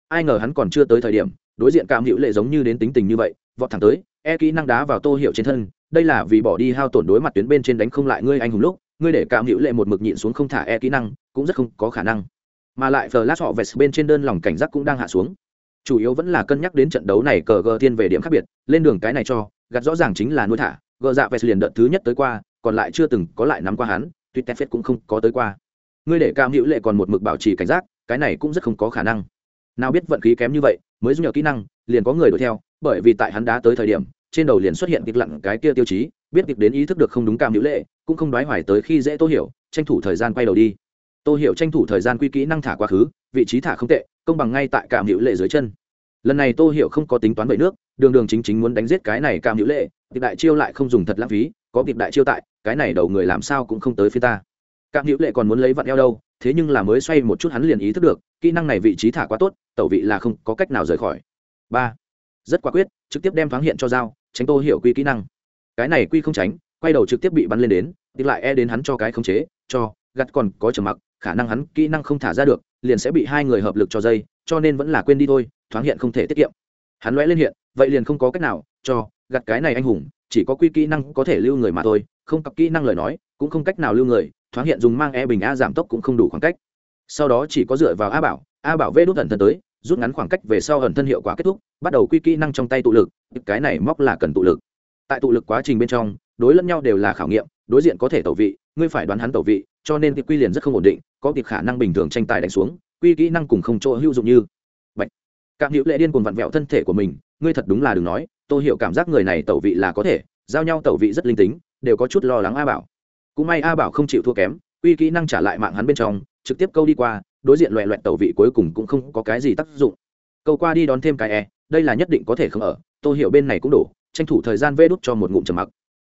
Ai ngờ hắn còn chưa tới thời điểm đối diện cảm hữu lệ giống như đến tính tình như vậy, vọt thẳng tới e kỹ năng đá vào tô hiệu trên thân, đây là vì bỏ đi hao tổn đối mặt tuyến bên trên đánh không lại ngươi anh hùng lúc, ngươi để cảm hữu lệ một mực nhịn xuống không thả e kỹ năng, cũng rất không có khả năng. Mà lại flash họ vest bên trên đơn lòng cảnh giác cũng đang hạ xuống. Chủ yếu vẫn là cân nhắc đến trận đấu này cờ gờ thiên về điểm khác biệt, lên đường cái này cho gặt rõ ràng chính là nuôi thả, gờ dạ vest liền đợt thứ nhất tới qua, còn lại chưa từng có lại nắm qua hắn, tuy tefet cũng không có tới qua. Ngươi để cam hữu lệ còn một mực bảo trì cảnh giác, cái này cũng rất không có khả năng nào biết vận khí kém như vậy, mới dùng nhờ kỹ năng, liền có người đuổi theo, bởi vì tại hắn đá tới thời điểm, trên đầu liền xuất hiện kịch lặn cái kia tiêu chí, biết việc đến ý thức được không đúng cam hữu lệ, cũng không đoái hoài tới khi dễ tô hiểu, tranh thủ thời gian quay đầu đi. Tô hiểu tranh thủ thời gian quy kỹ năng thả quá khứ, vị trí thả không tệ, công bằng ngay tại cam hữu lệ dưới chân. Lần này tô hiểu không có tính toán bậy nước, đường đường chính chính muốn đánh giết cái này cam hữu lệ tiệp đại chiêu lại không dùng thật lãng phí, có tiệp đại chiêu tại, cái này đầu người làm sao cũng không tới phía ta. Cam hữu lệ còn muốn lấy vặn eo đâu thế nhưng là mới xoay một chút hắn liền ý thức được, kỹ năng này vị trí thả quá tốt, tẩu vị là không có cách nào rời khỏi. Ba, rất quả quyết, trực tiếp đem thoáng hiện cho dao tránh tô hiểu quy kỹ năng. Cái này quy không tránh, quay đầu trực tiếp bị bắn lên đến, đi lại e đến hắn cho cái không chế, cho, gặt còn có trầm mặc, khả năng hắn kỹ năng không thả ra được, liền sẽ bị hai người hợp lực cho dây, cho nên vẫn là quên đi thôi, thoáng hiện không thể tiết kiệm. Hắn lóe lên hiện, vậy liền không có cách nào, cho, gặt cái này anh hùng, chỉ có quy kỹ năng có thể lưu người mà thôi, không cặp kỹ năng lời nói, cũng không cách nào lưu người thoáng hiện dùng mang e bình a giảm tốc cũng không đủ khoảng cách. Sau đó chỉ có dựa vào a bảo a bảo vê đốt ẩn thân tới rút ngắn khoảng cách về sau ẩn thân hiệu quả kết thúc bắt đầu quy kỹ năng trong tay tụ lực cái này móc là cần tụ lực. Tại tụ lực quá trình bên trong đối lẫn nhau đều là khảo nghiệm đối diện có thể tẩu vị ngươi phải đoán hắn tẩu vị cho nên quy liền rất không ổn định có kịp khả năng bình thường tranh tài đánh xuống quy kỹ năng cùng không chỗ hữu dụng như vậy Cạm Hữu Lệ điên cuồng vặn vẹo thân thể của mình, ngươi thật đúng là đừng nói, tôi hiểu cảm giác người này tẩu vị là có thể, giao nhau tẩu vị rất linh tính, đều có chút lo lắng A Bảo. Cũng may A Bảo không chịu thua kém, uy kỹ năng trả lại mạng hắn bên trong, trực tiếp câu đi qua, đối diện loẹt loẹt tẩu vị cuối cùng cũng không có cái gì tác dụng. Câu qua đi đón thêm cái e, đây là nhất định có thể không ở, tôi hiểu bên này cũng đủ, tranh thủ thời gian vê đút cho một ngụm trầm mặc.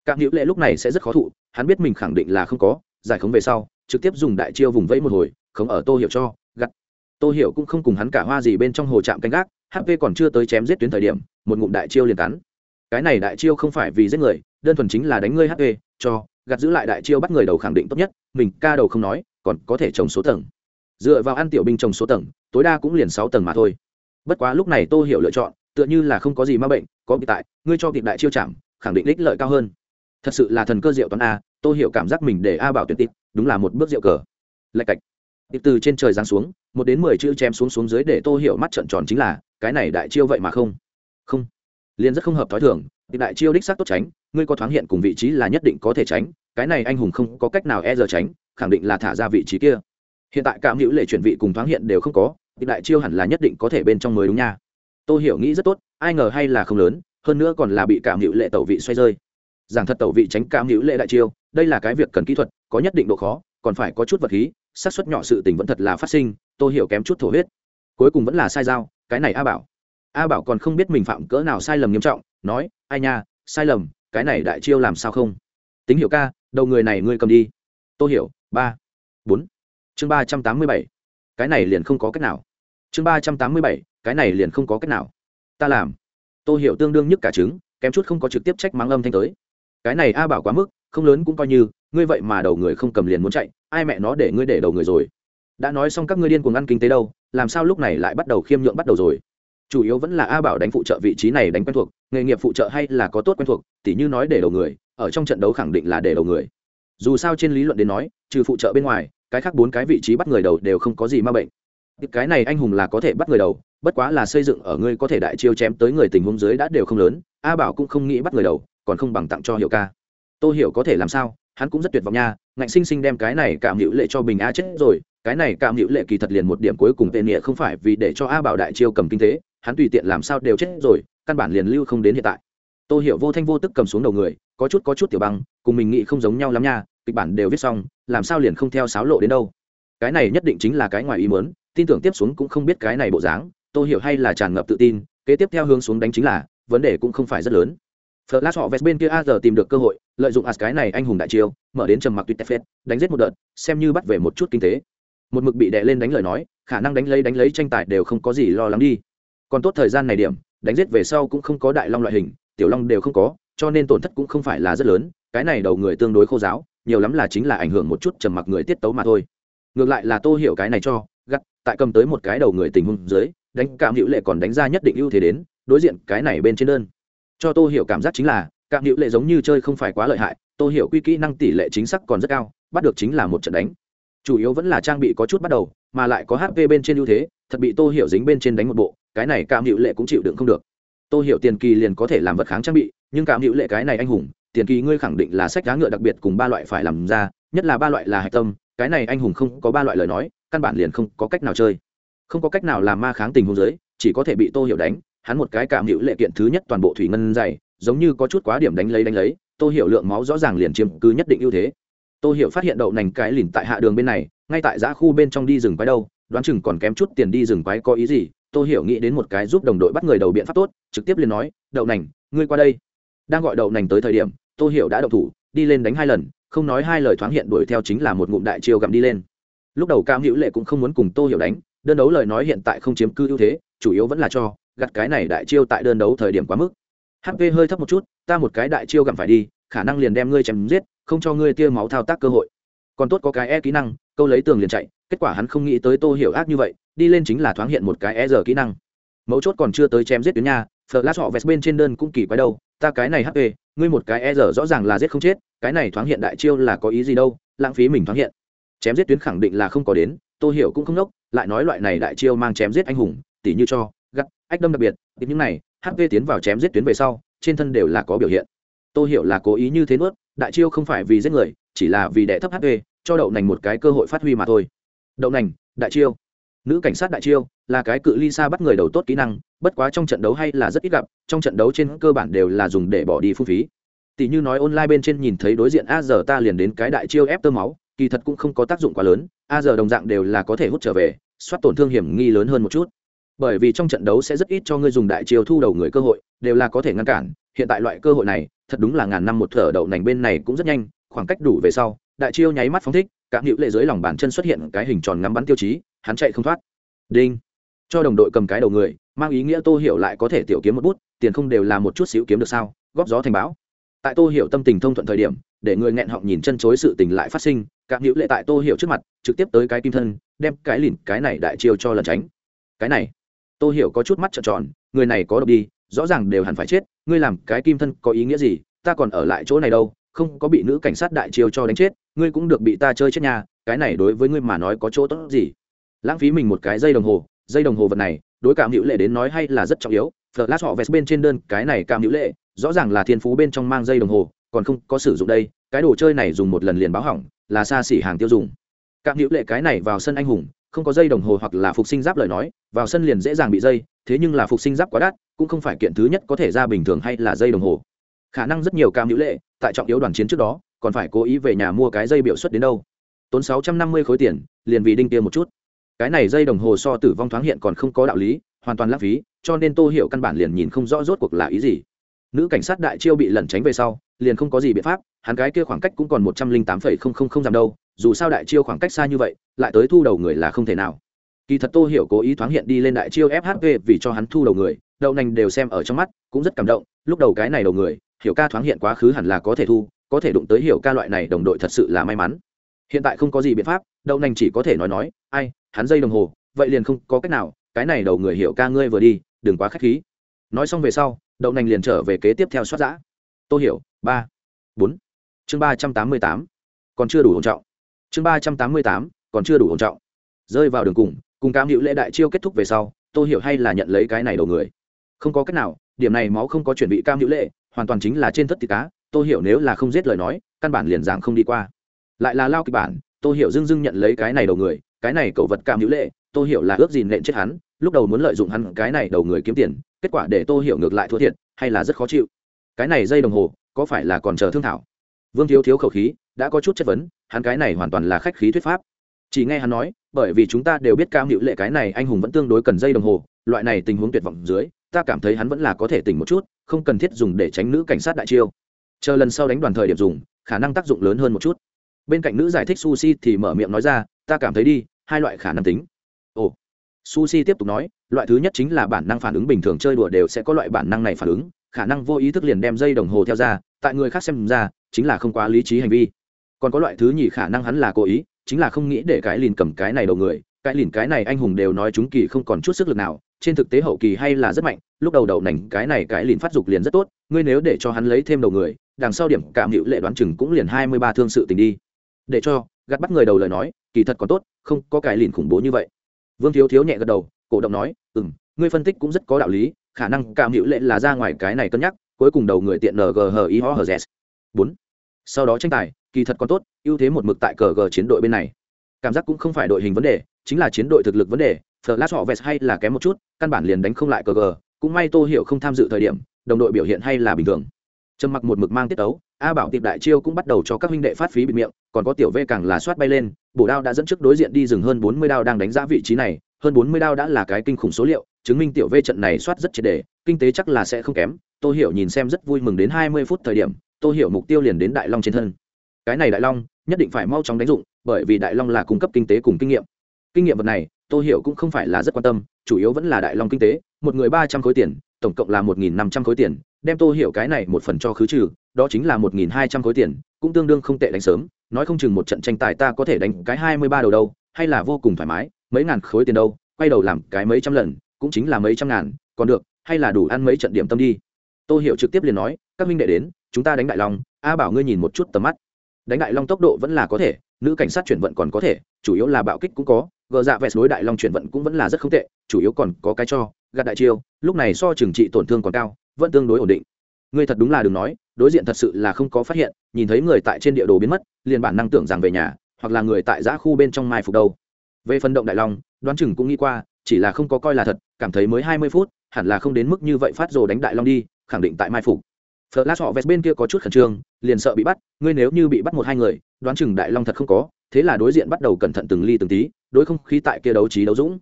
Cạm Hữu Lệ lúc này sẽ rất khó thụ, hắn biết mình khẳng định là không có, giải khống về sau, trực tiếp dùng đại chiêu vùng vẫy một hồi, không ở tô hiểu cho, gặt tô hiểu cũng không cùng hắn cả hoa gì bên trong hồ trạm canh gác hp còn chưa tới chém giết tuyến thời điểm một ngụm đại chiêu liền cắn cái này đại chiêu không phải vì giết người đơn thuần chính là đánh ngươi hp cho gạt giữ lại đại chiêu bắt người đầu khẳng định tốt nhất, mình ca đầu không nói, còn có thể trồng số tầng. Dựa vào ăn tiểu binh trồng số tầng, tối đa cũng liền sáu tầng mà thôi. Bất quá lúc này tô hiểu lựa chọn, tựa như là không có gì ma bệnh, có bị tại, ngươi cho kịp đại chiêu chạm, khẳng định đích lợi cao hơn. Thật sự là thần cơ diệu toán a, tô hiểu cảm giác mình để a bảo tuyệt tịp, đúng là một bước diệu cờ. Lạch cạch. Tịp từ trên trời giáng xuống, một đến mười chữ chém xuống xuống dưới để tô hiểu mắt trận tròn chính là, cái này đại chiêu vậy mà không? Không. Liền rất không hợp thói thường đại chiêu đích xác tốt tránh ngươi có thoáng hiện cùng vị trí là nhất định có thể tránh, cái này anh hùng không có cách nào e giờ tránh, khẳng định là thả ra vị trí kia. Hiện tại cảm hữu lệ chuyển vị cùng thoáng hiện đều không có, thì đại chiêu hẳn là nhất định có thể bên trong mới đúng nha. Tôi hiểu nghĩ rất tốt, ai ngờ hay là không lớn, hơn nữa còn là bị cảm hữu lệ tẩu vị xoay rơi. Giảng thật tẩu vị tránh cảm hữu lệ đại chiêu, đây là cái việc cần kỹ thuật, có nhất định độ khó, còn phải có chút vật khí, xác suất nhỏ sự tình vẫn thật là phát sinh tôi hiểu kém chút thổ huyết. Cuối cùng vẫn là sai dao, cái này a bảo. A bảo còn không biết mình phạm cỡ nào sai lầm nghiêm trọng, nói, ai nha, sai lầm cái này đại chiêu làm sao không? Tính hiểu ca, đầu người này ngươi cầm đi. Tôi hiểu, ba, bốn. Chương ba trăm tám mươi bảy. Cái này liền không có cách nào. Chương ba trăm tám mươi bảy, cái này liền không có cách nào. Ta làm. Tôi hiểu tương đương nhất cả trứng, kém chút không có trực tiếp trách mắng âm thanh tới. Cái này a bảo quá mức, không lớn cũng coi như, ngươi vậy mà đầu người không cầm liền muốn chạy, ai mẹ nó để ngươi để đầu người rồi. Đã nói xong các ngươi điên cuồng ăn kinh tế đâu, làm sao lúc này lại bắt đầu khiêm nhượng bắt đầu rồi? Chủ yếu vẫn là a bảo đánh phụ trợ vị trí này đánh quen thuộc, nghề nghiệp phụ trợ hay là có tốt quen thuộc, tỉ như nói để đầu người, ở trong trận đấu khẳng định là để đầu người. Dù sao trên lý luận đến nói, trừ phụ trợ bên ngoài, cái khác bốn cái vị trí bắt người đầu đều không có gì ma bệnh. Cái này anh hùng là có thể bắt người đầu, bất quá là xây dựng ở ngươi có thể đại chiêu chém tới người tình huống dưới đã đều không lớn, a bảo cũng không nghĩ bắt người đầu, còn không bằng tặng cho hiệu ca. Tôi hiểu có thể làm sao? Hắn cũng rất tuyệt vọng nha, ngạnh sinh sinh đem cái này cảm hữu lệ cho bình a chết rồi, cái này cảm hữu lệ kỳ thật liền một điểm cuối cùng tên nghĩa không phải vì để cho a bảo đại chiêu cầm kinh tế hắn tùy tiện làm sao đều chết rồi căn bản liền lưu không đến hiện tại tôi hiểu vô thanh vô tức cầm xuống đầu người có chút có chút tiểu băng cùng mình nghĩ không giống nhau lắm nha kịch bản đều viết xong làm sao liền không theo sáo lộ đến đâu cái này nhất định chính là cái ngoài ý muốn tin tưởng tiếp xuống cũng không biết cái này bộ dáng tôi hiểu hay là tràn ngập tự tin kế tiếp theo hướng xuống đánh chính là vấn đề cũng không phải rất lớn Flash họ vest bên kia a giờ tìm được cơ hội, lợi dụng as cái này anh hùng đại chiêu, mở đến trầm mặc tuyệt phết, đánh giết một đợt, xem như bắt về một chút kinh tế. Một mực bị đè lên đánh lời nói, khả năng đánh lấy đánh lấy tranh tài đều không có gì lo lắng đi. Còn tốt thời gian này điểm, đánh giết về sau cũng không có đại long loại hình, tiểu long đều không có, cho nên tổn thất cũng không phải là rất lớn, cái này đầu người tương đối khô giáo, nhiều lắm là chính là ảnh hưởng một chút trầm mặc người tiết tấu mà thôi. Ngược lại là Tô hiểu cái này cho, gắt, tại cầm tới một cái đầu người tình huống dưới, đánh cảm hữu lệ còn đánh ra nhất định ưu thế đến, đối diện cái này bên trên đơn cho tô hiểu cảm giác chính là cảm hữu lệ giống như chơi không phải quá lợi hại tô hiểu quy kỹ năng tỷ lệ chính xác còn rất cao bắt được chính là một trận đánh chủ yếu vẫn là trang bị có chút bắt đầu mà lại có hp bên trên ưu thế thật bị tô hiểu dính bên trên đánh một bộ cái này cảm hữu lệ cũng chịu đựng không được. Tôi hiểu tiền kỳ liền có thể làm vật kháng trang bị, nhưng cảm hữu lệ cái này anh hùng, tiền kỳ ngươi khẳng định là sách giá ngựa đặc biệt cùng ba loại phải làm ra, nhất là ba loại là hạch tâm, cái này anh hùng không có ba loại lời nói, căn bản liền không có cách nào chơi. Không có cách nào làm ma kháng tình huống giới, chỉ có thể bị tô hiểu đánh, hắn một cái cảm hữu lệ kiện thứ nhất toàn bộ thủy ngân dày, giống như có chút quá điểm đánh lấy đánh lấy, tô hiểu lượng máu rõ ràng liền chiếm cứ nhất định ưu thế. Tô hiểu phát hiện đậu nành cái lìn tại hạ đường bên này, ngay tại giã khu bên trong đi rừng quái đâu, đoán chừng còn kém chút tiền đi rừng quái có ý gì tô hiểu nghĩ đến một cái giúp đồng đội bắt người đầu biện pháp tốt, trực tiếp liền nói, đậu nành, ngươi qua đây. Đang gọi đậu nành tới thời điểm, tô hiểu đã đậu thủ, đi lên đánh hai lần, không nói hai lời thoáng hiện đuổi theo chính là một ngụm đại chiêu gặm đi lên. Lúc đầu cam hữu lệ cũng không muốn cùng tô hiểu đánh, đơn đấu lời nói hiện tại không chiếm cư ưu thế, chủ yếu vẫn là cho, gặt cái này đại chiêu tại đơn đấu thời điểm quá mức. Hp hơi thấp một chút, ta một cái đại chiêu gặm phải đi, khả năng liền đem ngươi chém giết, không cho ngươi tia máu thao tác cơ hội. Còn tốt có cái e kỹ năng, câu lấy tường liền chạy kết quả hắn không nghĩ tới tô hiểu ác như vậy, đi lên chính là thoáng hiện một cái e giờ kỹ năng. Mấu chốt còn chưa tới chém giết tuyến nha, flash họ vest bên trên đơn cũng kỳ quái đâu, ta cái này hp ngươi một cái e giờ rõ ràng là giết không chết, cái này thoáng hiện đại chiêu là có ý gì đâu, lãng phí mình thoáng hiện. Chém giết tuyến khẳng định là không có đến, tô hiểu cũng không nốc, lại nói loại này đại chiêu mang chém giết anh hùng, tỉ như cho, gắt, ách đâm đặc biệt tìm những này hp tiến vào chém giết tuyến về sau, trên thân đều là có biểu hiện. Tô hiểu là cố ý như thế nuốt, đại chiêu không phải vì giết người, chỉ là vì đẻ thấp hp cho đậu nành một cái cơ hội phát huy mà thôi đậu nành, đại chiêu. Nữ cảnh sát đại chiêu là cái cự ly xa bắt người đầu tốt kỹ năng, bất quá trong trận đấu hay là rất ít gặp, trong trận đấu trên cơ bản đều là dùng để bỏ đi phung phí. Tỷ như nói online bên trên nhìn thấy đối diện a giờ ta liền đến cái đại chiêu ép tơ máu, kỳ thật cũng không có tác dụng quá lớn, a giờ đồng dạng đều là có thể hút trở về, soát tổn thương hiểm nghi lớn hơn một chút. Bởi vì trong trận đấu sẽ rất ít cho ngươi dùng đại chiêu thu đầu người cơ hội, đều là có thể ngăn cản, hiện tại loại cơ hội này, thật đúng là ngàn năm một thở đậu nành bên này cũng rất nhanh, khoảng cách đủ về sau, đại chiêu nháy mắt phóng thích cảm hữu lệ dưới lòng bàn chân xuất hiện cái hình tròn ngắm bắn tiêu chí, hắn chạy không thoát. Đinh. Cho đồng đội cầm cái đầu người, mang ý nghĩa tô hiểu lại có thể tiểu kiếm một bút, tiền không đều là một chút xíu kiếm được sao, góp gió thành bão. Tại tô hiểu tâm tình thông thuận thời điểm, để người nghẹn họng nhìn chân chối sự tình lại phát sinh cảm hữu lệ tại tô hiểu trước mặt, trực tiếp tới cái kim thân, đem cái lìn, cái này đại chiêu cho lần tránh. Cái này, tô hiểu có chút mắt trợn tròn, người này có độc đi, rõ ràng đều hẳn phải chết, ngươi làm cái kim thân có ý nghĩa gì, ta còn ở lại chỗ này đâu không có bị nữ cảnh sát đại chiêu cho đánh chết, ngươi cũng được bị ta chơi chết nhà cái này đối với ngươi mà nói có chỗ tốt gì? Lãng phí mình một cái dây đồng hồ dây đồng hồ vật này, đối cảm hữu lệ đến nói hay là rất trọng yếu. Flash họ vest bên trên đơn, cái này cảm hữu lệ, rõ ràng là thiên phú bên trong mang dây đồng hồ, còn không có sử dụng đây, cái đồ chơi này dùng một lần liền báo hỏng, là xa xỉ hàng tiêu dùng. Cảm hữu lệ cái này vào sân anh hùng, không có dây đồng hồ hoặc là phục sinh giáp lời nói, vào sân liền dễ dàng bị dây thế nhưng là phục sinh giáp quá đắt, cũng không phải kiện thứ nhất có thể ra bình thường hay là dây đồng hồ khả năng rất nhiều cam hữu lệ, tại trọng yếu đoàn chiến trước đó, còn phải cố ý về nhà mua cái dây biểu xuất đến đâu. Tốn sáu trăm năm mươi khối tiền, liền vì đinh kia một chút. Cái này dây đồng hồ so tử vong thoáng hiện còn không có đạo lý, hoàn toàn lãng phí, cho nên tô hiểu căn bản liền nhìn không rõ rốt cuộc là ý gì. Nữ cảnh sát đại chiêu bị lẩn tránh về sau, liền không có gì biện pháp, hắn cái kia khoảng cách cũng còn một trăm linh tám phẩy không không không dặm đâu, dù sao đại chiêu khoảng cách xa như vậy, lại tới thu đầu người là không thể nào. Kỳ thật tô hiểu cố ý thoáng hiện đi lên đại chiêu fhv vì cho hắn thu đầu người, đậu nành đều xem ở trong mắt, cũng rất cảm động, lúc đầu cái này đầu người hiểu ca thoáng hiện quá khứ hẳn là có thể thu, có thể đụng tới hiểu ca loại này đồng đội thật sự là may mắn. Hiện tại không có gì biện pháp, đậu nành chỉ có thể nói nói, ai, hắn dây đồng hồ, vậy liền không có cách nào, cái này đầu người hiểu ca ngươi vừa đi, đừng quá k h á c h khí. Nói xong về sau, đậu nành liền trở về kế tiếp theo soát giã. Tôi hiểu, ba, bốn. Chương ba trăm tám mươi tám, còn chưa đủ hồn trọng. Chương ba trăm tám mươi tám, còn chưa đủ hồn trọng. Rơi vào đường cùng cùng cam hữu lễ đại chiêu kết thúc về sau tôi hiểu hay là nhận lấy cái này đầu người. Không có cách nào, điểm này máu không có chuẩn bị cam hữu lệ hoàn toàn chính là trên thất thịt cá Tôi hiểu nếu là không giết lời nói, căn bản liền giảng không đi qua. Lại là lao kịch bản tôi hiểu dưng dưng nhận lấy cái này đầu người, cái này cậu vật cảm hữu lệ tôi hiểu là ước gì nện chết hắn, lúc đầu muốn lợi dụng hắn cái này đầu người kiếm tiền, kết quả để tôi hiểu ngược lại thua thiệt, hay là rất khó chịu. Cái này dây đồng hồ, có phải là còn chờ thương thảo? Vương thiếu thiếu khẩu khí, đã có chút chất vấn, hắn cái này hoàn toàn là khách khí thuyết pháp. Chỉ nghe hắn nói, bởi vì chúng ta đều biết cao hữu lệ cái này anh hùng vẫn tương đối cần dây đồng hồ, loại này tình huống tuyệt vọng dưới, ta cảm thấy hắn vẫn là có thể tỉnh một chút không cần thiết dùng để tránh nữ cảnh sát đại chiêu. Chờ lần sau đánh đoàn thời điểm dùng, khả năng tác dụng lớn hơn một chút. Bên cạnh nữ giải thích sushi thì mở miệng nói ra, ta cảm thấy đi, hai loại khả năng tính. Ồ. Sushi tiếp tục nói, loại thứ nhất chính là bản năng phản ứng bình thường chơi đùa đều sẽ có loại bản năng này phản ứng, khả năng vô ý thức liền đem dây đồng hồ theo ra, tại người khác xem ra, chính là không quá lý trí hành vi. Còn có loại thứ nhì khả năng hắn là cố ý, chính là không nghĩ để cái lìn cầm cái này đầu người cái lìn cái này anh hùng đều nói chúng kỳ không còn chút sức lực nào, trên thực tế hậu kỳ hay là rất mạnh, lúc đầu đầu nành cái này cái lìn phát dục liền rất tốt, ngươi nếu để cho hắn lấy thêm đầu người, đằng sau điểm cảm hữu lệ đoán chừng cũng liền hai mươi ba thương sự tình đi. Để cho gắt bắt người đầu lời nói, kỳ thật còn tốt, không có cái lìn khủng bố như vậy. Vương thiếu thiếu nhẹ gật đầu, cổ động nói ừ m ngươi phân tích cũng rất có đạo lý, khả năng cảm hữu lệ là ra ngoài cái này cân nhắc, cuối cùng đầu người tiện ng hờ ý ho hờ z. Bốn, sau đó tranh tài, kỳ thật còn tốt, ưu thế một mực tại cờ g chiến đội bên này cảm giác cũng không phải đội hình vấn đề, chính là chiến đội thực lực vấn đề. Flash họ vest hay là kém một chút, căn bản liền đánh không lại cờ gờ. cũng may tô hiểu không tham dự thời điểm, đồng đội biểu hiện hay là bình thường. Trầm mặc một mực mang tiết tấu, a bảo tiệp đại chiêu cũng bắt đầu cho các huynh đệ phát phí bịt miệng, còn có tiểu v càng là soát bay lên, bổ đao đã dẫn trước đối diện đi dừng hơn bốn mươi đao đang đánh giá vị trí này, hơn bốn mươi đao đã là cái kinh khủng số liệu, chứng minh tiểu v trận này soát rất triệt đề, kinh tế chắc là sẽ không kém. Tô hiểu nhìn xem rất vui mừng đến hai mươi phút thời điểm, tô hiểu mục tiêu liền đến đại long trên thân. Cái này đại long, nhất định phải mau chóng đánh dụng bởi vì đại long là cung cấp kinh tế cùng kinh nghiệm. Kinh nghiệm vật này tôi hiểu cũng không phải là rất quan tâm, chủ yếu vẫn là đại long kinh tế, một người ba trăm khối tiền, tổng cộng là một nghìn năm trăm khối tiền, đem tôi hiểu cái này một phần cho khứ trừ, đó chính là một nghìn hai trăm khối tiền, cũng tương đương không tệ đánh sớm, nói không chừng một trận tranh tài ta có thể đánh cái hai mươi ba đầu đâu, hay là vô cùng thoải mái, mấy ngàn khối tiền đâu, quay đầu làm cái mấy trăm lần, cũng chính là mấy trăm ngàn, còn được, hay là đủ ăn mấy trận điểm tâm đi. Tôi hiểu trực tiếp liền nói, các minh đệ đến, chúng ta đánh đại long, a bảo ngươi nhìn một chút tầm mắt. Đánh đại long tốc độ vẫn là có thể nữ cảnh sát chuyển vận còn có thể, chủ yếu là bạo kích cũng có, gờ dạ vẹt đối đại long chuyển vận cũng vẫn là rất không tệ, chủ yếu còn có cái cho, gạt đại chiêu, lúc này so trừng trị tổn thương còn cao, vẫn tương đối ổn định. Ngươi thật đúng là đừng nói, đối diện thật sự là không có phát hiện, nhìn thấy người tại trên địa đồ biến mất, liền bản năng tưởng rằng về nhà, hoặc là người tại giã khu bên trong mai phục đâu. Về phần động đại long, đoán chừng cũng nghĩ qua, chỉ là không có coi là thật, cảm thấy mới hai mươi phút, hẳn là không đến mức như vậy phát rồ đánh đại long đi, khẳng định tại mai phục. Flash họ vest bên kia có chút khẩn trương, liền sợ bị bắt, ngươi nếu như bị bắt một hai người, đoán chừng đại long thật không có, thế là đối diện bắt đầu cẩn thận từng ly từng tí, đối không khí tại kia đấu trí đấu dũng.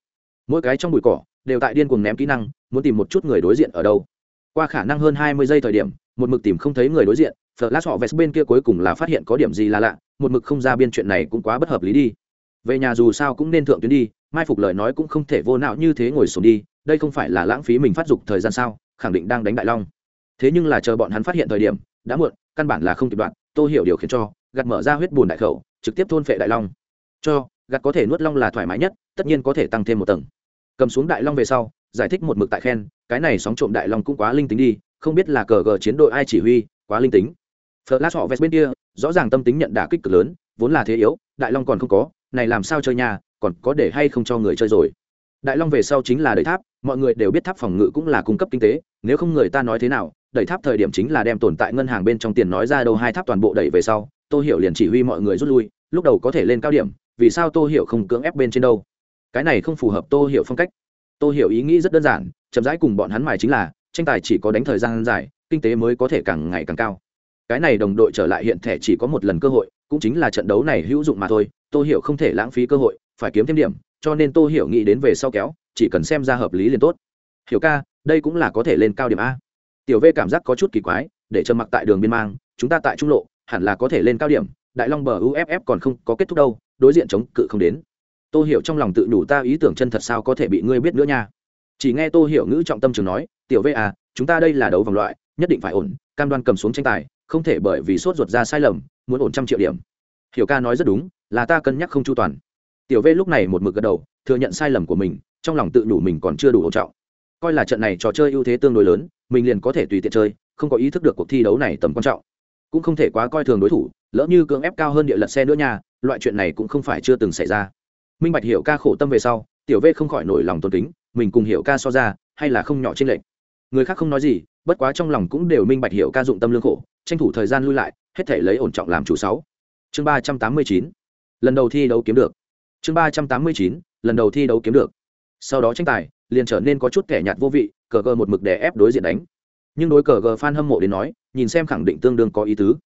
Mỗi cái trong bụi cỏ đều tại điên cuồng ném kỹ năng, muốn tìm một chút người đối diện ở đâu. Qua khả năng hơn hai mươi giây thời điểm, một mực tìm không thấy người đối diện, Flash họ vest bên kia cuối cùng là phát hiện có điểm gì là lạ, một mực không ra biên chuyện này cũng quá bất hợp lý đi. Về nhà dù sao cũng nên thượng tuyến đi, mai phục lời nói cũng không thể vô não như thế ngồi xuống đi, đây không phải là lãng phí mình phát dục thời gian sao, khẳng định đang đánh đại long thế nhưng là chờ bọn hắn phát hiện thời điểm, đã muộn, căn bản là không kịp đoạn Tôi hiểu điều khiến cho gặt mở ra huyết bùn đại khẩu, trực tiếp thôn phệ đại long. Cho gặt có thể nuốt long là thoải mái nhất, tất nhiên có thể tăng thêm một tầng. Cầm xuống đại long về sau, giải thích một mực tại khen, cái này sóng trộm đại long cũng quá linh tính đi, không biết là cờ gờ chiến đội ai chỉ huy, quá linh tính. Flash họ vest bên kia, rõ ràng tâm tính nhận đả kích cực lớn, vốn là thế yếu, đại long còn không có, này làm sao chơi nhà, còn có để hay không cho người chơi rồi. Đại long về sau chính là đời tháp, mọi người đều biết tháp phòng ngự cũng là cung cấp kinh tế, nếu không người ta nói thế nào đẩy tháp thời điểm chính là đem tồn tại ngân hàng bên trong tiền nói ra đâu hai tháp toàn bộ đẩy về sau, tô hiểu liền chỉ huy mọi người rút lui, lúc đầu có thể lên cao điểm, vì sao tô hiểu không cưỡng ép bên trên đâu? Cái này không phù hợp tô hiểu phong cách. Tô hiểu ý nghĩ rất đơn giản, chậm rãi cùng bọn hắn mài chính là, tranh tài chỉ có đánh thời gian dài, kinh tế mới có thể càng ngày càng cao. Cái này đồng đội trở lại hiện thể chỉ có một lần cơ hội, cũng chính là trận đấu này hữu dụng mà thôi, tô hiểu không thể lãng phí cơ hội, phải kiếm thêm điểm, cho nên tô hiểu nghĩ đến về sau kéo, chỉ cần xem ra hợp lý liền tốt. Hiểu ca, đây cũng là có thể lên cao điểm a tiểu v cảm giác có chút kỳ quái, để trầm mặc tại đường biên mang, chúng ta tại trung lộ, hẳn là có thể lên cao điểm, đại long bờ uff còn không có kết thúc đâu, đối diện chống cự không đến. Tô hiểu trong lòng tự đủ ta ý tưởng chân thật sao có thể bị ngươi biết nữa nha. Chỉ nghe tô hiểu ngữ trọng tâm trường nói, tiểu v à chúng ta đây là đấu vòng loại, nhất định phải ổn, cam đoan cầm xuống tranh tài, không thể bởi vì sốt ruột ra sai lầm, muốn ổn trăm triệu điểm. Hiểu ca nói rất đúng, là ta cân nhắc không chu toàn. Tiểu v lúc này một mực gật đầu, thừa nhận sai lầm của mình, trong lòng tự đủ mình còn chưa đủ hỗ trọng. Coi là trận này trò chơi ưu thế tương đối lớn mình liền có thể tùy tiện chơi, không có ý thức được cuộc thi đấu này tầm quan trọng. Cũng không thể quá coi thường đối thủ, lỡ như cưỡng ép cao hơn địa lật xe nữa nha, loại chuyện này cũng không phải chưa từng xảy ra. Minh bạch hiểu ca khổ tâm về sau, tiểu v không khỏi nổi lòng tôn kính, mình cùng hiểu ca so ra, hay là không nhỏ trên lệnh người khác không nói gì, bất quá trong lòng cũng đều minh bạch hiểu ca dụng tâm lương khổ, tranh thủ thời gian lui lại, hết thể lấy ổn trọng làm chủ sáu. Chương ba trăm tám mươi chín. Lần đầu thi đấu kiếm được. Chương ba trăm tám mươi chín. Lần đầu thi đấu kiếm được. Sau đó tranh tài, liền trở nên có chút kẻ nhạt vô vị cờ gờ một mực đè ép đối diện đánh. Nhưng đối cờ gờ fan hâm mộ đến nói, nhìn xem khẳng định tương đương có ý tứ.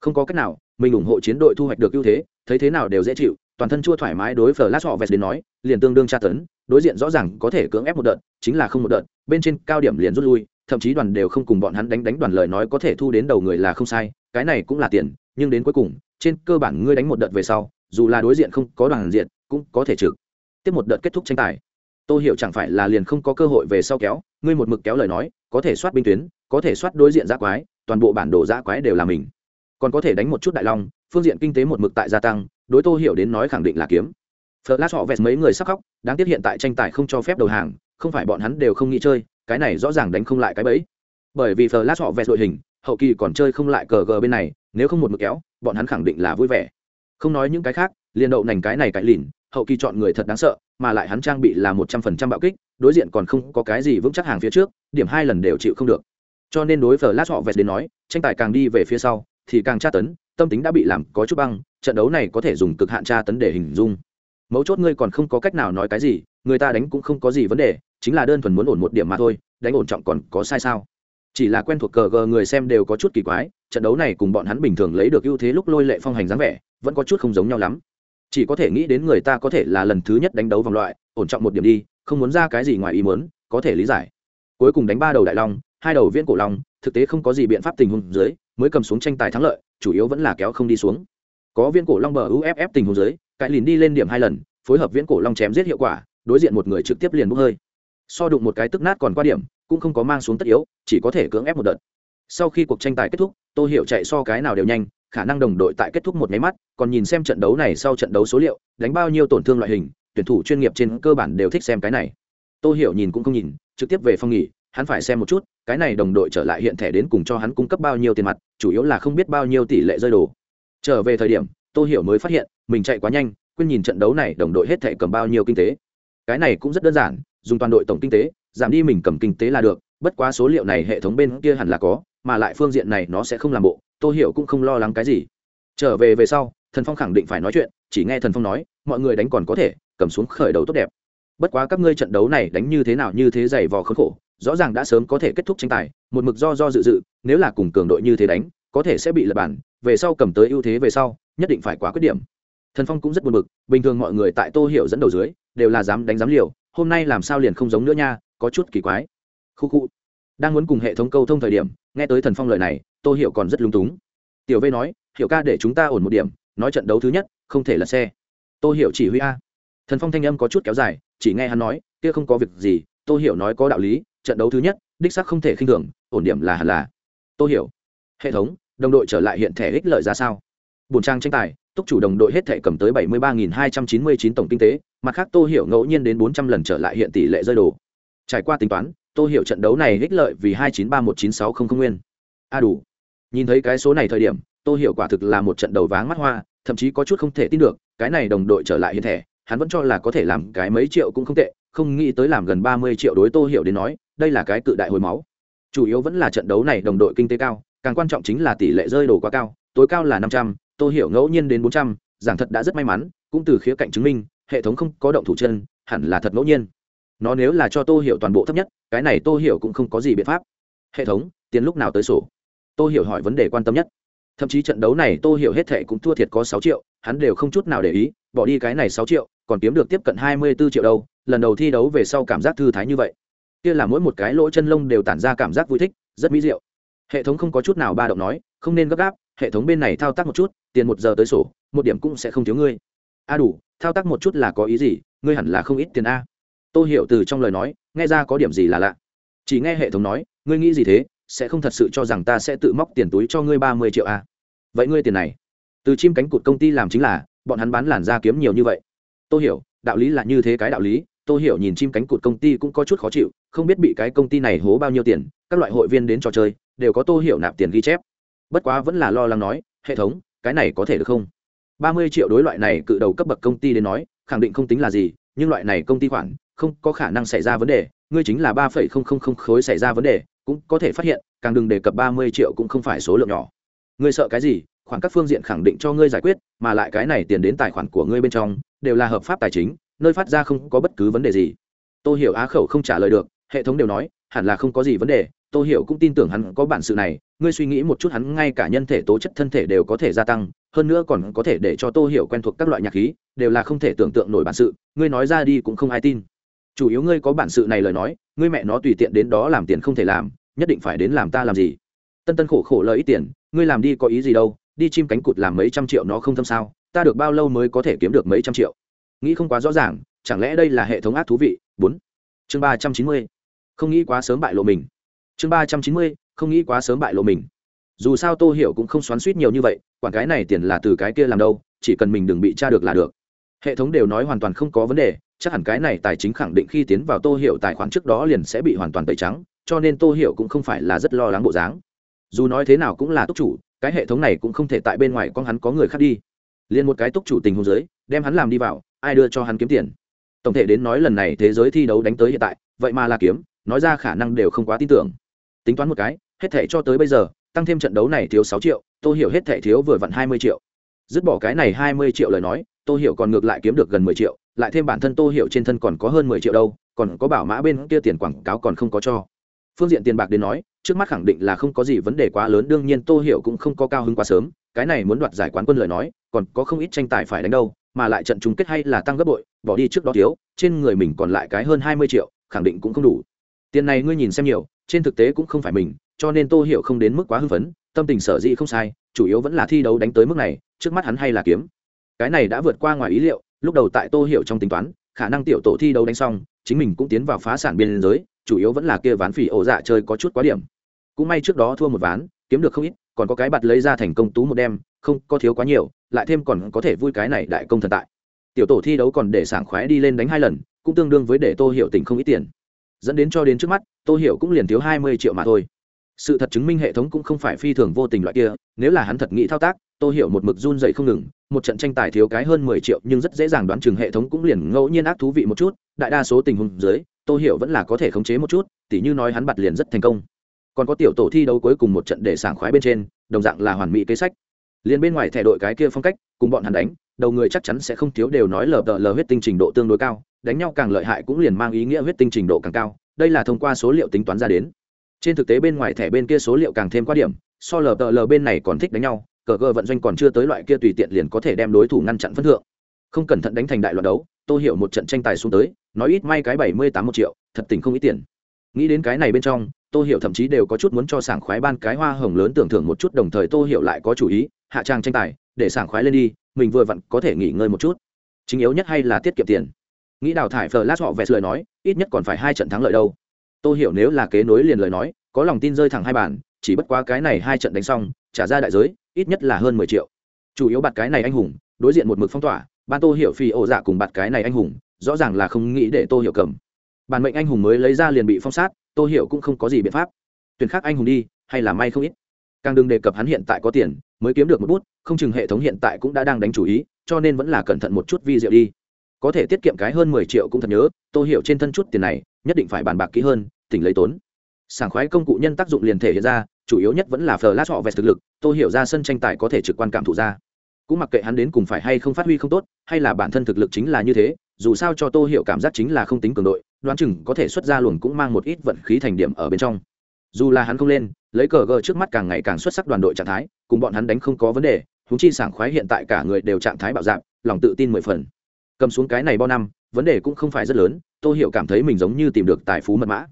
Không có cách nào, mình ủng hộ chiến đội thu hoạch được ưu thế, thấy thế nào đều dễ chịu, toàn thân chua thoải mái đối với lát họ vẹt đến nói, liền tương đương tra tấn, đối diện rõ ràng có thể cưỡng ép một đợt, chính là không một đợt, bên trên cao điểm liền rút lui, thậm chí đoàn đều không cùng bọn hắn đánh đánh đoàn lời nói có thể thu đến đầu người là không sai, cái này cũng là tiền, nhưng đến cuối cùng, trên cơ bản ngươi đánh một đợt về sau, dù là đối diện không có đoàn diện, cũng có thể trực tiếp một đợt kết thúc tranh tài. Tôi hiểu chẳng phải là liền không có cơ hội về sau kéo ngươi một mực kéo lời nói có thể soát binh tuyến có thể soát đối diện giã quái toàn bộ bản đồ giã quái đều là mình còn có thể đánh một chút đại long phương diện kinh tế một mực tại gia tăng đối tô hiểu đến nói khẳng định là kiếm Flash họ vẹt mấy người sắc khóc, đáng tiếc hiện tại tranh tài không cho phép đầu hàng, không phải bọn hắn đều không nghĩ chơi, cái này rõ ràng đánh không lại cái bẫy. Bởi vì Flash họ vẹt đội hình, hậu kỳ còn chơi không lại cờ gờ bên này, nếu không một mực kéo, bọn hắn khẳng định là vui vẻ. Không nói những cái khác, liên đậu nành cái này cái lìn, hậu kỳ chọn người thật đáng sợ, mà lại hắn trang bị là một trăm phần trăm bạo kích, đối diện còn không có cái gì vững chắc hàng phía trước, điểm hai lần đều chịu không được. Cho nên đối với lát họ vẹt đến nói, tranh tài càng đi về phía sau, thì càng tra tấn, tâm tính đã bị làm có chút băng, trận đấu này có thể dùng cực hạn tra tấn để hình dung. Mấu chốt ngươi còn không có cách nào nói cái gì người ta đánh cũng không có gì vấn đề chính là đơn thuần muốn ổn một điểm mà thôi đánh ổn trọng còn có sai sao? Chỉ là quen thuộc cờ gờ người xem đều có chút kỳ quái trận đấu này cùng bọn hắn bình thường lấy được ưu thế lúc lôi lệ phong hành dáng vẻ vẫn có chút không giống nhau lắm chỉ có thể nghĩ đến người ta có thể là lần thứ nhất đánh đấu vòng loại, ổn trọng một điểm đi, không muốn ra cái gì ngoài ý muốn, có thể lý giải. Cuối cùng đánh ba đầu đại long, hai đầu viên cổ long, thực tế không có gì biện pháp tình huống dưới, mới cầm xuống tranh tài thắng lợi, chủ yếu vẫn là kéo không đi xuống. Có viên cổ long bờ uff tình huống dưới cãi lìn đi lên điểm hai lần, phối hợp viễn cổ long chém giết hiệu quả, đối diện một người trực tiếp liền bốc hơi. So đụng một cái tức nát còn qua điểm, cũng không có mang xuống tất yếu, chỉ có thể cưỡng ép một đợt. Sau khi cuộc tranh tài kết thúc, tô hiểu chạy so cái nào đều nhanh khả năng đồng đội tại kết thúc một máy mắt, còn nhìn xem trận đấu này sau trận đấu số liệu, đánh bao nhiêu tổn thương loại hình, tuyển thủ chuyên nghiệp trên cơ bản đều thích xem cái này. Tô hiểu nhìn cũng không nhìn, trực tiếp về phòng nghỉ, hắn phải xem một chút, cái này đồng đội trở lại hiện thẻ đến cùng cho hắn cung cấp bao nhiêu tiền mặt, chủ yếu là không biết bao nhiêu tỷ lệ rơi đồ. Trở về thời điểm, tô hiểu mới phát hiện, mình chạy quá nhanh, quên nhìn trận đấu này đồng đội hết thẻ cầm bao nhiêu kinh tế. Cái này cũng rất đơn giản, dùng toàn đội tổng kinh tế, giảm đi mình cầm kinh tế là được, bất quá số liệu này hệ thống bên kia hẳn là có mà lại phương diện này nó sẽ không làm bộ, tô hiểu cũng không lo lắng cái gì. Trở về về sau, thần phong khẳng định phải nói chuyện, chỉ nghe thần phong nói, mọi người đánh còn có thể, cầm xuống khởi đầu tốt đẹp. Bất quá các ngươi trận đấu này đánh như thế nào như thế dày vò khốn khổ, rõ ràng đã sớm có thể kết thúc tranh tài, một mực do do dự dự, nếu là cùng cường đội như thế đánh, có thể sẽ bị lật bản, về sau cầm tới ưu thế về sau, nhất định phải quá quyết điểm. Thần phong cũng rất buồn bực, bình thường mọi người tại tô hiểu dẫn đầu dưới, đều là dám đánh dám liều, hôm nay làm sao liền không giống nữa nha, có chút kỳ quái. Khu khu đang muốn cùng hệ thống câu thông thời điểm, nghe tới thần phong lời này, tô hiểu còn rất lung túng. Tiểu v nói, hiểu ca để chúng ta ổn một điểm, nói trận đấu thứ nhất, không thể là xe. Tô hiểu chỉ huy a. Thần phong thanh âm có chút kéo dài, chỉ nghe hắn nói, kia không có việc gì, tô hiểu nói có đạo lý, trận đấu thứ nhất, đích sắc không thể khinh thường, ổn điểm là hẳn là. Tô hiểu, hệ thống, đồng đội trở lại hiện thẻ ích lợi ra sao? Bùn trang tranh tài, túc chủ đồng đội hết thể cầm tới bảy mươi ba nghìn hai trăm chín mươi chín tổng kinh tế, mặt khác tô hiểu ngẫu nhiên đến bốn trăm lần trở lại hiện tỷ lệ rơi đồ. Trải qua tính toán tô hiểu trận đấu này ích lợi vì hai chín ba một chín sáu không không nguyên. A đủ. Nhìn thấy cái số này thời điểm, tô hiểu quả thực là một trận đầu váng mắt hoa, thậm chí có chút không thể tin được, cái này đồng đội trở lại hiện thẻ, hắn vẫn cho là có thể làm cái mấy triệu cũng không tệ, không nghĩ tới làm gần ba mươi triệu đối tô hiểu đến nói, đây là cái cự đại hồi máu. Chủ yếu vẫn là trận đấu này đồng đội kinh tế cao, càng quan trọng chính là tỷ lệ rơi đồ quá cao, tối cao là năm trăm tôi hiểu ngẫu nhiên đến bốn trăm, giảng thật đã rất may mắn, cũng từ khía cạnh chứng minh, hệ thống không có động thủ chân, hẳn là thật ngẫu nhiên. Nó nếu là cho tôi hiểu toàn bộ thấp nhất cái này tô hiểu cũng không có gì biện pháp. Hệ thống, tiền lúc nào tới sổ? Tô hiểu hỏi vấn đề quan tâm nhất. Thậm chí trận đấu này tô hiểu hết thệ cũng thua thiệt có sáu triệu, hắn đều không chút nào để ý, bỏ đi cái này sáu triệu, còn kiếm được tiếp cận hai mươi bốn triệu đâu, lần đầu thi đấu về sau cảm giác thư thái như vậy. Kia là mỗi một cái lỗ chân lông đều tản ra cảm giác vui thích, rất mỹ diệu. Hệ thống không có chút nào ba động nói, không nên gấp gáp, hệ thống bên này thao tác một chút, tiền một giờ tới sổ, một điểm cũng sẽ không thiếu ngươi. A đủ, thao tác một chút là có ý gì, ngươi hẳn là không ít tiền a tôi hiểu từ trong lời nói, nghe ra có điểm gì là lạ. Chỉ nghe hệ thống nói, ngươi nghĩ gì thế? Sẽ không thật sự cho rằng ta sẽ tự móc tiền túi cho ngươi ba mươi triệu à? vậy ngươi tiền này, từ chim cánh cụt công ty làm chính là, bọn hắn bán làn da kiếm nhiều như vậy. Tôi hiểu, đạo lý là như thế cái đạo lý tôi hiểu nhìn chim cánh cụt công ty cũng có chút khó chịu, không biết bị cái công ty này hố bao nhiêu tiền, các loại hội viên đến trò chơi, đều có tôi hiểu nạp tiền ghi chép. Bất quá vẫn là lo lắng nói, hệ thống, cái này có thể được không? ba mươi triệu đối loại này cự đầu cấp bậc công ty đến nói, khẳng định không tính là gì, nhưng loại này công ty khoản không có khả năng xảy ra vấn đề, ngươi chính là ba phẩy không không không khối xảy ra vấn đề, cũng có thể phát hiện, càng đừng đề cập ba mươi triệu cũng không phải số lượng nhỏ. Ngươi sợ cái gì? Khoảng các phương diện khẳng định cho ngươi giải quyết, mà lại cái này tiền đến tài khoản của ngươi bên trong, đều là hợp pháp tài chính, nơi phát ra không có bất cứ vấn đề gì. Tôi hiểu á khẩu không trả lời được, hệ thống đều nói, hẳn là không có gì vấn đề tôi hiểu cũng tin tưởng hắn có bản sự này, ngươi suy nghĩ một chút hắn ngay cả nhân thể tố chất thân thể đều có thể gia tăng, hơn nữa còn có thể để cho tôi hiểu quen thuộc các loại nhạc khí, đều là không thể tưởng tượng nổi bản sự, ngươi nói ra đi cũng không ai tin chủ yếu ngươi có bản sự này lời nói, ngươi mẹ nó tùy tiện đến đó làm tiền không thể làm, nhất định phải đến làm ta làm gì? Tân tân khổ khổ lợi ít tiền, ngươi làm đi có ý gì đâu, đi chim cánh cụt làm mấy trăm triệu nó không thâm sao, ta được bao lâu mới có thể kiếm được mấy trăm triệu? Nghĩ không quá rõ ràng, chẳng lẽ đây là hệ thống ác thú vị? Bốn. Chương ba trăm chín mươi. Không nghĩ quá sớm bại lộ mình. Chương ba trăm chín mươi, không nghĩ quá sớm bại lộ mình. Dù sao tô hiểu cũng không xoắn suýt nhiều như vậy, quản cái này tiền là từ cái kia làm đâu, chỉ cần mình đừng bị tra được là được. Hệ thống đều nói hoàn toàn không có vấn đề chắc hẳn cái này tài chính khẳng định khi tiến vào tô hiểu tài khoản trước đó liền sẽ bị hoàn toàn tẩy trắng, cho nên tô hiểu cũng không phải là rất lo lắng bộ dáng. Dù nói thế nào cũng là túc chủ, cái hệ thống này cũng không thể tại bên ngoài con hắn có người khác đi. Liền một cái túc chủ tình huống giới đem hắn làm đi vào, ai đưa cho hắn kiếm tiền? Tổng thể đến nói lần này thế giới thi đấu đánh tới hiện tại, vậy mà là kiếm, nói ra khả năng đều không quá tin tưởng. Tính toán một cái, hết thể cho tới bây giờ, tăng thêm trận đấu này thiếu sáu triệu tôi hiểu hết thể thiếu vừa vặn hai mươi triệu. Dứt bỏ cái này hai mươi triệu lời nói tôi hiểu còn ngược lại kiếm được gần mười triệu lại thêm bản thân tô hiểu trên thân còn có hơn mười triệu đâu, còn có bảo mã bên kia tiền quảng cáo còn không có cho. Phương diện tiền bạc đến nói, trước mắt khẳng định là không có gì vấn đề quá lớn, đương nhiên tô hiểu cũng không có cao hứng quá sớm, cái này muốn đoạt giải quán quân lời nói, còn có không ít tranh tài phải đánh đâu, mà lại trận chung kết hay là tăng gấp bội, bỏ đi trước đó thiếu, trên người mình còn lại cái hơn hai mươi triệu, khẳng định cũng không đủ. Tiền này ngươi nhìn xem nhiều, trên thực tế cũng không phải mình, cho nên tô hiểu không đến mức quá hưng phấn, tâm tình sở dĩ không sai, chủ yếu vẫn là thi đấu đánh tới mức này, trước mắt hắn hay là kiếm. Cái này đã vượt qua ngoài ý liệu lúc đầu tại tô hiểu trong tính toán, khả năng tiểu tổ thi đấu đánh xong, chính mình cũng tiến vào phá sản biên giới, chủ yếu vẫn là kia ván phỉ ổ dạ chơi có chút quá điểm. Cũng may trước đó thua một ván, kiếm được không ít, còn có cái bạt lấy ra thành công tú một đêm không có thiếu quá nhiều, lại thêm còn có thể vui cái này đại công thần tại. Tiểu tổ thi đấu còn để sảng khoái đi lên đánh hai lần, cũng tương đương với để tô hiểu tình không ít tiền. Dẫn đến cho đến trước mắt, tô hiểu cũng liền thiếu hai mươi triệu mà thôi. Sự thật chứng minh hệ thống cũng không phải phi thường vô tình loại kia, nếu là hắn thật nghĩ thao tác tô hiểu một mực run dậy không ngừng, một trận tranh tài thiếu cái hơn mười triệu nhưng rất dễ dàng đoán chừng hệ thống cũng liền ngẫu nhiên ác thú vị một chút, đại đa số tình huống dưới, tô hiểu vẫn là có thể khống chế một chút, tỉ như nói hắn bật liền rất thành công. Còn có tiểu tổ thi đấu cuối cùng một trận để sảng khoái bên trên, đồng dạng là hoàn mỹ kế sách. Liền bên ngoài thẻ đội cái kia phong cách, cùng bọn hắn đánh, đầu người chắc chắn sẽ không thiếu đều nói lờ đợ lờ huyết tinh trình độ tương đối cao, đánh nhau càng lợi hại cũng liền mang ý nghĩa huyết tinh trình độ càng cao, đây là thông qua số liệu tính toán ra đến. Trên thực tế bên ngoài thẻ bên kia số liệu càng thêm quan điểm, so lờ đợ lờ bên này còn thích đánh nhau cờ gờ vận doanh còn chưa tới loại kia tùy tiện liền có thể đem đối thủ ngăn chặn phân thượng. Không cẩn thận đánh thành đại loạt đấu tôi hiểu một trận tranh tài xuống tới, nói ít may cái bảy mươi tám một triệu, thật tình không ít tiền. Nghĩ đến cái này bên trong tôi hiểu thậm chí đều có chút muốn cho sảng khoái ban cái hoa hồng lớn tưởng thưởng một chút, đồng thời tôi hiểu lại có chủ ý, hạ trang tranh tài, để sảng khoái lên đi, mình vừa vặn có thể nghỉ ngơi một chút. Chính yếu nhất hay là tiết kiệm tiền. Nghĩ đào thải phờ lát họ vẹt lời nói, ít nhất còn phải hai trận thắng lợi đâu. Tôi hiểu nếu là kế nối liền lời nói, có lòng tin rơi thẳng hai bàn, chỉ bất quá cái này hai trận đánh xong trả ra đại giới, ít nhất là hơn mười triệu. Chủ yếu bạt cái này anh hùng, đối diện một mực phong tỏa, ban tô hiểu phi ổ dạ cùng bạt cái này anh hùng, rõ ràng là không nghĩ để tô hiểu cầm. Bản mệnh anh hùng mới lấy ra liền bị phong sát, tô hiểu cũng không có gì biện pháp. Tuyển khác anh hùng đi, hay là may không ít. Càng đừng đề cập hắn hiện tại có tiền, mới kiếm được một bút, không chừng hệ thống hiện tại cũng đã đang đánh chủ ý, cho nên vẫn là cẩn thận một chút vi diệu đi. Có thể tiết kiệm cái hơn mười triệu cũng thật nhớ, tô hiểu trên thân chút tiền này, nhất định phải bàn bạc kỹ hơn, tỉnh lấy tốn. Sảng khoái công cụ nhân tác dụng liền thể hiện ra chủ yếu nhất vẫn là flash họ vẹt thực lực tôi hiểu ra sân tranh tài có thể trực quan cảm thụ ra. Cũng mặc kệ hắn đến cùng phải hay không phát huy không tốt hay là bản thân thực lực chính là như thế dù sao cho tôi hiểu cảm giác chính là không tính cường đội đoán chừng có thể xuất ra luồng cũng mang một ít vận khí thành điểm ở bên trong. Dù là hắn không lên lấy cờ gờ trước mắt càng ngày càng xuất sắc đoàn đội trạng thái cùng bọn hắn đánh không có vấn đề húng chi sảng khoái hiện tại cả người đều trạng thái bạo dạng, lòng tự tin mười phần. Cầm xuống cái này bao năm vấn đề cũng không phải rất lớn tôi hiểu cảm thấy mình giống như tìm được tài phú mật mã.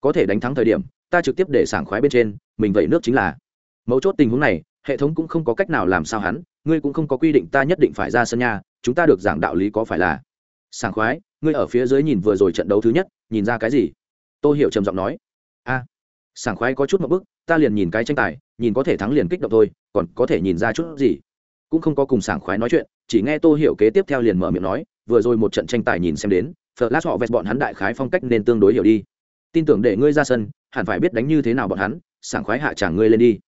Có thể đánh thắng thời điểm ta trực tiếp để sảng khoái bên trên, mình vậy nước chính là. Mấu chốt tình huống này, hệ thống cũng không có cách nào làm sao hắn, ngươi cũng không có quy định ta nhất định phải ra sân nhà, chúng ta được giảng đạo lý có phải là. Sảng khoái, ngươi ở phía dưới nhìn vừa rồi trận đấu thứ nhất, nhìn ra cái gì? Tôi hiểu trầm giọng nói. A, sảng khoái có chút một bức, ta liền nhìn cái tranh tài, nhìn có thể thắng liền kích động thôi, còn có thể nhìn ra chút gì? Cũng không có cùng sảng khoái nói chuyện, chỉ nghe tô hiểu kế tiếp theo liền mở miệng nói, vừa rồi một trận tranh tài nhìn xem đến, flash họ vẹt bọn hắn đại khái phong cách nên tương đối hiểu đi tin tưởng để ngươi ra sân, hẳn phải biết đánh như thế nào bọn hắn, sảng khoái hạ trả ngươi lên đi.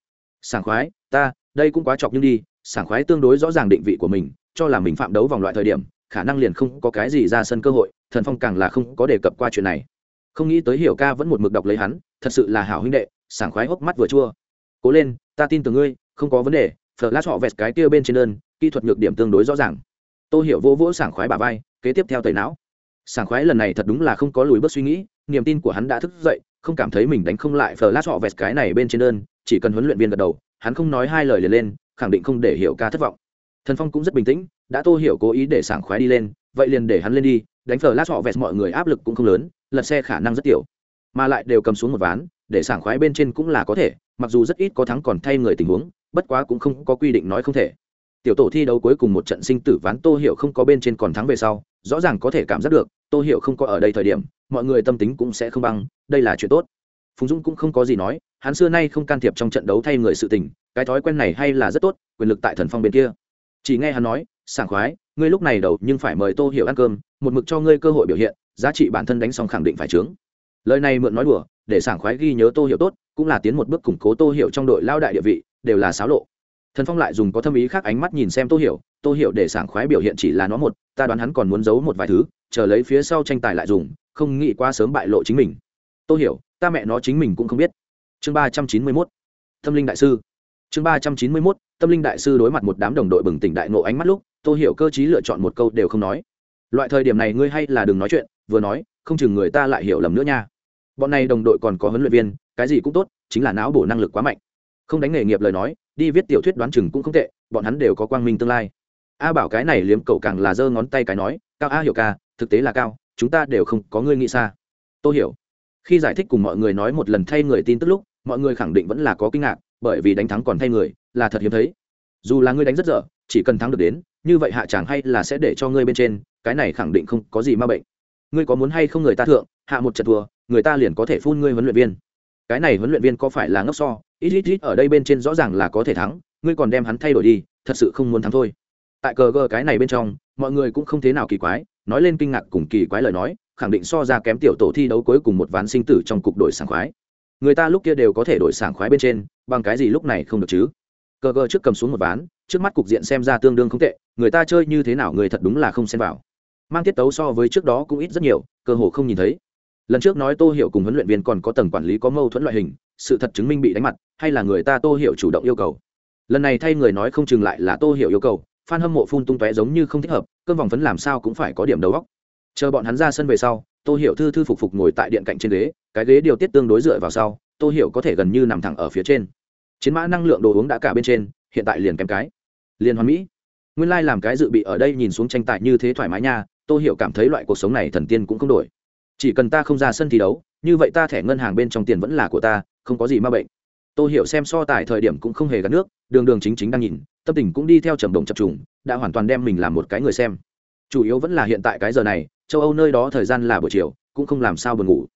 Sảng khoái, ta, đây cũng quá chọc nhưng đi, sảng khoái tương đối rõ ràng định vị của mình, cho là mình phạm đấu vòng loại thời điểm, khả năng liền không có cái gì ra sân cơ hội, thần phong càng là không có đề cập qua chuyện này. Không nghĩ tới hiểu ca vẫn một mực đọc lấy hắn, thật sự là hảo huynh đệ, sảng khoái hốc mắt vừa chua. Cố lên, ta tin tưởng ngươi, không có vấn đề, flash họ vẹt cái kia bên trên đơn, kỹ thuật nhược điểm tương đối rõ ràng. Tôi hiểu vô vỗ sảng khoái bà vai, kế tiếp theo tẩy não sảng khoái lần này thật đúng là không có lùi bước suy nghĩ, niềm tin của hắn đã thức dậy, không cảm thấy mình đánh không lại flash họ vẹt cái này bên trên đơn, chỉ cần huấn luyện viên gật đầu, hắn không nói hai lời liền lên, khẳng định không để hiểu ca thất vọng. Thần phong cũng rất bình tĩnh, đã tô hiểu cố ý để sảng khoái đi lên, vậy liền để hắn lên đi, đánh flash họ vẹt mọi người áp lực cũng không lớn, lật xe khả năng rất tiểu. Mà lại đều cầm xuống một ván, để sảng khoái bên trên cũng là có thể, mặc dù rất ít có thắng còn thay người tình huống, bất quá cũng không có quy định nói không thể tiểu tổ thi đấu cuối cùng một trận sinh tử ván tô hiểu không có bên trên còn thắng về sau, rõ ràng có thể cảm giác được, tô hiểu không có ở đây thời điểm, mọi người tâm tính cũng sẽ không băng đây là chuyện tốt. Phùng dũng cũng không có gì nói, hắn xưa nay không can thiệp trong trận đấu thay người sự tình, cái thói quen này hay là rất tốt, quyền lực tại thần phong bên kia. Chỉ nghe hắn nói, sảng khoái, ngươi lúc này đầu nhưng phải mời tô hiểu ăn cơm, một mực cho ngươi cơ hội biểu hiện, giá trị bản thân đánh xong khẳng định phải trướng lời này mượn nói đùa, để sảng khoái ghi nhớ tô hiểu tốt, cũng là tiến một bước củng cố tô hiểu trong đội lao đại địa vị, đều là xáo lộ thần phong lại dùng có thâm ý khác ánh mắt nhìn xem tô hiểu tô hiểu để sảng khoái biểu hiện chỉ là nó một, ta đoán hắn còn muốn giấu một vài thứ, chờ lấy phía sau tranh tài lại dùng, không nghĩ qua sớm bại lộ chính mình. Tô hiểu, ta mẹ nó chính mình cũng không biết. Chương ba trăm chín mươi mốt, tâm linh đại sư. Chương ba trăm chín mươi mốt, tâm linh đại sư đối mặt một đám đồng đội bừng tỉnh đại nộ ánh mắt lúc, tô hiểu cơ chí lựa chọn một câu đều không nói. Loại thời điểm này ngươi hay là đừng nói chuyện, vừa nói, không chừng người ta lại hiểu lầm nữa nha. Bọn này đồng đội còn có huấn luyện viên, cái gì cũng tốt, chính là não bổ năng lực quá mạnh. Không đánh nghề nghiệp lời nói đi viết tiểu thuyết đoán chừng cũng không tệ, bọn hắn đều có quang minh tương lai. A bảo cái này liếm cậu càng là giơ ngón tay cái nói, cao a hiểu ca, thực tế là cao, chúng ta đều không có ngươi nghĩ xa. Tôi hiểu. Khi giải thích cùng mọi người nói một lần thay người tin tức lúc, mọi người khẳng định vẫn là có kinh ngạc, bởi vì đánh thắng còn thay người, là thật hiếm thấy. Dù là ngươi đánh rất dở, chỉ cần thắng được đến, như vậy hạ chẳng hay là sẽ để cho ngươi bên trên, cái này khẳng định không có gì ma bệnh. Ngươi có muốn hay không người ta thượng, hạ một trận thua, người ta liền có thể phun ngươi huấn luyện viên cái này huấn luyện viên có phải là ngốc so? Ít ít ít ở đây bên trên rõ ràng là có thể thắng, ngươi còn đem hắn thay đổi đi, thật sự không muốn thắng thôi. Tại cờ gờ cái này bên trong, mọi người cũng không thế nào kỳ quái, nói lên kinh ngạc cùng kỳ quái lời nói, khẳng định so ra kém tiểu tổ thi đấu cuối cùng một ván sinh tử trong cục đội sảng khoái. Người ta lúc kia đều có thể đổi sảng khoái bên trên, bằng cái gì lúc này không được chứ? Cờ gờ trước cầm xuống một ván, trước mắt cục diện xem ra tương đương không tệ, người ta chơi như thế nào người thật đúng là không xem vào. Mang tiết tấu so với trước đó cũng ít rất nhiều, cơ hồ không nhìn thấy lần trước nói tô hiểu cùng huấn luyện viên còn có tầng quản lý có mâu thuẫn loại hình, sự thật chứng minh bị đánh mặt, hay là người ta tô hiểu chủ động yêu cầu. Lần này thay người nói không chừng lại là tô hiểu yêu cầu phan hâm mộ phun tung tóe giống như không thích hợp, cơn vòng phấn làm sao cũng phải có điểm đầu góc chờ bọn hắn ra sân về sau, tô hiểu thư thư phục phục ngồi tại điện cạnh trên ghế, cái ghế điều tiết tương đối dựa vào sau, tô hiểu có thể gần như nằm thẳng ở phía trên. Chiến mã năng lượng đồ uống đã cả bên trên, hiện tại liền kém cái. Liền hoàn mỹ. Nguyên lai làm cái dự bị ở đây nhìn xuống tranh tài như thế thoải mái nha, tô hiểu cảm thấy loại cuộc sống này thần tiên cũng không đổi chỉ cần ta không ra sân thi đấu như vậy ta thẻ ngân hàng bên trong tiền vẫn là của ta không có gì ma bệnh. Tôi hiểu xem so tài thời điểm cũng không hề gắn nước đường đường chính chính đang nhìn tâm tình cũng đi theo trầm đồng chập trùng đã hoàn toàn đem mình làm một cái người xem. Chủ yếu vẫn là hiện tại cái giờ này châu âu nơi đó thời gian là buổi chiều cũng không làm sao buồn ngủ.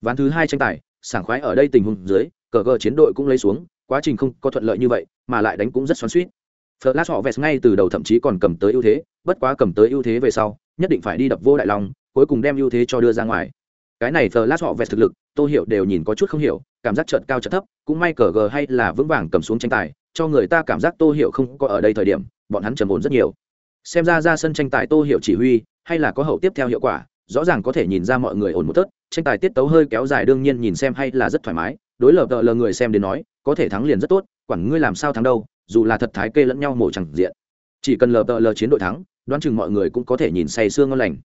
Ván thứ hai tranh tài sảng khoái ở đây tình huống dưới cờ cờ chiến đội cũng lấy xuống quá trình không có thuận lợi như vậy mà lại đánh cũng rất xoắn suýt Flash họ vẹt ngay từ đầu thậm chí còn cầm tới ưu thế, bất quá cầm tới ưu thế về sau, nhất định phải đi đập vô đại long, cuối cùng đem ưu thế cho đưa ra ngoài. Cái này Flash họ vẹt thực lực, Tô Hiểu đều nhìn có chút không hiểu, cảm giác chợt cao chợt thấp, cũng may cờ gờ hay là vững vàng cầm xuống tranh tài, cho người ta cảm giác Tô Hiểu không có ở đây thời điểm, bọn hắn trầm ổn rất nhiều. Xem ra ra sân tranh tài Tô Hiểu chỉ huy, hay là có hậu tiếp theo hiệu quả, rõ ràng có thể nhìn ra mọi người ổn một tớt, tranh tài tiết tấu hơi kéo dài đương nhiên nhìn xem hay là rất thoải mái đối lập tợ lờ người xem đến nói có thể thắng liền rất tốt quản ngươi làm sao thắng đâu dù là thật thái kê lẫn nhau mổ chẳng diện chỉ cần lờ tợ lờ chiến đội thắng đoán chừng mọi người cũng có thể nhìn say sương ngon lành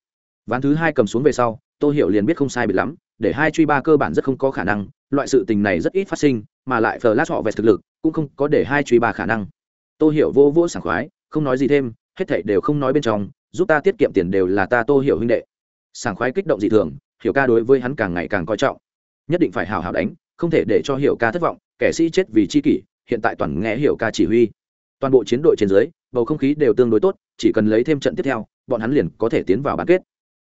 ván thứ hai cầm xuống về sau tôi hiểu liền biết không sai bị lắm, để hai truy ba cơ bản rất không có khả năng, loại sự tình này rất ít phát sinh, mà lại phờ lát họ về thực lực cũng không có để hai truy ba khả năng. Tôi hiểu vô vô sảng khoái, không nói gì thêm, hết thảy đều không nói bên trong, giúp ta tiết kiệm tiền đều là ta tô hiểu huynh đệ. Sảng khoái kích động dị thường, hiểu ca đối với hắn càng ngày càng coi trọng. Nhất định phải hào hào đánh, không thể để cho hiểu ca thất vọng, kẻ sĩ chết vì chi kỷ, hiện tại toàn nghe hiểu ca chỉ huy. Toàn bộ chiến đội trên dưới, bầu không khí đều tương đối tốt, chỉ cần lấy thêm trận tiếp theo, bọn hắn liền có thể tiến vào bán kết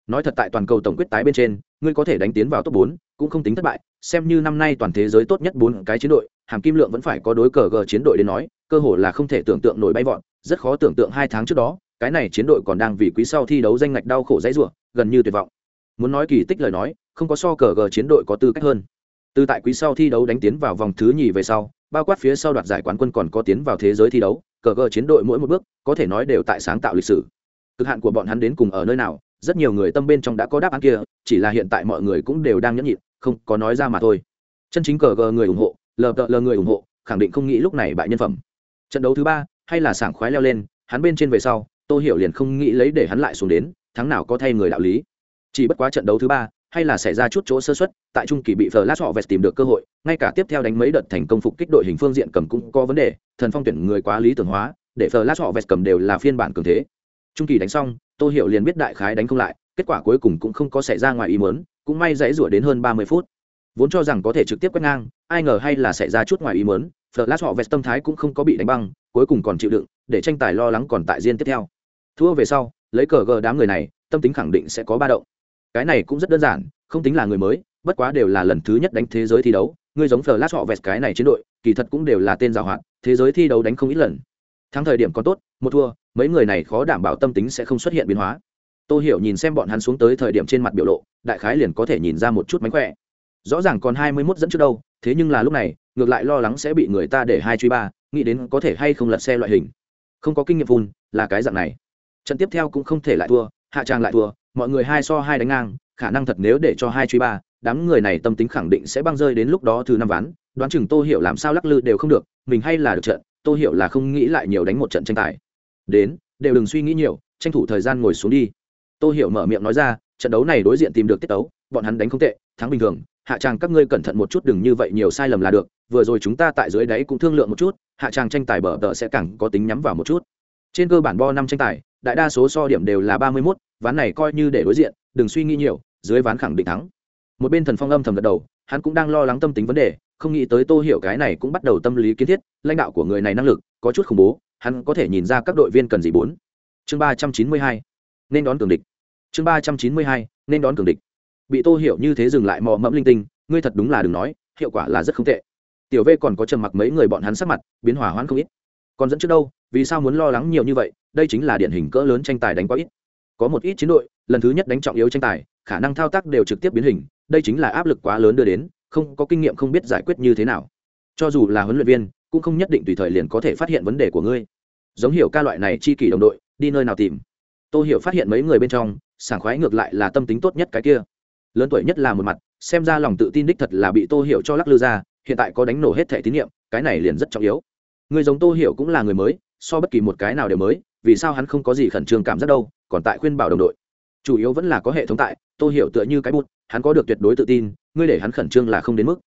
nói thật tại toàn cầu tổng quyết tái bên trên, ngươi có thể đánh tiến vào top bốn, cũng không tính thất bại. Xem như năm nay toàn thế giới tốt nhất bốn cái chiến đội, hàm kim lượng vẫn phải có đối cờ g chiến đội đến nói, cơ hội là không thể tưởng tượng nổi bay vọt. Rất khó tưởng tượng hai tháng trước đó, cái này chiến đội còn đang vì quý sau thi đấu danh ngạch đau khổ dãy rủa, gần như tuyệt vọng. Muốn nói kỳ tích lời nói, không có so cờ g chiến đội có tư cách hơn. Từ tại quý sau thi đấu đánh tiến vào vòng thứ nhì về sau, bao quát phía sau đoạt giải quán quân còn có tiến vào thế giới thi đấu, cờ gờ chiến đội mỗi một bước, có thể nói đều tại sáng tạo lịch sử. Cực hạn của bọn hắn đến cùng ở nơi nào rất nhiều người tâm bên trong đã có đáp án kia, chỉ là hiện tại mọi người cũng đều đang nhẫn nhịn, không có nói ra mà thôi. Chân chính cờ gờ người ủng hộ, lờ tợ lờ người ủng hộ, khẳng định không nghĩ lúc này bại nhân phẩm. Trận đấu thứ ba, hay là sảng khoái leo lên, hắn bên trên về sau tôi hiểu liền không nghĩ lấy để hắn lại xuống đến, thắng nào có thay người đạo lý. Chỉ bất quá trận đấu thứ ba, hay là xảy ra chút chỗ sơ xuất tại trung kỳ bị flash họ vest tìm được cơ hội, ngay cả tiếp theo đánh mấy đợt thành công phục kích đội hình phương diện cầm cũng có vấn đề, thần phong tuyển người quá lý tưởng hóa, để flash họ vest cầm đều là phiên bản cường thế trung kỳ đánh xong tôi hiểu liền biết đại khái đánh không lại, kết quả cuối cùng cũng không có xảy ra ngoài ý muốn, cũng may dãy rủa đến hơn ba mươi phút. Vốn cho rằng có thể trực tiếp quét ngang, ai ngờ hay là xảy ra chút ngoài ý muốn, flash họ vest tâm thái cũng không có bị đánh băng, cuối cùng còn chịu đựng, để tranh tài lo lắng còn tại riêng tiếp theo. Thua về sau, lấy cờ gờ đám người này, tâm tính khẳng định sẽ có ba động. Cái này cũng rất đơn giản, không tính là người mới, bất quá đều là lần thứ nhất đánh thế giới thi đấu người giống flash họ vest cái này chiến đội, kỳ thật cũng đều là tên giàu hạn, thế giới thi đấu đánh không ít lần. Thắng thời điểm còn tốt, một thua mấy người này khó đảm bảo tâm tính sẽ không xuất hiện biến hóa. Tôi hiểu nhìn xem bọn hắn xuống tới thời điểm trên mặt biểu lộ đại khái liền có thể nhìn ra một chút mánh khỏe. Rõ ràng còn hai mươi mốt dẫn trước đâu thế nhưng là lúc này ngược lại lo lắng sẽ bị người ta để hai truy ba nghĩ đến có thể hay không lật xe loại hình. Không có kinh nghiệm vun, là cái dạng này. Trận tiếp theo cũng không thể lại thua hạ trang lại thua mọi người hai so hai đánh ngang khả năng thật nếu để cho hai truy ba đám người này tâm tính khẳng định sẽ băng rơi đến lúc đó thứ năm ván đoán chừng tô hiểu làm sao lắc lư đều không được mình hay là được trận tô hiểu là không nghĩ lại nhiều đánh một trận tranh tài đến, đều đừng suy nghĩ nhiều, tranh thủ thời gian ngồi xuống đi. Tô hiểu mở miệng nói ra, trận đấu này đối diện tìm được tiết tấu, bọn hắn đánh không tệ, thắng bình thường. Hạ tràng, các ngươi cẩn thận một chút, đừng như vậy nhiều sai lầm là được. Vừa rồi chúng ta tại dưới đáy cũng thương lượng một chút, hạ tràng tranh tài bở tờ sẽ càng có tính nhắm vào một chút. Trên cơ bản bo năm tranh tài, đại đa số so điểm đều là ba mươi mốt, ván này coi như để đối diện, đừng suy nghĩ nhiều, dưới ván khẳng định thắng. Một bên thần phong âm thầm gật đầu, hắn cũng đang lo lắng tâm tính vấn đề không nghĩ tới tô hiểu cái này cũng bắt đầu tâm lý kiến thiết, lãnh đạo của người này năng lực có chút khủng bố, hắn có thể nhìn ra các đội viên cần gì bốn. Chương ba trăm chín mươi hai, nên đón cường địch. Chương ba trăm chín mươi hai, nên đón cường địch. Bị tô hiểu như thế dừng lại mò mẫm linh tinh, ngươi thật đúng là đừng nói, hiệu quả là rất không tệ. Tiểu v còn có trầm mặc mấy người bọn hắn sắc mặt, biến hỏa hoãn không ít. Còn dẫn trước đâu, vì sao muốn lo lắng nhiều như vậy, đây chính là điển hình cỡ lớn tranh tài đánh quá ít. Có một ít chiến đội, lần thứ nhất đánh trọng yếu tranh tài, khả năng thao tác đều trực tiếp biến hình, đây chính là áp lực quá lớn đưa đến không có kinh nghiệm không biết giải quyết như thế nào. Cho dù là huấn luyện viên, cũng không nhất định tùy thời liền có thể phát hiện vấn đề của ngươi. Giống hiểu ca loại này chi kỷ đồng đội, đi nơi nào tìm? Tôi hiểu phát hiện mấy người bên trong, sảng khoái ngược lại là tâm tính tốt nhất cái kia. Lớn tuổi nhất là một mặt, xem ra lòng tự tin đích thật là bị tô hiểu cho lắc lư ra, hiện tại có đánh nổ hết thẻ tín nhiệm, cái này liền rất trọng yếu. Người giống tô hiểu cũng là người mới, so bất kỳ một cái nào đều mới, vì sao hắn không có gì khẩn trương cảm giác đâu, còn tại khuyên bảo đồng đội. Chủ yếu vẫn là có hệ thống tại, tô hiểu tựa như cái bút, hắn có được tuyệt đối tự tin ngươi để hắn khẩn trương là không đến mức.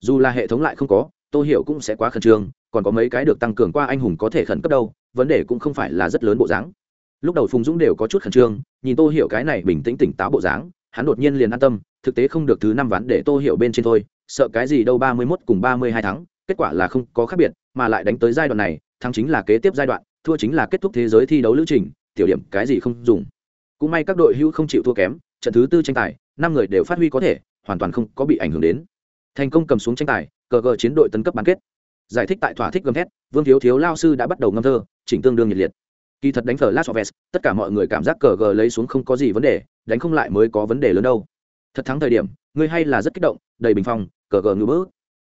Dù là hệ thống lại không có, tô hiểu cũng sẽ quá khẩn trương, còn có mấy cái được tăng cường qua anh hùng có thể khẩn cấp đâu, vấn đề cũng không phải là rất lớn bộ dáng. Lúc đầu phùng dũng đều có chút khẩn trương, nhìn tô hiểu cái này bình tĩnh tỉnh táo bộ dáng, hắn đột nhiên liền an tâm, thực tế không được thứ năm ván để tô hiểu bên trên thôi, sợ cái gì đâu ba mươi mốt cùng ba mươi hai tháng kết quả là không có khác biệt, mà lại đánh tới giai đoạn này, thắng chính là kế tiếp giai đoạn, thua chính là kết thúc thế giới thi đấu lữ trình, tiểu điểm cái gì không dùng. Cũng may các đội hữu không chịu thua kém, trận thứ tư tranh tài, năm người đều phát huy có thể hoàn toàn không có bị ảnh hưởng đến. Thành công cầm xuống tranh tài, cờ gờ chiến đội tấn cấp bán kết. Giải thích tại thỏa thích gầm thét, vương thiếu thiếu lao sư đã bắt đầu ngâm thơ, chỉnh tương đương nhiệt liệt. Kỳ thật đánh thờ last of tất cả mọi người cảm giác cờ gờ lấy xuống không có gì vấn đề, đánh không lại mới có vấn đề lớn đâu. Thật thắng thời điểm ngươi hay là rất kích động, đầy bình phong, cờ gờ ngữ bớt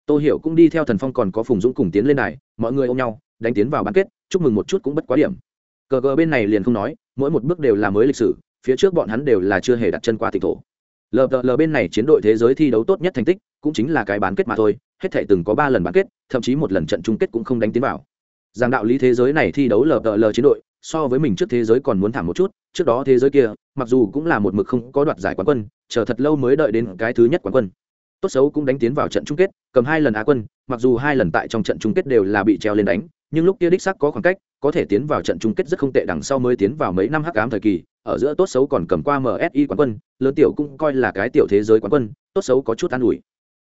tôi hiểu cũng đi theo thần phong còn có phùng dũng cùng tiến lên này mọi người ôm nhau, đánh tiến vào bán kết, chúc mừng một chút cũng bất quá điểm. Cờ gờ bên này liền không nói, mỗi một bước đều là mới lịch sử, phía trước bọn hắn đều là chưa hề đặt chân qua tịch thổ lờ bên này chiến đội thế giới thi đấu tốt nhất thành tích cũng chính là cái bán kết mà thôi, hết thể từng có ba lần bán kết, thậm chí một lần trận chung kết cũng không đánh tiến vào. Giang đạo lý thế giới này thi đấu lờ chiến đội, so với mình trước thế giới còn muốn thảm một chút, trước đó thế giới kia, mặc dù cũng là một mực không có đoạt giải quán quân, chờ thật lâu mới đợi đến cái thứ nhất quán quân. Tốt xấu cũng đánh tiến vào trận chung kết, cầm hai lần á quân, mặc dù hai lần tại trong trận chung kết đều là bị treo lên đánh, nhưng lúc kia đích xác có khoảng cách, có thể tiến vào trận chung kết rất không tệ, đằng sau mới tiến vào mấy năm hắc ám thời kỳ ở giữa tốt xấu còn cầm qua msi quán quân, lớn tiểu cũng coi là cái tiểu thế giới quán quân, tốt xấu có chút an ủi.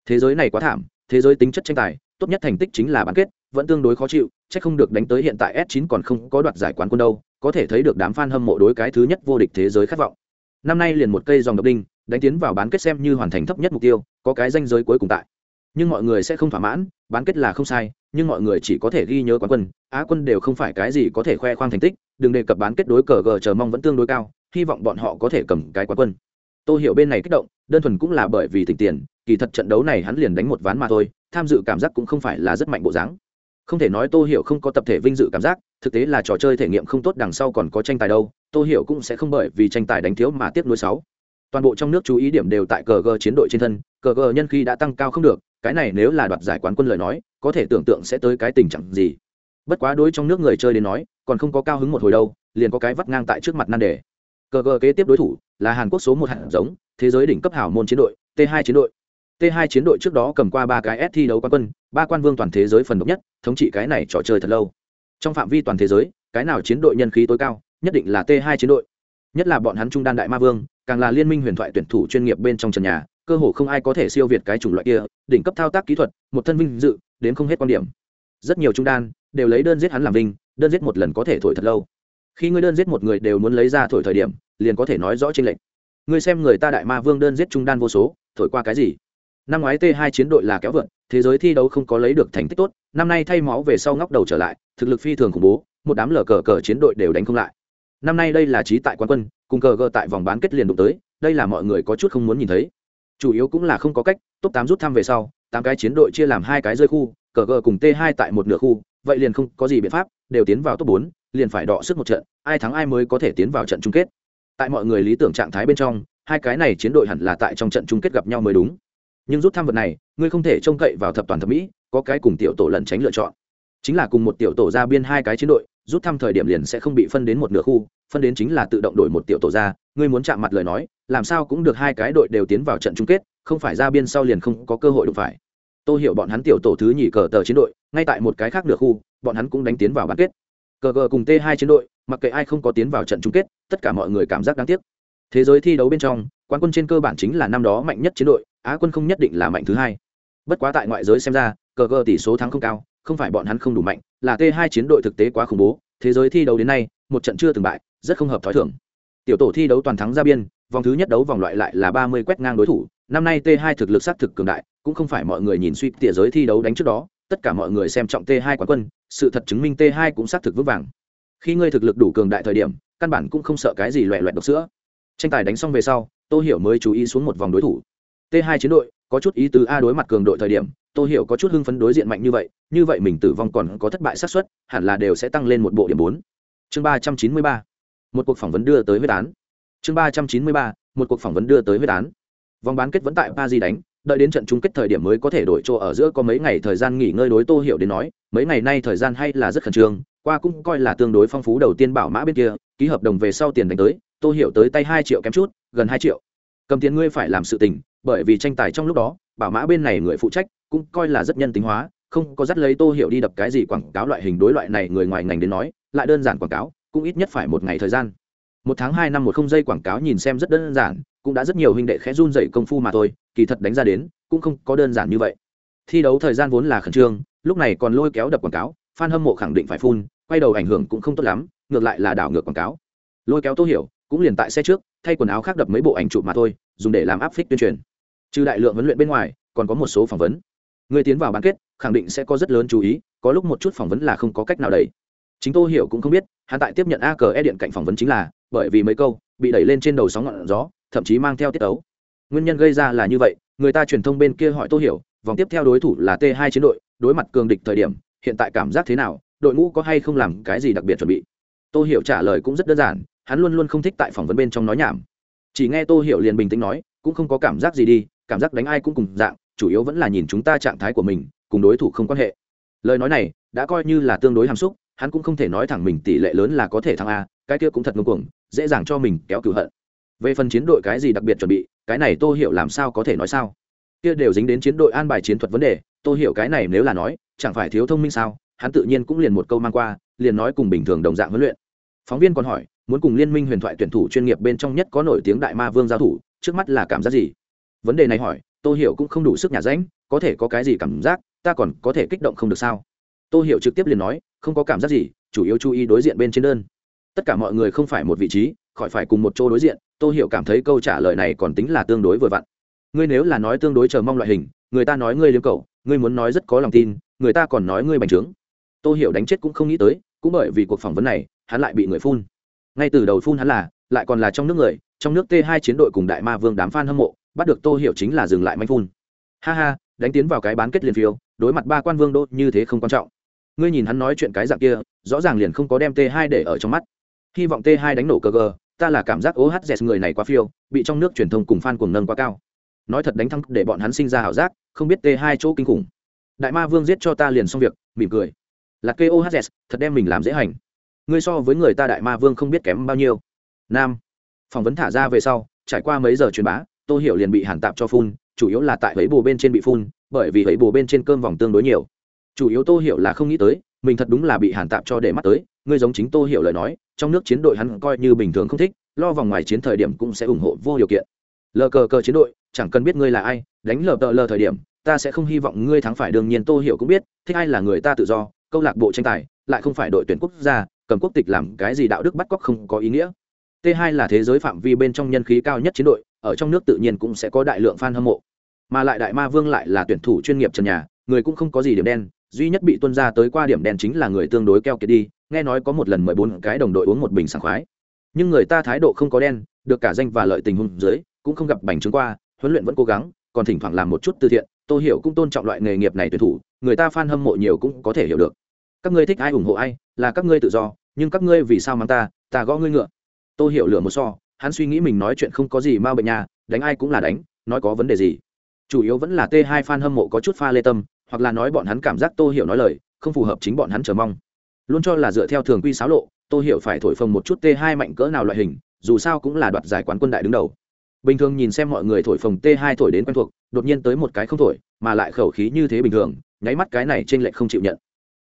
Thế giới này quá thảm, thế giới tính chất tranh tài, tốt nhất thành tích chính là bán kết, vẫn tương đối khó chịu, chắc không được đánh tới hiện tại s 9 còn không có đoạt giải quán quân đâu, có thể thấy được đám fan hâm mộ đối cái thứ nhất vô địch thế giới khát vọng. Năm nay liền một cây dòng độc đinh, đánh tiến vào bán kết xem như hoàn thành thấp nhất mục tiêu, có cái danh giới cuối cùng tại nhưng mọi người sẽ không thỏa mãn, bán kết là không sai, nhưng mọi người chỉ có thể ghi nhớ quán quân, á quân đều không phải cái gì có thể khoe khoang thành tích, đừng đề cập bán kết đối cờ gờ chờ mong vẫn tương đối cao, hy vọng bọn họ có thể cầm cái quán quân. Tôi hiểu bên này kích động, đơn thuần cũng là bởi vì tình tiền, kỳ thật trận đấu này hắn liền đánh một ván mà thôi, tham dự cảm giác cũng không phải là rất mạnh bộ dáng. Không thể nói tô hiểu không có tập thể vinh dự cảm giác, thực tế là trò chơi thể nghiệm không tốt đằng sau còn có tranh tài đâu, tô hiểu cũng sẽ không bởi vì tranh tài đánh thiếu mà tiếp nối sáu. Toàn bộ trong nước chú ý điểm đều tại cờ gờ chiến đội trên thân, cờ gờ nhân khi đã tăng cao không được cái này nếu là đoạt giải quán quân lời nói, có thể tưởng tượng sẽ tới cái tình trạng gì. Bất quá đối trong nước người chơi đến nói, còn không có cao hứng một hồi đâu, liền có cái vắt ngang tại trước mặt nan đề. Cờ gờ kế tiếp đối thủ là hàn quốc số một hạt giống, thế giới đỉnh cấp hảo môn chiến đội, t 2 chiến đội. T 2 chiến đội trước đó cầm qua ba cái s thi đấu quán quân, ba quan vương toàn thế giới phần độc nhất, thống trị cái này trò chơi thật lâu. Trong phạm vi toàn thế giới, cái nào chiến đội nhân khí tối cao, nhất định là t 2 chiến đội. Nhất là bọn hắn trung đan đại ma vương, càng là liên minh huyền thoại tuyển thủ chuyên nghiệp bên trong trần nhà cơ hồ không ai có thể siêu việt cái chủng loại kia, đỉnh cấp thao tác kỹ thuật, một thân vinh dự, đến không hết quan điểm. Rất nhiều trung đan đều lấy đơn giết hắn làm vinh, đơn giết một lần có thể thổi thật lâu. Khi ngươi đơn giết một người đều muốn lấy ra thổi thời điểm, liền có thể nói rõ trên lệnh ngươi xem người ta đại ma vương đơn giết trung đan vô số, thổi qua cái gì? Năm ngoái t hai chiến đội là kéo vượt thế giới thi đấu không có lấy được thành tích tốt, năm nay thay máu về sau ngóc đầu trở lại, thực lực phi thường khủng bố, một đám lờ cờ cờ chiến đội đều đánh không lại. Năm nay đây là trí tại quán quân, cùng cờ gờ tại vòng bán kết liền đụng tới, đây là mọi người có chút không muốn nhìn thấy chủ yếu cũng là không có cách, top tám rút thăm về sau, tám cái chiến đội chia làm hai cái rơi khu, cờ gờ cùng t hai tại một nửa khu, vậy liền không có gì biện pháp, đều tiến vào top bốn, liền phải đọ sức một trận, ai thắng ai mới có thể tiến vào trận chung kết. Tại mọi người lý tưởng trạng thái bên trong, hai cái này chiến đội hẳn là tại trong trận chung kết gặp nhau mới đúng. Nhưng rút thăm vật này, ngươi không thể trông cậy vào thập toàn thập mỹ, có cái cùng tiểu tổ lẩn tránh lựa chọn. Chính là cùng một tiểu tổ ra biên hai cái chiến đội rút thăm thời điểm liền sẽ không bị phân đến một nửa khu, phân đến chính là tự động đổi một tiểu tổ ra. Ngươi muốn chạm mặt lời nói, làm sao cũng được hai cái đội đều tiến vào trận chung kết, không phải ra biên sau liền không có cơ hội đụng phải. Tôi hiểu bọn hắn tiểu tổ thứ nhì cờ tờ chiến đội, ngay tại một cái khác nửa khu, bọn hắn cũng đánh tiến vào bán kết. Cờ gờ cùng t hai chiến đội, mặc kệ ai không có tiến vào trận chung kết, tất cả mọi người cảm giác đáng tiếc. Thế giới thi đấu bên trong, quán quân trên cơ bản chính là năm đó mạnh nhất chiến đội, á quân không nhất định là mạnh thứ hai. Bất quá tại ngoại giới xem ra, cờ gờ tỷ số thắng không cao không phải bọn hắn không đủ mạnh, là t hai chiến đội thực tế quá khủng bố, thế giới thi đấu đến nay, một trận chưa từng bại, rất không hợp thói thường. Tiểu tổ thi đấu toàn thắng ra biên, vòng thứ nhất đấu vòng loại lại là ba mươi quét ngang đối thủ, năm nay t 2 thực lực xác thực cường đại, cũng không phải mọi người nhìn suy tỉa giới thi đấu đánh trước đó, tất cả mọi người xem trọng t 2 quán quân, sự thật chứng minh t 2 cũng xác thực vững vàng. Khi ngươi thực lực đủ cường đại thời điểm, căn bản cũng không sợ cái gì loẹ loẹt độc sữa. Tranh tài đánh xong về sau, tô hiểu mới chú ý xuống một vòng đối thủ. T 2 chiến đội có chút ý tứ a đối mặt cường đội thời điểm, tô hiểu có chút hưng phấn đối diện mạnh như vậy như vậy mình tử vong còn có thất bại xác suất, hẳn là đều sẽ tăng lên một bộ điểm bốn. Chương ba trăm chín mươi ba, một cuộc phỏng vấn đưa tới huyết án chương ba trăm chín mươi ba, một cuộc phỏng vấn đưa tới huyết án vòng bán kết vẫn tại paris đánh, đợi đến trận chung kết thời điểm mới có thể đổi chỗ ở giữa có mấy ngày thời gian nghỉ ngơi đối tô hiểu đến nói, mấy ngày nay thời gian hay là rất khẩn trương, qua cũng coi là tương đối phong phú đầu tiên bảo mã bên kia, ký hợp đồng về sau tiền đánh tới, tô hiểu tới tay hai triệu kém chút, gần hai triệu. Cầm tiền ngươi phải làm sự tình bởi vì tranh tài trong lúc đó, bảo mã bên này người phụ trách cũng coi là rất nhân tính hóa, không có dắt lấy tô hiểu đi đập cái gì quảng cáo loại hình đối loại này người ngoài ngành đến nói, lại đơn giản quảng cáo, cũng ít nhất phải một ngày thời gian. Một tháng hai năm một không giây quảng cáo nhìn xem rất đơn giản, cũng đã rất nhiều huynh đệ khẽ run dậy công phu mà thôi, kỳ thật đánh ra đến, cũng không có đơn giản như vậy. Thi đấu thời gian vốn là khẩn trương, lúc này còn lôi kéo đập quảng cáo f a n hâm mộ khẳng định phải phun, quay đầu ảnh hưởng cũng không tốt lắm, ngược lại là đảo ngược quảng cáo. Lôi kéo tô hiểu, cũng liền tại xe trước, thay quần áo khác đập mấy bộ ảnh chụp mà thôi, dùng để làm áp phích tuyên truyền trừ đại lượng huấn luyện bên ngoài, còn có một số phỏng vấn. Người tiến vào bán kết, khẳng định sẽ có rất lớn chú ý, có lúc một chút phỏng vấn là không có cách nào đẩy. Chính tô hiểu cũng không biết, hắn tại tiếp nhận a cờ e điện cạnh phỏng vấn chính là, bởi vì mấy câu, bị đẩy lên trên đầu sóng ngọn gió, thậm chí mang theo tiết tấu. Nguyên nhân gây ra là như vậy, người ta truyền thông bên kia hỏi tô hiểu, vòng tiếp theo đối thủ là t 2 chiến đội, đối mặt cường địch thời điểm, hiện tại cảm giác thế nào, đội ngũ có hay không làm cái gì đặc biệt chuẩn bị? Tô hiểu trả lời cũng rất đơn giản, hắn luôn luôn không thích tại phỏng vấn bên trong nói nhảm. Chỉ nghe tô hiểu liền bình tĩnh nói, cũng không có cảm giác gì đi cảm giác đánh ai cũng cùng dạng, chủ yếu vẫn là nhìn chúng ta trạng thái của mình, cùng đối thủ không quan hệ. Lời nói này đã coi như là tương đối hàm xúc, hắn cũng không thể nói thẳng mình tỷ lệ lớn là có thể thắng a, cái kia cũng thật ngưng cuồng, dễ dàng cho mình kéo cửu hận. Về phần chiến đội cái gì đặc biệt chuẩn bị, cái này tô hiểu làm sao có thể nói sao? Kia đều dính đến chiến đội an bài chiến thuật vấn đề, tô hiểu cái này nếu là nói, chẳng phải thiếu thông minh sao? Hắn tự nhiên cũng liền một câu mang qua, liền nói cùng bình thường đồng dạng huấn luyện. Phóng viên còn hỏi, muốn cùng liên minh huyền thoại tuyển thủ chuyên nghiệp bên trong nhất có nổi tiếng đại ma vương giao thủ, trước mắt là cảm giác gì? Vấn đề này hỏi, tô hiểu cũng không đủ sức nhà ránh có thể có cái gì cảm giác, ta còn có thể kích động không được sao? Tô hiểu trực tiếp liền nói, không có cảm giác gì, chủ yếu chú ý đối diện bên trên đơn. Tất cả mọi người không phải một vị trí, khỏi phải cùng một chỗ đối diện, tô hiểu cảm thấy câu trả lời này còn tính là tương đối vừa vặn. Ngươi nếu là nói tương đối chờ mong loại hình, người ta nói ngươi liếm cầu ngươi muốn nói rất có lòng tin, người ta còn nói ngươi bành trướng. Tô hiểu đánh chết cũng không nghĩ tới, cũng bởi vì cuộc phỏng vấn này, hắn lại bị người phun. Ngay từ đầu phun hắn là, lại còn là trong nước người, trong nước t hai chiến đội cùng đại ma vương đám fan hâm mộ bắt được tô hiểu chính là dừng lại manh phun. Ha ha, đánh tiến vào cái bán kết liền phiêu, đối mặt ba quan vương đô như thế không quan trọng. Ngươi nhìn hắn nói chuyện cái dạng kia, rõ ràng liền không có đem t 2 để ở trong mắt. Hy vọng t 2 đánh nổ cơ gờ ta là cảm giác ohz người này quá phiêu, bị trong nước truyền thông cùng fan cuồng nâng quá cao. Nói thật đánh thắng để bọn hắn sinh ra ảo giác, không biết t 2 chỗ kinh khủng. Đại ma vương giết cho ta liền xong việc, mỉm cười. Là kê ohz thật đem mình làm dễ hành. Ngươi so với người ta đại ma vương không biết kém bao nhiêu. Nam, phỏng vấn thả ra về sau, trải qua mấy giờ truyền bá tô hiểu liền bị hàn tạp cho phun, chủ yếu là tại ấy bồ bên trên bị phun, bởi vì ấy bồ bên trên cơm vòng tương đối nhiều. Chủ yếu tô hiểu là không nghĩ tới, mình thật đúng là bị hàn tạp cho để mắt tới, ngươi giống chính tô hiểu lời nói, trong nước chiến đội hắn coi như bình thường không thích, lo vòng ngoài chiến thời điểm cũng sẽ ủng hộ vô điều kiện. Lờ cờ cờ chiến đội, chẳng cần biết ngươi là ai, đánh lờ tờ lờ thời điểm, ta sẽ không hy vọng ngươi thắng phải đương nhiên tô hiểu cũng biết, thích ai là người ta tự do, câu lạc bộ tranh tài, lại không phải đội tuyển quốc gia, cầm quốc tịch làm cái gì đạo đức bắt cóc không có ý nghĩa t 2 là thế giới phạm vi bên trong nhân khí cao nhất chiến đội, ở trong nước tự nhiên cũng sẽ có đại lượng fan hâm mộ. Mà lại đại ma vương lại là tuyển thủ chuyên nghiệp trần nhà, người cũng không có gì điểm đen, duy nhất bị tuân ra tới qua điểm đen chính là người tương đối keo kiệt đi, nghe nói có một lần mười bốn cái đồng đội uống một bình sảng khoái. Nhưng người ta thái độ không có đen, được cả danh và lợi tình huống dưới, cũng không gặp bành trướng qua, huấn luyện vẫn cố gắng, còn thỉnh thoảng làm một chút từ thiện tôi hiểu cũng tôn trọng loại nghề nghiệp này tuyển thủ, người ta fan hâm mộ nhiều cũng có thể hiểu được. Các ngươi thích ai ủng hộ ai, là các ngươi tự do, nhưng các ngươi vì sao mang ta ta gõ ngươi ngựa? Tôi hiểu lửa một so, hắn suy nghĩ mình nói chuyện không có gì ma bệnh nhà đánh ai cũng là đánh, nói có vấn đề gì. Chủ yếu vẫn là t hai fan hâm mộ có chút pha lê tâm, hoặc là nói bọn hắn cảm giác tôi hiểu nói lời, không phù hợp chính bọn hắn chờ mong. Luôn cho là dựa theo thường quy sáo lộ tôi hiểu phải thổi phồng một chút t hai mạnh cỡ nào loại hình, dù sao cũng là đoạt giải quán quân đại đứng đầu. Bình thường nhìn xem mọi người thổi phồng t hai thổi đến quen thuộc, đột nhiên tới một cái không thổi, mà lại khẩu khí như thế bình thường, nháy mắt cái này trên lệch không chịu nhận.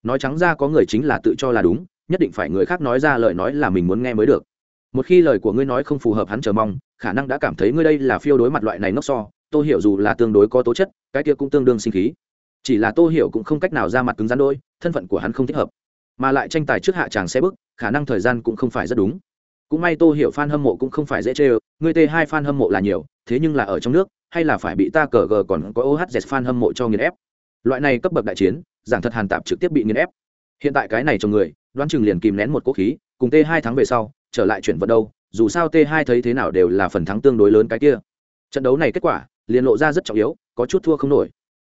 Nói trắng ra có người chính là tự cho là đúng, nhất định phải người khác nói ra lời nói là mình muốn nghe mới được một khi lời của ngươi nói không phù hợp hắn chờ mong, khả năng đã cảm thấy ngươi đây là phiêu đối mặt loại này nốc so, tô hiểu dù là tương đối có tố chất, cái kia cũng tương đương sinh khí. Chỉ là tô hiểu cũng không cách nào ra mặt cứng rắn đôi, thân phận của hắn không thích hợp. Mà lại tranh tài trước hạ tràng xe bước khả năng thời gian cũng không phải rất đúng. Cũng may tô hiểu fan hâm mộ cũng không phải dễ chơi người t hai fan hâm mộ là nhiều, thế nhưng là ở trong nước, hay là phải bị ta cờ gờ còn có ohz fan hâm mộ cho nghiền ép. Loại này cấp bậc đại chiến, giảng thật hàn tạp trực tiếp bị nghiền ép. Hiện tại cái này trong người, đoán chừng liền kìm nén một cố khí cùng t hai tháng về sau, trở lại chuyển vận đâu, dù sao t hai thấy thế nào đều là phần thắng tương đối lớn cái kia. Trận đấu này kết quả, liền lộ ra rất trọng yếu, có chút thua không nổi.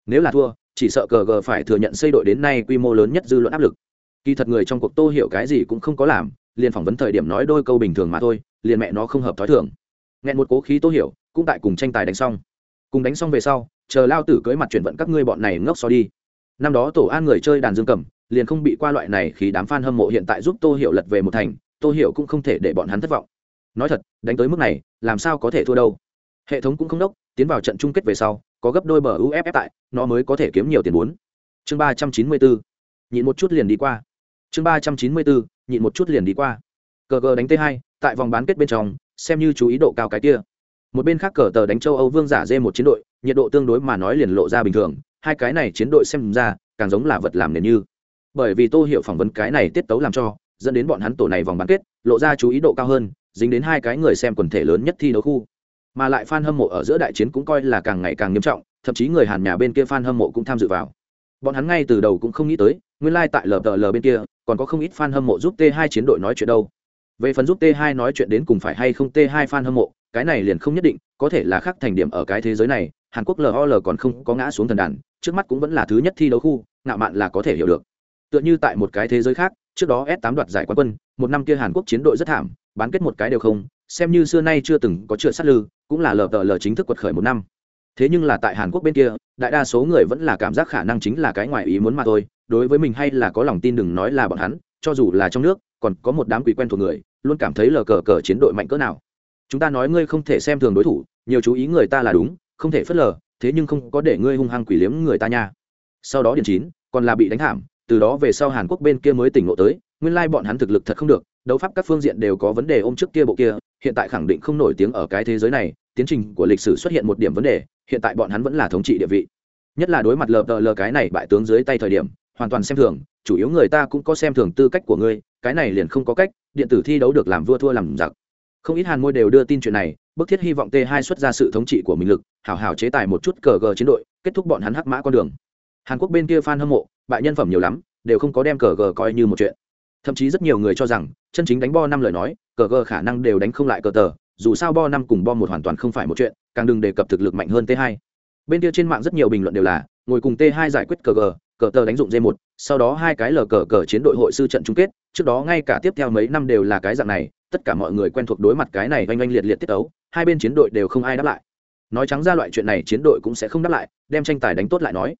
Nếu là thua, chỉ sợ cờ gờ phải thừa nhận xây đội đến nay quy mô lớn nhất dư luận áp lực. Kỳ thật người trong cuộc tô hiểu cái gì cũng không có làm, liền phỏng vấn thời điểm nói đôi câu bình thường mà thôi, liền mẹ nó không hợp thói thường. Nghẹn một cố khí tô hiểu, cũng tại cùng tranh tài đánh xong. Cùng đánh xong về sau, chờ lao tử cưới mặt chuyển vận các ngươi bọn này ngốc so đi. Năm đó tổ an người chơi đàn dương cầm liền không bị qua loại này khi đám fan hâm mộ hiện tại giúp tô hiểu lật về một thành, tô hiểu cũng không thể để bọn hắn thất vọng. Nói thật, đánh tới mức này, làm sao có thể thua đâu? Hệ thống cũng không đốc, tiến vào trận chung kết về sau, có gấp đôi bờ uff tại, nó mới có thể kiếm nhiều tiền bốn. Chương ba trăm chín mươi bốn. Nhịn một chút liền đi qua. Chương ba trăm chín mươi bốn, nhịn một chút liền đi qua. Cờ cờ đánh t hai, tại vòng bán kết bên trong, xem như chú ý độ cao cái kia. Một bên khác cờ tờ đánh châu âu vương giả dê một chiến đội, nhiệt độ tương đối mà nói liền lộ ra bình thường, hai cái này chiến đội xem ra, càng giống là vật làm nền như bởi vì tô hiểu phỏng vấn cái này tiết tấu làm cho, dẫn đến bọn hắn tổ này vòng bán kết, lộ ra chú ý độ cao hơn, dính đến hai cái người xem quần thể lớn nhất thi đấu khu. Mà lại fan hâm mộ ở giữa đại chiến cũng coi là càng ngày càng nghiêm trọng, thậm chí người hàn nhà bên kia fan hâm mộ cũng tham dự vào. Bọn hắn ngay từ đầu cũng không nghĩ tới, nguyên lai、like、tại lờ lờ bên kia, còn có không ít fan hâm mộ giúp t 2 chiến đội nói chuyện đâu. Về phần giúp t 2 nói chuyện đến cùng phải hay không t 2 fan hâm mộ, cái này liền không nhất định, có thể là khác thành điểm ở cái thế giới này, hàn quốc lol còn không có ngã xuống thần đàn, trước mắt cũng vẫn là thứ nhất thi đấu khu, ngạo mạn là có thể hiểu được tựa như tại một cái thế giới khác, trước đó s 8 đoạt giải quán quân, một năm kia hàn quốc chiến đội rất thảm, bán kết một cái đều không, xem như xưa nay chưa từng có trượt sát lư, cũng là lờ tờ lờ chính thức quật khởi một năm. Thế nhưng là tại hàn quốc bên kia, đại đa số người vẫn là cảm giác khả năng chính là cái ngoài ý muốn mà thôi, đối với mình hay là có lòng tin đừng nói là bọn hắn, cho dù là trong nước, còn có một đám quỷ quen thuộc người, luôn cảm thấy lờ cờ cờ chiến đội mạnh cỡ nào. Chúng ta nói ngươi không thể xem thường đối thủ, nhiều chú ý người ta là đúng, không thể phớt lờ, thế nhưng không có để ngươi hung hăng quỷ liếm người ta nha. Sau đó điện chín, còn là bị đánh thảm từ đó về sau hàn quốc bên kia mới tỉnh ngộ tới, nguyên lai bọn hắn thực lực thật không được, đấu pháp các phương diện đều có vấn đề ôm trước kia bộ kia, hiện tại khẳng định không nổi tiếng ở cái thế giới này, tiến trình của lịch sử xuất hiện một điểm vấn đề, hiện tại bọn hắn vẫn là thống trị địa vị. Nhất là đối mặt lờ tờ lờ cái này bại tướng dưới tay thời điểm, hoàn toàn xem thường, chủ yếu người ta cũng có xem thường tư cách của ngươi, cái này liền không có cách, điện tử thi đấu được làm vua thua làm giặc. Không ít hàn môi đều đưa tin chuyện này, bức thiết hy vọng t 2 xuất ra sự thống trị của mình lực, hảo hảo chế tài một chút cờ gờ chiến đội, kết thúc bọn hắn hắc mã con đường. Hàn quốc bên kia fan hâm mộ bại nhân phẩm nhiều lắm, đều không có đem cờ gờ coi như một chuyện. Thậm chí rất nhiều người cho rằng, chân chính đánh bo năm lời nói, cờ gờ khả năng đều đánh không lại cờ tờ, dù sao bo năm cùng bo một hoàn toàn không phải một chuyện, càng đừng đề cập thực lực mạnh hơn t 2 bên kia trên mạng rất nhiều bình luận đều là, ngồi cùng t 2 giải quyết cờ gờ, cờ tờ đánh dụng d 1 sau đó hai cái lờ cờ cờ chiến đội hội sư trận chung kết, trước đó ngay cả tiếp theo mấy năm đều là cái dạng này, tất cả mọi người quen thuộc đối mặt cái này oanh oanh liệt liệt tiết ấu, hai bên chiến đội đều không ai đáp lại. Nói trắng ra loại chuyện này, chiến đội cũng sẽ không đáp lại, đem tranh tài đánh tốt lại nói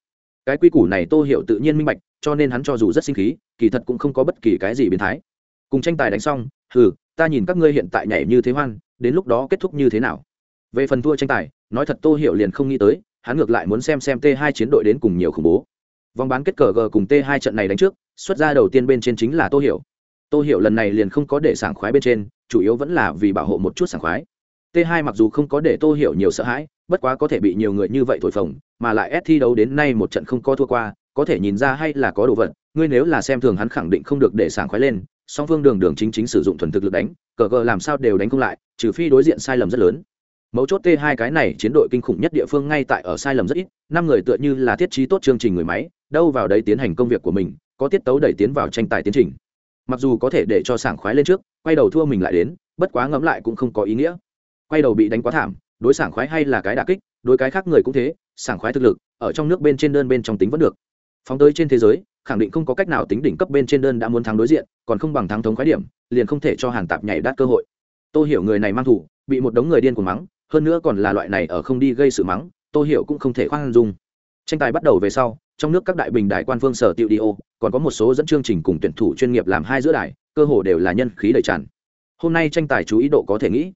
cái quy củ này tô hiểu tự nhiên minh bạch, cho nên hắn cho dù rất sinh khí, kỳ thật cũng không có bất kỳ cái gì biến thái. Cùng tranh tài đánh xong, hừ, ta nhìn các ngươi hiện tại nhảy như thế hoan, đến lúc đó kết thúc như thế nào? Về phần thua tranh tài, nói thật tô hiểu liền không nghĩ tới, hắn ngược lại muốn xem xem t 2 chiến đội đến cùng nhiều khủng bố. Vòng bán kết cờ g cùng t 2 trận này đánh trước, xuất ra đầu tiên bên trên chính là tô hiểu. Tô hiểu lần này liền không có để sảng khoái bên trên, chủ yếu vẫn là vì bảo hộ một chút sảng khoái t 2 mặc dù không có để tô hiểu nhiều sợ hãi, bất quá có thể bị nhiều người như vậy thổi phồng, mà lại ép thi đấu đến nay một trận không có thua qua, có thể nhìn ra hay là có đồ vật, ngươi nếu là xem thường hắn khẳng định không được để sảng khoái lên, song phương đường đường chính chính sử dụng thuần thực lực đánh, cờ cờ làm sao đều đánh không lại, trừ phi đối diện sai lầm rất lớn. Mấu chốt t hai cái này chiến đội kinh khủng nhất địa phương ngay tại ở sai lầm rất ít, năm người tựa như là thiết trí tốt chương trình người máy, đâu vào đấy tiến hành công việc của mình, có tiết tấu đẩy tiến vào tranh tài tiến trình. Mặc dù có thể để cho sảng khoái lên trước, quay đầu thua mình lại đến, bất quá ngẫm lại cũng không có ý nghĩa quay đầu bị đánh quá thảm, đối sảng khoái hay là cái đà kích, đối cái khác người cũng thế, sảng khoái thực lực, ở trong nước bên trên đơn bên trong tính vẫn được. Phóng tới trên thế giới, khẳng định không có cách nào tính đỉnh cấp bên trên đơn đã muốn thắng đối diện, còn không bằng thắng thống khoái điểm, liền không thể cho hàn tạp nhảy đắt cơ hội. Tôi hiểu người này mang thủ, bị một đống người điên cuồng mắng, hơn nữa còn là loại này ở không đi gây sự mắng tôi hiểu cũng không thể khoan dung. Tranh tài bắt đầu về sau, trong nước các đại bình đại quan phương sở tiệu đi ô, còn có một số dẫn chương trình cùng tuyển thủ chuyên nghiệp làm hai giữa đài, cơ hồ đều là nhân khí đầy tràn. Hôm nay tranh tài chú ý độ có thể nghĩ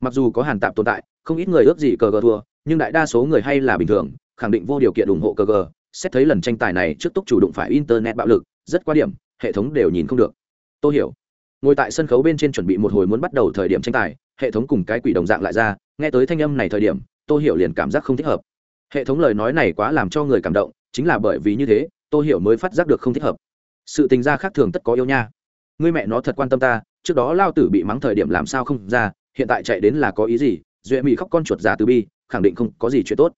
mặc dù có hàn tạp tồn tại, không ít người ước gì cờ gờ thua, nhưng đại đa số người hay là bình thường, khẳng định vô điều kiện ủng hộ cờ gờ. Xét thấy lần tranh tài này trước túc chủ đụng phải internet bạo lực, rất quá điểm, hệ thống đều nhìn không được. Tôi hiểu, ngồi tại sân khấu bên trên chuẩn bị một hồi muốn bắt đầu thời điểm tranh tài, hệ thống cùng cái quỷ đồng dạng lại ra, nghe tới thanh âm này thời điểm tôi hiểu liền cảm giác không thích hợp. Hệ thống lời nói này quá làm cho người cảm động, chính là bởi vì như thế tôi hiểu mới phát giác được không thích hợp. Sự tình gia khác thường tất có yêu nha. Ngươi mẹ nó thật quan tâm ta, trước đó lao tử bị mắng thời điểm làm sao không ra hiện tại chạy đến là có ý gì? Duệ mỹ khóc con chuột già từ bi, khẳng định không có gì chuyện tốt.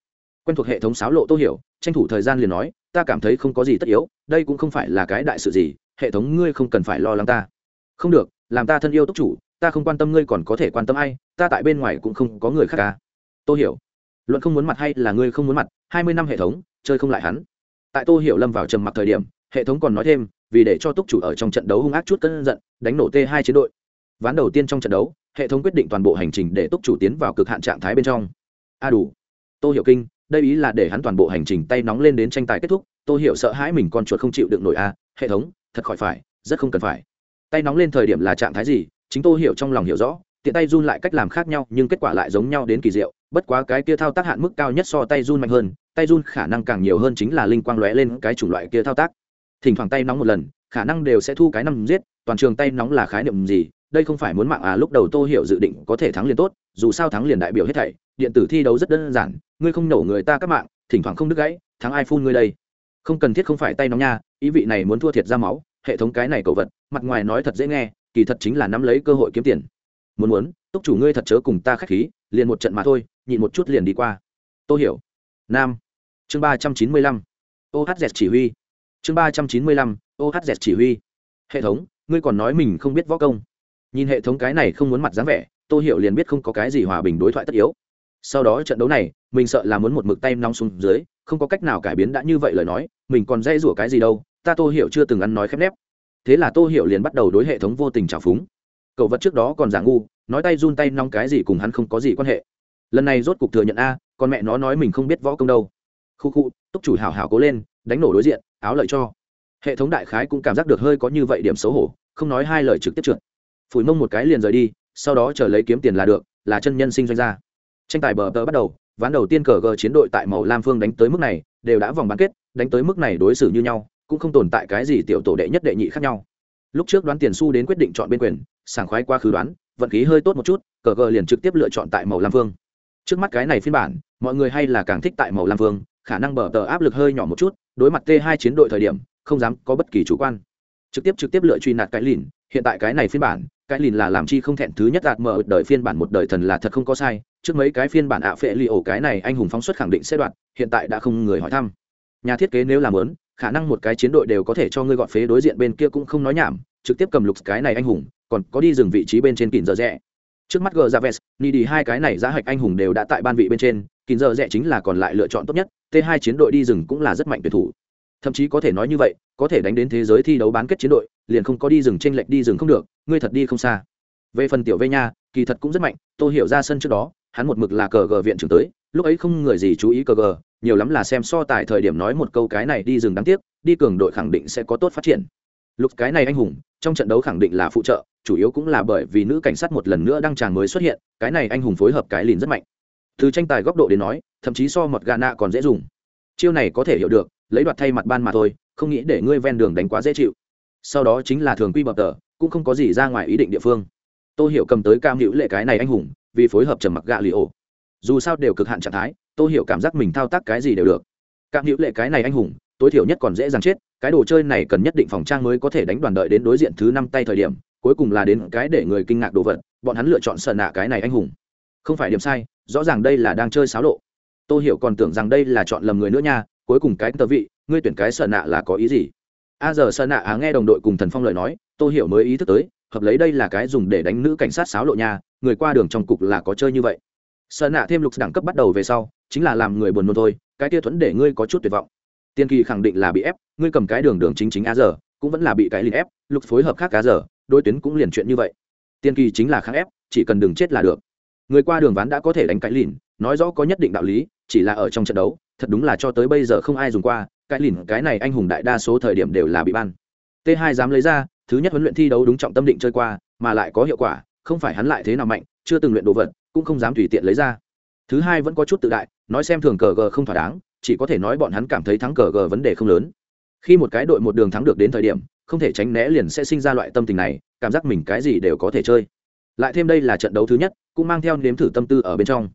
Quen thuộc hệ thống sáo lộ tôi hiểu, tranh thủ thời gian liền nói, ta cảm thấy không có gì tất yếu, đây cũng không phải là cái đại sự gì, hệ thống ngươi không cần phải lo lắng ta. Không được, làm ta thân yêu túc chủ, ta không quan tâm ngươi còn có thể quan tâm ai, ta tại bên ngoài cũng không có người khác cả. Tôi hiểu, luận không muốn mặt hay là ngươi không muốn mặt, hai mươi năm hệ thống, chơi không lại hắn. Tại tô hiểu lâm vào trầm mặc thời điểm, hệ thống còn nói thêm, vì để cho túc chủ ở trong trận đấu hung ác chút cân giận, đánh nổ t hai chiến đội. Ván đầu tiên trong trận đấu hệ thống quyết định toàn bộ hành trình để túc chủ tiến vào cực hạn trạng thái bên trong. A đủ. Tô hiểu kinh, đây ý là để hắn toàn bộ hành trình tay nóng lên đến tranh tài kết thúc. Tô hiểu sợ hãi mình con chuột không chịu đựng nổi a, hệ thống, thật khỏi phải, rất không cần phải. Tay nóng lên thời điểm là trạng thái gì? Chính tô hiểu trong lòng hiểu rõ, tiện tay run lại cách làm khác nhau, nhưng kết quả lại giống nhau đến kỳ diệu. Bất quá cái kia thao tác hạn mức cao nhất so tay run mạnh hơn, tay run khả năng càng nhiều hơn chính là linh quang lóe lên cái chủng loại kia thao tác. Thỉnh thoảng tay nóng một lần, khả năng đều sẽ thu cái năm giết, toàn trường tay nóng là khái niệm gì? Đây không phải muốn mạng à lúc đầu tô hiểu dự định có thể thắng liền tốt, dù sao thắng liền đại biểu hết thảy, điện tử thi đấu rất đơn giản, ngươi không nổ người ta các mạng, thỉnh thoảng không đứt gãy, thắng ai phun ngươi đây? Không cần thiết không phải tay nóng nha, ý vị này muốn thua thiệt ra máu, hệ thống cái này cầu vật, mặt ngoài nói thật dễ nghe, kỳ thật chính là nắm lấy cơ hội kiếm tiền. Muốn muốn, túc chủ ngươi thật chớ cùng ta khách khí, liền một trận mà thôi, nhịn một chút liền đi qua. Tôi hiểu, nam, chương ba trăm chín mươi lăm ohz chỉ huy. Chương ba trăm chín mươi lăm ohz chỉ huy. Hệ thống, ngươi còn nói mình không biết võ công nhìn hệ thống cái này không muốn mặt dáng vẻ tôi hiểu liền biết không có cái gì hòa bình đối thoại tất yếu. Sau đó trận đấu này, mình sợ là muốn một mực tay nóng xuống dưới, không có cách nào cải biến đã như vậy lời nói, mình còn dây rủa cái gì đâu, ta tô hiểu chưa từng ăn nói khép nép. Thế là tô hiểu liền bắt đầu đối hệ thống vô tình trào phúng. Cậu vật trước đó còn giả ngu, nói tay run tay nong cái gì cùng hắn không có gì quan hệ. Lần này rốt cục thừa nhận a còn mẹ nó nói mình không biết võ công đâu. Khu khu, túc chủ hào hào cố lên, đánh nổ đối diện, áo lợi cho. Hệ thống đại khái cũng cảm giác được hơi có như vậy điểm xấu hổ, không nói hai lời trực tiếp trượt phủi mông một cái liền rời đi, sau đó chờ lấy kiếm tiền là được, là chân nhân sinh doanh gia. Tranh tài bờ tờ bắt đầu, ván đầu tiên cờ gờ chiến đội tại màu lam phương đánh tới mức này, đều đã vòng bán kết, đánh tới mức này đối xử như nhau, cũng không tồn tại cái gì tiểu tổ đệ nhất đệ nhị khác nhau. Lúc trước đoán tiền su đến quyết định chọn bên quyền, sảng khoái qua khứ đoán, vận khí hơi tốt một chút, cờ gờ liền trực tiếp lựa chọn tại màu lam phương. Trước mắt cái này phiên bản, mọi người hay là càng thích tại màu lam phương, khả năng bờ tờ áp lực hơi nhỏ một chút, đối mặt t hai chiến đội thời điểm, không dám có bất kỳ chủ quan. Trực tiếp trực tiếp lựa truy nạt cái lìn, hiện tại cái này phiên bản cái lìn là làm chi không thẹn thứ nhất đạt mở đời phiên bản một đời thần là thật không có sai, trước mấy cái phiên bản ạ phệ li ổ cái này anh hùng phóng xuất khẳng định sẽ đoạt, hiện tại đã không người hỏi thăm. Nhà thiết kế nếu làm lớn, khả năng một cái chiến đội đều có thể cho ngươi gọn phế đối diện bên kia cũng không nói nhảm, trực tiếp cầm lục cái này anh hùng, còn có đi dừng vị trí bên trên kìn giờ rẽ. Trước mắt gờ ra vest ni đi hai cái này giá hạch anh hùng đều đã tại ban vị bên trên kìn giờ rẽ chính là còn lại lựa chọn tốt nhất, t hai chiến đội đi rừng cũng là rất mạnh tuyển thủ. Thậm chí có thể nói như vậy, có thể đánh đến thế giới thi đấu bán kết chiến đội liền không có đi rừng trên lệch đi rừng không được, ngươi thật đi không xa. Về phần tiểu vê nha, kỳ thật cũng rất mạnh, tôi hiểu ra sân trước đó, hắn một mực là cờ gờ viện trưởng tới, lúc ấy không người gì chú ý cờ gờ, nhiều lắm là xem so tài thời điểm nói một câu cái này đi rừng đáng tiếc, đi cường đội khẳng định sẽ có tốt phát triển. Lúc cái này anh hùng, trong trận đấu khẳng định là phụ trợ, chủ yếu cũng là bởi vì nữ cảnh sát một lần nữa đăng tràng mới xuất hiện, cái này anh hùng phối hợp cái lìn rất mạnh. Từ tranh tài góc độ đến nói, thậm chí so một gà nạ còn dễ dùng. Chiêu này có thể hiểu được, lấy đoạt thay mặt ban mà thôi, không nghĩ để ngươi ven đường đánh quá dễ chịu sau đó chính là thường quy bập tờ, cũng không có gì ra ngoài ý định địa phương. Tôi hiểu cầm tới cam hữu lệ cái này anh hùng, vì phối hợp trầm mặc gạ lì ổ. Dù sao đều cực hạn trạng thái tôi hiểu cảm giác mình thao tác cái gì đều được. Cam hữu lệ cái này anh hùng, tối thiểu nhất còn dễ dàng chết, cái đồ chơi này cần nhất định phòng trang mới có thể đánh đoàn đợi đến đối diện thứ năm tay thời điểm, cuối cùng là đến cái để người kinh ngạc đồ vật, bọn hắn lựa chọn sợ nạ cái này anh hùng. Không phải điểm sai, rõ ràng đây là đang chơi xáo lộ. Tôi hiểu còn tưởng rằng đây là chọn lầm người nữa nha, cuối cùng cái tờ vị, ngươi tuyển cái sợ nạ là có ý gì? A giờ sơn nạ á à, nghe đồng đội cùng thần phong lời nói tôi hiểu mới ý thức tới hợp lấy đây là cái dùng để đánh nữ cảnh sát sáo lộ nhà, người qua đường trong cục là có chơi như vậy. Sơn nạ thêm lục đẳng cấp bắt đầu về sau chính là làm người buồn nôn thôi cái kia thuẫn để ngươi có chút tuyệt vọng. Tiên kỳ khẳng định là bị ép ngươi cầm cái đường đường chính chính a giờ cũng vẫn là bị cái liền ép lục phối hợp khác cá giờ đôi tuyến cũng liền chuyện như vậy. Tiên kỳ chính là kháng ép chỉ cần đừng chết là được. Người qua đường ván đã có thể đánh cái lìn nói rõ có nhất định đạo lý chỉ là ở trong trận đấu thật đúng là cho tới bây giờ không ai dùng qua cái lìn, cái này anh hùng đại đa số thời điểm đều là bị ban. T 2 dám lấy ra, thứ nhất huấn luyện thi đấu đúng trọng tâm định chơi qua, mà lại có hiệu quả, không phải hắn lại thế nào mạnh, chưa từng luyện đồ vật, cũng không dám tùy tiện lấy ra. Thứ hai vẫn có chút tự đại, nói xem thường cờ g không thỏa đáng, chỉ có thể nói bọn hắn cảm thấy thắng cờ g vấn đề không lớn. Khi một cái đội một đường thắng được đến thời điểm, không thể tránh né liền sẽ sinh ra loại tâm tình này, cảm giác mình cái gì đều có thể chơi. Lại thêm đây là trận đấu thứ nhất, cũng mang theo nếm thử tâm tư ở bên trong.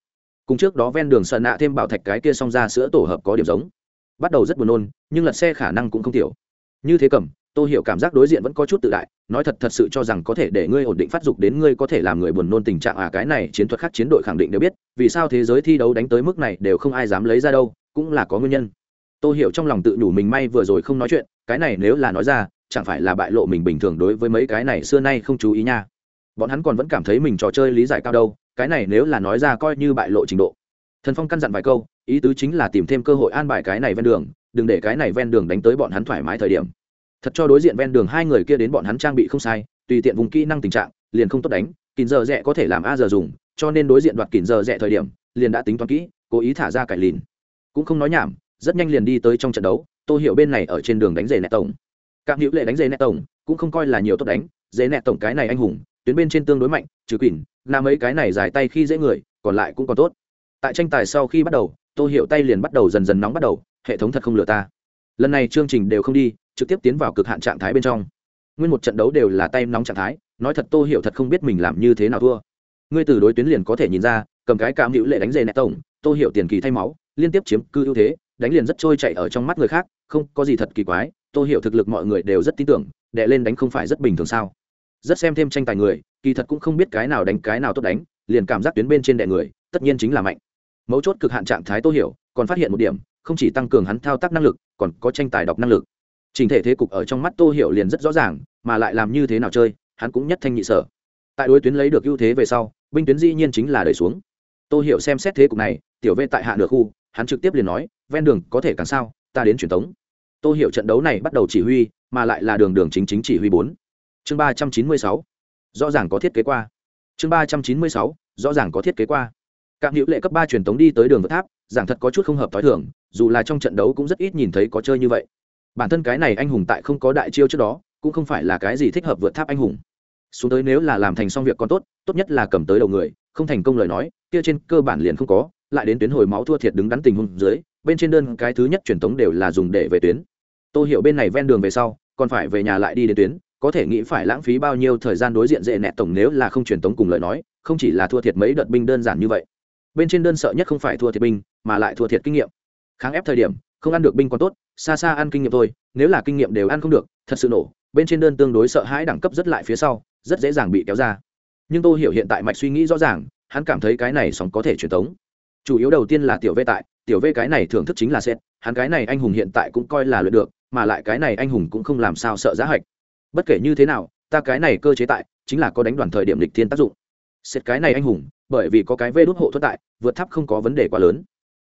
Cùng trước đó ven đường sợ nạ thêm bảo thạch cái kia xong ra sữa tổ hợp có điểm giống bắt đầu rất buồn nôn, nhưng lật xe khả năng cũng không tiểu. Như thế cầm tôi hiểu cảm giác đối diện vẫn có chút tự đại, nói thật thật sự cho rằng có thể để ngươi ổn định phát dục đến ngươi có thể làm người buồn nôn tình trạng à cái này chiến thuật khác chiến đội khẳng định đều biết, vì sao thế giới thi đấu đánh tới mức này đều không ai dám lấy ra đâu, cũng là có nguyên nhân. Tôi hiểu trong lòng tự nhủ mình may vừa rồi không nói chuyện, cái này nếu là nói ra, chẳng phải là bại lộ mình bình thường đối với mấy cái này xưa nay không chú ý nha. Bọn hắn còn vẫn cảm thấy mình trò chơi lý giải cao đâu, cái này nếu là nói ra coi như bại lộ trình độ. Thần phong căn dặn vài câu ý tứ chính là tìm thêm cơ hội an bài cái này ven đường, đừng để cái này ven đường đánh tới bọn hắn thoải mái thời điểm. Thật cho đối diện ven đường hai người kia đến bọn hắn trang bị không sai, tùy tiện vùng kỹ năng tình trạng, liền không tốt đánh, kín giờ rẽ có thể làm a giờ dùng, cho nên đối diện đoạt kín giờ rẽ thời điểm, liền đã tính toán kỹ, cố ý thả ra cải lìn. Cũng không nói nhảm, rất nhanh liền đi tới trong trận đấu tôi hiểu bên này ở trên đường đánh giày nẹt tổng. Các hữu lệ đánh giày nẹt tổng, cũng không coi là nhiều tốt đánh giày nẹt tổng cái này anh hùng, tuyến bên trên tương đối mạnh, trừ quỷ là mấy cái này dài tay khi dễ người, còn lại cũng còn tốt. Tại tranh tài sau khi bắt đầu tôi hiểu tay liền bắt đầu dần dần nóng bắt đầu, hệ thống thật không lừa ta. Lần này chương trình đều không đi, trực tiếp tiến vào cực hạn trạng thái bên trong. Nguyên một trận đấu đều là tay nóng trạng thái, nói thật tô hiểu thật không biết mình làm như thế nào thua. Ngươi từ đối tuyến liền có thể nhìn ra, cầm cái cảm hữu lệ đánh dề nẹ tổng, tô hiểu tiền kỳ thay máu, liên tiếp chiếm cư ưu thế, đánh liền rất trôi chạy ở trong mắt người khác, không có gì thật kỳ quái, tô hiểu thực lực mọi người đều rất tin tưởng, đệ lên đánh không phải rất bình thường sao. Rất xem thêm tranh tài người, kỳ thật cũng không biết cái nào đánh cái nào tốt đánh, liền cảm giác tuyến bên trên đệ người, tất nhiên chính là mạnh mấu chốt cực hạn trạng thái tô hiểu, còn phát hiện một điểm, không chỉ tăng cường hắn thao tác năng lực, còn có tranh tài đọc năng lực. Trình thể thế cục ở trong mắt tô hiểu liền rất rõ ràng, mà lại làm như thế nào chơi, hắn cũng nhất thanh nhị sở. Tại đối tuyến lấy được ưu thế về sau, binh tuyến dĩ nhiên chính là đẩy xuống. Tô hiểu xem xét thế cục này, tiểu vệ tại hạ nửa khu, hắn trực tiếp liền nói, ven đường có thể càng sao, ta đến truyền tống. Tô hiểu trận đấu này bắt đầu chỉ huy, mà lại là đường đường chính chính chỉ huy bốn. Chương ba trăm chín mươi sáu. Rõ ràng có thiết kế qua. Chương ba trăm chín mươi sáu. Rõ ràng có thiết kế qua cạm hữu lệ cấp ba truyền tống đi tới đường vượt tháp, giảng thật có chút không hợp tối thường, dù là trong trận đấu cũng rất ít nhìn thấy có chơi như vậy. Bản thân cái này anh hùng tại không có đại chiêu trước đó, cũng không phải là cái gì thích hợp vượt tháp anh hùng. Xuống tới nếu là làm thành xong việc còn tốt tốt nhất là cầm tới đầu người, không thành công lời nói, kia trên cơ bản liền không có, lại đến tuyến hồi máu thua thiệt đứng đắn tình huống dưới, bên trên đơn cái thứ nhất truyền tống đều là dùng để về tuyến. Tô hiểu bên này ven đường về sau, còn phải về nhà lại đi đến tuyến, có thể nghĩ phải lãng phí bao nhiêu thời gian đối diện dễ nẹt tổng nếu là không truyền tống cùng lời nói, không chỉ là thua thiệt mấy đợt binh đơn giản như vậy bên trên đơn sợ nhất không phải thua thiệt binh, mà lại thua thiệt kinh nghiệm. Kháng ép thời điểm, không ăn được binh còn tốt, xa xa ăn kinh nghiệm thôi, nếu là kinh nghiệm đều ăn không được, thật sự nổ, bên trên đơn tương đối sợ hãi đẳng cấp rất lại phía sau, rất dễ dàng bị kéo ra. Nhưng tôi hiểu hiện tại mạch suy nghĩ rõ ràng, hắn cảm thấy cái này sóng có thể truyền tống. Chủ yếu đầu tiên là tiểu v tại, tiểu v cái này thưởng thức chính là xét hắn cái này anh hùng hiện tại cũng coi là luyện được, mà lại cái này anh hùng cũng không làm sao sợ giá hạch. Bất kể như thế nào, ta cái này cơ chế tại, chính là có đánh đoàn thời điểm lịch thiên tác dụng. Xét cái này anh hùng bởi vì có cái vê đốt hộ thuận tại, vượt tháp không có vấn đề quá lớn.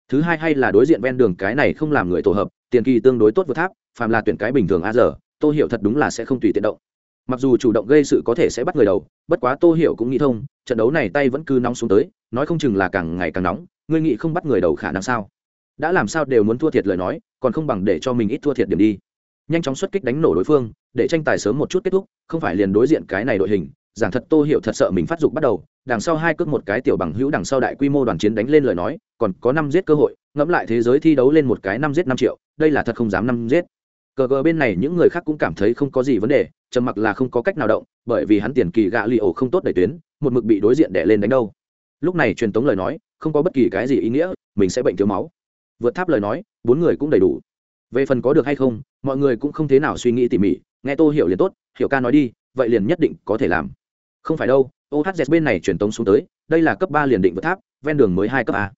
Thứ hai hay là đối diện ven đường cái này không làm người tổ hợp, tiền kỳ tương đối tốt vượt tháp, phàm là tuyển cái bình thường a giờ tôi hiểu thật đúng là sẽ không tùy tiện động. Mặc dù chủ động gây sự có thể sẽ bắt người đầu, bất quá tô hiểu cũng nghĩ thông, trận đấu này tay vẫn cứ nóng xuống tới, nói không chừng là càng ngày càng nóng, ngươi nghĩ không bắt người đầu khả năng sao? Đã làm sao đều muốn thua thiệt lời nói, còn không bằng để cho mình ít thua thiệt điểm đi. Nhanh chóng xuất kích đánh nổ đối phương, để tranh tài sớm một chút kết thúc, không phải liền đối diện cái này đội hình giảng thật tô hiểu thật sợ mình phát dục bắt đầu, đằng sau hai cước một cái tiểu bằng hữu đằng sau đại quy mô đoàn chiến đánh lên lời nói, còn có năm giết cơ hội, ngẫm lại thế giới thi đấu lên một cái năm giết năm triệu, đây là thật không dám năm giết. Cờ gờ bên này những người khác cũng cảm thấy không có gì vấn đề, trầm mặc là không có cách nào động, bởi vì hắn tiền kỳ gạ li ổ không tốt đẩy tuyến, một mực bị đối diện đẻ lên đánh đâu. Lúc này truyền tống lời nói, không có bất kỳ cái gì ý nghĩa, mình sẽ bệnh thiếu máu. Vượt tháp lời nói, bốn người cũng đầy đủ. Về phần có được hay không, mọi người cũng không thế nào suy nghĩ tỉ mỉ, nghe tô hiểu liền tốt, hiểu ca nói đi, vậy liền nhất định có thể làm không phải đâu ohz bên này truyền tống xuống tới, đây là cấp ba liền định vượt tháp, ven đường mới hai cấp a.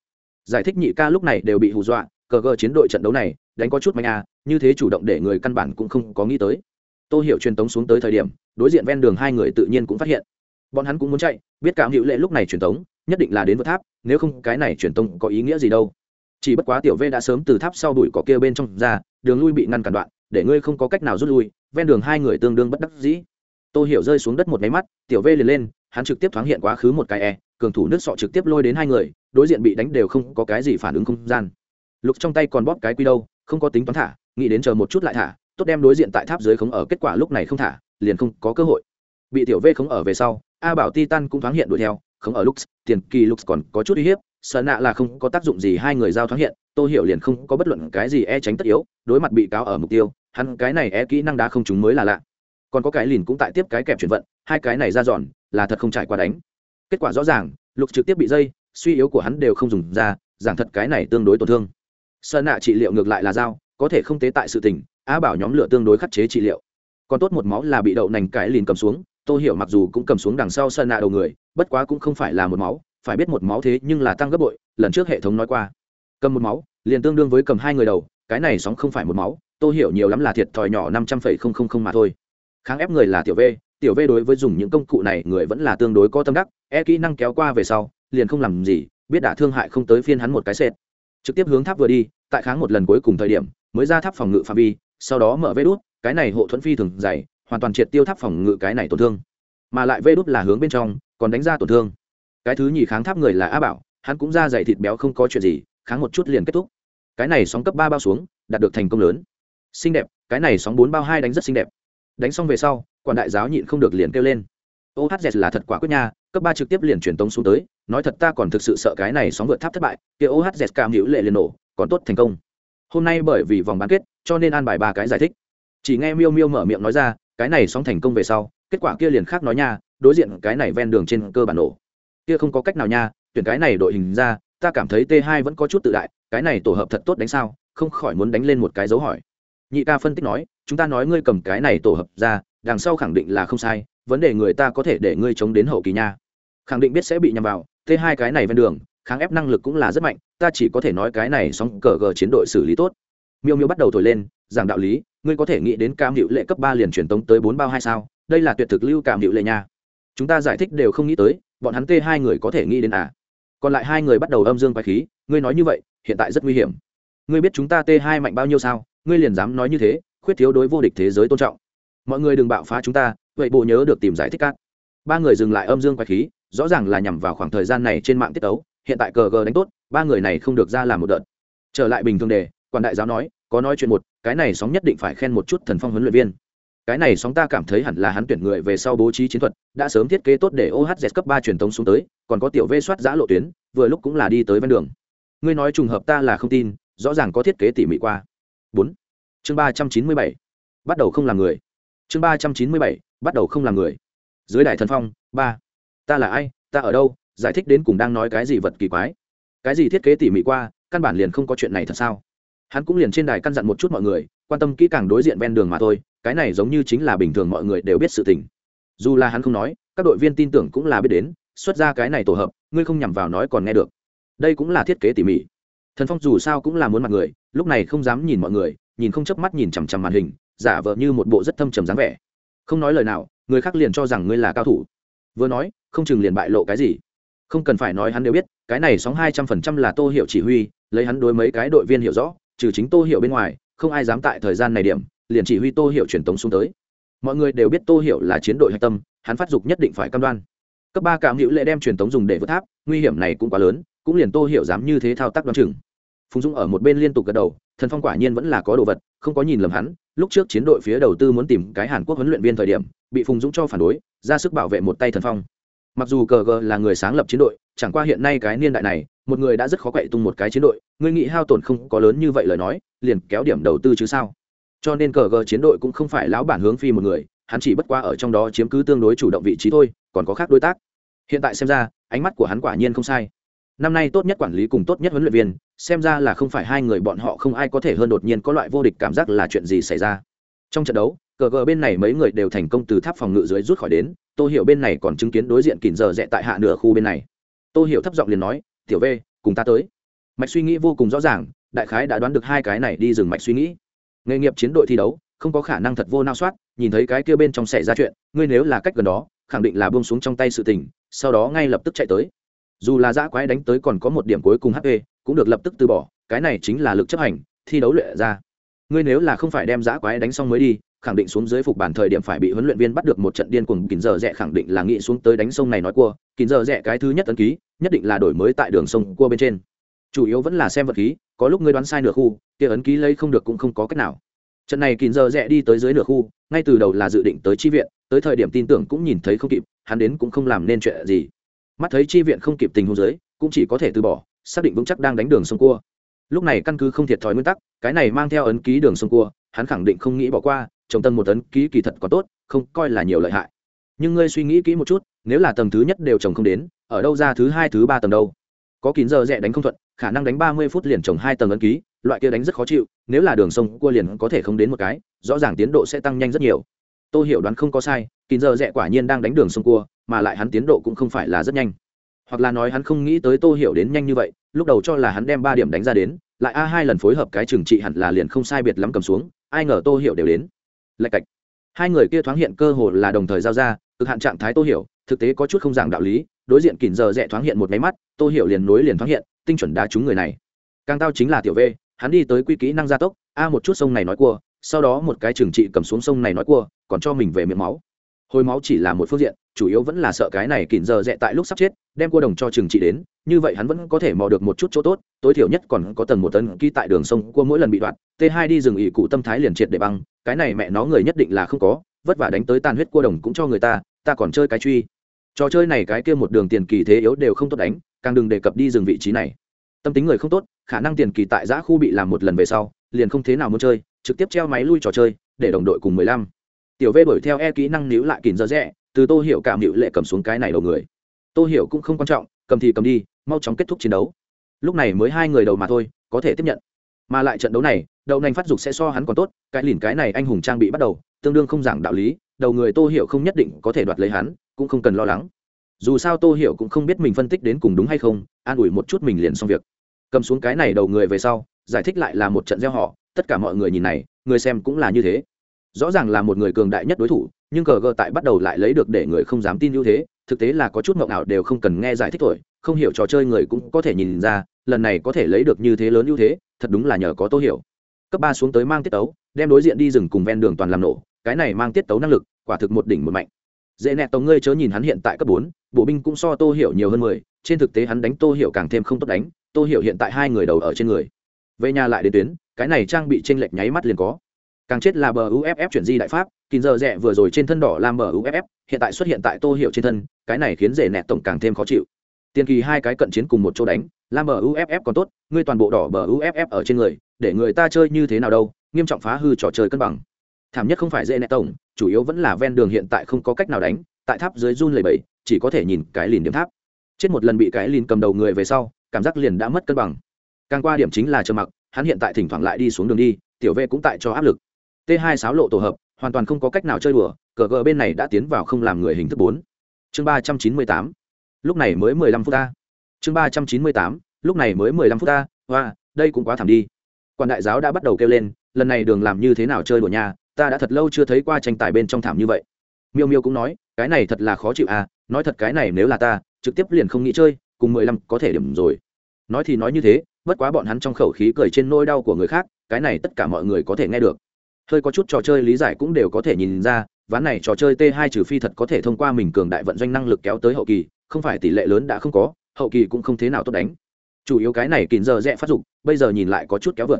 Giải thích nhị ca lúc này đều bị hù dọa, cờ gờ chiến đội trận đấu này, đánh có chút mạnh a, như thế chủ động để người căn bản cũng không có nghĩ tới. Tô hiểu truyền tống xuống tới thời điểm, đối diện ven đường hai người tự nhiên cũng phát hiện. Bọn hắn cũng muốn chạy, biết cảm hữu lệ lúc này truyền tống, nhất định là đến vượt tháp, nếu không cái này truyền tống có ý nghĩa gì đâu. Chỉ bất quá tiểu v đã sớm từ tháp sau đuổi cỏ kia bên trong ra, đường lui bị ngăn cản đoạn, để ngươi không có cách nào rút lui, ven đường hai người tương đương bất đắc dĩ. Tôi hiểu rơi xuống đất một máy mắt, tiểu v liền lên, hắn trực tiếp thoáng hiện quá khứ một cái e cường thủ nước sọ trực tiếp lôi đến hai người, đối diện bị đánh đều không có cái gì phản ứng không gian. Lục trong tay còn bóp cái quy đâu, không có tính toán thả, nghĩ đến chờ một chút lại thả, tốt đem đối diện tại tháp dưới không ở, kết quả lúc này không thả, liền không có cơ hội. Bị tiểu v không ở về sau, a bảo titan cũng thoáng hiện đuổi theo không ở lux, tiền kỳ lux còn có chút uy hiếp, sợ nạ là không có tác dụng gì hai người giao thoáng hiện tôi hiểu liền không có bất luận cái gì e tránh tất yếu, đối mặt bị cáo ở mục tiêu, hắn cái này e kỹ năng đá không chúng mới là lạ còn có cái lìn cũng tại tiếp cái kẹp chuyển vận, hai cái này ra dọn là thật không trải qua đánh. Kết quả rõ ràng, lục trực tiếp bị dây, suy yếu của hắn đều không dùng ra, giảng thật cái này tương đối tổn thương. Sợ nạ trị liệu ngược lại là dao, có thể không tế tại sự tình, á bảo nhóm lửa tương đối khắc chế trị liệu. Còn tốt một máu là bị đậu nành cái lìn cầm xuống tôi hiểu mặc dù cũng cầm xuống đằng sau sợ nạ đầu người, bất quá cũng không phải là một máu, phải biết một máu thế nhưng là tăng gấp bội, lần trước hệ thống nói qua. Cầm một máu, liền tương đương với cầm hai người đầu, cái này sóng không phải một máu tôi hiểu nhiều lắm là thiệt thòi nhỏ năm trăm phẩy không không không mà thôi kháng ép người là tiểu v tiểu v đối với dùng những công cụ này, người vẫn là tương đối có tâm đắc e kỹ năng kéo qua về sau, liền không làm gì, biết đả thương hại không tới phiên hắn một cái sệt. Trực tiếp hướng tháp vừa đi, tại kháng một lần cuối cùng thời điểm, mới ra tháp phòng ngự phạm vi, sau đó mở vê đút, cái này hộ thuẫn phi thường dày, hoàn toàn triệt tiêu tháp phòng ngự cái này tổn thương. Mà lại vê đút là hướng bên trong, còn đánh ra tổn thương. Cái thứ nhì kháng tháp người là a bảo, hắn cũng ra dày thịt béo không có chuyện gì, kháng một chút liền kết thúc. Cái này sóng cấp ba bao xuống, đạt được thành công lớn. Xinh đẹp, cái này sóng bốn bao hai đánh rất xinh đẹp đánh xong về sau, quản đại giáo nhịn không được liền kêu lên. Ohz là thật quả quyết nha, cấp ba trực tiếp liền truyền tống xuống tới, nói thật ta còn thực sự sợ cái này sóng vượt tháp thất bại, kia ohz cam hữu lệ liền nổ, còn tốt thành công. Hôm nay bởi vì vòng bán kết, cho nên an bài ba cái giải thích. Chỉ nghe miêu miêu mở miệng nói ra, cái này sóng thành công về sau, kết quả kia liền khác nói nha, đối diện cái này ven đường trên cơ bản nổ. Kia không có cách nào nha, tuyển cái này đội hình ra, ta cảm thấy t 2 vẫn có chút tự đại, cái này tổ hợp thật tốt đánh sao, không khỏi muốn đánh lên một cái dấu hỏi nhị ca phân tích nói, chúng ta nói ngươi cầm cái này tổ hợp ra, đằng sau khẳng định là không sai, vấn đề người ta có thể để ngươi chống đến hậu kỳ nha. Khẳng định biết sẽ bị nhầm vào, t hai cái này ven đường, kháng ép năng lực cũng là rất mạnh, ta chỉ có thể nói cái này sóng cờ gờ chiến đội xử lý tốt. Miêu miêu bắt đầu thổi lên, giảng đạo lý, ngươi có thể nghĩ đến cam hiệu lệ cấp ba liền truyền tống tới bốn bao hai sao? Đây là tuyệt thực lưu cảm hiệu lệ nha. Chúng ta giải thích đều không nghĩ tới, bọn hắn t hai người có thể nghĩ đến à? Còn lại hai người bắt đầu âm dương quái khí, ngươi nói như vậy, hiện tại rất nguy hiểm. Ngươi biết chúng ta t hai mạnh bao nhiêu sao? Ngươi liền dám nói như thế, khuyết thiếu đối vô địch thế giới tôn trọng. Mọi người đừng bạo phá chúng ta, vậy bộ nhớ được tìm giải thích cát. Ba người dừng lại âm dương quay khí, rõ ràng là nhằm vào khoảng thời gian này trên mạng tiết ấu hiện tại cờ gờ đánh tốt, ba người này không được ra làm một đợt. Trở lại bình thường đề quan đại giáo nói, có nói chuyện một, cái này sóng nhất định phải khen một chút thần phong huấn luyện viên. Cái này sóng ta cảm thấy hẳn là hắn tuyển người về sau bố trí chiến thuật, đã sớm thiết kế tốt để ohz cấp ba truyền tống xuống tới, còn có tiểu vê soát giã lộ tuyến, vừa lúc cũng là đi tới ven đường. Ngươi nói trùng hợp ta là không tin, rõ ràng có thiết kế tỉ mỉ qua bốn. Chương ba trăm chín mươi bảy. Bắt đầu không làm người. Chương ba trăm chín mươi bảy. Bắt đầu không làm người. Dưới đài thần phong, ba. Ta là ai? Ta ở đâu? Giải thích đến cùng đang nói cái gì vật kỳ quái. Cái gì thiết kế tỉ mỉ qua? Căn bản liền không có chuyện này thật sao? Hắn cũng liền trên đài căn dặn một chút mọi người, quan tâm kỹ càng đối diện ven đường mà thôi, cái này giống như chính là bình thường mọi người đều biết sự tình. Dù là hắn không nói, các đội viên tin tưởng cũng là biết đến, xuất ra cái này tổ hợp, ngươi không nhằm vào nói còn nghe được. Đây cũng là thiết kế tỉ mỉ. Thần phong dù sao cũng là muốn mặt người lúc này không dám nhìn mọi người, nhìn không chớp mắt nhìn chằm chằm màn hình, giả vờ như một bộ rất thâm trầm dáng vẻ. Không nói lời nào, người khác liền cho rằng ngươi là cao thủ. Vừa nói, không chừng liền bại lộ cái gì. Không cần phải nói hắn đều biết, cái này sóng hai trăm phần trăm là tô hiệu chỉ huy, lấy hắn đối mấy cái đội viên hiểu rõ, trừ chính tô hiệu bên ngoài, không ai dám tại thời gian này điểm, liền chỉ huy tô hiệu truyền tống xuống tới. Mọi người đều biết tô hiệu là chiến đội hạch tâm, hắn phát dục nhất định phải cam đoan. Cấp ba cảm hữu lệ đem truyền tống dùng để vượt tháp, nguy hiểm này cũng quá lớn, cũng liền tô hiệu dám như thế thao tác đoan chừng phùng dung ở một bên liên tục gật đầu, thần phong quả nhiên vẫn là có đồ vật, không có nhìn lầm hắn, lúc trước chiến đội phía đầu tư muốn tìm cái hàn quốc huấn luyện viên thời điểm, bị phùng dũng cho phản đối, ra sức bảo vệ một tay thần phong. Mặc dù cờ gờ là người sáng lập chiến đội, chẳng qua hiện nay cái niên đại này, một người đã rất khó quậy tung một cái chiến đội người nghĩ hao tổn không có lớn như vậy lời nói, liền kéo điểm đầu tư chứ sao? Cho nên cờ gờ chiến đội cũng không phải lão bản hướng phi một người, hắn chỉ bất qua ở trong đó chiếm cứ tương đối chủ động vị trí thôi, còn có khác đối tác. Hiện tại xem ra, ánh mắt của hắn quả nhiên không sai năm nay tốt nhất quản lý cùng tốt nhất huấn luyện viên, xem ra là không phải hai người bọn họ không ai có thể hơn đột nhiên có loại vô địch cảm giác là chuyện gì xảy ra. Trong trận đấu, cờ gờ bên này mấy người đều thành công từ tháp phòng ngự dưới rút khỏi đến, tô hiểu bên này còn chứng kiến đối diện kìm giờ rẽ tại hạ nửa khu bên này. Tô hiểu thấp giọng liền nói, tiểu v, cùng ta tới. Mạch suy nghĩ vô cùng rõ ràng, đại khái đã đoán được hai cái này đi dừng mạch suy nghĩ. Nghề nghiệp chiến đội thi đấu, không có khả năng thật vô nao soát, nhìn thấy cái kia bên trong xảy ra chuyện, ngươi nếu là cách gần đó, khẳng định là buông xuống trong tay sự tình, sau đó ngay lập tức chạy tới dù là giã quái đánh tới còn có một điểm cuối cùng hp cũng được lập tức từ bỏ, cái này chính là lực chấp hành, thi đấu luyện ra. Ngươi nếu là không phải đem giã quái đánh xong mới đi, khẳng định xuống dưới phục bản thời điểm phải bị huấn luyện viên bắt được một trận điên cuồng kín giờ rẽ khẳng định là nghĩ xuống tới đánh sông này nói cua, kín giờ rẽ cái thứ nhất ấn ký, nhất định là đổi mới tại đường sông cua bên trên. Chủ yếu vẫn là xem vật khí có lúc ngươi đoán sai nửa khu, kia ấn ký lấy không được cũng không có cách nào. Trận này kín giờ rẽ đi tới dưới nửa khu, ngay từ đầu là dự định tới chi viện, tới thời điểm tin tưởng cũng nhìn thấy không kịp, hắn đến cũng không làm nên chuyện gì mắt thấy chi viện không kịp tình huống giới cũng chỉ có thể từ bỏ, xác định vững chắc đang đánh đường sông cua. Lúc này căn cứ không thiệt thòi nguyên tắc, cái này mang theo ấn ký đường sông cua, hắn khẳng định không nghĩ bỏ qua, trồng tân một ấn ký kỳ thật có tốt, không coi là nhiều lợi hại. Nhưng ngươi suy nghĩ kỹ một chút, nếu là tầng thứ nhất đều trồng không đến, ở đâu ra thứ hai, thứ ba tầng đâu? Có kín giờ rẽ đánh không thuận, khả năng đánh ba mươi phút liền trồng hai tầng ấn ký, loại kia đánh rất khó chịu, nếu là đường sông cua liền có thể không đến một cái, rõ ràng tiến độ sẽ tăng nhanh rất nhiều. Tôi hiểu đoán không có sai, kín giờ rẽ quả nhiên đang đánh đường sông cua mà lại hắn tiến độ cũng không phải là rất nhanh. Hoặc là nói hắn không nghĩ tới tô hiểu đến nhanh như vậy, lúc đầu cho là hắn đem ba điểm đánh ra đến, lại a hai lần phối hợp cái trừng trị hẳn là liền không sai biệt lắm cầm xuống, ai ngờ tô hiểu đều đến. Lạch cạch. Hai người kia thoáng hiện cơ hồ là đồng thời giao ra, cực hạn trạng thái tô hiểu, thực tế có chút không giảng đạo lý, đối diện kỉn giờ rẽ thoáng hiện một máy mắt, tô hiểu liền nối liền thoáng hiện, tinh chuẩn đá trúng người này. Càng tao chính là tiểu v, hắn đi tới quy kỹ năng gia tốc, a một chút sông này nói cua, sau đó một cái trừng trị cầm xuống sông này nói cua, còn cho mình về miệng máu hồi máu chỉ là một phương diện, chủ yếu vẫn là sợ cái này kỉn giờ rẽ tại lúc sắp chết, đem cua đồng cho trừng trị đến, như vậy hắn vẫn có thể mò được một chút chỗ tốt, tối thiểu nhất còn có tầng một tấn ký tại đường sông cua mỗi lần bị đoạt, t 2 đi rừng ỉ cụ tâm thái liền triệt để băng, cái này mẹ nó người nhất định là không có, vất vả đánh tới tàn huyết cua đồng cũng cho người ta ta còn chơi cái truy. Trò chơi này cái kia một đường tiền kỳ thế yếu đều không tốt đánh, càng đừng đề cập đi rừng vị trí này. Tâm tính người không tốt, khả năng tiền kỳ tại giã khu bị làm một lần về sau, liền không thế nào muốn chơi, trực tiếp treo máy lui trò chơi, để đồng đội cùng mười lăm tiểu v đuổi theo e kỹ năng níu lại kín dơ rẽ, từ tô hiểu cảm hữu lệ cầm xuống cái này đầu người. Tô hiểu cũng không quan trọng, cầm thì cầm đi, mau chóng kết thúc chiến đấu. Lúc này mới hai người đầu mà thôi, có thể tiếp nhận. Mà lại trận đấu này đầu nành phát dục sẽ so hắn còn tốt, cái lìn cái này anh hùng trang bị bắt đầu, tương đương không giảng đạo lý, đầu người tô hiểu không nhất định có thể đoạt lấy hắn, cũng không cần lo lắng. Dù sao tô hiểu cũng không biết mình phân tích đến cùng đúng hay không, an ủi một chút mình liền xong việc. Cầm xuống cái này đầu người về sau, giải thích lại là một trận gieo họ, tất cả mọi người nhìn này, người xem cũng là như thế rõ ràng là một người cường đại nhất đối thủ, nhưng cờ gờ tại bắt đầu lại lấy được để người không dám tin ưu thế, thực tế là có chút mộng ảo đều không cần nghe giải thích thổi không hiểu trò chơi người cũng có thể nhìn ra, lần này có thể lấy được như thế lớn ưu thế, thật đúng là nhờ có tô hiểu. Cấp ba xuống tới mang tiết tấu, đem đối diện đi rừng cùng ven đường toàn làm nổ, cái này mang tiết tấu năng lực, quả thực một đỉnh một mạnh. Dễ nẹt tống ngươi chớ nhìn hắn hiện tại cấp bốn, bộ binh cũng so tô hiểu nhiều hơn mười, trên thực tế hắn đánh tô hiểu càng thêm không tốt đánh, tô hiểu hiện tại hai người đầu ở trên người. Về nhà lại đến tuyến, cái này trang bị tranh lệch nháy mắt liền có càng chết là bờ uff chuyển di đại pháp, kín giờ rẽ vừa rồi trên thân đỏ làm bờ uff hiện tại xuất hiện tại tô hiệu trên thân, cái này khiến rể nẹt tổng càng thêm khó chịu. Tiền kỳ hai cái cận chiến cùng một chỗ đánh làm bờ uff còn tốt, ngươi toàn bộ đỏ bờ uff ở trên người, để người ta chơi như thế nào đâu, nghiêm trọng phá hư trò chơi cân bằng. Thảm nhất không phải dễ nẹt tổng, chủ yếu vẫn là ven đường hiện tại không có cách nào đánh, tại tháp dưới run lầy bẫy, chỉ có thể nhìn cái lìn điểm tháp. Chết một lần bị cái lìn cầm đầu người về sau, cảm giác liền đã mất cân bằng. Càng qua điểm chính là chờ mặc, hắn hiện tại thỉnh thoảng lại đi xuống đường đi, tiểu vệ cũng tại cho áp lực t hai sáo lộ tổ hợp, hoàn toàn không có cách nào chơi đùa, cờ gờ bên này đã tiến vào không làm người hình thức bốn. Chương ba trăm chín mươi tám. Lúc này mới mười lăm phút ta. Chương ba trăm chín mươi tám. Lúc này mới mười lăm phút ta. Hoa, đây cũng quá thảm đi. Quan đại giáo đã bắt đầu kêu lên, lần này đường làm như thế nào chơi đùa nhà ta đã thật lâu chưa thấy qua tranh tài bên trong thảm như vậy. Miêu miêu cũng nói, cái này thật là khó chịu à nói thật cái này nếu là ta, trực tiếp liền không nghĩ chơi, cùng mười lăm có thể điểm rồi. Nói thì nói như thế, bất quá bọn hắn trong khẩu khí cười trên nôi đau của người khác, cái này tất cả mọi người có thể nghe được hơi có chút trò chơi lý giải cũng đều có thể nhìn ra, ván này trò chơi t 2 trừ phi thật có thể thông qua mình cường đại vận doanh năng lực kéo tới hậu kỳ, không phải tỷ lệ lớn đã không có, hậu kỳ cũng không thế nào tốt đánh. Chủ yếu cái này kín giờ rẽ phát dục, bây giờ nhìn lại có chút kéo vượt.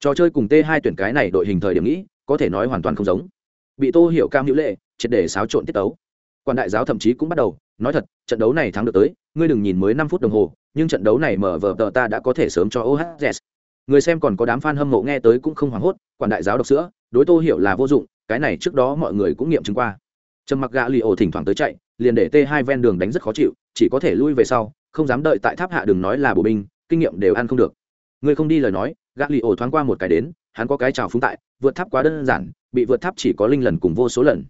Trò chơi cùng t 2 tuyển cái này đội hình thời điểm nghĩ, có thể nói hoàn toàn không giống. Bị tô hiểu cam hữu lệ, triệt để xáo trộn tiết tấu. Quan đại giáo thậm chí cũng bắt đầu, nói thật, trận đấu này thắng được tới, ngươi đừng nhìn mới năm phút đồng hồ, nhưng trận đấu này mở vở tờ ta đã có thể sớm cho ohz người xem còn có đám fan hâm mộ nghe tới cũng không hoảng hốt quản đại giáo độc sữa đối tô hiểu là vô dụng, cái này trước đó mọi người cũng nghiệm chứng qua. Trầm mặc gã lì ổ thỉnh thoảng tới chạy, liền để t hai ven đường đánh rất khó chịu, chỉ có thể lui về sau, không dám đợi tại tháp hạ đừng nói là bộ binh, kinh nghiệm đều ăn không được. Người không đi lời nói, gã lì ổ thoáng qua một cái đến, hắn có cái trào phúng tại, vượt tháp quá đơn giản, bị vượt tháp chỉ có linh lần cùng vô số lần.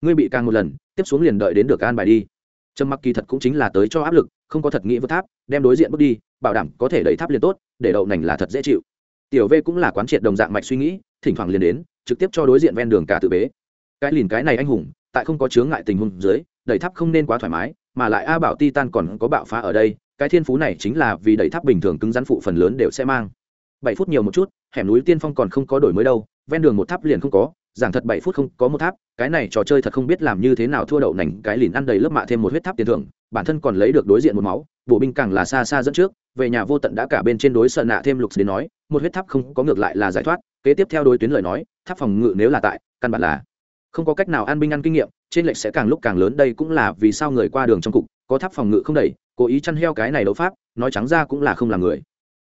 Ngươi bị càng một lần, tiếp xuống liền đợi đến được an bài đi. Trầm mặc kỳ thật cũng chính là tới cho áp lực, không có thật nghĩ vượt tháp, đem đối diện bước đi, bảo đảm có thể đẩy tháp liền tốt, để đậu nành là thật dễ chịu. Tiểu v cũng là quán triệt đồng dạng mạch suy nghĩ, thỉnh thoảng liền đến trực tiếp cho đối diện ven đường cả tự bế. Cái lìn cái này anh hùng, tại không có chướng ngại tình huống dưới, đẩy tháp không nên quá thoải mái, mà lại a bảo titan còn có bạo phá ở đây, cái thiên phú này chính là vì đẩy tháp bình thường cứng rắn phụ phần lớn đều sẽ mang. Bảy phút nhiều một chút, hẻm núi tiên phong còn không có đổi mới đâu, ven đường một tháp liền không có, giảng thật bảy phút không có một tháp, cái này trò chơi thật không biết làm như thế nào thua đậu nành, cái lìn ăn đầy lớp mạ thêm một huyết tháp tiền thưởng, bản thân còn lấy được đối diện một máu, bộ binh càng là xa xa dẫn trước, về nhà vô tận đã cả bên trên đối sợ nạ thêm lục đến nói, một huyết tháp không có ngược lại là giải thoát kế tiếp theo đối tuyến lời nói, tháp phòng ngự nếu là tại, căn bản là không có cách nào an binh ăn kinh nghiệm, trên lệch sẽ càng lúc càng lớn, đây cũng là vì sao người qua đường trong cục, có tháp phòng ngự không đẩy, cố ý chăn heo cái này đấu pháp, nói trắng ra cũng là không là người.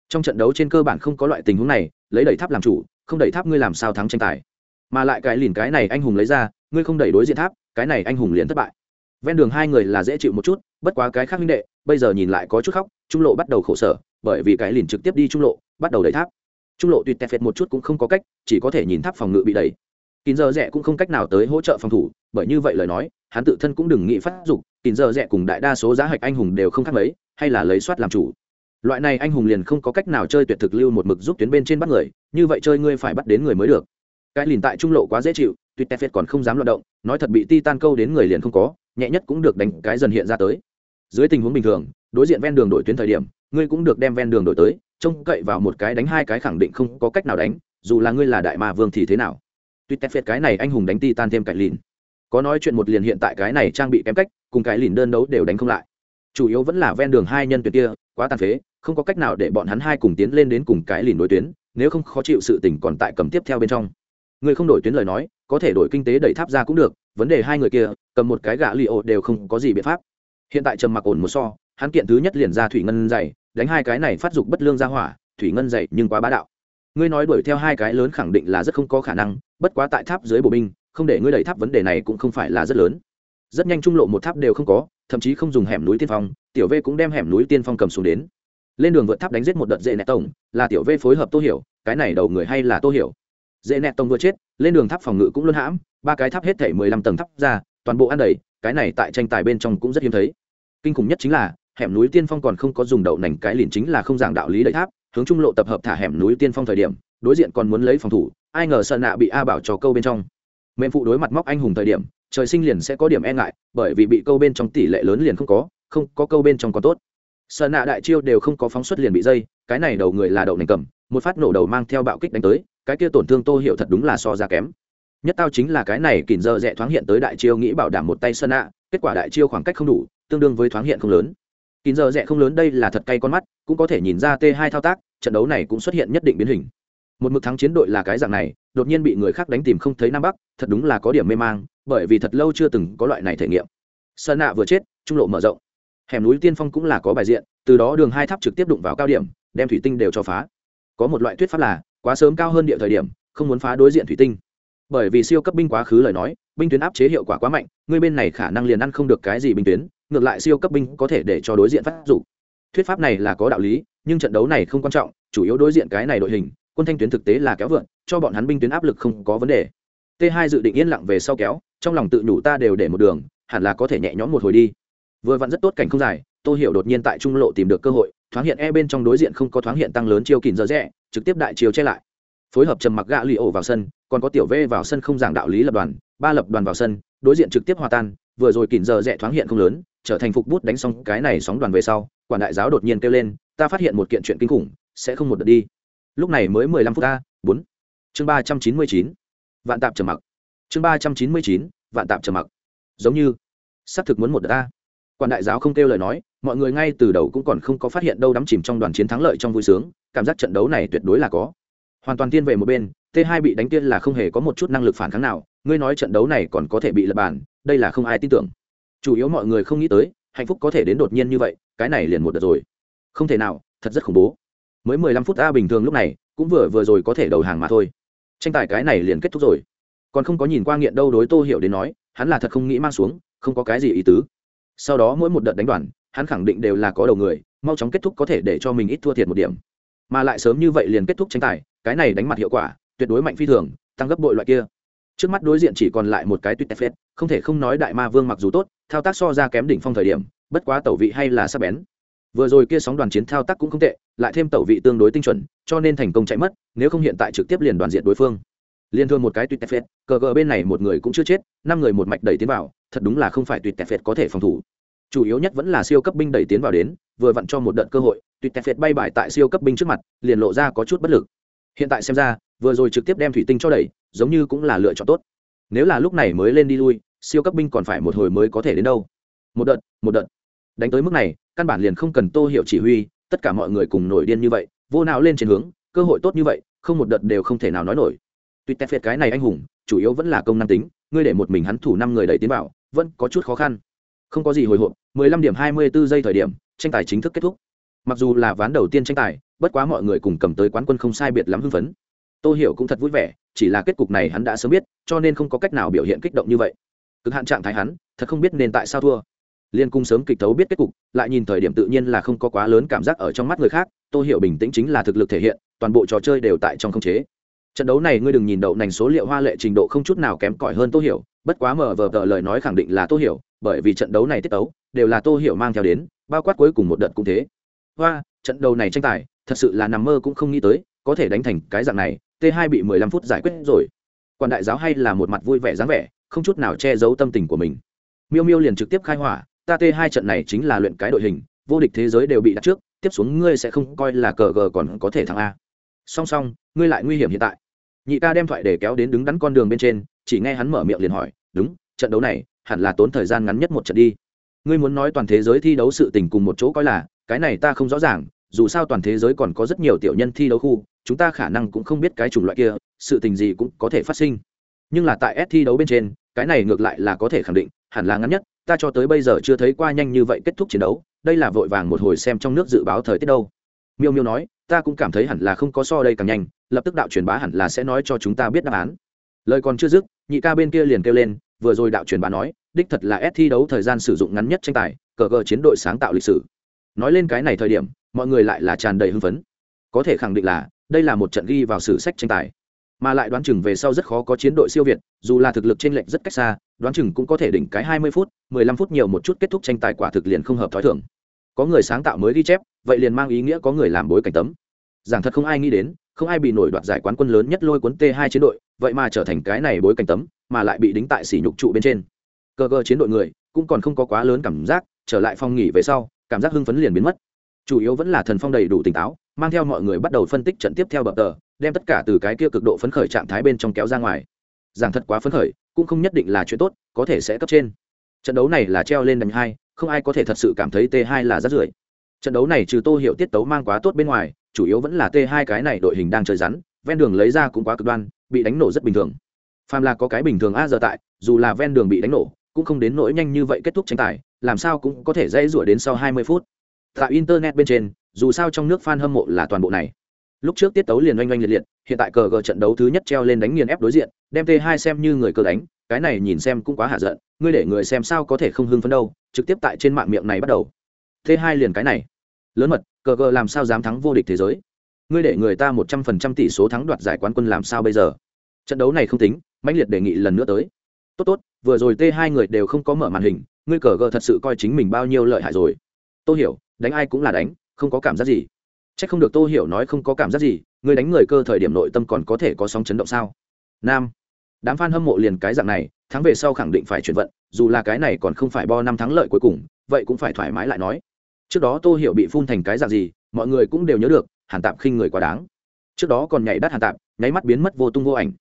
Trong trận đấu trên cơ bản không có loại tình huống này, lấy đẩy tháp làm chủ, không đẩy tháp ngươi làm sao thắng tranh tài. Mà lại cái lìn cái này anh hùng lấy ra, ngươi không đẩy đối diện tháp, cái này anh hùng liền thất bại. Ven đường hai người là dễ chịu một chút, bất quá cái khác minh đệ, bây giờ nhìn lại có chút khóc, trung lộ bắt đầu khổ sở, bởi vì cái lìn trực tiếp đi trung lộ, bắt đầu đẩy tháp trung lộ tuyệt tẹt phệt một chút cũng không có cách, chỉ có thể nhìn tháp phòng ngự bị đẩy. Kín giờ rẻ cũng không cách nào tới hỗ trợ phòng thủ, bởi như vậy lời nói, hắn tự thân cũng đừng nghĩ phát dục, kín giờ rẻ cùng đại đa số giá hạch anh hùng đều không khác mấy, hay là lấy soát làm chủ. Loại này anh hùng liền không có cách nào chơi tuyệt thực lưu một mực giúp tuyến bên trên bắt người, như vậy chơi ngươi phải bắt đến người mới được. Cái lìn tại trung lộ quá dễ chịu tuyệt tẹt phệt còn không dám loạt động, nói thật bị ti tan câu đến người liền không có, nhẹ nhất cũng được đánh cái dần hiện ra tới. Dưới tình huống bình thường, đối diện ven đường đổi tuyến thời điểm, ngươi cũng được đem ven đường đổi tới trông cậy vào một cái đánh hai cái khẳng định không có cách nào đánh, dù là ngươi là đại ma vương thì thế nào? Tuy tép phết cái này anh hùng đánh ti tan thêm cải lìn. Có nói chuyện một liền hiện tại cái này trang bị kém cách, cùng cái lìn đơn đấu đều đánh không lại. Chủ yếu vẫn là ven đường hai nhân tuyệt kia, quá tàn phế, không có cách nào để bọn hắn hai cùng tiến lên đến cùng cái lìn đối tuyến, nếu không khó chịu sự tình còn tại cầm tiếp theo bên trong. Người không đổi tuyến lời nói, có thể đổi kinh tế đẩy tháp ra cũng được, vấn đề hai người kia, cầm một cái gạ li ô đều không có gì biện pháp. Hiện tại trầm mặc ổn một so, hắn kiện thứ nhất liền ra thủy ngân dày đánh hai cái này phát dục bất lương ra hỏa, thủy ngân dậy nhưng quá bá đạo. Ngươi nói đuổi theo hai cái lớn khẳng định là rất không có khả năng, bất quá tại tháp dưới bộ binh, không để ngươi đẩy tháp vấn đề này cũng không phải là rất lớn. Rất nhanh trung lộ một tháp đều không có, thậm chí không dùng hẻm núi tiên phong, tiểu v cũng đem hẻm núi tiên phong cầm xuống đến. Lên đường vượt tháp đánh giết một đợt dễ nẹt tổng, là tiểu v phối hợp tô hiểu, cái này đầu người hay là tô hiểu? Dễ nẹt tổng vừa chết, lên đường tháp phòng ngự cũng luôn hãm, ba cái tháp hết thể mười lăm tầng tháp ra, toàn bộ ăn đầy, cái này tại tranh tài bên trong cũng rất hiếm thấy. Kinh khủng nhất chính là hẻm núi tiên phong còn không có dùng đậu nành cái liền chính là không giảng đạo lý đẩy tháp, hướng trung lộ tập hợp thả hẻm núi tiên phong thời điểm, đối diện còn muốn lấy phòng thủ, ai ngờ sợ nạ bị a bảo cho câu bên trong. Mệnh phụ đối mặt móc anh hùng thời điểm, trời sinh liền sẽ có điểm e ngại, bởi vì bị câu bên trong tỷ lệ lớn liền không có không, có câu bên trong có tốt. Sợ nạ đại chiêu đều không có phóng xuất liền bị dây, cái này đầu người là đậu nành cầm, một phát nổ đầu mang theo bạo kích đánh tới, cái kia tổn thương tô hiểu thật đúng là so ra kém. Nhất tao chính là cái này kỉn giờ rẽ thoáng hiện tới đại chiêu nghĩ bảo đảm một tay sơn nạ, kết quả đại chiêu khoảng cách không đủ, tương đương với thoáng hiện không lớn kín giờ rẽ không lớn đây là thật cay con mắt, cũng có thể nhìn ra t 2 thao tác, trận đấu này cũng xuất hiện nhất định biến hình. Một mực thắng chiến đội là cái dạng này, đột nhiên bị người khác đánh tìm không thấy nam bắc, thật đúng là có điểm mê mang, bởi vì thật lâu chưa từng có loại này thể nghiệm. Sơn nạ vừa chết, trung lộ mở rộng. Hẻm núi tiên phong cũng là có bài diện, từ đó đường hai tháp trực tiếp đụng vào cao điểm, đem thủy tinh đều cho phá. Có một loại thuyết pháp là, quá sớm cao hơn địa thời điểm, không muốn phá đối diện thủy tinh. Bởi vì siêu cấp binh quá khứ lời nói, binh tuyến áp chế hiệu quả quá mạnh, người bên này khả năng liền ăn không được cái gì binh tuyến ngược lại siêu cấp binh có thể để cho đối diện phát dụng thuyết pháp này là có đạo lý, nhưng trận đấu này không quan trọng, chủ yếu đối diện cái này đội hình, quân thanh tuyến thực tế là kéo vượn, cho bọn hắn binh tuyến áp lực không có vấn đề. T 2 dự định yên lặng về sau kéo, trong lòng tự nhủ ta đều để một đường, hẳn là có thể nhẹ nhõm một hồi đi. Vừa vặn rất tốt cảnh không dài tôi hiểu đột nhiên tại trung lộ tìm được cơ hội, thoáng hiện e bên trong đối diện không có thoáng hiện tăng lớn chiêu kìm giờ rẽ, trực tiếp đại chiều che lại. Phối hợp trầm mặc gạ lì ổ vào sân, còn có tiểu v vào sân không giảng đạo lý lập đoàn, ba lập đoàn vào sân, đối diện trực tiếp hòa tan vừa rồi kỉnh giờ rẽ thoáng hiện không lớn, trở thành phục bút đánh xong cái này sóng đoàn về sau, quản đại giáo đột nhiên kêu lên, ta phát hiện một kiện chuyện kinh khủng, sẽ không một đợt đi. Lúc này mới mười lăm phút ta bốn. Chương ba trăm chín mươi chín. Vạn tạp trầm mặc. Chương ba trăm chín mươi chín, vạn tạp trầm mặc. Giống như, xác thực muốn một đợt ta quản đại giáo không kêu lời nói, mọi người ngay từ đầu cũng còn không có phát hiện đâu đắm chìm trong đoàn chiến thắng lợi trong vui sướng, cảm giác trận đấu này tuyệt đối là có. Hoàn toàn tiên về một bên, t hai bị đánh tiên là không hề có một chút năng lực phản kháng nào, ngươi nói trận đấu này còn có thể bị lập bàn đây là không ai tin tưởng. Chủ yếu mọi người không nghĩ tới, hạnh phúc có thể đến đột nhiên như vậy, cái này liền một đợt rồi. Không thể nào, thật rất khủng bố. Mới mười lăm phút a bình thường lúc này, cũng vừa vừa rồi có thể đầu hàng mà thôi. Tranh tài cái này liền kết thúc rồi. Còn không có nhìn qua nghiện đâu đối tô hiểu đến nói, hắn là thật không nghĩ mang xuống, không có cái gì ý tứ. Sau đó mỗi một đợt đánh đoàn, hắn khẳng định đều là có đầu người, mau chóng kết thúc có thể để cho mình ít thua thiệt một điểm. Mà lại sớm như vậy liền kết thúc tranh tài, cái này đánh mặt hiệu quả, tuyệt đối mạnh phi thường, tăng gấp bội loại kia trước mắt đối diện chỉ còn lại một cái tuyệt phết, không thể không nói đại ma vương mặc dù tốt, thao tác so ra kém đỉnh phong thời điểm, bất quá tẩu vị hay là sắc bén. Vừa rồi kia sóng đoàn chiến thao tác cũng không tệ, lại thêm tẩu vị tương đối tinh chuẩn, cho nên thành công chạy mất, nếu không hiện tại trực tiếp liền đoàn diện đối phương. Liên thương một cái tuyệt phết, cờ gờ bên này một người cũng chưa chết, năm người một mạch đẩy tiến vào, thật đúng là không phải tuyệt phết có thể phòng thủ. Chủ yếu nhất vẫn là siêu cấp binh đẩy tiến vào đến, vừa vặn cho một đợt cơ hội, tuyệt tẹt bay bài tại siêu cấp binh trước mặt, liền lộ ra có chút bất lực. Hiện tại xem ra, vừa rồi trực tiếp đem thủy tinh cho đẩy giống như cũng là lựa chọn tốt. Nếu là lúc này mới lên đi lui, siêu cấp binh còn phải một hồi mới có thể đến đâu. Một đợt một đợt. Đánh tới mức này, căn bản liền không cần tô hiểu chỉ huy, tất cả mọi người cùng nổi điên như vậy, vô nào lên trên hướng, cơ hội tốt như vậy, không một đợt đều không thể nào nói nổi. Tuy tẹt phiệt cái này anh hùng, chủ yếu vẫn là công năng tính, ngươi để một mình hắn thủ năm người đẩy tiến vào, vẫn có chút khó khăn. Không có gì hồi hộp 15 điểm 24 giây thời điểm, tranh tài chính thức kết thúc. Mặc dù là ván đầu tiên tranh tài, bất quá mọi người cùng cầm tới quán quân không sai biệt lắm hưng phấn tô hiểu cũng thật vui vẻ, chỉ là kết cục này hắn đã sớm biết, cho nên không có cách nào biểu hiện kích động như vậy. Cực hạn trạng thái hắn, thật không biết nên tại sao thua. Liên cung sớm kịch tấu biết kết cục, lại nhìn thời điểm tự nhiên là không có quá lớn cảm giác ở trong mắt người khác, tô hiểu bình tĩnh chính là thực lực thể hiện, toàn bộ trò chơi đều tại trong không chế. Trận đấu này ngươi đừng nhìn đậu nành số liệu hoa lệ trình độ không chút nào kém cỏi hơn tô hiểu, bất quá mở vờ tờ lời nói khẳng định là tô hiểu, bởi vì trận đấu này tiết tấu, đều là tô hiểu mang theo đến, bao quát cuối cùng một đợt cũng thế. Hoa, trận đấu này tranh tài, thật sự là nằm mơ cũng không nghĩ tới, có thể đánh thành cái dạng này t 2 bị 15 phút giải quyết rồi. Quan đại giáo hay là một mặt vui vẻ dáng vẻ, không chút nào che giấu tâm tình của mình. Miêu miêu liền trực tiếp khai hỏa, ta t 2 trận này chính là luyện cái đội hình, vô địch thế giới đều bị đặt trước, tiếp xuống ngươi sẽ không coi là cờ gờ còn có thể thắng a. Song song, ngươi lại nguy hiểm hiện tại. Nhị ca đem thoại để kéo đến đứng đắn con đường bên trên, chỉ nghe hắn mở miệng liền hỏi, đúng, trận đấu này, hẳn là tốn thời gian ngắn nhất một trận đi. Ngươi muốn nói toàn thế giới thi đấu sự tình cùng một chỗ coi là, cái này ta không rõ ràng dù sao toàn thế giới còn có rất nhiều tiểu nhân thi đấu khu, chúng ta khả năng cũng không biết cái chủng loại kia, sự tình gì cũng có thể phát sinh. Nhưng là tại S thi đấu bên trên, cái này ngược lại là có thể khẳng định, hẳn là ngắn nhất, ta cho tới bây giờ chưa thấy qua nhanh như vậy kết thúc chiến đấu, đây là vội vàng một hồi xem trong nước dự báo thời tiết đâu. Miêu miêu nói, ta cũng cảm thấy hẳn là không có so đây càng nhanh, lập tức đạo truyền bá hẳn là sẽ nói cho chúng ta biết đáp án. Lời còn chưa dứt, nhị ca bên kia liền kêu lên, vừa rồi đạo truyền bá nói, đích thật là S thi đấu thời gian sử dụng ngắn nhất tranh tài, cờ cờ chiến đội sáng tạo lịch sử. Nói lên cái này thời điểm mọi người lại là tràn đầy hưng phấn. Có thể khẳng định là, đây là một trận ghi vào sử sách tranh tài. Mà lại đoán chừng về sau rất khó có chiến đội siêu việt, dù là thực lực trên lệnh rất cách xa, đoán chừng cũng có thể đỉnh cái hai mươi phút, mười lăm phút nhiều một chút kết thúc tranh tài quả thực liền không hợp t h ó i thưởng có người sáng tạo mới ghi chép, vậy liền mang ý nghĩa có người làm bối cảnh tấm. Giảng thật không ai nghĩ đến, không ai bị nổi đoạt giải quán quân lớn nhất lôi cuốn t hai chiến đội, vậy mà trở thành cái này bối cảnh tấm, mà lại bị đính tại sỉ nhục trụ bên trên. Cơ cơ chiến đội người, cũng còn không có quá lớn cảm giác, trở lại phong nghỉ về sau, cảm giác hưng phấn liền biến mất chủ yếu vẫn là thần phong đầy đủ tỉnh táo, mang theo mọi người bắt đầu phân tích trận tiếp theo bập tờ, đem tất cả từ cái kia cực độ phấn khởi trạng thái bên trong kéo ra ngoài. Giảng thật quá phấn khởi, cũng không nhất định là chuyện tốt, có thể sẽ cấp trên. Trận đấu này là treo lên đánh hai, không ai có thể thật sự cảm thấy t 2 là rất rưởi. Trận đấu này trừ tô hiệu tiết tấu mang quá tốt bên ngoài, chủ yếu vẫn là t 2 cái này đội hình đang chơi rắn, ven đường lấy ra cũng quá cực đoan, bị đánh nổ rất bình thường. Phàm là có cái bình thường a giờ tại, dù là ven đường bị đánh nổ, cũng không đến nỗi nhanh như vậy kết thúc tranh tài, làm sao cũng có thể dây rủa đến sau 20 phút tại internet bên trên, dù sao trong nước fan hâm mộ là toàn bộ này. Lúc trước tiết tấu liền oanh oanh liệt liệt, hiện tại cờ gờ trận đấu thứ nhất treo lên đánh nghiền ép đối diện, đem t 2 xem như người cờ đánh, cái này nhìn xem cũng quá hạ giận, ngươi để người xem sao có thể không hưng phấn đâu, trực tiếp tại trên mạng miệng này bắt đầu. T 2 liền cái này. Lớn mật, cờ gờ làm sao dám thắng vô địch thế giới? Ngươi để người ta một trăm phần trăm tỷ số thắng đoạt giải quán quân làm sao bây giờ? Trận đấu này không tính, mãnh liệt đề nghị lần nữa tới. Tốt tốt, vừa rồi t hai người đều không có mở màn hình, ngươi cờ gờ thật sự coi chính mình bao nhiêu lợi hại rồi. Tôi hiểu đánh ai cũng là đánh, không có cảm giác gì. C h ắ c không được tô hiểu nói không có cảm giác gì, người đánh người cơ thời điểm nội tâm còn có thể có sóng chấn động sao? Nam. Đám f a n hâm mộ liền cái dạng này, thắng về sau khẳng định phải chuyển vận, dù là cái này còn không phải bo năm thắng lợi cuối cùng, vậy cũng phải thoải mái lại nói. Trước đó tô hiểu bị phun thành cái dạng gì, mọi người cũng đều nhớ được, hàn tạp khinh người quá đáng. Trước đó còn nhảy đắt hàn tạp, nháy mắt biến mất vô tung vô ảnh.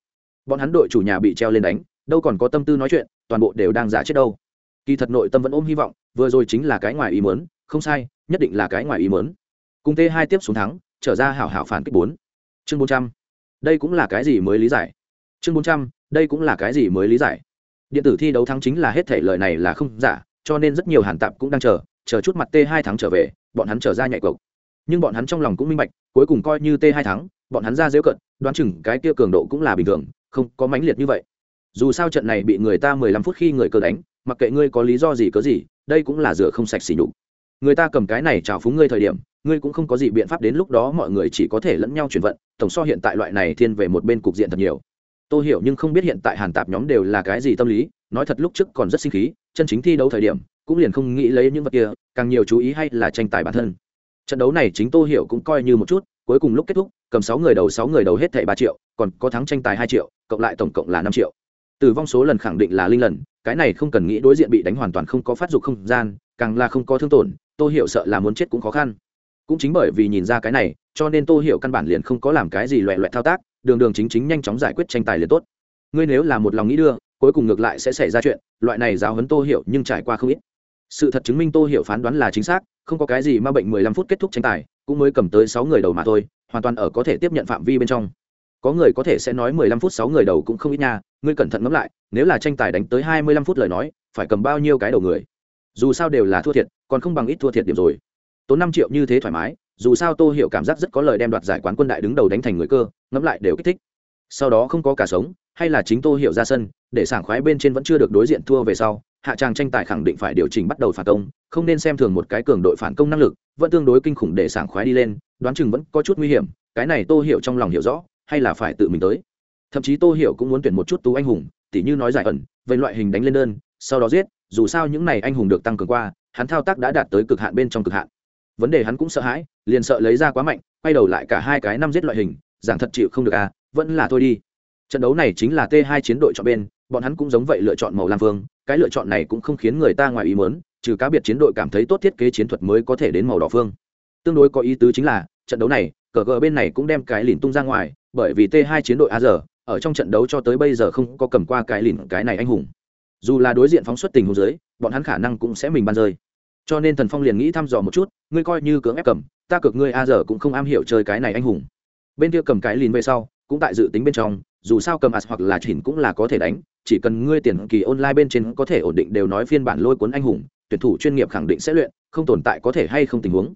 Bọn hắn đội chủ nhà bị treo lên đánh, đâu còn có tâm tư nói chuyện, toàn bộ đều đang giả chết đâu. Kỳ thật nội tâm vẫn ôm hy vọng, vừa rồi chính là cái ngoài ý mớn không sai, nhất định là cái ngoài ý mớn cùng t hai tiếp xuống thắng, trở ra hảo hảo phản kích bốn. Chương bốn trăm. Đây cũng là cái gì mới lý giải? Chương bốn trăm, đây cũng là cái gì mới lý giải? Điện tử thi đấu thắng chính là hết thể lời này là không giả, cho nên rất nhiều hàn tạp cũng đang chờ chờ chút mặt t hai thắng trở về, bọn hắn trở ra nhạy cộc. Nhưng bọn hắn trong lòng cũng minh bạch, cuối cùng coi như t hai thắng, bọn hắn ra dễu cận, đoán chừng cái kia cường độ cũng là bình thường, không có mãnh liệt như vậy. Dù sao trận này bị người ta mười lăm phút khi người cờ đánh, mặc kệ ngươi có lý do gì cớ gì, đây cũng là rửa không sạch xỉ nhục người ta cầm cái này trào phúng ngươi thời điểm, ngươi cũng không có gì biện pháp đến lúc đó mọi người chỉ có thể lẫn nhau chuyển vận, tổng so hiện tại loại này thiên về một bên cục diện thật nhiều. Tôi hiểu nhưng không biết hiện tại hàn tạp nhóm đều là cái gì tâm lý, nói thật lúc trước còn rất sinh khí, chân chính thi đấu thời điểm, cũng liền không nghĩ lấy những vật kia, càng nhiều chú ý hay là tranh tài bản thân. Trận đấu này chính tôi hiểu cũng coi như một chút, cuối cùng lúc kết thúc, cầm sáu người đầu sáu người đầu hết thảy ba triệu, còn có thắng tranh tài hai triệu, cộng lại tổng cộng là năm triệu. Tử vong số lần khẳng định là linh lần, cái này không cần nghĩ đối diện bị đánh hoàn toàn không có phát dục không gian, càng là không có thương tổn tôi hiểu sợ là muốn chết cũng khó khăn. Cũng chính bởi vì nhìn ra cái này, cho nên tôi hiểu căn bản liền không có làm cái gì loẹ loẹt thao tác, đường đường chính chính nhanh chóng giải quyết tranh tài liền tốt. Ngươi nếu là một lòng nghĩ đưa, cuối cùng ngược lại sẽ xảy ra chuyện, loại này giáo huấn tô hiểu nhưng trải qua không ít. Sự thật chứng minh tô hiểu phán đoán là chính xác, không có cái gì mà bệnh mười lăm phút kết thúc tranh tài, cũng mới cầm tới sáu người đầu mà thôi, hoàn toàn ở có thể tiếp nhận phạm vi bên trong. Có người có thể sẽ nói mười lăm phút sáu người đầu cũng không ít nha, ngươi cẩn thận ngẫm lại, nếu là tranh tài đánh tới hai mươi lăm phút lời nói, phải cầm bao nhiêu cái đầu người? Dù sao đều là thua thiệt, còn không bằng ít thua thiệt điểm rồi. Tốn năm triệu như thế thoải mái, dù sao tô hiểu cảm giác rất có lời đem đoạt giải quán quân đại đứng đầu đánh thành người cơ, ngẫm lại đều kích thích. Sau đó không có cả sống, hay là chính tô hiểu ra sân, để sảng khoái bên trên vẫn chưa được đối diện thua về sau, hạ tràng tranh tài khẳng định phải điều chỉnh bắt đầu phản công, không nên xem thường một cái cường đội phản công năng lực, vẫn tương đối kinh khủng để sảng khoái đi lên, đoán chừng vẫn có chút nguy hiểm, cái này tô hiểu trong lòng hiểu rõ, hay là phải tự mình tới. Thậm chí tô hiểu cũng muốn tuyển một chút tú anh hùng, tỉ như nói giải ẩn, về loại hình đánh lên đơn, sau đó giết dù sao những này anh hùng được tăng cường qua, hắn thao tác đã đạt tới cực hạn bên trong cực hạn. Vấn đề hắn cũng sợ hãi, liền sợ lấy ra quá mạnh, quay đầu lại cả hai cái năm giết loại hình, giảng thật chịu không được à vẫn là thôi đi. Trận đấu này chính là t hai chiến đội chọn bên, bọn hắn cũng giống vậy lựa chọn màu lam phương cái lựa chọn này cũng không khiến người ta ngoài ý mớn trừ cá biệt chiến đội cảm thấy tốt thiết kế chiến thuật mới có thể đến màu đỏ phương tương đối có ý tứ chính là, trận đấu này, cờ gờ bên này cũng đem cái lìn tung ra ngoài, bởi vì t hai chiến đội a giờ, ở trong trận đấu cho tới bây giờ không có cầm qua cái lìn cái này anh hùng dù là đối diện phóng xuất tình hồ dưới, bọn hắn khả năng cũng sẽ mình ban rơi. Cho nên thần phong liền nghĩ thăm dò một chút, ngươi coi như cưỡng ép cầm, ta cực ngươi a giờ cũng không am hiểu chơi cái này anh hùng. Bên kia cầm cái lìn về sau, cũng tại dự tính bên trong, dù sao cầm as hoặc là chỉnh cũng là có thể đánh, chỉ cần ngươi tiền kỳ online bên trên có thể ổn định đều nói phiên bản lôi cuốn anh hùng, tuyển thủ chuyên nghiệp khẳng định sẽ luyện, không tồn tại có thể hay không tình huống.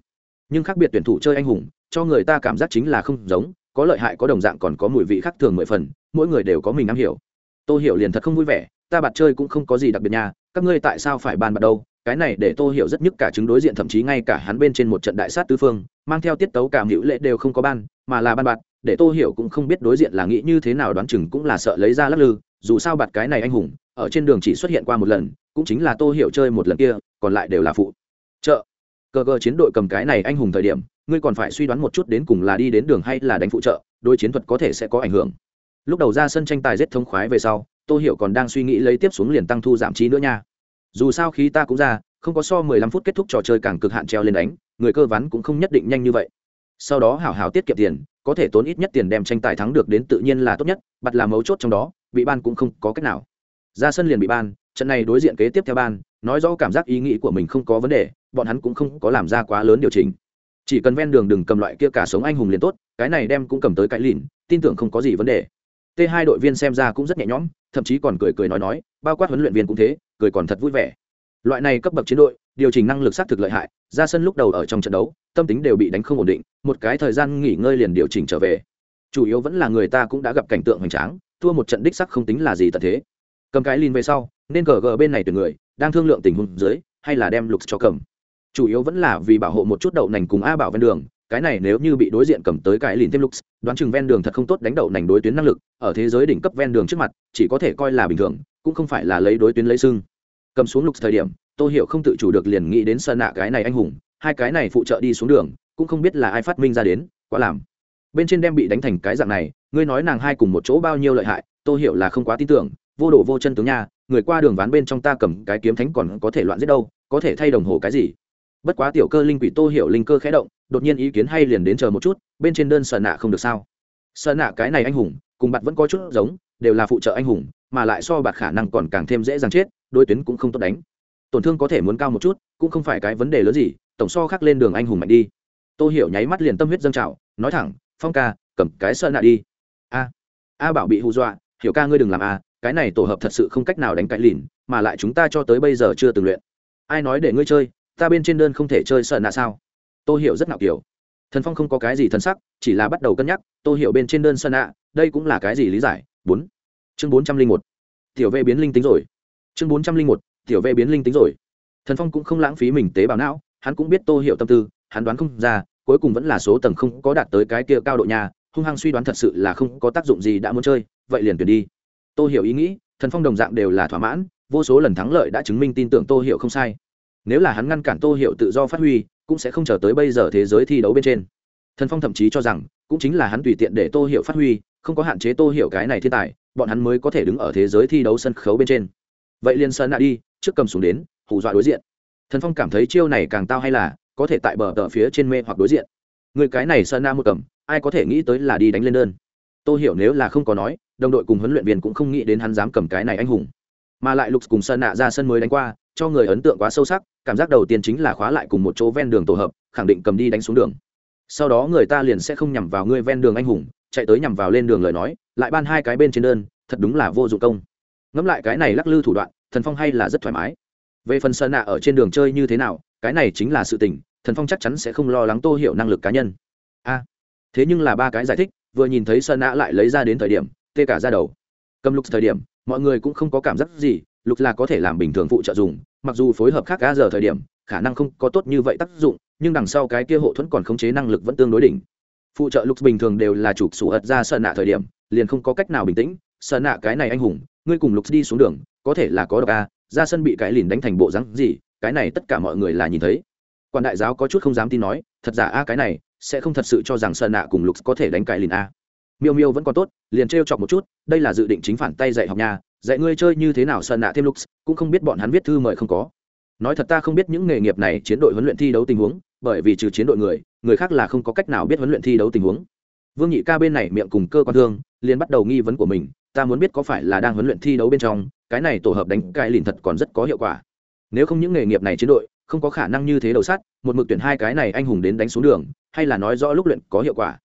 Nhưng khác biệt tuyển thủ chơi anh hùng, cho người ta cảm giác chính là không giống, có lợi hại có đồng dạng còn có mùi vị khác thường mười phần, mỗi người đều có mình am hiểu. Tôi hiểu liền thật không vui vẻ ta bạt chơi cũng không có gì đặc biệt nha, các ngươi tại sao phải bàn bạc đâu? Cái này để tô hiểu rất nhức cả chứng đối diện, thậm chí ngay cả hắn bên trên một trận đại sát tứ phương, mang theo tiết tấu cảm hữu lệ đều không có ban, mà là ban bạc, để tô hiểu cũng không biết đối diện là nghĩ như thế nào, đoán chừng cũng là sợ lấy ra lắc lư, dù sao bạt cái này anh hùng, ở trên đường chỉ xuất hiện qua một lần, cũng chính là tô hiểu chơi một lần kia, còn lại đều là phụ. Trợ cờ cờ chiến đội cầm cái này anh hùng thời điểm, ngươi còn phải suy đoán một chút đến cùng là đi đến đường hay là đánh phụ trợ đôi chiến thuật có thể sẽ có ảnh hưởng. Lúc đầu ra sân tranh tài rất thông khoái về sau tôi hiểu còn đang suy nghĩ lấy tiếp xuống liền tăng thu giảm trí nữa nha. Dù sao khi ta cũng ra, không có so 15 phút kết thúc trò chơi càng cực hạn treo lên đánh, người cơ ván cũng không nhất định nhanh như vậy. Sau đó hảo hảo tiết kiệm tiền, có thể tốn ít nhất tiền đem tranh tài thắng được đến tự nhiên là tốt nhất bặt là mấu chốt trong đó, bị ban cũng không có cách nào. Ra sân liền bị ban, trận này đối diện kế tiếp theo ban, nói rõ cảm giác ý nghĩ của mình không có vấn đề, bọn hắn cũng không có làm ra quá lớn điều chỉnh. Chỉ cần ven đường đừng cầm loại kia cả sống anh hùng liền tốt, cái này đem cũng cầm tới cái lìn, tin tưởng không có gì vấn đề t hai đội viên xem ra cũng rất nhẹ nhõm, thậm chí còn cười cười nói nói, bao quát huấn luyện viên cũng thế, cười còn thật vui vẻ. Loại này cấp bậc chiến đội, điều chỉnh năng lực xác thực lợi hại, ra sân lúc đầu ở trong trận đấu, tâm tính đều bị đánh không ổn định, một cái thời gian nghỉ ngơi liền điều chỉnh trở về. Chủ yếu vẫn là người ta cũng đã gặp cảnh tượng hoành tráng, thua một trận đích sắc không tính là gì tật thế. Cầm cái lin về sau, nên gờ gờ bên này tuyển người, đang thương lượng tình huống dưới, hay là đem lục cho cầm. Chủ yếu vẫn là vì bảo hộ một chút đậu nành cùng a bảo ven đường cái này nếu như bị đối diện cầm tới cái lìn thêm lux, đoán chừng ven đường thật không tốt đánh đậu nành đối tuyến năng lực, ở thế giới đỉnh cấp ven đường trước mặt, chỉ có thể coi là bình thường, cũng không phải là lấy đối tuyến lấy xưng cầm xuống lục thời điểm tôi hiểu không tự chủ được liền nghĩ đến sơn nạ cái này anh hùng, hai cái này phụ trợ đi xuống đường, cũng không biết là ai phát minh ra đến, quá làm. Bên trên đem bị đánh thành cái dạng này, ngươi nói nàng hai cùng một chỗ bao nhiêu lợi hại tôi hiểu là không quá tin tưởng, vô độ vô chân tướng nha, người qua đường ván bên trong ta cầm cái kiếm thánh còn có thể loạn giết đâu, có thể thay đồng hồ cái gì? Bất quá tiểu cơ linh quỷ tô hiểu linh cơ khẽ động đột nhiên ý kiến hay liền đến chờ một chút, bên trên đơn sợ nạ không được sao? Sợ nạ cái này anh hùng, cùng bạn vẫn có chút giống, đều là phụ trợ anh hùng, mà lại so bạt khả năng còn càng thêm dễ dàng chết đôi tuyến cũng không tốt đánh. Tổn thương có thể muốn cao một chút, cũng không phải cái vấn đề lớn gì, tổng so khác lên đường anh hùng mạnh đi. Tô hiểu nháy mắt liền tâm huyết dâng trào, nói thẳng, phong ca, cầm cái sợ nạ đi. A a bảo bị hù dọa, hiểu ca ngươi đừng làm a, cái này tổ hợp thật sự không cách nào đánh cãi lìn, mà lại chúng ta cho tới bây giờ chưa từng luyện. Ai nói để ngươi chơi, ta bên trên đơn không thể chơi sợ nạ sao? Tôi hiểu rất ngạo kiểu. Thần phong không có cái gì thần sắc chỉ là bắt đầu cân nhắc tôi hiểu bên trên đơn sợ ạ, đây cũng là cái gì lý giải? Bốn. Chương bốn trăm linh một. Tiểu vệ biến linh tính rồi. Chương bốn trăm linh một tiểu vệ biến linh tính rồi. Thần phong cũng không lãng phí mình tế bào não hắn cũng biết tô hiểu tâm tư hắn đoán không ra cuối cùng vẫn là số tầng không có đạt tới cái kia cao độ nhà hung hăng suy đoán thật sự là không có tác dụng gì đã muốn chơi vậy liền tuyển đi. Tô hiểu ý nghĩ thần phong đồng dạng đều là thỏa mãn vô số lần thắng lợi đã chứng minh tin tưởng tô hiểu không sai. Nếu là hắn ngăn cản tô hiểu tự do phát huy cũng sẽ không chờ tới bây giờ thế giới thi đấu bên trên. Thần phong thậm chí cho rằng, cũng chính là hắn tùy tiện để tô hiểu phát huy, không có hạn chế tô hiểu cái này thiên tài, bọn hắn mới có thể đứng ở thế giới thi đấu sân khấu bên trên. Vậy liên sơn nạ đi, trước cầm xuống đến, hù dọa đối diện. Thần phong cảm thấy chiêu này càng tao hay là, có thể tại bờ tờ phía trên mê hoặc đối diện. Người cái này sơn na một cầm, ai có thể nghĩ tới là đi đánh lên đơn. Tô hiểu nếu là không có nói, đồng đội cùng huấn luyện viên cũng không nghĩ đến hắn dám cầm cái này anh hùng. Mà lại lục cùng sơn nạ ra sân mới đánh qua cho người ấn tượng quá sâu sắc, cảm giác đầu tiên chính là khóa lại cùng một chỗ ven đường tổ hợp, khẳng định cầm đi đánh xuống đường. Sau đó người ta liền sẽ không nhằm vào ngươi ven đường anh hùng, chạy tới nhằm vào lên đường lời nói, lại ban hai cái bên trên đơn, thật đúng là vô dụng công. Ngẫm lại cái này lắc lư thủ đoạn, thần phong hay là rất thoải mái. Về phần sơn nạ ở trên đường chơi như thế nào, cái này chính là sự tình, thần phong chắc chắn sẽ không lo lắng tô hiểu năng lực cá nhân. A, thế nhưng là ba cái giải thích, vừa nhìn thấy sơn nạ lại lấy ra đến thời điểm, tê cả ra đầu. Cầm lục thời điểm, mọi người cũng không có cảm giác gì lục là có thể làm bình thường phụ trợ dùng, mặc dù phối hợp khác cá giờ thời điểm, khả năng không có tốt như vậy tác dụng, nhưng đằng sau cái kia hộ thuẫn còn khống chế năng lực vẫn tương đối đỉnh. Phụ trợ lục bình thường đều là chụp sủ ật ra sợ nạ thời điểm, liền không có cách nào bình tĩnh, sợ nạ cái này anh hùng, ngươi cùng lục đi xuống đường, có thể là có độc a, ra sân bị cái lìn đánh thành bộ rắn gì, cái này tất cả mọi người là nhìn thấy. Quan đại giáo có chút không dám tin nói, thật giả a, cái này, sẽ không thật sự cho rằng sợ nạ cùng lục có thể đánh cái lìn a. Miêu miêu vẫn còn tốt, liền trêu chọc một chút, đây là dự định chính phản tay dạy học nhà dạy ngươi chơi như thế nào sợ nạ thêm lúc cũng không biết bọn hắn viết thư mời không có. Nói thật ta không biết những nghề nghiệp này chiến đội huấn luyện thi đấu tình huống, bởi vì trừ chiến đội người người khác là không có cách nào biết huấn luyện thi đấu tình huống. Vương nhị ca bên này miệng cùng cơ quan thương, liền bắt đầu nghi vấn của mình, ta muốn biết có phải là đang huấn luyện thi đấu bên trong, cái này tổ hợp đánh cai lìn thật còn rất có hiệu quả. Nếu không những nghề nghiệp này chiến đội, không có khả năng như thế đầu sát một mực tuyển hai cái này anh hùng đến đánh xuống đường, hay là nói rõ lúc luyện có hiệu quả.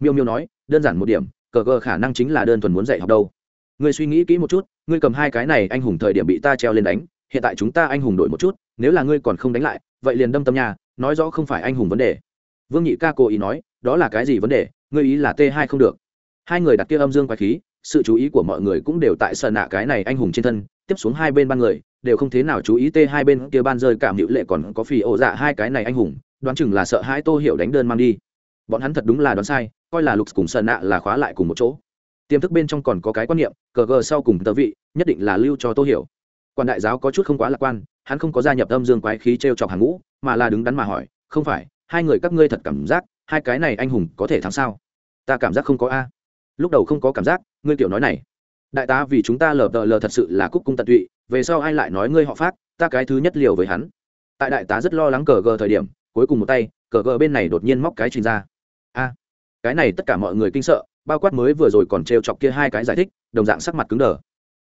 Miêu miêu nói, đơn giản một điểm, cờ cờ khả năng chính là đơn thuần muốn dạy học đâu ngươi suy nghĩ kỹ một chút, ngươi cầm hai cái này anh hùng thời điểm bị ta treo lên đánh, hiện tại chúng ta anh hùng đổi một chút, nếu là ngươi còn không đánh lại, vậy liền đâm tâm nhà nói rõ không phải anh hùng vấn đề. Vương nhị ca cố ý nói, đó là cái gì vấn đề? Ngươi ý là t hai không được. Hai người đặt kia âm dương quái khí, sự chú ý của mọi người cũng đều tại sợ nạ cái này anh hùng trên thân, tiếp xuống hai bên ban người, đều không thế nào chú ý T hai bên kia ban rơi cảm hữu lệ còn có phì ổ dạ hai cái này anh hùng, đoán chừng là sợ hai tô hiểu đánh đơn mang đi. Bọn hắn thật đúng là đoán sai, coi là lục cùng sợ nạ là khóa lại cùng một chỗ tiềm thức bên trong còn có cái quan niệm, cờ gờ sau cùng tờ vị, nhất định là lưu cho tô hiểu. Quan đại giáo có chút không quá lạc quan, hắn không có gia nhập âm dương quái khí t r e o chọc hàng ngũ, mà là đứng đắn mà hỏi, không phải, hai người các ngươi thật cảm giác, hai cái này anh hùng có thể thắng sao? Ta cảm giác không có a. Lúc đầu không có cảm giác, ngươi kiểu nói này. Đại tá, vì chúng ta lờ đờ lờ thật sự là cúc cung tận tụy, về sau ai lại nói ngươi họ phát ta cái thứ nhất liều với hắn. Tại đại tá rất lo lắng cờ gờ thời điểm, cuối cùng một tay, cờ gờ bên này đột nhiên móc cái trình ra. A, cái này tất cả mọi người kinh sợ bao quát mới vừa rồi còn trêu chọc kia hai cái giải thích, đồng dạng sắc mặt cứng đờ.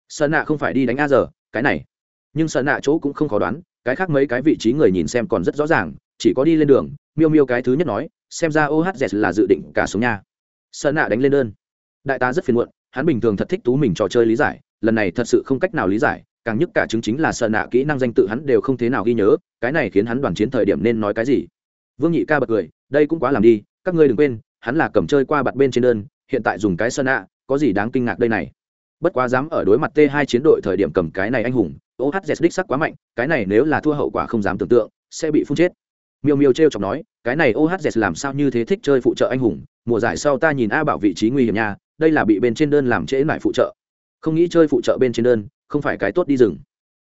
Sơn nạ không phải đi đánh a giờ, cái này. Nhưng sợ nạ chỗ cũng không khó đoán, cái khác mấy cái vị trí người nhìn xem còn rất rõ ràng, chỉ có đi lên đường, miêu miêu cái thứ nhất nói, xem ra ohz là dự định cả sống nha sợ nạ đánh lên đơn. Đại tá rất phiền muộn, hắn bình thường thật thích tú mình trò chơi lý giải, lần này thật sự không cách nào lý giải, càng nhất cả chứng chính là sợ nạ kỹ năng danh tự hắn đều không thế nào ghi nhớ, cái này khiến hắn đoàn chiến thời điểm nên nói cái gì. Vương nhị ca bật cười, đây cũng quá làm đi, các ngươi đừng quên, hắn là cầm chơi qua bặt bên trên đơn hiện tại dùng cái sợ nạ có gì đáng kinh ngạc đây này? Bất quá dám ở đối mặt t 2 chiến đội thời điểm cầm cái này anh hùng ohz đích sắc quá mạnh, cái này nếu là thua hậu quả không dám tưởng tượng, sẽ bị phun chết. Miêu miêu t r e o chọc nói, cái này ohz làm sao như thế thích chơi phụ trợ anh hùng, mùa giải sau ta nhìn a bảo vị trí nguy hiểm nha, đây là bị bên trên đơn làm trễ lại phụ trợ. Không nghĩ chơi phụ trợ bên trên đơn, không phải cái tốt đi rừng.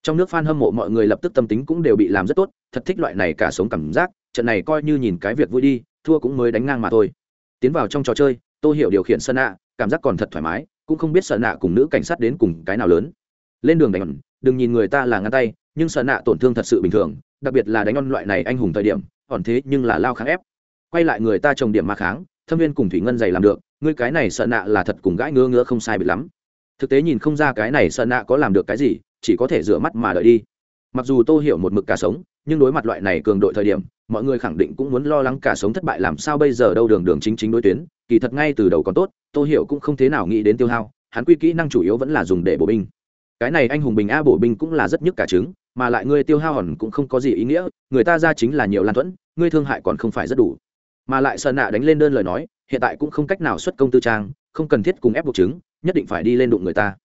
Trong nước f a n hâm mộ mọi người lập tức tâm tính cũng đều bị làm rất tốt, thật thích loại này cả sống cảm giác, trận này coi như nhìn cái việc vui đi, thua cũng mới đánh ngang mà thôi. Tiến vào trong trò chơi tôi hiểu điều khiển sơn ạ cảm giác còn thật thoải mái, cũng không biết sợ nạ cùng nữ cảnh sát đến cùng cái nào lớn. Lên đường đánh ẩn, đừng nhìn người ta là ngăn tay, nhưng sợ nạ tổn thương thật sự bình thường, đặc biệt là đánh on loại này anh hùng thời điểm còn thế nhưng là lao kháng ép. Quay lại người ta trồng điểm mà kháng, thâm viên cùng thủy ngân dày làm được, ngươi cái này sợ nạ là thật cùng gãi ngứa ngứa không sai bị lắm. Thực tế nhìn không ra cái này sợ nạ có làm được cái gì, chỉ có thể rửa mắt mà đợi đi. Mặc dù tô hiểu một mực cả sống nhưng đối mặt loại này cường đội thời điểm, mọi người khẳng định cũng muốn lo lắng cả sống thất bại làm sao bây giờ đâu đường đường chính chính đối tuyến, kỳ thật ngay từ đầu còn tốt, tô hiểu cũng không thế nào nghĩ đến tiêu hao, hắn quy kỹ năng chủ yếu vẫn là dùng để bổ binh. Cái này anh hùng bình a bổ binh cũng là rất nhức cả trứng, mà lại ngươi tiêu hao hòn cũng không có gì ý nghĩa, người ta ra chính là nhiều lan thuẫn ngươi thương hại còn không phải rất đủ. Mà lại sợ nạ đánh lên đơn lời nói, hiện tại cũng không cách nào xuất công tư trang, không cần thiết cùng ép buộc chứng nhất định phải đi lên đụng người ta.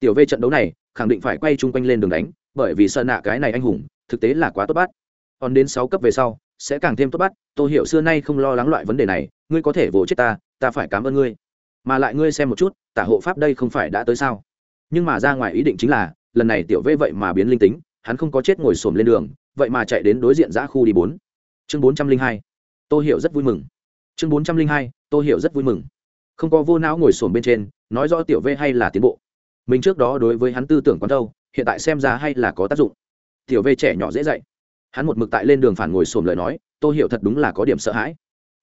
Tiểu v trận đấu này, khẳng định phải quay chung quanh lên đường đánh, bởi vì sợ nạ cái này anh hùng thực tế là quá tốt bắt. Còn đến sáu cấp về sau, sẽ càng thêm tốt bắt. Tôi hiểu xưa nay không lo lắng loại vấn đề này, ngươi có thể vồ chết ta ta phải cảm ơn ngươi. Mà lại ngươi xem một chút, tả hộ pháp đây không phải đã tới sao? Nhưng mà ra ngoài ý định chính là, lần này tiểu vê vậy mà biến linh tính, hắn không có chết ngồi xổm lên đường, vậy mà chạy đến đối diện giã khu đi bốn. Chương bốn trăm linh hai tôi hiểu rất vui mừng. Chương bốn trăm linh hai tôi hiểu rất vui mừng. Không có vô não ngồi xổm bên trên, nói rõ tiểu vê hay là tiến bộ. Mình trước đó đối với hắn tư tưởng quán đâu, hiện tại xem ra hay là có tác dụng tiểu vê trẻ nhỏ dễ dạy. Hắn một mực tại lên đường phản ngồi xổm lời nói tôi hiểu thật đúng là có điểm sợ hãi.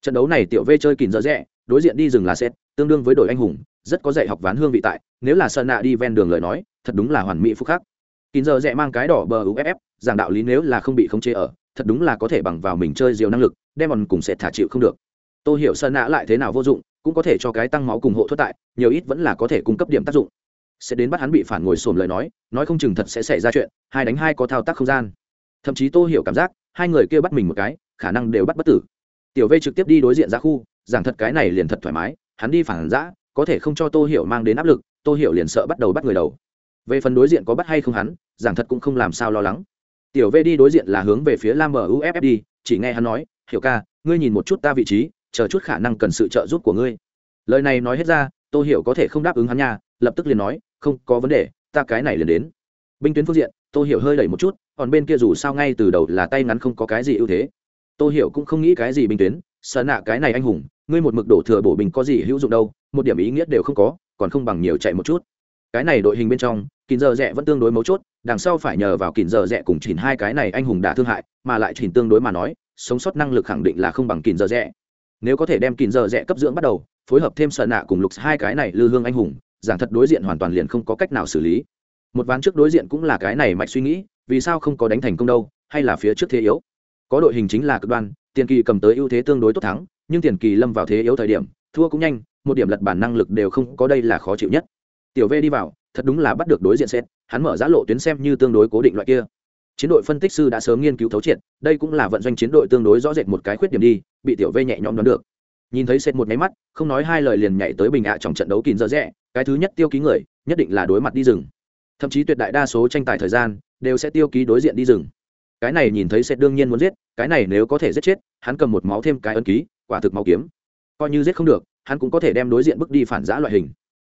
Trận đấu này tiểu vê chơi kìn dở dẹ đối diện đi rừng là xét tương đương với đội anh hùng, rất có dạy học ván hương vị tại, nếu là sơn nạ đi ven đường lời nói, thật đúng là hoàn mỹ phúc khắc. Kín giờ rẽ mang cái đỏ bờ uff giảng đạo lý nếu là không bị khống chế ở, thật đúng là có thể bằng vào mình chơi diều năng lực, đem còn cùng sẽ thả chịu không được. Tôi hiểu sơn nạ lại thế nào vô dụng, cũng có thể cho cái tăng máu cùng hộ thoát tại, nhiều ít vẫn là có thể cung cấp điểm tác dụng sẽ đến bắt hắn bị phản ngồi xổm lời nói nói không chừng thật sẽ xảy ra chuyện, hai đánh hai có thao tác không gian. Thậm chí tô hiểu cảm giác, hai người kia bắt mình một cái, khả năng đều bắt bất tử. Tiểu v trực tiếp đi đối diện ra khu, giảng thật cái này liền thật thoải mái, hắn đi phản giã, có thể không cho tô hiểu mang đến áp lực, tô hiểu liền sợ bắt đầu bắt người đầu. Về phần đối diện có bắt hay không hắn, giảng thật cũng không làm sao lo lắng. Tiểu v đi đối diện là hướng về phía lam muff đi, chỉ nghe hắn nói, hiểu ca, ngươi nhìn một chút ta vị trí, chờ chút khả năng cần sự trợ giúp của ngươi. Lời này nói hết ra, tô hiểu có thể không đáp ứng hắn nha, lập tức liền nói không có vấn đề, ta cái này liền đến. Binh tuyến phương diện, tô hiểu hơi đẩy một chút, còn bên kia dù sao ngay từ đầu là tay ngắn không có cái gì ưu thế. Tô hiểu cũng không nghĩ cái gì binh tuyến, sợ nạ cái này anh hùng, ngươi một mực đổ thừa bổ bình có gì hữu dụng đâu, một điểm ý nghĩa đều không có, còn không bằng nhiều chạy một chút. Cái này đội hình bên trong kín giờ rẽ vẫn tương đối mấu chốt, đằng sau phải nhờ vào kín giờ rẽ cùng chỉnh hai cái này anh hùng đã thương hại, mà lại chỉnh tương đối mà nói, sống sót năng lực khẳng định là không bằng kín giờ rẽ nếu có thể đem kín giờ rẽ cấp dưỡng bắt đầu, phối hợp thêm sợ nạ cùng lục hai cái này lư hương anh hùng giảng thật đối diện hoàn toàn liền không có cách nào xử lý. Một ván trước đối diện cũng là cái này mạch suy nghĩ, vì sao không có đánh thành công đâu, hay là phía trước thế yếu? Có đội hình chính là cực đoan, tiền kỳ cầm tới ưu thế tương đối tốt thắng, nhưng tiền kỳ lâm vào thế yếu thời điểm, thua cũng nhanh, một điểm lật bản năng lực đều không có đây là khó chịu nhất. Tiểu v đi vào, thật đúng là bắt được đối diện xét hắn mở giá lộ tuyến xem như tương đối cố định loại kia. Chiến đội phân tích sư đã sớm nghiên cứu thấu triệt, đây cũng là vận doanh chiến đội tương đối rõ rệt một cái khuyết điểm đi, bị tiểu v nhẹ nhõm đoán được nhìn thấy sệt một máy mắt, không nói hai lời liền nhảy tới bình ạ trong trận đấu kín dở rẽ, cái thứ nhất tiêu ký người, nhất định là đối mặt đi rừng. Thậm chí tuyệt đại đa số tranh tài thời gian, đều sẽ tiêu ký đối diện đi rừng. Cái này nhìn thấy sẽ đương nhiên muốn giết, cái này nếu có thể giết chết, hắn cầm một máu thêm cái ấn ký, quả thực máu kiếm. Coi như giết không được, hắn cũng có thể đem đối diện bước đi phản giã loại hình.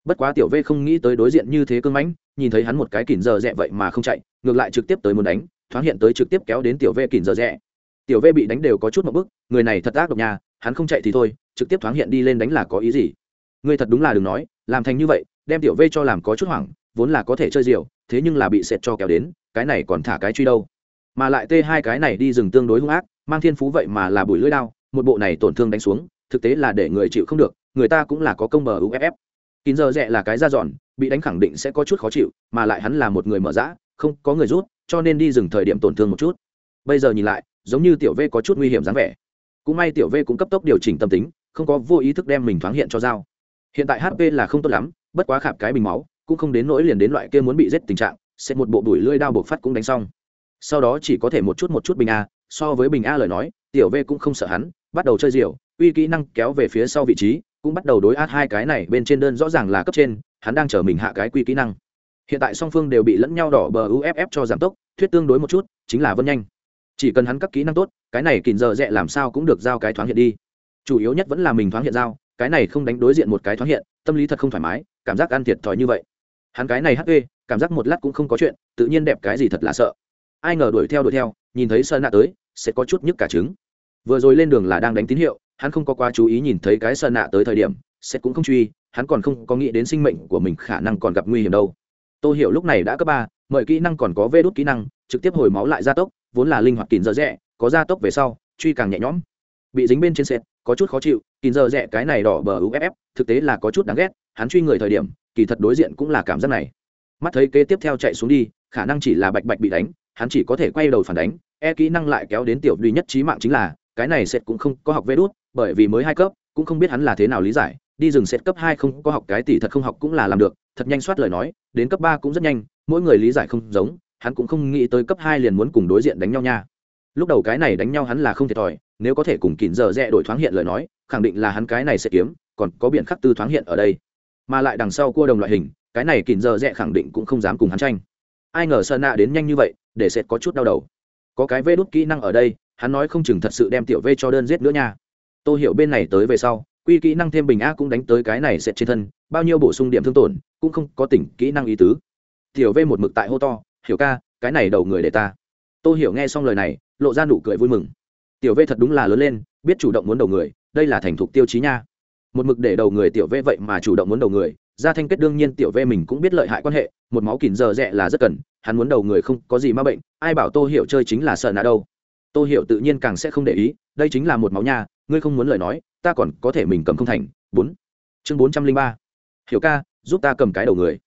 Bất quá tiểu v không nghĩ tới đối diện như thế cưng mãnh, nhìn thấy hắn một cái kỉn giờ rẽ vậy mà không chạy, ngược lại trực tiếp tới muốn đánh, thoáng hiện tới trực tiếp kéo đến tiểu v kỉn giờ rẽ tiểu v bị đánh đều có chút một bức, người này thật ác độc nhà hắn không chạy thì thôi, trực tiếp thoáng hiện đi lên đánh là có ý gì? Người thật đúng là đừng nói, làm thành như vậy, đem tiểu v cho làm có chút hoảng, vốn là có thể chơi diều, thế nhưng là bị sệt cho kéo đến, cái này còn thả cái truy đâu? Mà lại tê hai cái này đi rừng tương đối hung ác, mang thiên phú vậy mà là bùi lưỡi đao, một bộ này tổn thương đánh xuống, thực tế là để người chịu không được, người ta cũng là có công bờ uff kín giờ rẽ là cái ra dọn, bị đánh khẳng định sẽ có chút khó chịu, mà lại hắn là một người mở rã không có người rút, cho nên đi dừng thời điểm tổn thương một chút. Bây giờ nhìn lại giống như tiểu v có chút nguy hiểm dáng vẻ. Cũng may tiểu v cũng cấp tốc điều chỉnh tâm tính, không có vô ý thức đem mình thoáng hiện cho dao. Hiện tại hp là không tốt lắm, bất quá khạp cái bình máu, cũng không đến nỗi liền đến loại kia muốn bị giết tình trạng, sẽ một bộ đuổi lưỡi đao buộc phát cũng đánh xong. Sau đó chỉ có thể một chút một chút bình a, so với bình a lời nói, tiểu v cũng không sợ hắn, bắt đầu chơi diều, uy kỹ năng kéo về phía sau vị trí, cũng bắt đầu đối át hai cái này bên trên đơn rõ ràng là cấp trên, hắn đang chờ mình hạ cái quy kỹ năng. Hiện tại song phương đều bị lẫn nhau đỏ bờ uff cho giảm tốc, thuyết tương đối một chút, chính là vân nhanh chỉ cần hắn các kỹ năng tốt, cái này kìm giờ rẽ làm sao cũng được giao cái thoáng hiện đi. Chủ yếu nhất vẫn là mình thoáng hiện giao, cái này không đánh đối diện một cái thoáng hiện, tâm lý thật không thoải mái, cảm giác ăn thiệt thòi như vậy. Hắn cái này hp cảm giác một lát cũng không có chuyện, tự nhiên đẹp cái gì thật là sợ. Ai ngờ đuổi theo đuổi theo, nhìn thấy sơn nạ tới, sẽ có chút nhức cả trứng. Vừa rồi lên đường là đang đánh tín hiệu, hắn không có quá chú ý nhìn thấy cái sơn nạ tới thời điểm, sẽ cũng không truy, hắn còn không có nghĩ đến sinh mệnh của mình khả năng còn gặp nguy hiểm đâu. Tô hiểu lúc này đã cấp ba, mọi kỹ năng còn có vê đốt kỹ năng, trực tiếp hồi máu lại gia tốc vốn là linh hoạt kín dở rẽ có gia tốc về sau, truy càng nhẹ nhõm. Bị dính bên trên sệt có chút khó chịu, kín dở rẽ cái này đỏ bờ uff thực tế là có chút đáng ghét, hắn truy người thời điểm, kỳ thật đối diện cũng là cảm giác này. Mắt thấy kế tiếp theo chạy xuống đi, khả năng chỉ là bạch bạch bị đánh, hắn chỉ có thể quay đầu phản đánh e kỹ năng lại kéo đến tiểu duy nhất trí mạng chính là, cái này sệt cũng không có học vê đốt bởi vì mới hai cấp, cũng không biết hắn là thế nào lý giải, đi rừng sệt cấp hai không có học cái tỷ thật không học cũng là làm được, thật nhanh soát lời nói, đến cấp ba cũng rất nhanh, mỗi người lý giải không giống hắn cũng không nghĩ tới cấp hai liền muốn cùng đối diện đánh nhau nha. Lúc đầu cái này đánh nhau hắn là không thiệt thòi, nếu có thể cùng kỉn giờ rẽ đổi thoáng hiện lời nói, khẳng định là hắn cái này sẽ kiếm, còn có biện khắc tư thoáng hiện ở đây. Mà lại đằng sau cua đồng loại hình, cái này kỉn giờ rẽ khẳng định cũng không dám cùng hắn tranh. Ai ngờ sơn nạ đến nhanh như vậy, để sẽ có chút đau đầu. Có cái vê đút kỹ năng ở đây, hắn nói không chừng thật sự đem tiểu vê cho đơn giết nữa nha. Tôi hiểu bên này tới về sau, quy kỹ năng thêm bình a cũng đánh tới cái này sệt trên thân, bao nhiêu bổ sung điểm thương tổn, cũng không có tỉnh kỹ năng ý tứ. Tiểu v một mực tại hô to hiểu ca, cái này đầu người để ta. Tôi hiểu nghe xong lời này, lộ ra nụ cười vui mừng. Tiểu v thật đúng là lớn lên, biết chủ động muốn đầu người, đây là thành thục tiêu chí nha. Một mực để đầu người tiểu v vậy mà chủ động muốn đầu người gia thanh kết đương nhiên tiểu v mình cũng biết lợi hại quan hệ, một máu kìn giờ rẽ là rất cần, hắn muốn đầu người không có gì ma bệnh, ai bảo tô hiểu chơi chính là sợ nạ đâu. Tô hiểu tự nhiên càng sẽ không để ý, đây chính là một máu nha, ngươi không muốn lời nói, ta còn có thể mình cầm không thành. Bốn. Chương bốn trăm linh ba. Hiểu ca, giúp ta cầm cái đầu người.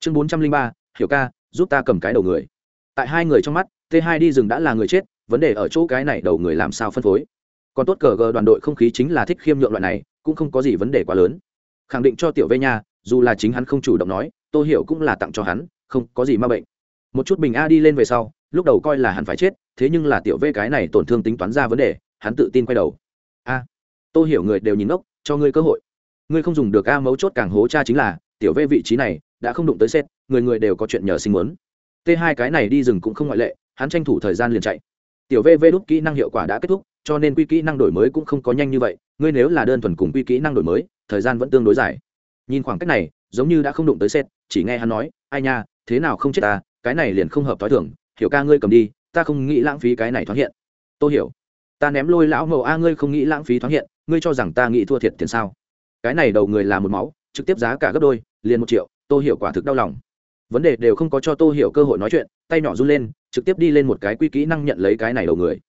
Chương bốn trăm linh ba. Hiểu ca giúp ta cầm cái đầu người. Tại hai người trong mắt, t hai đi rừng đã là người chết, vấn đề ở chỗ cái này đầu người làm sao phân phối. Còn tốt cờ gờ đoàn đội không khí chính là thích khiêm nhượng loại này, cũng không có gì vấn đề quá lớn. Khẳng định cho tiểu vê nha, dù là chính hắn không chủ động nói tôi hiểu cũng là tặng cho hắn, không có gì ma bệnh. Một chút bình a đi lên về sau, lúc đầu coi là hắn phải chết, thế nhưng là tiểu vê cái này tổn thương tính toán ra vấn đề, hắn tự tin quay đầu. A. Tôi hiểu người đều nhìn ngốc, cho ngươi cơ hội. Ngươi không dùng được a mấu chốt càng hố cha chính là, tiểu vê vị trí này đã không đụng tới xét người người đều có chuyện nhờ sinh muốn. T hai cái này đi rừng cũng không ngoại lệ, hắn tranh thủ thời gian liền chạy. Tiểu vv đúc kỹ năng hiệu quả đã kết thúc, cho nên quy kỹ năng đổi mới cũng không có nhanh như vậy, ngươi nếu là đơn thuần cùng quy kỹ năng đổi mới, thời gian vẫn tương đối dài. Nhìn khoảng cách này, giống như đã không đụng tới xét chỉ nghe hắn nói, ai nha, thế nào không chết ta, cái này liền không hợp t h o i thưởng hiểu ca ngươi cầm đi, ta không nghĩ lãng phí cái này thoáng hiện. Tôi hiểu, ta ném lôi lão mẫu a ngươi không nghĩ lãng phí thoáng hiện, ngươi cho rằng ta nghĩ thua thiệt tiền sao? Cái này đầu người là một máu, trực tiếp giá cả gấp đôi, liền một triệu. Tô hiểu quả thực đau lòng. Vấn đề đều không có cho tô hiểu cơ hội nói chuyện, tay nhỏ run lên, trực tiếp đi lên một cái quy kỹ năng nhận lấy cái này đầu người.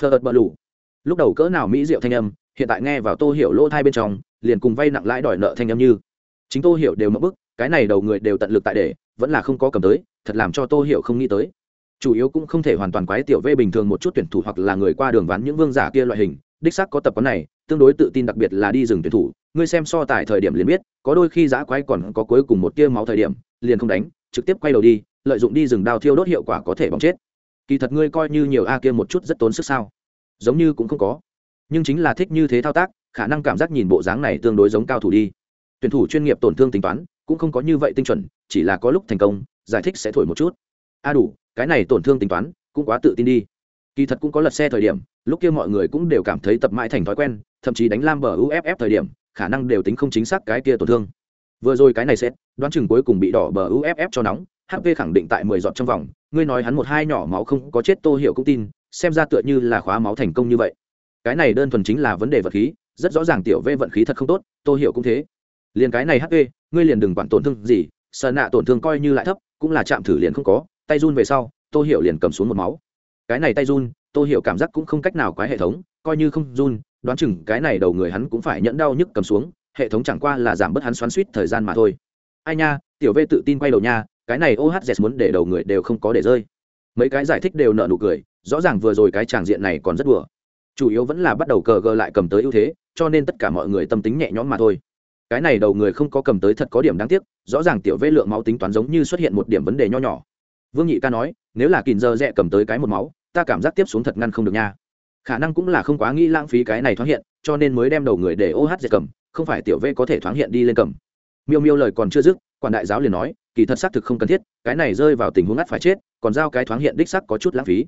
Phờ ợt bờ lù. Lúc đầu cỡ nào mỹ diệu thanh âm, hiện tại nghe vào tô hiểu lỗ thai bên trong, liền cùng vay nặng lãi đòi nợ thanh âm như. Chính tô hiểu đều mất bức, cái này đầu người đều tận lực tại để, vẫn là không có cầm tới, thật làm cho tô hiểu không nghĩ tới. Chủ yếu cũng không thể hoàn toàn quái tiểu vê bình thường một chút tuyển thủ hoặc là người qua đường ván những vương giả kia loại hình đích xác có tập quán này, tương đối tự tin đặc biệt là đi rừng tuyển thủ. Ngươi xem so tài thời điểm liền biết, có đôi khi giã quái còn có cuối cùng một tia máu thời điểm, liền không đánh, trực tiếp quay đầu đi, lợi dụng đi rừng đao thiêu đốt hiệu quả có thể bóng chết. Kỳ thật ngươi coi như nhiều a kia một chút rất tốn sức sao? Giống như cũng không có. Nhưng chính là thích như thế thao tác, khả năng cảm giác nhìn bộ dáng này tương đối giống cao thủ đi. Tuyển thủ chuyên nghiệp tổn thương tính toán, cũng không có như vậy tinh chuẩn, chỉ là có lúc thành công, giải thích sẽ thổi một chút. A đủ, cái này tổn thương tính toán, cũng quá tự tin đi. Kỳ thật cũng có lật xe thời điểm lúc kia mọi người cũng đều cảm thấy tập mãi thành thói quen, thậm chí đánh lam bờ uff thời điểm, khả năng đều tính không chính xác cái kia tổn thương. Vừa rồi cái này sẽ, đoán chừng cuối cùng bị đỏ bờ uff cho nóng hp khẳng định tại mười giọt trong vòng, ngươi nói hắn một hai nhỏ máu không có chết tô hiểu cũng tin, xem ra tựa như là khóa máu thành công như vậy. Cái này đơn thuần chính là vấn đề vật khí, rất rõ ràng tiểu v vận khí thật không tốt, tô hiểu cũng thế. Liền cái này hp ngươi liền đừng quản tổn thương gì sợ nạ tổn thương coi như lại thấp, cũng là chạm thử liền không có, tay run về sau, tô hiểu liền cầm xuống một máu. Cái này tay run Tôi hiểu cảm giác cũng không cách nào quái hệ thống, coi như không run, đoán chừng cái này đầu người hắn cũng phải nhẫn đau nhức cầm xuống, hệ thống chẳng qua là giảm bớt hắn xoắn suýt thời gian mà thôi. Ai nha, tiểu v tự tin quay đầu nha, cái này ohz muốn để đầu người đều không có để rơi. Mấy cái giải thích đều nợ nụ cười, rõ ràng vừa rồi cái tràng diện này còn rất đùa. Chủ yếu vẫn là bắt đầu cờ gờ lại cầm tới ưu thế, cho nên tất cả mọi người tâm tính nhẹ nhõm mà thôi. Cái này đầu người không có cầm tới thật có điểm đáng tiếc, rõ ràng tiểu vê lượng máu tính toán giống như xuất hiện một điểm vấn đề nho nhỏ. Vương nhị ca nói, nếu là kìm giờ rẽ cầm tới cái một máu ta cảm giác tiếp xuống thật ngăn không được nha. Khả năng cũng là không quá nghĩ lãng phí cái này thoáng hiện, cho nên mới đem đầu người để ô hát dệt cầm, không phải tiểu v có thể thoáng hiện đi lên cầm. Miêu miêu lời còn chưa dứt, quản đại giáo liền nói, kỳ thật xác thực không cần thiết, cái này rơi vào tình huống ngắt phải chết, còn giao cái thoáng hiện đích sắc có chút lãng phí.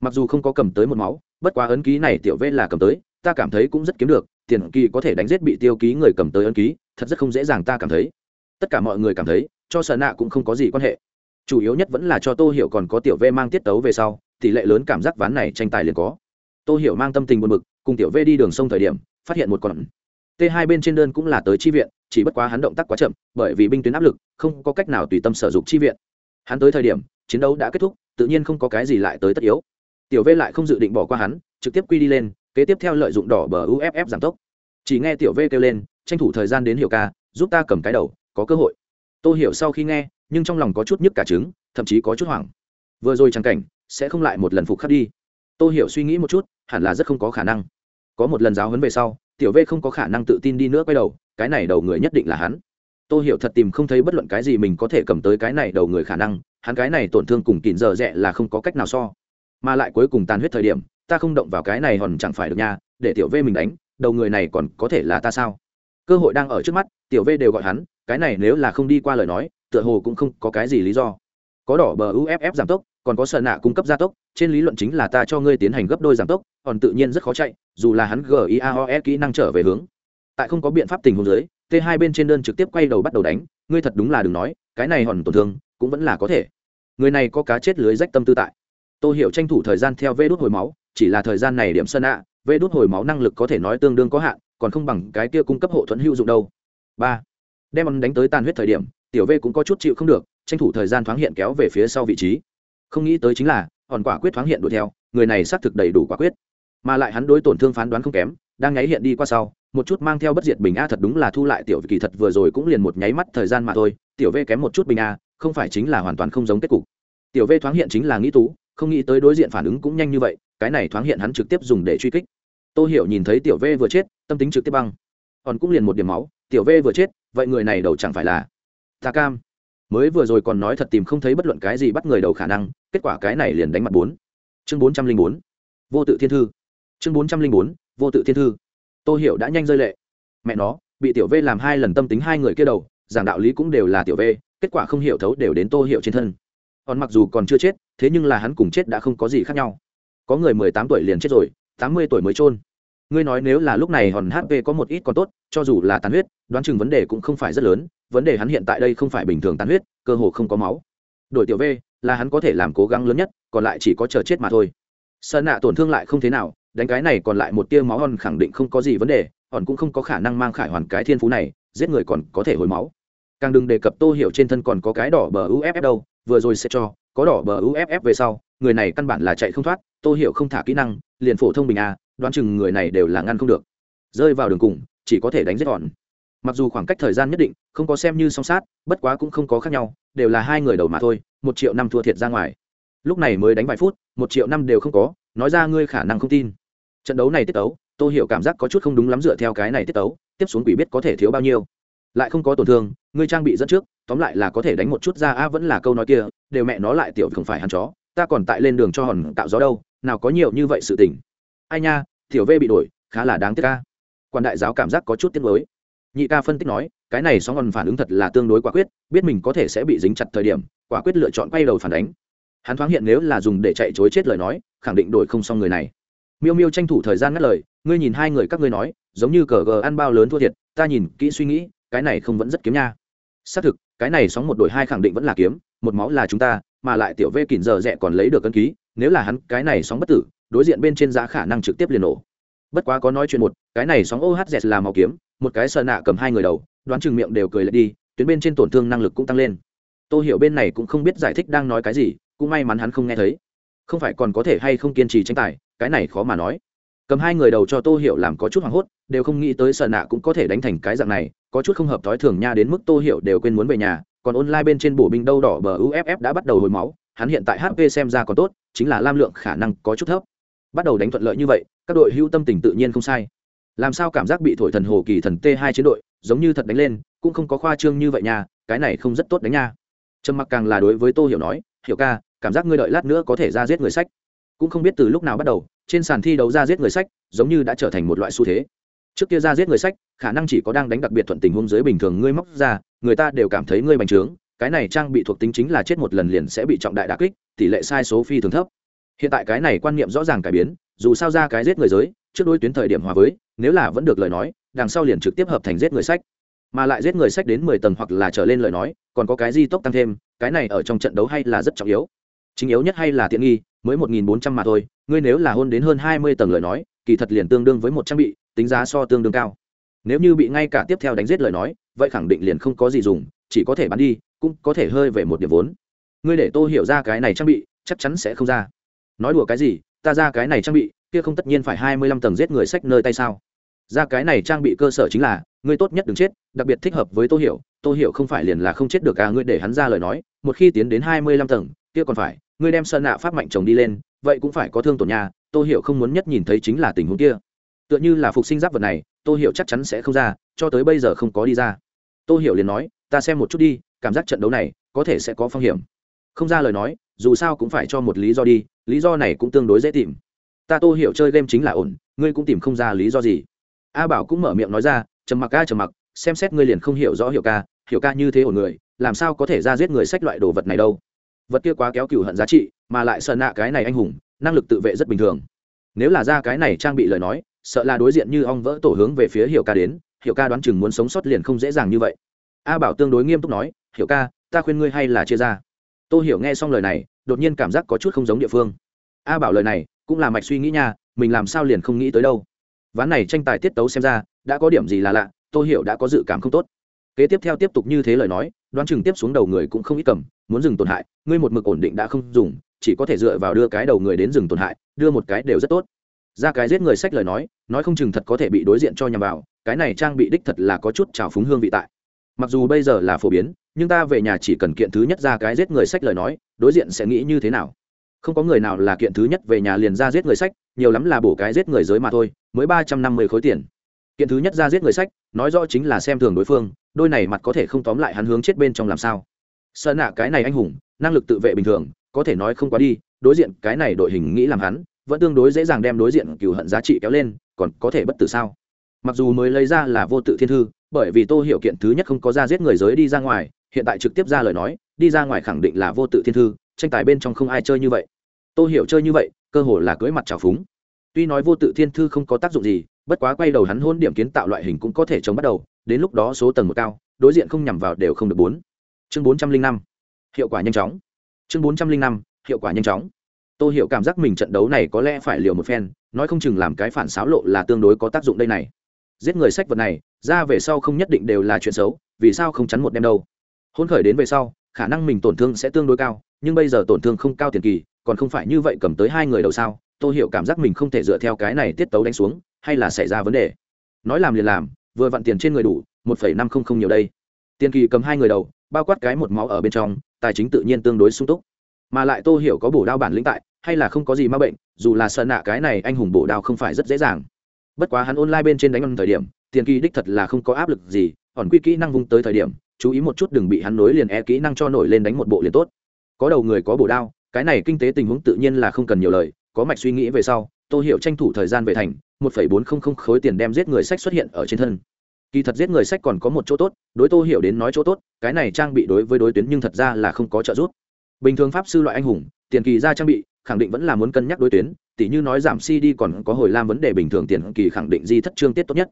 Mặc dù không có cầm tới một máu, bất quá ấn ký này tiểu v là cầm tới, ta cảm thấy cũng rất kiếm được, tiền kỳ có thể đánh giết bị tiêu ký người cầm tới ấn ký, thật rất không dễ dàng ta cảm thấy. Tất cả mọi người cảm thấy, cho sợ nạ cũng không có gì quan hệ. Chủ yếu nhất vẫn là cho tô hiểu còn có tiểu v mang tiết tấu về sau tỷ lệ lớn cảm giác ván này tranh tài liền có. Tô hiểu mang tâm tình buồn bực, cùng tiểu vê đi đường sông thời điểm, phát hiện một con. T hai bên trên đơn cũng là tới chi viện, chỉ bất quá hắn động tác quá chậm, bởi vì binh tuyến áp lực, không có cách nào tùy tâm sở dụng chi viện. Hắn tới thời điểm, chiến đấu đã kết thúc, tự nhiên không có cái gì lại tới tất yếu. Tiểu v lại không dự định bỏ qua hắn, trực tiếp quy đi lên, kế tiếp theo lợi dụng đỏ bờ uff giảm tốc. Chỉ nghe tiểu v kêu lên, tranh thủ thời gian đến hiểu ca, giúp ta cầm cái đầu, có cơ hội. Tô hiểu sau khi nghe, nhưng trong lòng có chút nhức cả trứng, thậm chí có chút hoảng. Vừa rồi chẳng cảnh sẽ không lại một lần phục khắc đi. Tôi hiểu suy nghĩ một chút, hẳn là rất không có khả năng. Có một lần giáo huấn về sau, tiểu v không có khả năng tự tin đi nữa quay đầu, cái này đầu người nhất định là hắn. Tôi hiểu thật tìm không thấy bất luận cái gì mình có thể cầm tới cái này đầu người khả năng, hắn cái này tổn thương cùng kìm giờ rẽ là không có cách nào so. Mà lại cuối cùng tàn huyết thời điểm, ta không động vào cái này hòn chẳng phải được nha, để tiểu v mình đánh, đầu người này còn có thể là ta sao? Cơ hội đang ở trước mắt, tiểu v đều gọi hắn, cái này nếu là không đi qua lời nói, tựa hồ cũng không có cái gì lý do có đỏ bờ uff giảm tốc, còn có sợ nạ cung cấp gia tốc, trên lý luận chính là ta cho ngươi tiến hành gấp đôi giảm tốc, còn tự nhiên rất khó chạy, dù là hắn giaoe kỹ năng trở về hướng. Tại không có biện pháp tình huống dưới, t hai bên trên đơn trực tiếp quay đầu bắt đầu đánh, ngươi thật đúng là đừng nói, cái này hòn tổn thương, cũng vẫn là có thể. Người này có cá chết lưới rách tâm tư tại. Tôi hiểu tranh thủ thời gian theo vê đốt hồi máu, chỉ là thời gian này điểm sơn ạ vê đốt hồi máu năng lực có thể nói tương đương có hạn, còn không bằng cái kia cung cấp hộ thuẫn hữu dụng đâu. Ba. Đem ăn đánh tới tan huyết thời điểm, tiểu v cũng có chút chịu không được tranh thủ thời gian thoáng hiện kéo về phía sau vị trí. Không nghĩ tới chính là, hòn quả quyết thoáng hiện đuổi theo, người này xác thực đầy đủ quả quyết. Mà lại hắn đối tổn thương phán đoán không kém, đang nháy hiện đi qua sau, một chút mang theo bất diệt bình a thật đúng là thu lại tiểu kỳ thật vừa rồi cũng liền một nháy mắt thời gian mà thôi, tiểu v kém một chút bình a, không phải chính là hoàn toàn không giống kết cục. Tiểu v thoáng hiện chính là nghĩ tú, không nghĩ tới đối diện phản ứng cũng nhanh như vậy, cái này thoáng hiện hắn trực tiếp dùng để truy kích. Tô hiểu nhìn thấy tiểu v vừa chết, tâm tính trực tiếp băng. Còn cũng liền một điểm máu, tiểu v vừa chết, vậy người này đầu chẳng phải là ta cam mới vừa rồi còn nói thật tìm không thấy bất luận cái gì bắt người đầu khả năng, kết quả cái này liền đánh mặt bốn. Chương bốn trăm linh bốn. Vô tự thiên thư. Chương bốn trăm linh bốn, vô tự thiên thư. Tô hiểu đã nhanh rơi lệ. Mẹ nó, bị tiểu v làm hai lần tâm tính hai người kia đầu, giảng đạo lý cũng đều là tiểu v kết quả không hiểu thấu đều đến tô hiểu trên thân. Còn mặc dù còn chưa chết, thế nhưng là hắn cùng chết đã không có gì khác nhau. Có người mười tám tuổi liền chết rồi, tám mươi tuổi mới trôn ngươi nói nếu là lúc này hòn hp có một ít còn tốt, cho dù là tàn huyết, đoán chừng vấn đề cũng không phải rất lớn, vấn đề hắn hiện tại đây không phải bình thường tàn huyết, cơ hồ không có máu. Đổi tiểu v, là hắn có thể làm cố gắng lớn nhất, còn lại chỉ có chờ chết mà thôi. Sơn nạ tổn thương lại không thế nào, đánh cái này còn lại một tia máu hòn khẳng định không có gì vấn đề, hòn cũng không có khả năng mang khải hoàn cái thiên phú này, giết người còn có thể hồi máu. Càng đừng đề cập tô hiểu trên thân còn có cái đỏ bờ uff đâu, vừa rồi sẽ cho, có đỏ bờ uff về sau, người này căn bản là chạy không thoát, tô hiểu không thả kỹ năng, liền phổ thông bình a đoán chừng người này đều là ngăn không được. Rơi vào đường cùng, chỉ có thể đánh giết gọn. mặc dù khoảng cách thời gian nhất định, không có xem như song sát, bất quá cũng không có khác nhau, đều là hai người đầu mà thôi, một triệu năm thua thiệt ra ngoài. Lúc này mới đánh vài phút, một triệu năm đều không có, nói ra ngươi khả năng không tin. Trận đấu này tiết tấu tôi hiểu cảm giác có chút không đúng lắm dựa theo cái này tiết tấu, tiếp xuống quỷ biết có thể thiếu bao nhiêu. Lại không có tổn thương, ngươi trang bị dẫn trước, tóm lại là có thể đánh một chút ra, a, vẫn là câu nói kia, đều mẹ nó lại tiểu không phải hắn chó, ta còn tại lên đường cho hòn tạo gió đâu, nào có nhiều như vậy sự tình ai nha, tiểu v bị đổi, khá là đáng tiếc ca quan đại giáo cảm giác có chút tiếc mới nhị ca phân tích nói, cái này sóng còn phản ứng thật là tương đối quả quyết, biết mình có thể sẽ bị dính chặt thời điểm, quả quyết lựa chọn quay đầu phản đánh. Hắn thoáng hiện nếu là dùng để chạy chối chết lời nói, khẳng định đổi không xong người này. Miêu miêu tranh thủ thời gian ngắt lời, ngươi nhìn hai người các ngươi nói, giống như cờ gờ ăn bao lớn thua thiệt, ta nhìn kỹ suy nghĩ, cái này không vẫn rất kiếm nha. Xác thực, cái này sóng một đội hai khẳng định vẫn là kiếm, một máu là chúng ta, mà lại tiểu vê kỉnh giờ rẽ còn lấy được cân ký, nếu là hắn cái này sóng bất tử đối diện bên trên giá khả năng trực tiếp liền nổ. Bất quá có nói chuyện một, cái này sóng ohz là màu kiếm, một cái sờ nạ cầm hai người đầu, đoán chừng miệng đều cười lại đi, tuyến bên trên tổn thương năng lực cũng tăng lên. Tôi hiểu bên này cũng không biết giải thích đang nói cái gì, cũng may mắn hắn không nghe thấy. Không phải còn có thể hay không kiên trì tranh tài, cái này khó mà nói. Cầm hai người đầu cho tô hiểu làm có chút hoảng hốt, đều không nghĩ tới sợ nạ cũng có thể đánh thành cái dạng này, có chút không hợp thói thường nha đến mức tô hiểu đều quên muốn về nhà, còn online bên trên bổ binh đâu đỏ bờ uff đã bắt đầu hồi máu, hắn hiện tại hp xem ra còn tốt, chính là lam lượng khả năng có chút thấp bắt đầu đánh thuận lợi như vậy, các đội hữu tâm tình tự nhiên không sai. Làm sao cảm giác bị thổi thần hồ kỳ thần t hai chiến đội, giống như thật đánh lên, cũng không có khoa trương như vậy nha, cái này không rất tốt đánh nha. Trầm mặc càng là đối với tô hiểu nói, hiểu ca, cảm giác ngươi đợi lát nữa có thể ra giết người sách. Cũng không biết từ lúc nào bắt đầu, trên sàn thi đấu ra giết người sách, giống như đã trở thành một loại xu thế. Trước kia ra giết người sách, khả năng chỉ có đang đánh đặc biệt thuận tình huống dưới bình thường ngươi móc ra, người ta đều cảm thấy ngươi bành trướng, cái này trang bị thuộc tính chính là chết một lần liền sẽ bị trọng đại đà kích, tỷ lệ sai số phi thường thấp hiện tại cái này quan niệm rõ ràng cải biến, dù sao ra cái giết người giới, trước đôi tuyến thời điểm hòa với, nếu là vẫn được lời nói, đằng sau liền trực tiếp hợp thành giết người sách. Mà lại giết người sách đến mười tầng hoặc là trở lên lời nói, còn có cái di tốc tăng thêm, cái này ở trong trận đấu hay là rất trọng yếu. Chính yếu nhất hay là tiện nghi, mới một nghìn bốn trăm mà thôi, ngươi nếu là hôn đến hơn hai mươi tầng lời nói, kỳ thật liền tương đương với một trang bị, tính giá so tương đương cao. Nếu như bị ngay cả tiếp theo đánh giết lời nói, vậy khẳng định liền không có gì dùng, chỉ có thể bán đi, cũng có thể hơi về một điểm vốn. Ngươi để tô hiểu ra cái này trang bị, chắc chắn sẽ không ra nói đùa cái gì, ta ra cái này trang bị, kia không tất nhiên phải hai mươi lăm tầng giết người sách nơi tay sao? Ra cái này trang bị cơ sở chính là, ngươi tốt nhất đừng chết, đặc biệt thích hợp với tô hiểu tô hiểu không phải liền là không chết được à ngươi để hắn ra lời nói, một khi tiến đến hai mươi lăm tầng, kia còn phải, ngươi đem sơn nạ pháp mạnh chồng đi lên, vậy cũng phải có thương tổn nhà tô hiểu không muốn nhất nhìn thấy chính là tình huống kia. Tựa như là phục sinh giáp vật này, tô hiểu chắc chắn sẽ không ra, cho tới bây giờ không có đi ra. Tô hiểu liền nói, ta xem một chút đi, cảm giác trận đấu này có thể sẽ có phong hiểm. Không ra lời nói dù sao cũng phải cho một lý do đi, lý do này cũng tương đối dễ tìm. Ta tô hiểu chơi game chính là ổn, ngươi cũng tìm không ra lý do gì. A bảo cũng mở miệng nói ra, trầm mặc ca trầm mặc, xem xét ngươi liền không hiểu rõ hiểu ca hiểu ca như thế ổn người, làm sao có thể ra giết người sách loại đồ vật này đâu. Vật kia quá kéo cửu hận giá trị, mà lại sợ nạ cái này anh hùng, năng lực tự vệ rất bình thường. Nếu là ra cái này trang bị lời nói, sợ là đối diện như ong vỡ tổ hướng về phía hiểu ca đến, hiểu ca đoán chừng muốn sống sót liền không dễ dàng như vậy. A bảo tương đối nghiêm túc nói, hiểu ca, ta khuyên ngươi hay là chia ra tôi hiểu nghe xong lời này, đột nhiên cảm giác có chút không giống địa phương. A bảo lời này, cũng là mạch suy nghĩ nha, mình làm sao liền không nghĩ tới đâu. Ván này tranh tài tiết tấu xem ra, đã có điểm gì là lạ tôi hiểu đã có dự cảm không tốt. Kế tiếp theo tiếp tục như thế lời nói, đoán chừng tiếp xuống đầu người cũng không ít cầm, muốn dừng tổn hại, ngươi một mực ổn định đã không dùng, chỉ có thể dựa vào đưa cái đầu người đến dừng tổn hại, đưa một cái đều rất tốt. Ra cái giết người sách lời nói nói không chừng thật có thể bị đối diện cho nhằm vào, cái này trang bị đích thật là có chút trào phúng hương vị tại mặc dù bây giờ là phổ biến, nhưng ta về nhà chỉ cần kiện thứ nhất ra cái giết người sách lời nói, đối diện sẽ nghĩ như thế nào? Không có người nào là kiện thứ nhất về nhà liền ra giết người sách, nhiều lắm là bổ cái giết người giới mà thôi, mới ba trăm năm mươi khối tiền. Kiện thứ nhất ra giết người sách, nói rõ chính là xem thường đối phương, đôi này mặt có thể không tóm lại hắn hướng chết bên trong làm sao. Sợ nạ cái này anh hùng, năng lực tự vệ bình thường, có thể nói không quá đi, đối diện cái này đội hình nghĩ làm hắn, vẫn tương đối dễ dàng đem đối diện cừu hận giá trị kéo lên, còn có thể bất tử sao? Mặc dù mới lấy ra là vô tự thiên thư, bởi vì tô hiểu kiện thứ nhất không có ra giết người giới đi ra ngoài, hiện tại trực tiếp ra lời nói, đi ra ngoài khẳng định là vô tự thiên thư, tranh tài bên trong không ai chơi như vậy. Tô hiểu chơi như vậy, cơ hồ là cưới mặt trào phúng. Tuy nói vô tự thiên thư không có tác dụng gì, bất quá quay đầu hắn hôn điểm kiến tạo loại hình cũng có thể chống bắt đầu, đến lúc đó số tầng một cao, đối diện không nhằm vào đều không được bốn. Chương bốn trăm linh năm, hiệu quả nhanh chóng. Chương bốn trăm linh năm, hiệu quả nhanh chóng. Tôi hiểu cảm giác mình trận đấu này có lẽ phải liều một phen, nói không chừng làm cái phản xáo lộ là tương đối có tác dụng đây này giết người sách vật này, ra về sau không nhất định đều là chuyện xấu, vì sao không chắn một đêm đâu? Hôn khởi đến về sau, khả năng mình tổn thương sẽ tương đối cao, nhưng bây giờ tổn thương không cao tiền kỳ, còn không phải như vậy cầm tới hai người đầu sao? Tôi hiểu cảm giác mình không thể dựa theo cái này tiết tấu đánh xuống, hay là xảy ra vấn đề? Nói làm liền làm, vừa vặn tiền trên người đủ, một phẩy năm không không nhiều đây. Tiền kỳ cầm hai người đầu, bao quát cái một máu ở bên trong, tài chính tự nhiên tương đối sung túc. Mà lại tô hiểu có bổ đao bản lĩnh tại, hay là không có gì ma bệnh, dù là sợ nạ cái này anh hùng bổ đao không phải rất dễ dàng bất quá hắn online bên trên đánh ăn thời điểm, tiền kỳ đích thật là không có áp lực gì còn quy kỹ năng vung tới thời điểm, chú ý một chút đừng bị hắn nối liền e kỹ năng cho nổi lên đánh một bộ liền tốt. Có đầu người có bổ đao, cái này kinh tế tình huống tự nhiên là không cần nhiều lời, có mạch suy nghĩ về sau tôi hiểu tranh thủ thời gian về thành, một phẩy bốn không không khối tiền đem giết người sách xuất hiện ở trên thân. Kỳ thật giết người sách còn có một chỗ tốt, đối tô hiểu đến nói chỗ tốt, cái này trang bị đối với đối tuyến nhưng thật ra là không có trợ giúp. Bình thường pháp sư loại anh hùng, tiền kỳ ra trang bị, khẳng định vẫn là muốn cân nhắc đối tuyến tỉ như nói giảm cd còn có hồi lam vấn đề bình thường tiền kỳ khẳng định di thất trương tiết tốt nhất.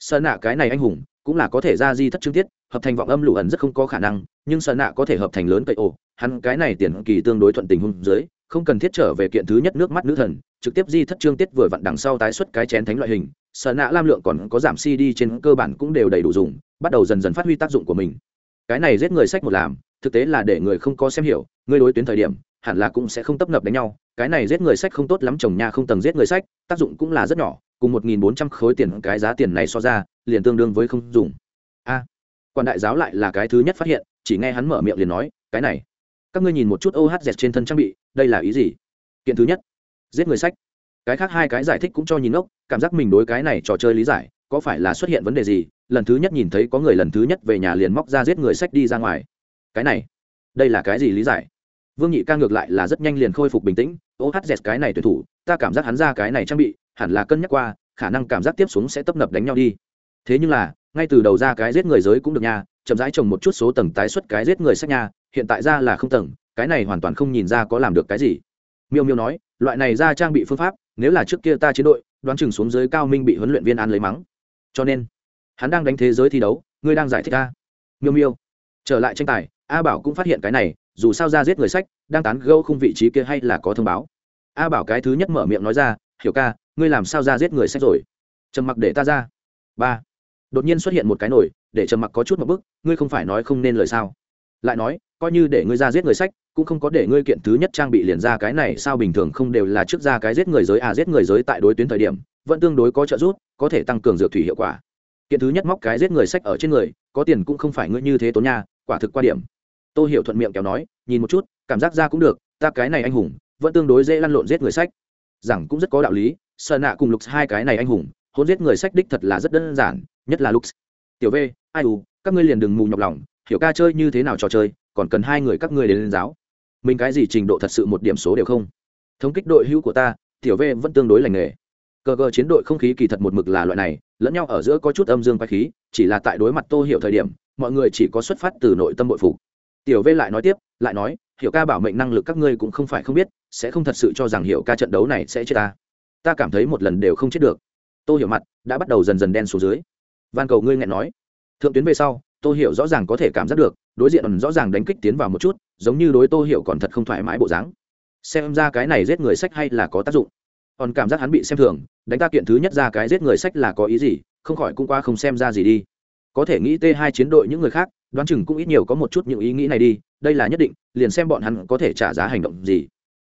Sơn nạ cái này anh hùng, cũng là có thể ra di thất trương tiết, hợp thành vọng âm lũ ẩn rất không có khả năng, nhưng sơn nạ có thể hợp thành lớn cậy ổ. Hắn cái này tiền kỳ tương đối thuận tình hung dưới, không cần thiết trở về kiện thứ nhất nước mắt nữ thần, trực tiếp di thất trương tiết vừa vặn đằng sau tái xuất cái chén thánh loại hình. Sở nạ lam lượng còn có giảm cd trên cơ bản cũng đều đầy đủ dùng, bắt đầu dần dần phát huy tác dụng của mình. Cái này giết người sách một làm, thực tế là để người không có xem hiểu, người đối tuyến thời điểm, hẳn là cũng sẽ không tấp nập đánh nhau cái này giết người sách không tốt lắm chồng nhà không tầng giết người sách tác dụng cũng là rất nhỏ cùng một nghìn bốn trăm khối tiền cái giá tiền này so ra liền tương đương với không dùng. A à, quan đại giáo lại là cái thứ nhất phát hiện chỉ nghe hắn mở miệng liền nói cái này các ngươi nhìn một chút ohz trên thân trang bị đây là ý gì? Kiện thứ nhất giết người sách. Cái khác hai cái giải thích cũng cho nhìn ốc cảm giác mình đối cái này trò chơi lý giải có phải là xuất hiện vấn đề gì? Lần thứ nhất nhìn thấy có người lần thứ nhất về nhà liền móc ra giết người sách đi ra ngoài. Cái này đây là cái gì lý giải? Vương nhị ca ngược lại là rất nhanh liền khôi phục bình tĩnh ohz cái này tuyển thủ, ta cảm giác hắn ra cái này trang bị, hẳn là cân nhắc qua, khả năng cảm giác tiếp xuống sẽ tấp nập đánh nhau đi. Thế nhưng là, ngay từ đầu ra cái giết người giới cũng được nha, chậm rãi trồng một chút số tầng tái xuất cái giết người sách nha, hiện tại ra là không tầng, cái này hoàn toàn không nhìn ra có làm được cái gì. Miêu miêu nói, loại này ra trang bị phương pháp, nếu là trước kia ta chiến đội, đoán chừng xuống dưới cao minh bị huấn luyện viên ăn lấy mắng. Cho nên, hắn đang đánh thế giới thi đấu, ngươi đang giải thích ta. Miêu miêu, trở lại tranh tài, a bảo cũng phát hiện cái này, dù sao ra giết người sách đang tán gẫu không vị trí kia hay là có thông báo? A bảo cái thứ nhất mở miệng nói ra, hiểu ca, ngươi làm sao ra giết người sách rồi? Trầm mặc để ta ra. Ba. Đột nhiên xuất hiện một cái nổi để trầm mặc có chút một bức, ngươi không phải nói không nên lời sao? Lại nói, coi như để ngươi ra giết người sách, cũng không có để ngươi kiện thứ nhất trang bị liền ra cái này, sao bình thường không đều là trước ra cái giết người giới à giết người giới tại đối tuyến thời điểm, vẫn tương đối có trợ giúp, có thể tăng cường dược thủy hiệu quả. Kiện thứ nhất móc cái giết người sách ở trên người, có tiền cũng không phải ngươi như thế tốn nha, quả thực qua điểm tôi hiểu thuận miệng kéo nói, nhìn một chút, cảm giác ra cũng được, ta cái này anh hùng, vẫn tương đối dễ lăn lộn giết người sách. Rằng cũng rất có đạo lý sợ nạ cùng lục hai cái này anh hùng, hôn giết người sách đích thật là rất đơn giản, nhất là lục. tiểu v, ai u, các ngươi liền đừng mù nhọc lòng, hiểu ca chơi như thế nào trò chơi, còn cần hai người các ngươi đến lên giáo. Mình cái gì trình độ thật sự một điểm số đều không. Thống kích đội hữu của ta, tiểu v vẫn tương đối lành nghề. Cờ cờ chiến đội không khí kỳ thật một mực là loại này, lẫn nhau ở giữa có chút âm dương quay khí, chỉ là tại đối mặt tô hiểu thời điểm, mọi người chỉ có xuất phát từ nội tâm bội phục tiểu v lại nói tiếp, lại nói, hiểu ca bảo mệnh năng lực các ngươi cũng không phải không biết, sẽ không thật sự cho rằng hiểu ca trận đấu này sẽ chết ta. Ta cảm thấy một lần đều không chết được. Tô hiểu mặt đã bắt đầu dần dần đen xuống dưới. Van cầu ngươi nghẹn nói, thượng tuyến về sau, tô hiểu rõ ràng có thể cảm giác được, đối diện rõ ràng đánh kích tiến vào một chút, giống như đối tô hiểu còn thật không thoải mái bộ dáng. Xem ra cái này giết người sách hay là có tác dụng. Còn cảm giác hắn bị xem thường, đánh ta kiện thứ nhất ra cái giết người sách là có ý gì, không khỏi cũng qua không xem ra gì đi. Có thể nghĩ t hai chiến đội những người khác đoán chừng cũng ít nhiều có một chút những ý nghĩ này đi, đây là nhất định, liền xem bọn hắn có thể trả giá hành động gì.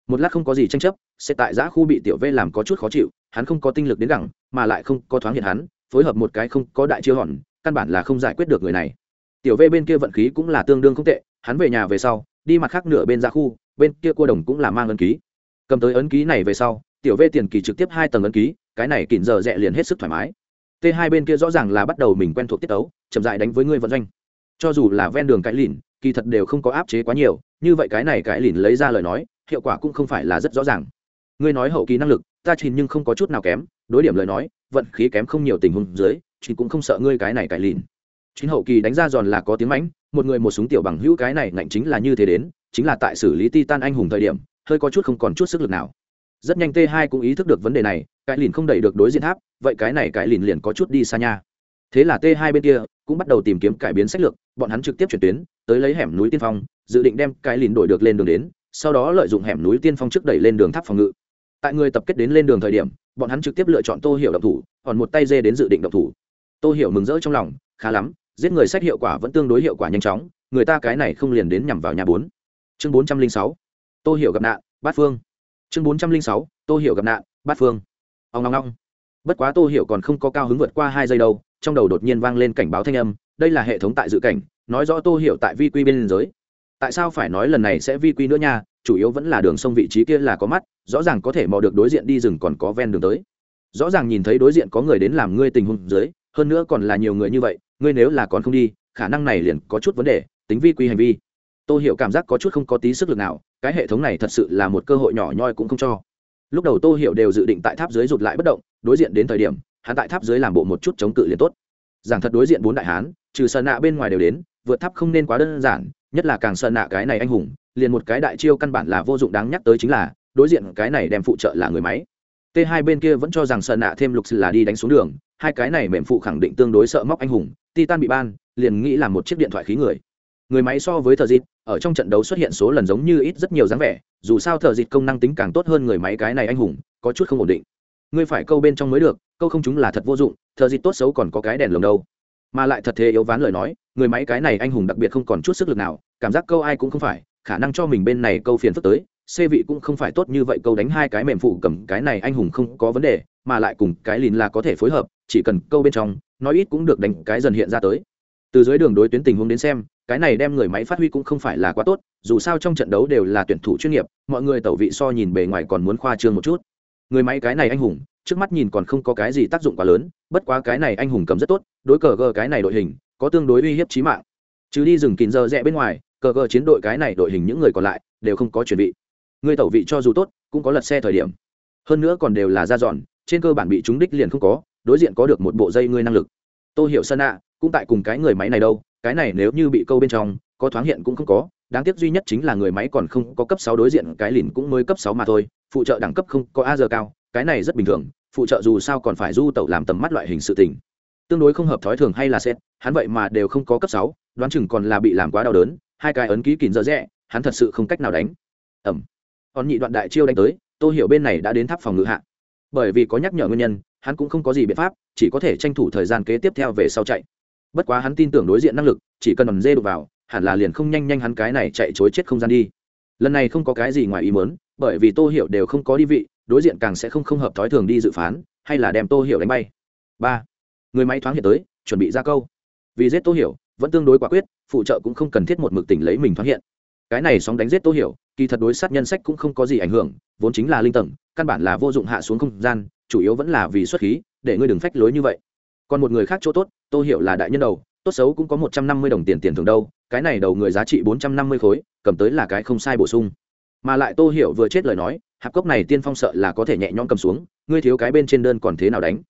Một lát không có gì tranh chấp, sẽ tại giã khu bị tiểu v làm có chút khó chịu, hắn không có tinh lực đến gẳng, mà lại không có thoáng hiện hắn, phối hợp một cái không có đại chiêu hòn, căn bản là không giải quyết được người này. Tiểu v bên kia vận khí cũng là tương đương không tệ, hắn về nhà về sau, đi mặt khác nửa bên giã khu, bên kia cua đồng cũng là mang ấn ký. Cầm tới ấn ký này về sau, tiểu v tiền kỳ trực tiếp hai tầng ấn ký, cái này kỉn giờ rẽ liền hết sức thoải mái. T hai bên kia rõ ràng là bắt đầu mình quen thuộc tiết tấu, chậm dại đánh với người vận doanh cho dù là ven đường cái lìn, kỳ thật đều không có áp chế quá nhiều, như vậy cái này cái lìn lấy ra lời nói, hiệu quả cũng không phải là rất rõ ràng. Ngươi nói hậu kỳ năng lực, ta chỉ nhưng không có chút nào kém, đối điểm lời nói, vận khí kém không nhiều tình huống dưới, chỉ cũng không sợ ngươi cái này cãi lìn. Chính hậu kỳ đánh ra giòn là có tiếng mãnh, một người một súng tiểu bằng hữu cái này ngạnh chính là như thế đến, chính là tại xử lý titan anh hùng thời điểm, hơi có chút không còn chút sức lực nào. Rất nhanh t 2 cũng ý thức được vấn đề này cái lìn không đẩy được đối diện tháp, vậy cái này cái lìn liền có chút đi xa nha. Thế là t 2 bên kia cũng bắt đầu tìm kiếm cải biến sách lược, bọn hắn trực tiếp chuyển tuyến, tới lấy hẻm núi tiên phong, dự định đem cái lìn đổi được lên đường đến, sau đó lợi dụng hẻm núi tiên phong trước đẩy lên đường tháp phòng ngự. Tại người tập kết đến lên đường thời điểm, bọn hắn trực tiếp lựa chọn tô hiểu động thủ, còn một tay dê đến dự định động thủ. Tô hiểu mừng rỡ trong lòng, khá lắm, giết người sách hiệu quả vẫn tương đối hiệu quả nhanh chóng, người ta cái này không liền đến nhằm vào nhà bốn. Chương bốn trăm linh sáu, tô hiểu gặp nạn, bát phương. Chương bốn trăm linh sáu, tô hiểu gặp nạn, bát phương. Ông long long bất quá tô hiểu còn không có cao hứng vượt qua hai giây đâu trong đầu đột nhiên vang lên cảnh báo thanh âm, đây là hệ thống tại dự cảnh, nói rõ tô hiểu tại vi quy bên giới. Tại sao phải nói lần này sẽ vi quy nữa nha, chủ yếu vẫn là đường sông vị trí kia là có mắt, rõ ràng có thể mò được đối diện đi rừng còn có ven đường tới. Rõ ràng nhìn thấy đối diện có người đến làm ngươi tình huống dưới, hơn nữa còn là nhiều người như vậy, ngươi nếu là còn không đi, khả năng này liền có chút vấn đề, tính vi quy hành vi. Tôi hiểu cảm giác có chút không có tí sức lực nào, cái hệ thống này thật sự là một cơ hội nhỏ nhoi cũng không cho. Lúc đầu tô hiểu đều dự định tại tháp dưới rụt lại bất động, đối diện đến thời điểm hắn tại tháp dưới làm bộ một chút chống cự liền tốt. Giảng thật đối diện bốn đại hán, trừ sơn nạ bên ngoài đều đến, vượt tháp không nên quá đơn giản, nhất là càng sơn nạ cái này anh hùng, liền một cái đại chiêu căn bản là vô dụng đáng nhắc tới chính là, đối diện cái này đem phụ trợ là người máy. T hai bên kia vẫn cho rằng sơn nạ thêm lục là đi đánh xuống đường, hai cái này mềm phụ khẳng định tương đối sợ móc anh hùng, titan bị ban, liền nghĩ là một chiếc điện thoại khí người. Người máy so với thợ dịt, ở trong trận đấu xuất hiện số lần giống như ít rất nhiều dáng vẻ, dù sao thợ dịt công năng tính càng tốt hơn người máy cái này anh hùng, có chút không ổn định. Ngươi phải câu bên trong mới được câu không chúng là thật vô dụng, thợ dịt tốt xấu còn có cái đèn lồng đâu. Mà lại thật thế yếu ván lời nói, người máy cái này anh hùng đặc biệt không còn chút sức lực nào, cảm giác câu ai cũng không phải, khả năng cho mình bên này câu phiền phức tới xê vị cũng không phải tốt như vậy câu đánh hai cái mềm phụ cầm cái này anh hùng không có vấn đề, mà lại cùng cái lìn là có thể phối hợp, chỉ cần câu bên trong, nói ít cũng được đánh cái dần hiện ra tới. Từ dưới đường đối tuyến tình huống đến xem, cái này đem người máy phát huy cũng không phải là quá tốt, dù sao trong trận đấu đều là tuyển thủ chuyên nghiệp, mọi người tẩu vị so nhìn bề ngoài còn muốn khoa trương một chút. Người máy cái này anh hùng trước mắt nhìn còn không có cái gì tác dụng quá lớn, bất quá cái này anh hùng cầm rất tốt, đối cờ gờ cái này đội hình, có tương đối uy hiếp trí mạng. Chứ đi rừng kín giờ rẽ bên ngoài, cờ gờ chiến đội cái này đội hình những người còn lại, đều không có chuẩn bị. Người tẩu vị cho dù tốt, cũng có lật xe thời điểm. Hơn nữa còn đều là ra dọn, trên cơ bản bị chúng đích liền không có, đối diện có được một bộ dây ngươi năng lực. Tôi hiểu sân ạ, cũng tại cùng cái người máy này đâu, cái này nếu như bị câu bên trong, có thoáng hiện cũng không có, đáng tiếc duy nhất chính là người máy còn không có cấp sáu đối diện, cái lìn cũng mới cấp sáu mà thôi, phụ trợ đẳng cấp không có a giờ cao cái này rất bình thường, phụ trợ dù sao còn phải du tẩu làm tầm mắt loại hình sự tình. Tương đối không hợp thói thường hay là xét hắn vậy mà đều không có cấp sáu, đoán chừng còn là bị làm quá đau đớn, hai cái ấn ký kín dở dẹ, hắn thật sự không cách nào đánh. Ẩm. Còn nhị đoạn đại chiêu đánh tới tôi hiểu bên này đã đến tháp phòng ngự hạ. Bởi vì có nhắc nhở nguyên nhân, hắn cũng không có gì biện pháp, chỉ có thể tranh thủ thời gian kế tiếp theo về sau chạy. Bất quá hắn tin tưởng đối diện năng lực, chỉ cần ẩn dê đục vào, hẳn là liền không nhanh nhanh hắn cái này chạy chối chết không gian đi. Lần này không có cái gì ngoài ý mớn bởi vì tô hiểu đều không có đi vị đối diện càng sẽ không không hợp thói thường đi dự phán, hay là đem tô hiểu đánh bay. Ba, người máy thoáng hiện tới, chuẩn bị ra câu. Vì giết tô hiểu, vẫn tương đối quả quyết, phụ trợ cũng không cần thiết một mực tỉnh lấy mình thoáng hiện. Cái này sóng đánh giết tô hiểu, kỳ thật đối sát nhân sách cũng không có gì ảnh hưởng, vốn chính là linh tầng, căn bản là vô dụng hạ xuống không gian, chủ yếu vẫn là vì xuất khí, để ngươi đừng phách lối như vậy. Còn một người khác chỗ tốt, tô hiểu là đại nhân đầu, tốt xấu cũng có một trăm năm mươi đồng tiền tiền thưởng đâu, cái này đầu người giá trị bốn trăm năm mươi khối, cầm tới là cái không sai bổ sung. Mà lại tô hiểu vừa chết lời nói hạp cốc này tiên phong sợ là có thể nhẹ nhõm cầm xuống, ngươi thiếu cái bên trên đơn còn thế nào đánh?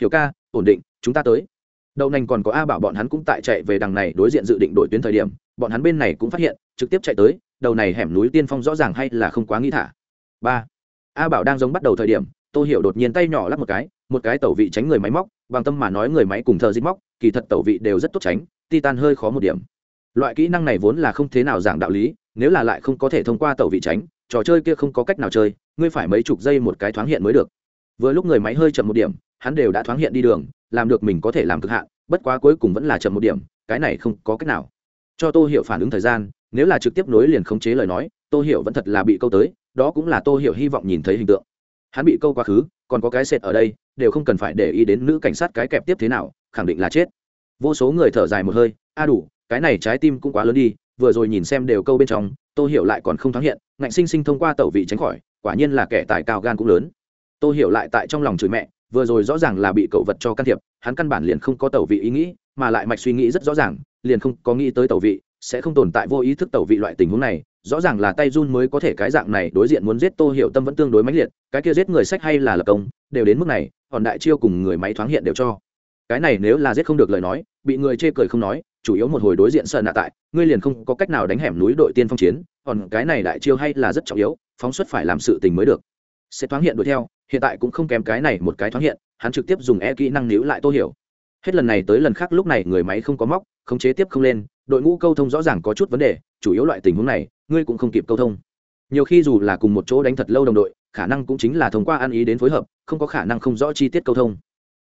Hiểu ca, ổn định, chúng ta tới. Đậu nành còn có a bảo bọn hắn cũng tại chạy về đằng này đối diện dự định đổi tuyến thời điểm, bọn hắn bên này cũng phát hiện, trực tiếp chạy tới, đầu này hẻm núi tiên phong rõ ràng hay là không quá nghĩ thả. Ba. A bảo đang giống bắt đầu thời điểm, tô hiểu đột nhiên tay nhỏ lắp một cái một cái tẩu vị tránh người máy móc, bằng tâm mà nói người máy cùng thợ dít móc, kỳ thật tẩu vị đều rất tốt tránh, titan hơi khó một điểm. Loại kỹ năng này vốn là không thế nào giảng đạo lý, nếu là lại không có thể thông qua tẩu vị tránh trò chơi kia không có cách nào chơi, ngươi phải mấy chục giây một cái thoáng hiện mới được. Vừa lúc người máy hơi chậm một điểm, hắn đều đã thoáng hiện đi đường, làm được mình có thể làm cực hạn, bất quá cuối cùng vẫn là chậm một điểm, cái này không có cách nào. Cho tô hiểu phản ứng thời gian, nếu là trực tiếp nối liền khống chế lời nói, tô hiểu vẫn thật là bị câu tới, đó cũng là tô hiểu hy vọng nhìn thấy hình tượng. Hắn bị câu quá khứ, còn có cái sệt ở đây, đều không cần phải để ý đến nữ cảnh sát cái kẹp tiếp thế nào, khẳng định là chết. Vô số người thở dài một hơi, a đủ, cái này trái tim cũng quá lớn đi, vừa rồi nhìn xem đều câu bên trong tô hiểu lại còn không thoáng hiện, ngạnh sinh sinh thông qua tẩu vị tránh khỏi, quả nhiên là kẻ tài cao gan cũng lớn. Tô hiểu lại tại trong lòng chửi mẹ, vừa rồi rõ ràng là bị cậu vật cho can thiệp, hắn căn bản liền không có tẩu vị ý nghĩ, mà lại mạch suy nghĩ rất rõ ràng, liền không có nghĩ tới tẩu vị, sẽ không tồn tại vô ý thức tẩu vị loại tình huống này, rõ ràng là tay run mới có thể cái dạng này đối diện muốn giết tô hiểu tâm vẫn tương đối mãnh liệt, cái kia giết người sách hay là lập công, đều đến mức này còn đại chiêu cùng người máy thoáng hiện đều cho. Cái này nếu là giết không được lời nói, bị người chê cười không nói chủ yếu một hồi đối diện sợ nạ tại, ngươi liền không có cách nào đánh hẻm núi đội tiên phong chiến, còn cái này đại chiêu hay là rất trọng yếu, phóng xuất phải làm sự tình mới được. Sẽ thoáng hiện đuổi theo, hiện tại cũng không kém cái này một cái thoáng hiện, hắn trực tiếp dùng e kỹ năng níu lại tô hiểu. Hết lần này tới lần khác lúc này người máy không có móc, khống chế tiếp không lên, đội ngũ câu thông rõ ràng có chút vấn đề, chủ yếu loại tình huống này, ngươi cũng không kịp câu thông. Nhiều khi dù là cùng một chỗ đánh thật lâu đồng đội, khả năng cũng chính là thông qua ăn ý đến phối hợp, không có khả năng không rõ chi tiết câu thông.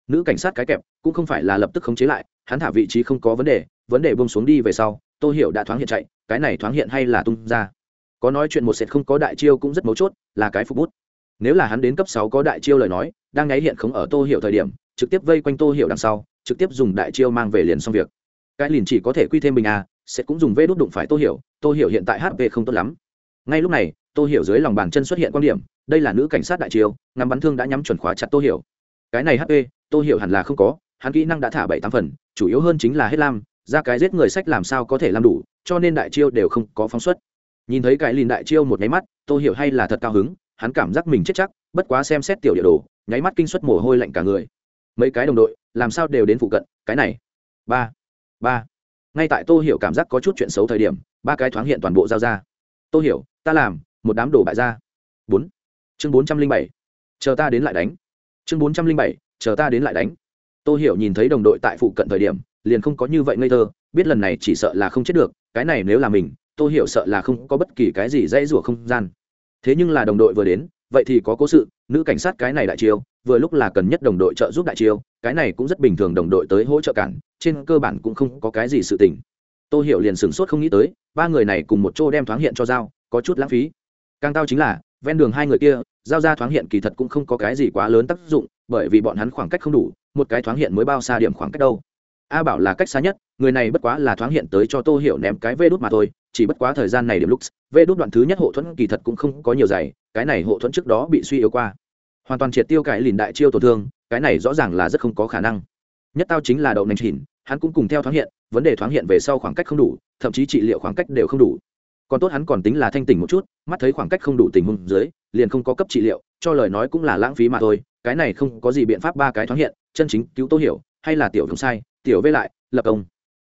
Nữ cảnh sát cái kẹp, cũng không phải là lập tức khống chế lại, hắn thả vị trí không có vấn đề vấn đề bông xuống đi về sau tôi hiểu đã thoáng hiện chạy, cái này thoáng hiện hay là tung ra. Có nói chuyện một sệt không có đại chiêu cũng rất mấu chốt, là cái phục bút. Nếu là hắn đến cấp sáu có đại chiêu lời nói, đang nháy hiện không ở tô hiểu thời điểm, trực tiếp vây quanh tô hiểu đằng sau, trực tiếp dùng đại chiêu mang về liền xong việc. Cái liền chỉ có thể quy thêm mình à sẽ cũng dùng vê đốt đụng phải tô hiểu tô hiểu hiện tại hp không tốt lắm. Ngay lúc này, tô hiểu dưới lòng bàn chân xuất hiện quan điểm, đây là nữ cảnh sát đại chiêu, ngắm bắn thương đã nhắm chuẩn khóa chặt tô hiểu. Cái này hp tô hiểu hẳn là không có, hắn kỹ năng đã thả bảy tám phần, chủ yếu hơn chính là hết lam ra cái giết người sách làm sao có thể làm đủ, cho nên đại chiêu đều không có phóng xuất. Nhìn thấy cái lìn đại chiêu một nháy mắt, tô hiểu hay là thật cao hứng, hắn cảm giác mình chết chắc, bất quá xem xét tiểu địa đồ, nháy mắt kinh suất mồ hôi lạnh cả người. Mấy cái đồng đội, làm sao đều đến phụ cận, cái này. Ba ba. Ngay tại tô hiểu cảm giác có chút chuyện xấu thời điểm, ba cái thoáng hiện toàn bộ giao ra. Tô hiểu, ta làm, một đám đồ bại ra. Bốn. Chương bốn trăm linh bảy. Chờ ta đến lại đánh. Chương bốn trăm linh bảy, chờ ta đến lại đánh. Tô hiểu nhìn thấy đồng đội tại phụ cận thời điểm liền không có như vậy ngây thơ, biết lần này chỉ sợ là không chết được, cái này nếu là mình tôi hiểu sợ là không có bất kỳ cái gì dãy rủa không gian. Thế nhưng là đồng đội vừa đến, vậy thì có cố sự, nữ cảnh sát cái này đại chiêu, vừa lúc là cần nhất đồng đội trợ giúp đại chiêu, cái này cũng rất bình thường đồng đội tới hỗ trợ cản, trên cơ bản cũng không có cái gì sự tình. Tôi hiểu liền sửng sốt không nghĩ tới, ba người này cùng một chỗ đem thoáng hiện cho dao có chút lãng phí. Càng tao chính là, ven đường hai người kia, giao ra thoáng hiện kỳ thật cũng không có cái gì quá lớn tác dụng, bởi vì bọn hắn khoảng cách không đủ, một cái thoáng hiện mới bao xa điểm khoảng cách đâu a bảo là cách xa nhất, người này bất quá là thoáng hiện tới cho tô hiểu ném cái vê đút mà thôi, chỉ bất quá thời gian này điểm lúc vê đút đoạn thứ nhất hộ thuẫn kỳ thật cũng không có nhiều giày cái này hộ thuẫn trước đó bị suy yếu qua. Hoàn toàn triệt tiêu cái lìn đại chiêu tổn thương, cái này rõ ràng là rất không có khả năng. Nhất tao chính là đậu nành chỉnh hắn cũng cùng theo thoáng hiện, vấn đề thoáng hiện về sau khoảng cách không đủ, thậm chí trị liệu khoảng cách đều không đủ. Còn tốt hắn còn tính là thanh tỉnh một chút, mắt thấy khoảng cách không đủ tình huống dưới, liền không có cấp trị liệu, cho lời nói cũng là lãng phí mà thôi, cái này không có gì biện pháp ba cái thoáng hiện, chân chính cứu tô hiểu, hay là tiểu không sai tiểu vê lại, lập công.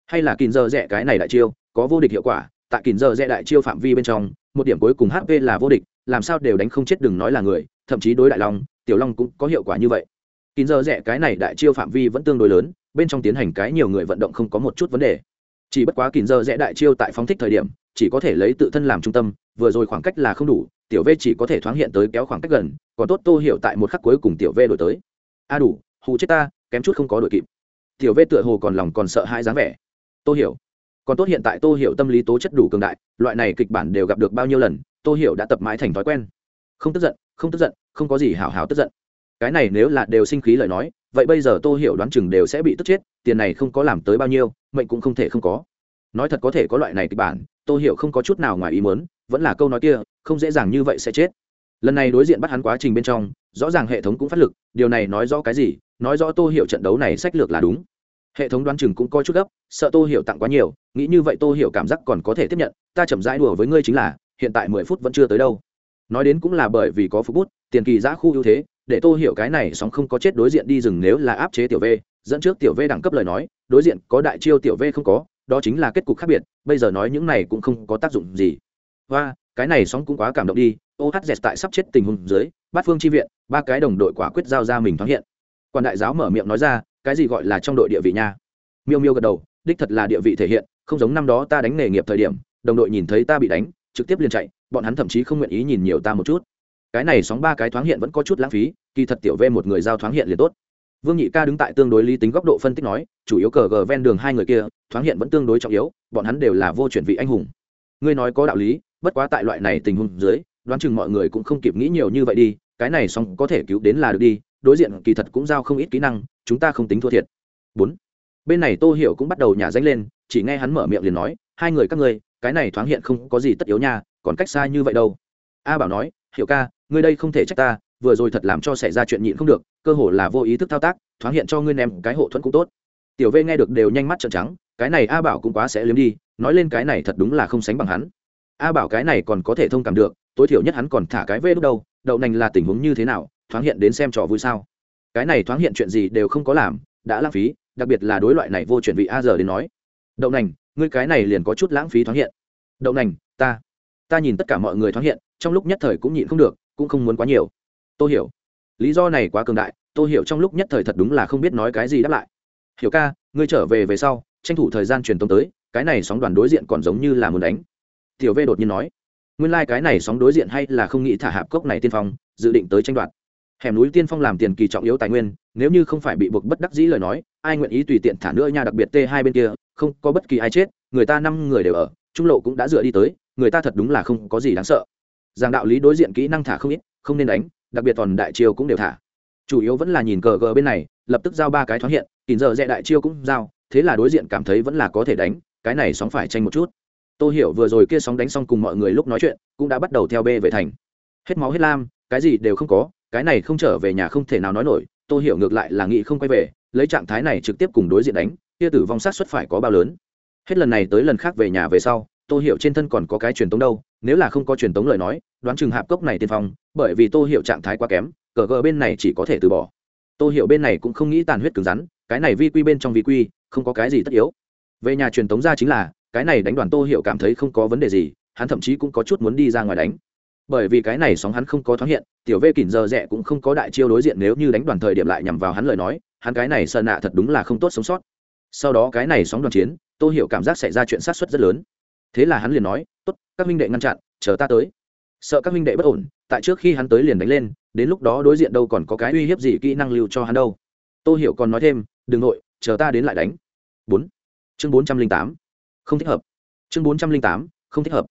Hay là kìn giờ rẽ cái này đại chiêu, có vô địch hiệu quả, tại kìn giờ rẽ đại chiêu phạm vi bên trong, một điểm cuối cùng hp là vô địch, làm sao đều đánh không chết đừng nói là người, thậm chí đối đại long, tiểu long cũng có hiệu quả như vậy. Kín giờ rẽ cái này đại chiêu phạm vi vẫn tương đối lớn, bên trong tiến hành cái nhiều người vận động không có một chút vấn đề. Chỉ bất quá kín giờ rẽ đại chiêu tại phóng thích thời điểm, chỉ có thể lấy tự thân làm trung tâm, vừa rồi khoảng cách là không đủ, tiểu v chỉ có thể thoáng hiện tới kéo khoảng cách gần, còn tốt tô hiểu tại một khắc cuối cùng tiểu v đổi tới. A đủ, hù chết ta, kém chút không có đội kịp tiểu vê tựa hồ còn lòng còn sợ hai dáng vẻ. Tô hiểu, còn tốt hiện tại tô hiểu tâm lý tố chất đủ cường đại, loại này kịch bản đều gặp được bao nhiêu lần, tô hiểu đã tập mãi thành thói quen. Không tức giận, không tức giận, không có gì hảo hảo tức giận. Cái này nếu là đều sinh khí lời nói, vậy bây giờ tô hiểu đoán chừng đều sẽ bị tức chết, tiền này không có làm tới bao nhiêu, mệnh cũng không thể không có. Nói thật có thể có loại này kịch bản, tô hiểu không có chút nào ngoài ý muốn, vẫn là câu nói kia, không dễ dàng như vậy sẽ chết. Lần này đối diện bắt hắn quá trình bên trong, rõ ràng hệ thống cũng phát lực, điều này nói rõ cái gì nói rõ tô hiểu trận đấu này sách lược là đúng. Hệ thống đoán chừng cũng coi chút gấp, sợ tô hiểu tặng quá nhiều, nghĩ như vậy tô hiểu cảm giác còn có thể tiếp nhận, ta chậm rãi đùa với ngươi chính là, hiện tại mười phút vẫn chưa tới đâu. Nói đến cũng là bởi vì có phút bút, tiền kỳ giã khu ưu thế, để tô hiểu cái này sóng không có chết đối diện đi rừng nếu là áp chế tiểu v, dẫn trước tiểu v đẳng cấp lời nói, đối diện có đại chiêu tiểu v không có, đó chính là kết cục khác biệt, bây giờ nói những này cũng không có tác dụng gì. Và, cái này sóng cũng quá cảm động đi, ô hát dẹt tại sắp chết tình huống dưới, bát phương chi viện, ba cái đồng đội quả quyết giao ra mình thoáng hiện quan đại giáo mở miệng nói ra, cái gì gọi là trong đội địa vị nha? Miêu miêu gật đầu, đích thật là địa vị thể hiện, không giống năm đó ta đánh nghề nghiệp thời điểm, đồng đội nhìn thấy ta bị đánh, trực tiếp liền chạy, bọn hắn thậm chí không nguyện ý nhìn nhiều ta một chút. Cái này sóng ba cái thoáng hiện vẫn có chút lãng phí, kỳ thật tiểu v một người giao thoáng hiện liền tốt. Vương nhị ca đứng tại tương đối lý tính góc độ phân tích nói, chủ yếu cờ gờ ven đường hai người kia, thoáng hiện vẫn tương đối trọng yếu, bọn hắn đều là vô chuyển vị anh hùng. Ngươi nói có đạo lý, bất quá tại loại này tình huống dưới, đoán chừng mọi người cũng không kịp nghĩ nhiều như vậy đi, cái này xong có thể cứu đến là được đi đối diện kỳ thật cũng giao không ít kỹ năng, chúng ta không tính thua thiệt. Bốn, bên này tô hiểu cũng bắt đầu nhả danh lên, chỉ nghe hắn mở miệng liền nói, hai người các ngươi, cái này thoáng hiện không có gì tất yếu nha, còn cách xa như vậy đâu. A bảo nói, hiểu ca, ngươi đây không thể trách ta, vừa rồi thật làm cho xảy ra chuyện nhịn không được, cơ hồ là vô ý thức thao tác, thoáng hiện cho ngươi ném cái hộ thuẫn cũng tốt. Tiểu v nghe được đều nhanh mắt trợn trắng, cái này a bảo cũng quá sẽ liếm đi, nói lên cái này thật đúng là không sánh bằng hắn. A bảo cái này còn có thể thông cảm được, tối thiểu nhất hắn còn thả cái vê lúc đâu, đậu nành là tình huống như thế nào thoáng hiện đến xem trò vui sao. Cái này thoáng hiện chuyện gì đều không có làm, đã lãng phí, đặc biệt là đối loại này vô chuyển vị a giờ đến nói. Đậu nành, ngươi cái này liền có chút lãng phí thoáng hiện. Đậu nành, ta ta nhìn tất cả mọi người thoáng hiện, trong lúc nhất thời cũng nhịn không được, cũng không muốn quá nhiều. Tôi hiểu, lý do này quá cường đại tôi hiểu trong lúc nhất thời thật đúng là không biết nói cái gì đáp lại. Hiểu ca, ngươi trở về về sau, tranh thủ thời gian truyền tống tới, cái này sóng đoàn đối diện còn giống như là muốn đánh. Tiểu v đột nhiên nói, nguyên lai、like、cái này sóng đối diện hay là không nghĩ thả hạp cốc này tiên phong, dự định tới tranh đoạt hẻm núi tiên phong làm tiền kỳ trọng yếu tài nguyên, nếu như không phải bị buộc bất đắc dĩ lời nói, ai nguyện ý tùy tiện thả nữa nha đặc biệt t hai bên kia, không có bất kỳ ai chết, người ta năm người đều ở, trung lộ cũng đã dựa đi tới, người ta thật đúng là không có gì đáng sợ. Giảng đạo lý đối diện kỹ năng thả không ít, không nên đánh, đặc biệt toàn đại chiêu cũng đều thả. Chủ yếu vẫn là nhìn cờ gờ bên này, lập tức giao ba cái thoáng hiện kìm giờ dẹ đại chiêu cũng giao, thế là đối diện cảm thấy vẫn là có thể đánh, cái này sóng phải tranh một chút. Tôi hiểu vừa rồi kia sóng đánh xong cùng mọi người lúc nói chuyện, cũng đã bắt đầu theo b về thành. Hết máu hết lam, cái gì đều không có cái này không trở về nhà không thể nào nói nổi tôi hiểu ngược lại là nghĩ không quay về, lấy trạng thái này trực tiếp cùng đối diện đánh, kia tử vong sát xuất phải có bao lớn. Hết lần này tới lần khác về nhà về sau tôi hiểu trên thân còn có cái truyền tống đâu, nếu là không có truyền tống lời nói, đoán chừng hạp cốc này tiên phong, bởi vì tôi hiểu trạng thái quá kém, cờ gờ bên này chỉ có thể từ bỏ. Tôi hiểu bên này cũng không nghĩ tàn huyết cứng rắn, cái này vi quy bên trong vi quy, không có cái gì tất yếu. Về nhà truyền tống ra chính là, cái này đánh đoàn tô hiểu cảm thấy không có vấn đề gì, hắn thậm chí cũng có chút muốn đi ra ngoài đánh bởi vì cái này sóng hắn không có thoáng hiện, tiểu vê kỉnh giờ rẽ cũng không có đại chiêu đối diện nếu như đánh đoàn thời điểm lại nhằm vào hắn lời nói, hắn cái này sợ nạ thật đúng là không tốt sống sót. Sau đó cái này sóng đoàn chiến, tô hiểu cảm giác xảy ra chuyện sát xuất rất lớn. Thế là hắn liền nói, tốt, các minh đệ ngăn chặn, chờ ta tới. Sợ các minh đệ bất ổn, tại trước khi hắn tới liền đánh lên, đến lúc đó đối diện đâu còn có cái uy hiếp gì kỹ năng lưu cho hắn đâu. Tô hiểu còn nói thêm, đừng nội, chờ ta đến lại đánh. Bốn. Chương bốn trăm linh tám. Không thích hợp. Chương bốn trăm linh tám, không thích hợp.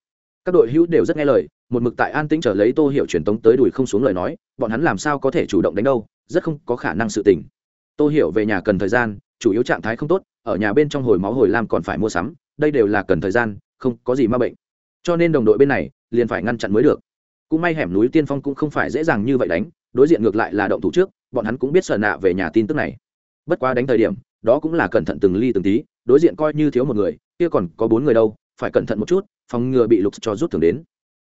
Các đội hữu đều rất nghe lời một mực tại an tĩnh trở lấy tô hiểu truyền tống tới đùi không xuống lời nói, bọn hắn làm sao có thể chủ động đánh đâu, rất không có khả năng sự tình. Tô hiểu về nhà cần thời gian, chủ yếu trạng thái không tốt, ở nhà bên trong hồi máu hồi lam còn phải mua sắm, đây đều là cần thời gian, không có gì ma bệnh. Cho nên đồng đội bên này, liền phải ngăn chặn mới được. Cũng may hẻm núi tiên phong cũng không phải dễ dàng như vậy đánh, đối diện ngược lại là động thủ trước, bọn hắn cũng biết sợ nạ về nhà tin tức này. Bất quá đánh thời điểm, đó cũng là cẩn thận từng ly từng tí, đối diện coi như thiếu một người, kia còn có bốn người đâu, phải cẩn thận một chút, phòng ngừa bị lục cho rút thưởng đến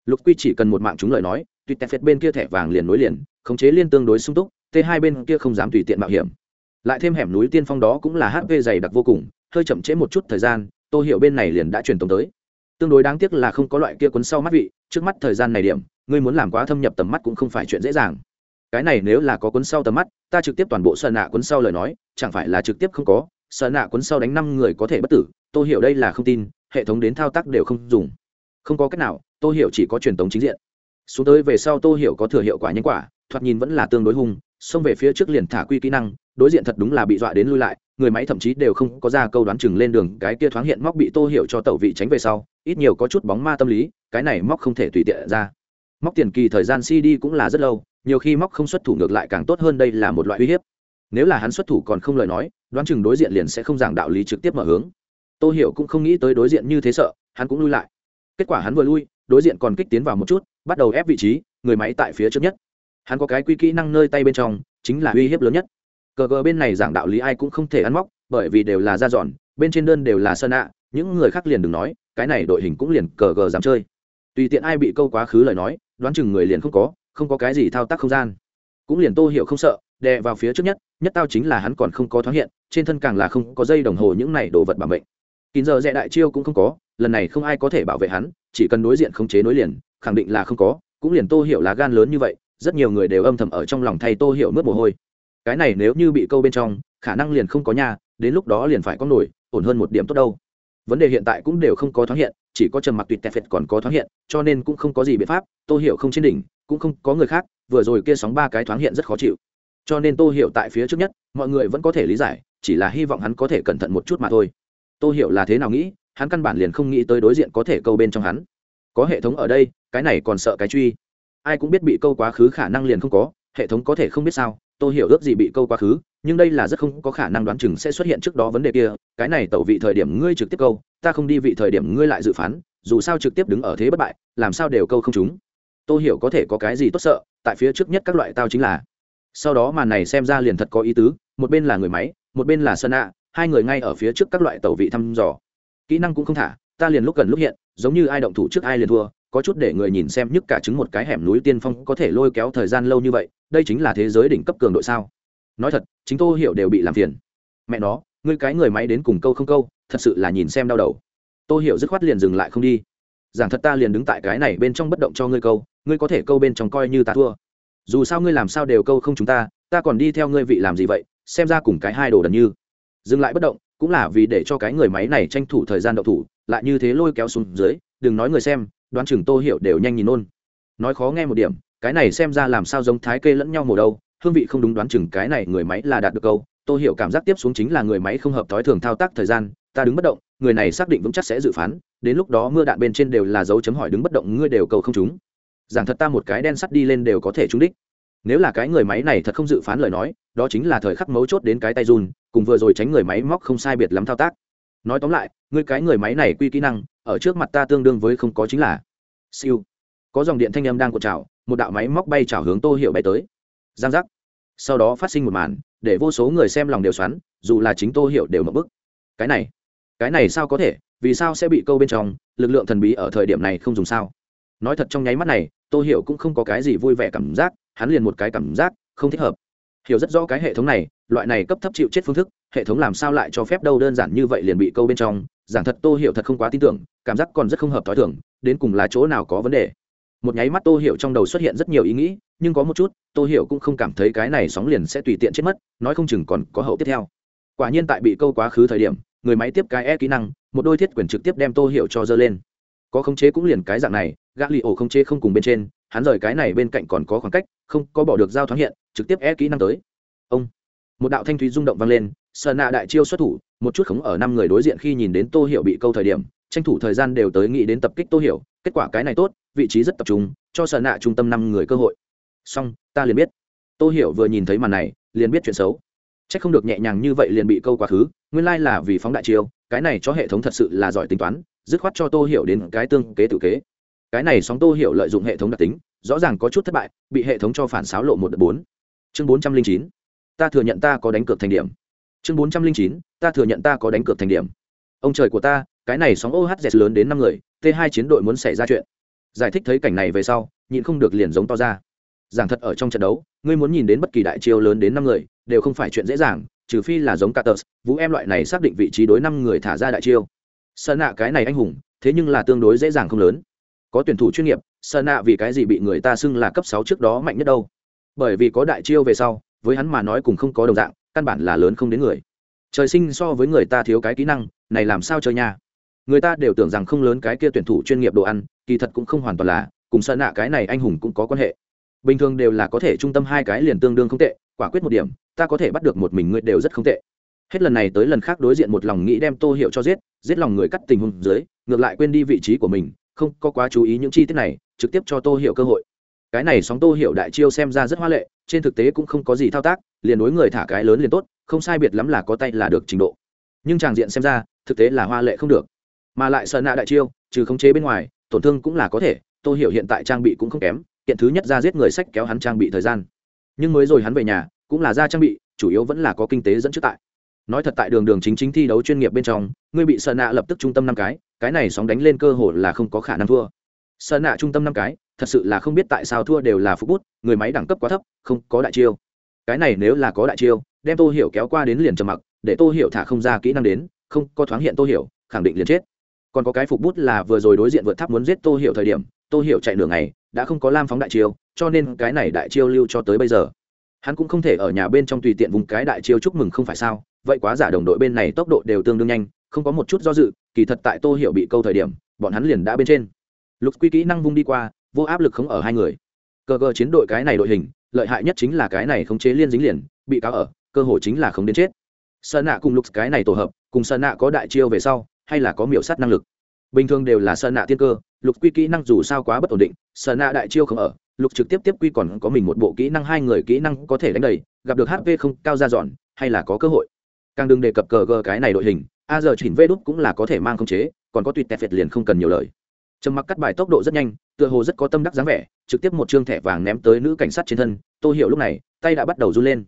lục quy chỉ cần một mạng chúng lời nói tuyệt tẹt phết bên kia thẻ vàng liền nối liền, khống chế liên tương đối sung túc t hai bên kia không dám tùy tiện mạo hiểm. Lại thêm hẻm núi tiên phong đó cũng là hp dày đặc vô cùng, hơi chậm trễ một chút thời gian tôi hiểu bên này liền đã truyền tống tới. Tương đối đáng tiếc là không có loại kia cuốn sau mắt vị, trước mắt thời gian này điểm, ngươi muốn làm quá thâm nhập tầm mắt cũng không phải chuyện dễ dàng. Cái này nếu là có cuốn sau tầm mắt, ta trực tiếp toàn bộ sợ nạ cuốn sau lời nói, chẳng phải là trực tiếp không có sợ nạ cuốn sau đánh năm người có thể bất tử tôi hiểu đây là không tin, hệ thống đến thao tác đều không dùng không có cách nào, tô hiểu chỉ có truyền thống chính diện. Xuống tới về sau tô hiểu có thừa hiệu quả nhanh quả, thoạt nhìn vẫn là tương đối hung, xông về phía trước liền thả quy kỹ năng, đối diện thật đúng là bị dọa đến lui lại, người máy thậm chí đều không có ra câu đoán chừng lên đường, cái kia thoáng hiện móc bị tô hiểu cho tẩu vị tránh về sau, ít nhiều có chút bóng ma tâm lý, cái này móc không thể tùy tiện ra. Móc tiền kỳ thời gian cd cũng là rất lâu, nhiều khi móc không xuất thủ ngược lại càng tốt hơn đây là một loại uy hiếp. Nếu là hắn xuất thủ còn không lời nói, đoán chừng đối diện liền sẽ không giảng đạo lý trực tiếp mở hướng. Tô hiểu cũng không nghĩ tới đối diện như thế sợ, hắn cũng lui lại kết quả hắn vừa lui, đối diện còn kích tiến vào một chút, bắt đầu ép vị trí, người máy tại phía trước nhất. Hắn có cái quy kỹ năng nơi tay bên trong, chính là uy hiếp lớn nhất. Cờ cờ bên này giảng đạo lý ai cũng không thể ăn móc, bởi vì đều là da dọn, bên trên đơn đều là sơn ạ, những người khác liền đừng nói, cái này đội hình cũng liền cờ cờ dám chơi. Tùy tiện ai bị câu quá khứ lời nói, đoán chừng người liền không có không có cái gì thao tác không gian. Cũng liền tô hiểu không sợ, đè vào phía trước nhất nhất tao chính là hắn còn không có thoáng hiện, trên thân càng là không có dây đồng hồ những này đồ vật bảo mệnh kín giờ rẽ đại chiêu cũng không có, lần này không ai có thể bảo vệ hắn, chỉ cần đối diện khống chế nối liền, khẳng định là không có, cũng liền tô hiểu là gan lớn như vậy, rất nhiều người đều âm thầm ở trong lòng thay tô hiểu mướt mồ hôi. Cái này nếu như bị câu bên trong, khả năng liền không có nhà đến lúc đó liền phải có nổi, ổn hơn một điểm tốt đâu. Vấn đề hiện tại cũng đều không có thoáng hiện, chỉ có trầm mặc tuyệt tẹt phệt còn có thoáng hiện, cho nên cũng không có gì biện pháp, tô hiểu không trên đỉnh, cũng không có người khác, vừa rồi kia sóng ba cái thoáng hiện rất khó chịu. Cho nên tô hiểu tại phía trước nhất, mọi người vẫn có thể lý giải, chỉ là hy vọng hắn có thể cẩn thận một chút mà thôi. Tôi hiểu là thế nào nghĩ, hắn căn bản liền không nghĩ tới đối diện có thể câu bên trong hắn. Có hệ thống ở đây, cái này còn sợ cái truy. Ai cũng biết bị câu quá khứ khả năng liền không có, hệ thống có thể không biết sao tôi hiểu ước gì bị câu quá khứ, nhưng đây là rất không có khả năng đoán chừng sẽ xuất hiện trước đó vấn đề kia. Cái này tẩu vị thời điểm ngươi trực tiếp câu, ta không đi vị thời điểm ngươi lại dự phán, dù sao trực tiếp đứng ở thế bất bại, làm sao đều câu không chúng tôi hiểu có thể có cái gì tốt sợ, tại phía trước nhất các loại tao chính là. Sau đó màn này xem ra liền thật có ý tứ, một bên là người máy, một bên là sơn ạ hai người ngay ở phía trước các loại tàu vị thăm dò. Kỹ năng cũng không thả, ta liền lúc gần lúc hiện, giống như ai động thủ trước ai liền thua, có chút để người nhìn xem nhức cả chứng một cái hẻm núi tiên phong có thể lôi kéo thời gian lâu như vậy, đây chính là thế giới đỉnh cấp cường đội sao? Nói thật, chính tô hiểu đều bị làm phiền. Mẹ nó, ngươi cái người máy đến cùng câu không câu, thật sự là nhìn xem đau đầu. Tô hiểu dứt khoát liền dừng lại không đi. Giảng thật ta liền đứng tại cái này bên trong bất động cho ngươi câu, ngươi có thể câu bên trong coi như ta thua. Dù sao ngươi làm sao đều câu không chúng ta ta còn đi theo ngươi vị làm gì vậy, xem ra cùng cái hai đồ đần như dừng lại bất động, cũng là vì để cho cái người máy này tranh thủ thời gian đậu thủ, lại như thế lôi kéo xuống dưới, đừng nói người xem, đoán chừng tô hiểu đều nhanh nhìn nôn nói khó nghe một điểm, cái này xem ra làm sao giống thái kê lẫn nhau màu đâu hương vị không đúng đoán chừng cái này người máy là đạt được câu, tô hiểu cảm giác tiếp xuống chính là người máy không hợp thói thường thao tác thời gian, ta đứng bất động, người này xác định vững chắc sẽ dự phán, đến lúc đó mưa đạn bên trên đều là dấu chấm hỏi đứng bất động, ngươi đều cầu không trúng. Giảng thật ta một cái đen sắt đi lên đều có thể trúng đích. Nếu là cái người máy này thật không dự phán lời nói, đó chính là thời khắc mấu chốt đến cái tay run cùng vừa rồi tránh người máy móc không sai biệt lắm thao tác. Nói tóm lại, ngươi cái người máy này quy kỹ năng, ở trước mặt ta tương đương với không có chính là siêu. Có dòng điện thanh âm đang cột trào, một đạo máy móc bay trào hướng tô hiệu bay tới. Giang giác. Sau đó phát sinh một màn, để vô số người xem lòng đều xoắn, dù là chính tô hiệu đều mập bức. Cái này cái này sao có thể, vì sao sẽ bị câu bên trong, lực lượng thần bí ở thời điểm này không dùng sao? Nói thật trong nháy mắt này, tô hiểu cũng không có cái gì vui vẻ cảm giác, hắn liền một cái cảm giác không thích hợp. Hiểu rất rõ cái hệ thống này loại này cấp thấp chịu chết phương thức, hệ thống làm sao lại cho phép đâu đơn giản như vậy liền bị câu bên trong, giảng thật tô hiểu thật không quá tin tưởng, cảm giác còn rất không hợp t h o i thường, đến cùng là chỗ nào có vấn đề. Một nháy mắt tô hiểu trong đầu xuất hiện rất nhiều ý nghĩ, nhưng có một chút, tô hiểu cũng không cảm thấy cái này sóng liền sẽ tùy tiện chết mất, nói không chừng còn có hậu tiếp theo. Quả nhiên tại bị câu quá khứ thời điểm, người máy tiếp cái e kỹ năng, một đôi thiết quyền trực tiếp đem tô hiểu cho dơ lên. Có khống chế cũng liền cái dạng này gã li ổ khống chế không cùng bên trên, hắn rời cái này bên cạnh còn có khoảng cách, không có bỏ được giao thoáng hiện, trực tiếp e kỹ năng tới. Ông một đạo thanh thúy rung động vang lên sơn nạ đại chiêu xuất thủ một chút khống ở năm người đối diện khi nhìn đến tô hiểu bị câu thời điểm tranh thủ thời gian đều tới nghĩ đến tập kích tô hiểu kết quả cái này tốt vị trí rất tập trung cho sơn nạ trung tâm năm người cơ hội xong ta liền biết tô hiểu vừa nhìn thấy màn này liền biết chuyện xấu Chắc không được nhẹ nhàng như vậy liền bị câu quá khứ, nguyên lai là vì phóng đại chiêu, cái này cho hệ thống thật sự là giỏi tính toán, dứt khoát cho Tô Hiểu đến cái tương kế tự kế. Cái này sóng Tô Hiểu lợi dụng hệ thống đặc tính, rõ ràng có chút thất bại, bị hệ thống cho phản xáo lộ một đợt bốn. Chương bốn trăm linh chín Ta thừa nhận ta có đánh cược thành điểm. Chương bốn trăm linh chín Ta thừa nhận ta có đánh cược thành điểm. Ông trời của ta, cái này sóng OHZ lớn đến năm người, T2 chiến đội muốn xảy ra chuyện. Giải thích thấy cảnh này về sau, nhịn không được liền giống to ra. Giảng thật ở trong trận đấu, ngươi muốn nhìn đến bất kỳ đại chiêu lớn đến năm người, đều không phải chuyện dễ dàng, trừ phi là giống Carter, Vũ em loại này xác định vị trí đối năm người thả ra đại chiêu. Sơn nạ cái này anh hùng, thế nhưng là tương đối dễ dàng không lớn. Có tuyển thủ chuyên nghiệp, Sơn nạ vì cái gì bị người ta xưng là cấp sáu trước đó mạnh nhất đâu? Bởi vì có đại chiêu về sau, với hắn mà nói cũng không có đồng dạng, căn bản là lớn không đến người. Trời sinh so với người ta thiếu cái kỹ năng, này làm sao chơi nha? Người ta đều tưởng rằng không lớn cái kia tuyển thủ chuyên nghiệp đồ ăn, kỳ thật cũng không hoàn toàn là, cùng sợ nạ cái này anh hùng cũng có quan hệ. Bình thường đều là có thể trung tâm hai cái liền tương đương không tệ, quả quyết một điểm, ta có thể bắt được một mình ngươi đều rất không tệ hết lần này tới lần khác đối diện một lòng nghĩ đem tô hiệu cho giết giết lòng người cắt tình huống dưới ngược lại quên đi vị trí của mình không có quá chú ý những chi tiết này trực tiếp cho tô hiệu cơ hội cái này sóng tô hiệu đại chiêu xem ra rất hoa lệ, trên thực tế cũng không có gì thao tác, liền đối người thả cái lớn liền tốt, không sai biệt lắm là có tay là được trình độ. Nhưng tràng diện xem ra, thực tế là hoa lệ không được. Mà lại sợ nạ đại chiêu, trừ khống chế bên ngoài, tổn thương cũng là có thể, tô hiểu hiện tại trang bị cũng không kém, kiện thứ nhất ra giết người sách kéo hắn trang bị thời gian. Nhưng mới rồi hắn về nhà, cũng là ra trang bị, chủ yếu vẫn là có kinh tế dẫn trước tại. Nói thật tại đường đường chính chính thi đấu chuyên nghiệp bên trong, ngươi bị sợ nạ lập tức trung tâm năm cái cái này sóng đánh lên cơ hội là không có khả năng thua. Sợ nạ trung tâm năm cái thật sự là không biết tại sao thua đều là phục bút, người máy đẳng cấp quá thấp, không có đại chiêu. Cái này nếu là có đại chiêu, đem tô hiểu kéo qua đến liền trầm mặc, để tô hiểu thả không ra kỹ năng đến, không có thoáng hiện tô hiểu, khẳng định liền chết. Còn có cái phục bút là vừa rồi đối diện vượt tháp muốn giết tô hiểu thời điểm, tô hiểu chạy nửa ngày, đã không có lam phóng đại chiêu, cho nên cái này đại chiêu lưu cho tới bây giờ. Hắn cũng không thể ở nhà bên trong tùy tiện vùng cái đại chiêu chúc mừng không phải sao, vậy quá giả đồng đội bên này tốc độ đều tương đương nhanh, không có một chút do dự, kỳ thật tại tô hiểu bị câu thời điểm, bọn hắn liền đã bên trên. Lục quy kỹ năng vung đi qua vô áp lực không ở hai người. Cờ cờ chiến đội cái này đội hình, lợi hại nhất chính là cái này khống chế liên dính liền, bị cáo ở, cơ hội chính là không đến chết. Sơn nạ cùng lục cái này tổ hợp, cùng sơn nạ có đại chiêu về sau, hay là có miểu sát năng lực. Bình thường đều là sơn nạ tiên cơ lục quy kỹ năng dù sao quá bất ổn định, sơn nạ đại chiêu không ở lục trực tiếp tiếp quy còn có mình một bộ kỹ năng hai người kỹ năng có thể đánh đầy, gặp được hp không cao ra dọn, hay là có cơ hội. Càng đừng đề cập cờ gờ cái này đội hình, a giờ chỉnh vê đúc cũng là có thể mang không chế, còn có tuyệt tẹt việt liền không cần nhiều lời. Trầm mặc cắt bài tốc độ rất nhanh tựa hồ rất có tâm đắc dáng vẻ, trực tiếp một chương thẻ vàng ném tới nữ cảnh sát trên thân tôi hiểu lúc này, tay đã bắt đầu run lên.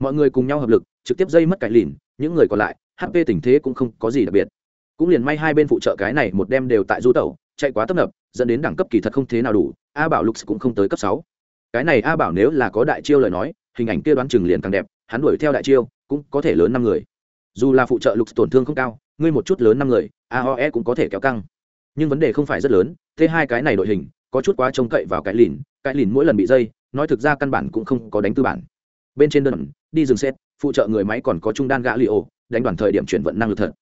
Mọi người cùng nhau hợp lực, trực tiếp dây mất cải lìn, những người còn lại hp tình thế cũng không có gì đặc biệt. Cũng liền may hai bên phụ trợ cái này một đêm đều tại du tẩu, chạy quá tấp nập, dẫn đến đẳng cấp kỳ thật không thế nào đủ, a bảo lux cũng không tới cấp sáu. Cái này a bảo nếu là có đại chiêu lời nói, hình ảnh kia đoán chừng liền càng đẹp, hắn đuổi theo đại chiêu, cũng có thể lớn năm người. Dù là phụ trợ lục tổn thương không cao, ngươi một chút lớn năm người aoe cũng có thể kéo căng. Nhưng vấn đề không phải rất lớn thế hai cái này đội hình, có chút quá trông cậy vào cái lìn cái lìn mỗi lần bị dây, nói thực ra căn bản cũng không có đánh tư bản. Bên trên đơn, đi dừng xét phụ trợ người máy còn có trung đan gã li ổ, đánh đoàn thời điểm chuyển vận năng lực thật.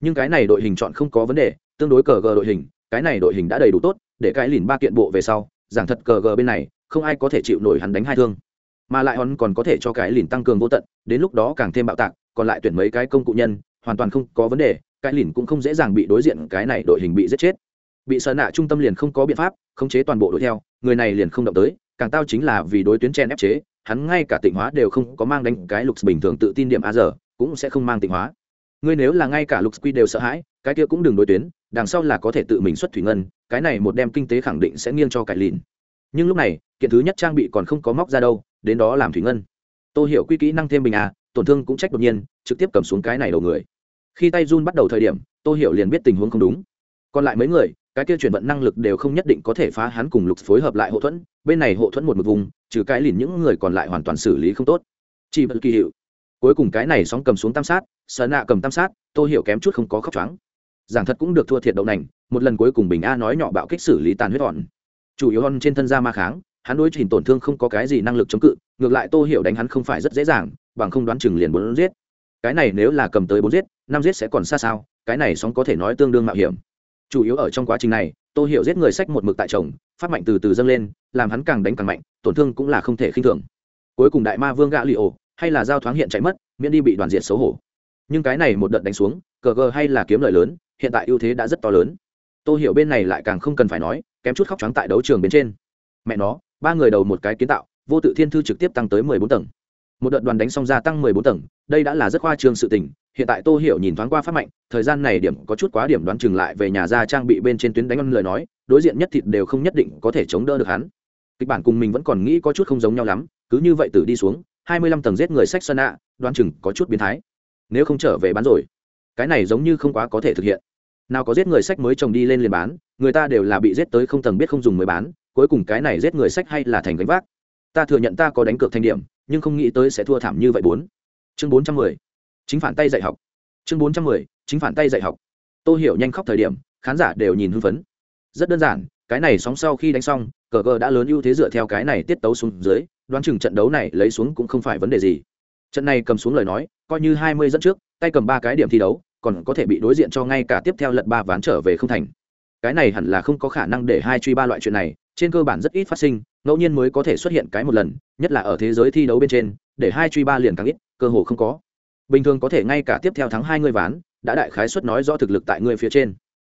Nhưng cái này đội hình chọn không có vấn đề, tương đối cờ gờ đội hình, cái này đội hình đã đầy đủ tốt, để cái lìn ba kiện bộ về sau, giảng thật cờ gờ bên này, không ai có thể chịu nổi hắn đánh hai thương. Mà lại hắn còn có thể cho cái lìn tăng cường vô tận, đến lúc đó càng thêm bạo tạc, còn lại tuyển mấy cái công cụ nhân, hoàn toàn không có vấn đề, cái lìn cũng không dễ dàng bị đối diện cái này đội hình bị giết chết bị sợ nạ trung tâm liền không có biện pháp, khống chế toàn bộ đuổi theo, người này liền không động tới, càng tao chính là vì đối tuyến chen ép chế, hắn ngay cả tịnh hóa đều không có mang đánh cái lục bình thường tự tin điểm a giờ cũng sẽ không mang tịnh hóa. Ngươi nếu là ngay cả lục quy đều sợ hãi, cái kia cũng đừng đối tuyến, đằng sau là có thể tự mình xuất thủy ngân, cái này một đem kinh tế khẳng định sẽ nghiêng cho cải lìn. Nhưng lúc này, kiện thứ nhất trang bị còn không có móc ra đâu, đến đó làm thủy ngân. Tôi hiểu quy kỹ năng thêm bình à tổn thương cũng trách đột nhiên, trực tiếp cầm xuống cái này đầu người. Khi tay run bắt đầu thời điểm tôi hiểu liền biết tình huống không đúng. Còn lại mấy người cái kia chuyển vận năng lực đều không nhất định có thể phá hắn cùng lục phối hợp lại hộ thuẫn, bên này hộ thuẫn một một vùng, trừ cái lìn những người còn lại hoàn toàn xử lý không tốt. Chỉ bật kỳ hiệu. Cuối cùng cái này sóng cầm xuống tam sát sợ nạ cầm tam sát tôi hiểu kém chút không có khóc trắng giảng thật cũng được thua thiệt đậu nành, một lần cuối cùng bình a nói nhỏ bạo kích xử lý tàn huyết hòn. Chủ yếu hơn trên thân da ma kháng, hắn đối trình tổn thương không có cái gì năng lực chống cự, ngược lại tô hiểu đánh hắn không phải rất dễ dàng, bằng không đoán chừng liền bốn giết. Cái này nếu là cầm tới bốn giết, năm giết sẽ còn xa sao, cái này sóng có thể nói tương đương mạo hiểm chủ yếu ở trong quá trình này, tô hiểu giết người sách một mực tại chồng, phát mạnh từ từ dâng lên, làm hắn càng đánh càng mạnh, tổn thương cũng là không thể khinh thường. Cuối cùng đại ma vương gã lì ổ, hay là giao thoáng hiện chạy mất, miễn đi bị đoàn diệt xấu hổ. Nhưng cái này một đợt đánh xuống, cờ gờ hay là kiếm lợi lớn, hiện tại ưu thế đã rất to lớn. Tô hiểu bên này lại càng không cần phải nói, kém chút khóc trắng tại đấu trường bên trên. Mẹ nó, ba người đầu một cái kiến tạo, vô tự thiên thư trực tiếp tăng tới mười bốn tầng. Một đợt đoàn đánh xong gia tăng mười bốn tầng, đây đã là rất khoa trương sự tình hiện tại tô hiểu nhìn thoáng qua phát mạnh, thời gian này điểm có chút quá điểm đoán chừng lại về nhà ra trang bị bên trên tuyến đánh ăn lời nói, đối diện nhất thịt đều không nhất định có thể chống đỡ được hắn. Kịch bản cùng mình vẫn còn nghĩ có chút không giống nhau lắm, cứ như vậy từ đi xuống, hai mươi lăm tầng giết người sách sơn ạ, đoán chừng có chút biến thái. Nếu không trở về bán rồi, cái này giống như không quá có thể thực hiện. Nào có giết người sách mới trồng đi lên liền bán, người ta đều là bị giết tới không tầng biết không dùng mới bán, cuối cùng cái này giết người sách hay là thành gánh vác? Ta thừa nhận ta có đánh cược thanh điểm, nhưng không nghĩ tới sẽ thua thảm như vậy bốn. Chương bốn trăm mười chính phản tay dạy học. Chương bốn trăm mười, chính phản tay dạy học. Tô hiểu nhanh khóc thời điểm, khán giả đều nhìn hưng phấn. Rất đơn giản, cái này sóng sau khi đánh xong, cờ cờ đã lớn ưu thế dựa theo cái này tiết tấu xuống dưới, đoán chừng trận đấu này lấy xuống cũng không phải vấn đề gì. Trận này cầm xuống lời nói, coi như hai mươi dẫn trước, tay cầm ba cái điểm thi đấu, còn có thể bị đối diện cho ngay cả tiếp theo lật ba ván trở về không thành. Cái này hẳn là không có khả năng để hai truy ba loại chuyện này, trên cơ bản rất ít phát sinh, ngẫu nhiên mới có thể xuất hiện cái một lần, nhất là ở thế giới thi đấu bên trên, để hai truy ba liền càng ít, cơ hồ không có bình thường có thể ngay cả tiếp theo thắng hai ngươi ván, đã đại khái suất nói rõ thực lực tại ngươi phía trên.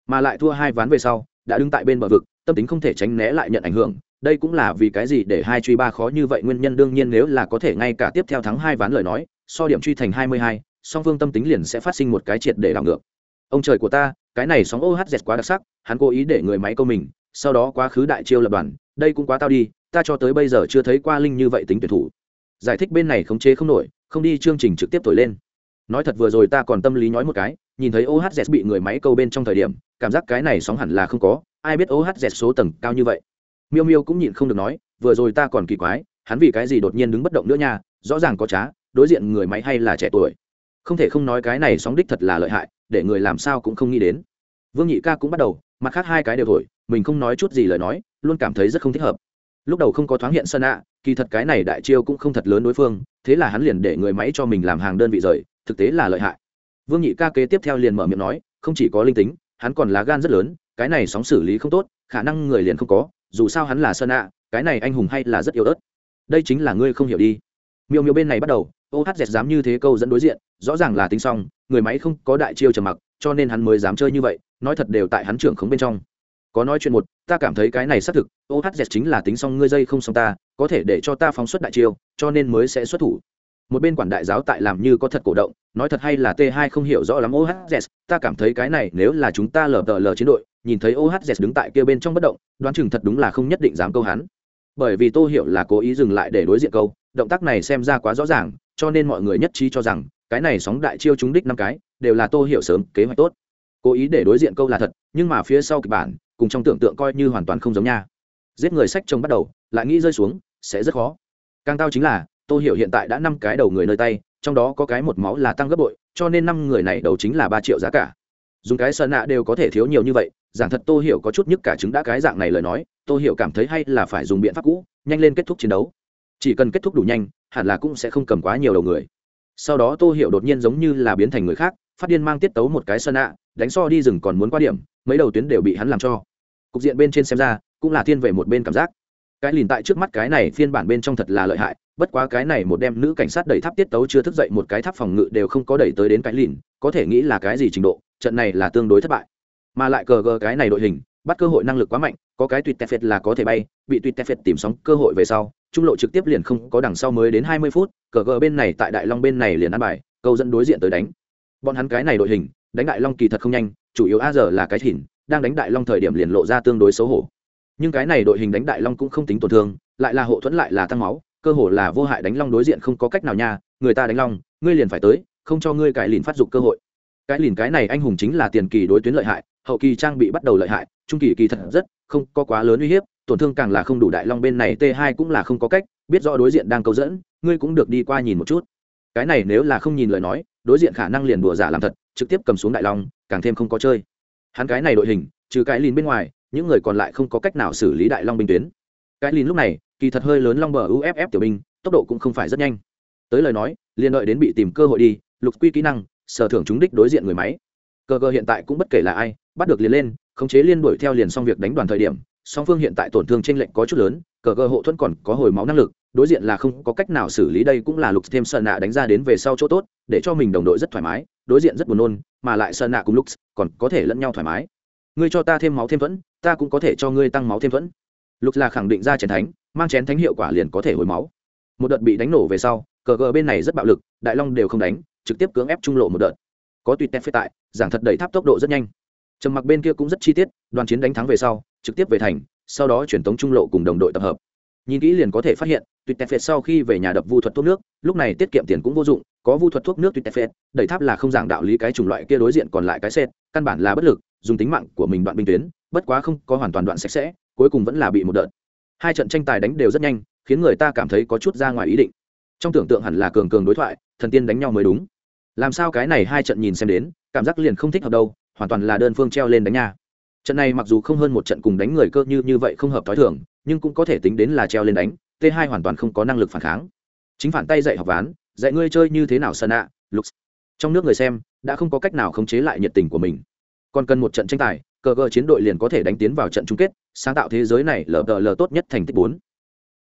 Mà lại thua hai ván về sau, đã đứng tại bên bờ vực, tâm tính không thể tránh né lại nhận ảnh hưởng. Đây cũng là vì cái gì để hai truy ba khó như vậy, nguyên nhân đương nhiên nếu là có thể ngay cả tiếp theo thắng hai ván lời nói, so điểm truy thành hai mươi hai, song phương tâm tính liền sẽ phát sinh một cái triệt để đảo ngược. Ông trời của ta, cái này sóng ô hát dẹt quá đặc sắc, hắn cố ý để người máy câu mình, sau đó quá khứ đại chiêu lập đoàn, đây cũng quá tao đi, ta cho tới bây giờ chưa thấy qua linh như vậy tính tuyển thủ. Giải thích bên này khống chế không nổi không đi chương trình trực tiếp thổi lên. Nói thật vừa rồi ta còn tâm lý nói một cái, nhìn thấy ohz bị người máy câu bên trong thời điểm, cảm giác cái này sóng hẳn là không có, ai biết ohz số tầng cao như vậy. Miêu miêu cũng nhịn không được nói, vừa rồi ta còn kỳ quái, hắn vì cái gì đột nhiên đứng bất động nữa nha, rõ ràng có trá, đối diện người máy hay là trẻ tuổi. Không thể không nói cái này sóng đích thật là lợi hại, để người làm sao cũng không nghĩ đến. Vương nhị ca cũng bắt đầu, mặt khác hai cái đều thổi, mình không nói chút gì lời nói, luôn cảm thấy rất không thích hợp lúc đầu không có thoáng hiện sân ạ kỳ thật cái này đại chiêu cũng không thật lớn đối phương, thế là hắn liền để người máy cho mình làm hàng đơn vị rời, thực tế là lợi hại. Vương nhị ca kế tiếp theo liền mở miệng nói, không chỉ có linh tính, hắn còn lá gan rất lớn, cái này sóng xử lý không tốt, khả năng người liền không có, dù sao hắn là sơn ạ cái này anh hùng hay là rất yếu ớt. Đây chính là ngươi không hiểu đi. Miêu miêu bên này bắt đầu ô hát dẹt dám như thế câu dẫn đối diện, rõ ràng là tính xong, người máy không có đại chiêu trầm mặc, cho nên hắn mới dám chơi như vậy, nói thật đều tại hắn trưởng khống bên trong có nói chuyện một, ta cảm thấy cái này xác thực ohz chính là tính xong ngươi dây không xong ta, có thể để cho ta phóng xuất đại chiêu, cho nên mới sẽ xuất thủ. Một bên quản đại giáo tại làm như có thật cổ động, nói thật hay là t 2 không hiểu rõ lắm ohz ta cảm thấy cái này nếu là chúng ta lờ tờ lờ chiến đội, nhìn thấy ohz đứng tại kia bên trong bất động, đoán chừng thật đúng là không nhất định dám câu hắn. Bởi vì tô hiểu là cố ý dừng lại để đối diện câu, động tác này xem ra quá rõ ràng, cho nên mọi người nhất trí cho rằng, cái này sóng đại chiêu trúng đích năm cái, đều là tô hiểu sớm kế hoạch tốt. Cố ý để đối diện câu là thật, nhưng mà phía sau kịch bản cùng trong tưởng tượng coi như hoàn toàn không giống nha. Giết người sách trông bắt đầu, lại nghĩ rơi xuống, sẽ rất khó. Càng tao chính là, tô hiểu hiện tại đã năm cái đầu người nơi tay, trong đó có cái một máu là tăng gấp bội, cho nên năm người này đầu chính là ba triệu giá cả. Dùng cái sơn nạ đều có thể thiếu nhiều như vậy, giảng thật tô hiểu có chút nhức cả chứng đã cái dạng này lời nói, tô hiểu cảm thấy hay là phải dùng biện pháp cũ, nhanh lên kết thúc chiến đấu. Chỉ cần kết thúc đủ nhanh, hẳn là cũng sẽ không cầm quá nhiều đầu người. Sau đó tô hiểu đột nhiên giống như là biến thành người khác, phát điên mang tiết tấu một cái sơn nạ, đánh so đi rừng còn muốn qua điểm mấy đầu tuyến đều bị hắn làm cho. Cục diện bên trên xem ra, cũng là thiên về một bên cảm giác. Cái lìn tại trước mắt cái này phiên bản bên trong thật là lợi hại, bất quá cái này một đem nữ cảnh sát đẩy tháp tiết tấu chưa thức dậy một cái tháp phòng ngự đều không có đẩy tới đến cái lìn, có thể nghĩ là cái gì trình độ, trận này là tương đối thất bại. Mà lại cờ gờ cái này đội hình, bắt cơ hội năng lực quá mạnh, có cái tuyệt tẹt phệt là có thể bay, bị tuyệt tẹt phệt tìm sóng cơ hội về sau, trung lộ trực tiếp liền không có đằng sau mới đến hai mươi phút, cờ gờ bên này tại đại long bên này liền ăn bài, câu dẫn đối diện tới đánh. Bọn hắn cái này đội hình, đánh đại long kỳ thật không nhanh chủ yếu a giờ là cái hình, đang đánh đại long thời điểm liền lộ ra tương đối xấu hổ. Nhưng cái này đội hình đánh đại long cũng không tính tổn thương, lại là hộ thuẫn lại là tăng máu, cơ hồ là vô hại đánh long đối diện không có cách nào nha, người ta đánh long, ngươi liền phải tới, không cho ngươi cái lìn phát dục cơ hội. Cái lìn cái này anh hùng chính là tiền kỳ đối tuyến lợi hại, hậu kỳ trang bị bắt đầu lợi hại, trung kỳ kỳ thật rất, không có quá lớn uy hiếp, tổn thương càng là không đủ đại long bên này t 2 cũng là không có cách, biết rõ đối diện đang câu dẫn, ngươi cũng được đi qua nhìn một chút. Cái này nếu là không nhìn lời nói, đối diện khả năng liền đùa giả làm thật, trực tiếp cầm xuống đại long càng thêm không có chơi. Hắn cái này đội hình, trừ cái lìn bên ngoài, những người còn lại không có cách nào xử lý đại long binh tuyến. Cái lìn lúc này, kỳ thật hơi lớn long bờ uff tiểu binh, tốc độ cũng không phải rất nhanh. Tới lời nói, liền đợi đến bị tìm cơ hội đi, lục quy kỹ năng, sở thưởng chúng đích đối diện người máy. Cơ cơ hiện tại cũng bất kể là ai, bắt được liền lên, khống chế liên đuổi theo liền xong việc đánh đoàn thời điểm, song phương hiện tại tổn thương trên lệnh có chút lớn, cờ cơ hộ thuẫn còn có hồi máu năng lực, đối diện là không có cách nào xử lý, đây cũng là lục thêm sợ nạ đánh ra đến về sau chỗ tốt, để cho mình đồng đội rất thoải mái đối diện rất buồn nôn, mà lại sợ nạ cùng lúc còn có thể lẫn nhau thoải mái. Ngươi cho ta thêm máu thêm vẫn ta cũng có thể cho ngươi tăng máu thêm vẫn lúc là khẳng định ra chén thánh, mang chén thánh hiệu quả liền có thể hồi máu. Một đợt bị đánh nổ về sau, cờ gờ bên này rất bạo lực, đại long đều không đánh, trực tiếp cưỡng ép trung lộ một đợt. Có tùy tép phế tại, giảng thật đẩy tháp tốc độ rất nhanh. Trầm mặc bên kia cũng rất chi tiết, đoàn chiến đánh thắng về sau, trực tiếp về thành, sau đó chuyển tống trung lộ cùng đồng đội tập hợp nhìn kỹ liền có thể phát hiện, tuyệt tẹt phệt sau khi về nhà đập vu thuật thuốc nước, lúc này tiết kiệm tiền cũng vô dụng, có vu thuật thuốc nước tuyệt tẹt phệt, đẩy tháp là không giảng đạo lý cái chủng loại kia đối diện còn lại cái xét căn bản là bất lực, dùng tính mạng của mình đoạn binh tuyến, bất quá không có hoàn toàn đoạn sạch sẽ, cuối cùng vẫn là bị một đợt. Hai trận tranh tài đánh đều rất nhanh, khiến người ta cảm thấy có chút ra ngoài ý định. Trong tưởng tượng hẳn là cường cường đối thoại, thần tiên đánh nhau mới đúng. Làm sao cái này hai trận nhìn xem đến, cảm giác liền không thích hợp đâu, hoàn toàn là đơn phương treo lên đánh nha. Trận này mặc dù không hơn một trận cùng đánh người cơ như như vậy không hợp t h i thường nhưng cũng có thể tính đến là treo lên đánh, t hai hoàn toàn không có năng lực phản kháng. Chính phản tay dạy học ván, dạy ngươi chơi như thế nào sân ạ, lục trong nước người xem, đã không có cách nào khống chế lại nhiệt tình của mình. Còn cần một trận tranh tài, cờ gờ chiến đội liền có thể đánh tiến vào trận chung kết, sáng tạo thế giới này lờ đờ lờ tốt nhất thành tích bốn.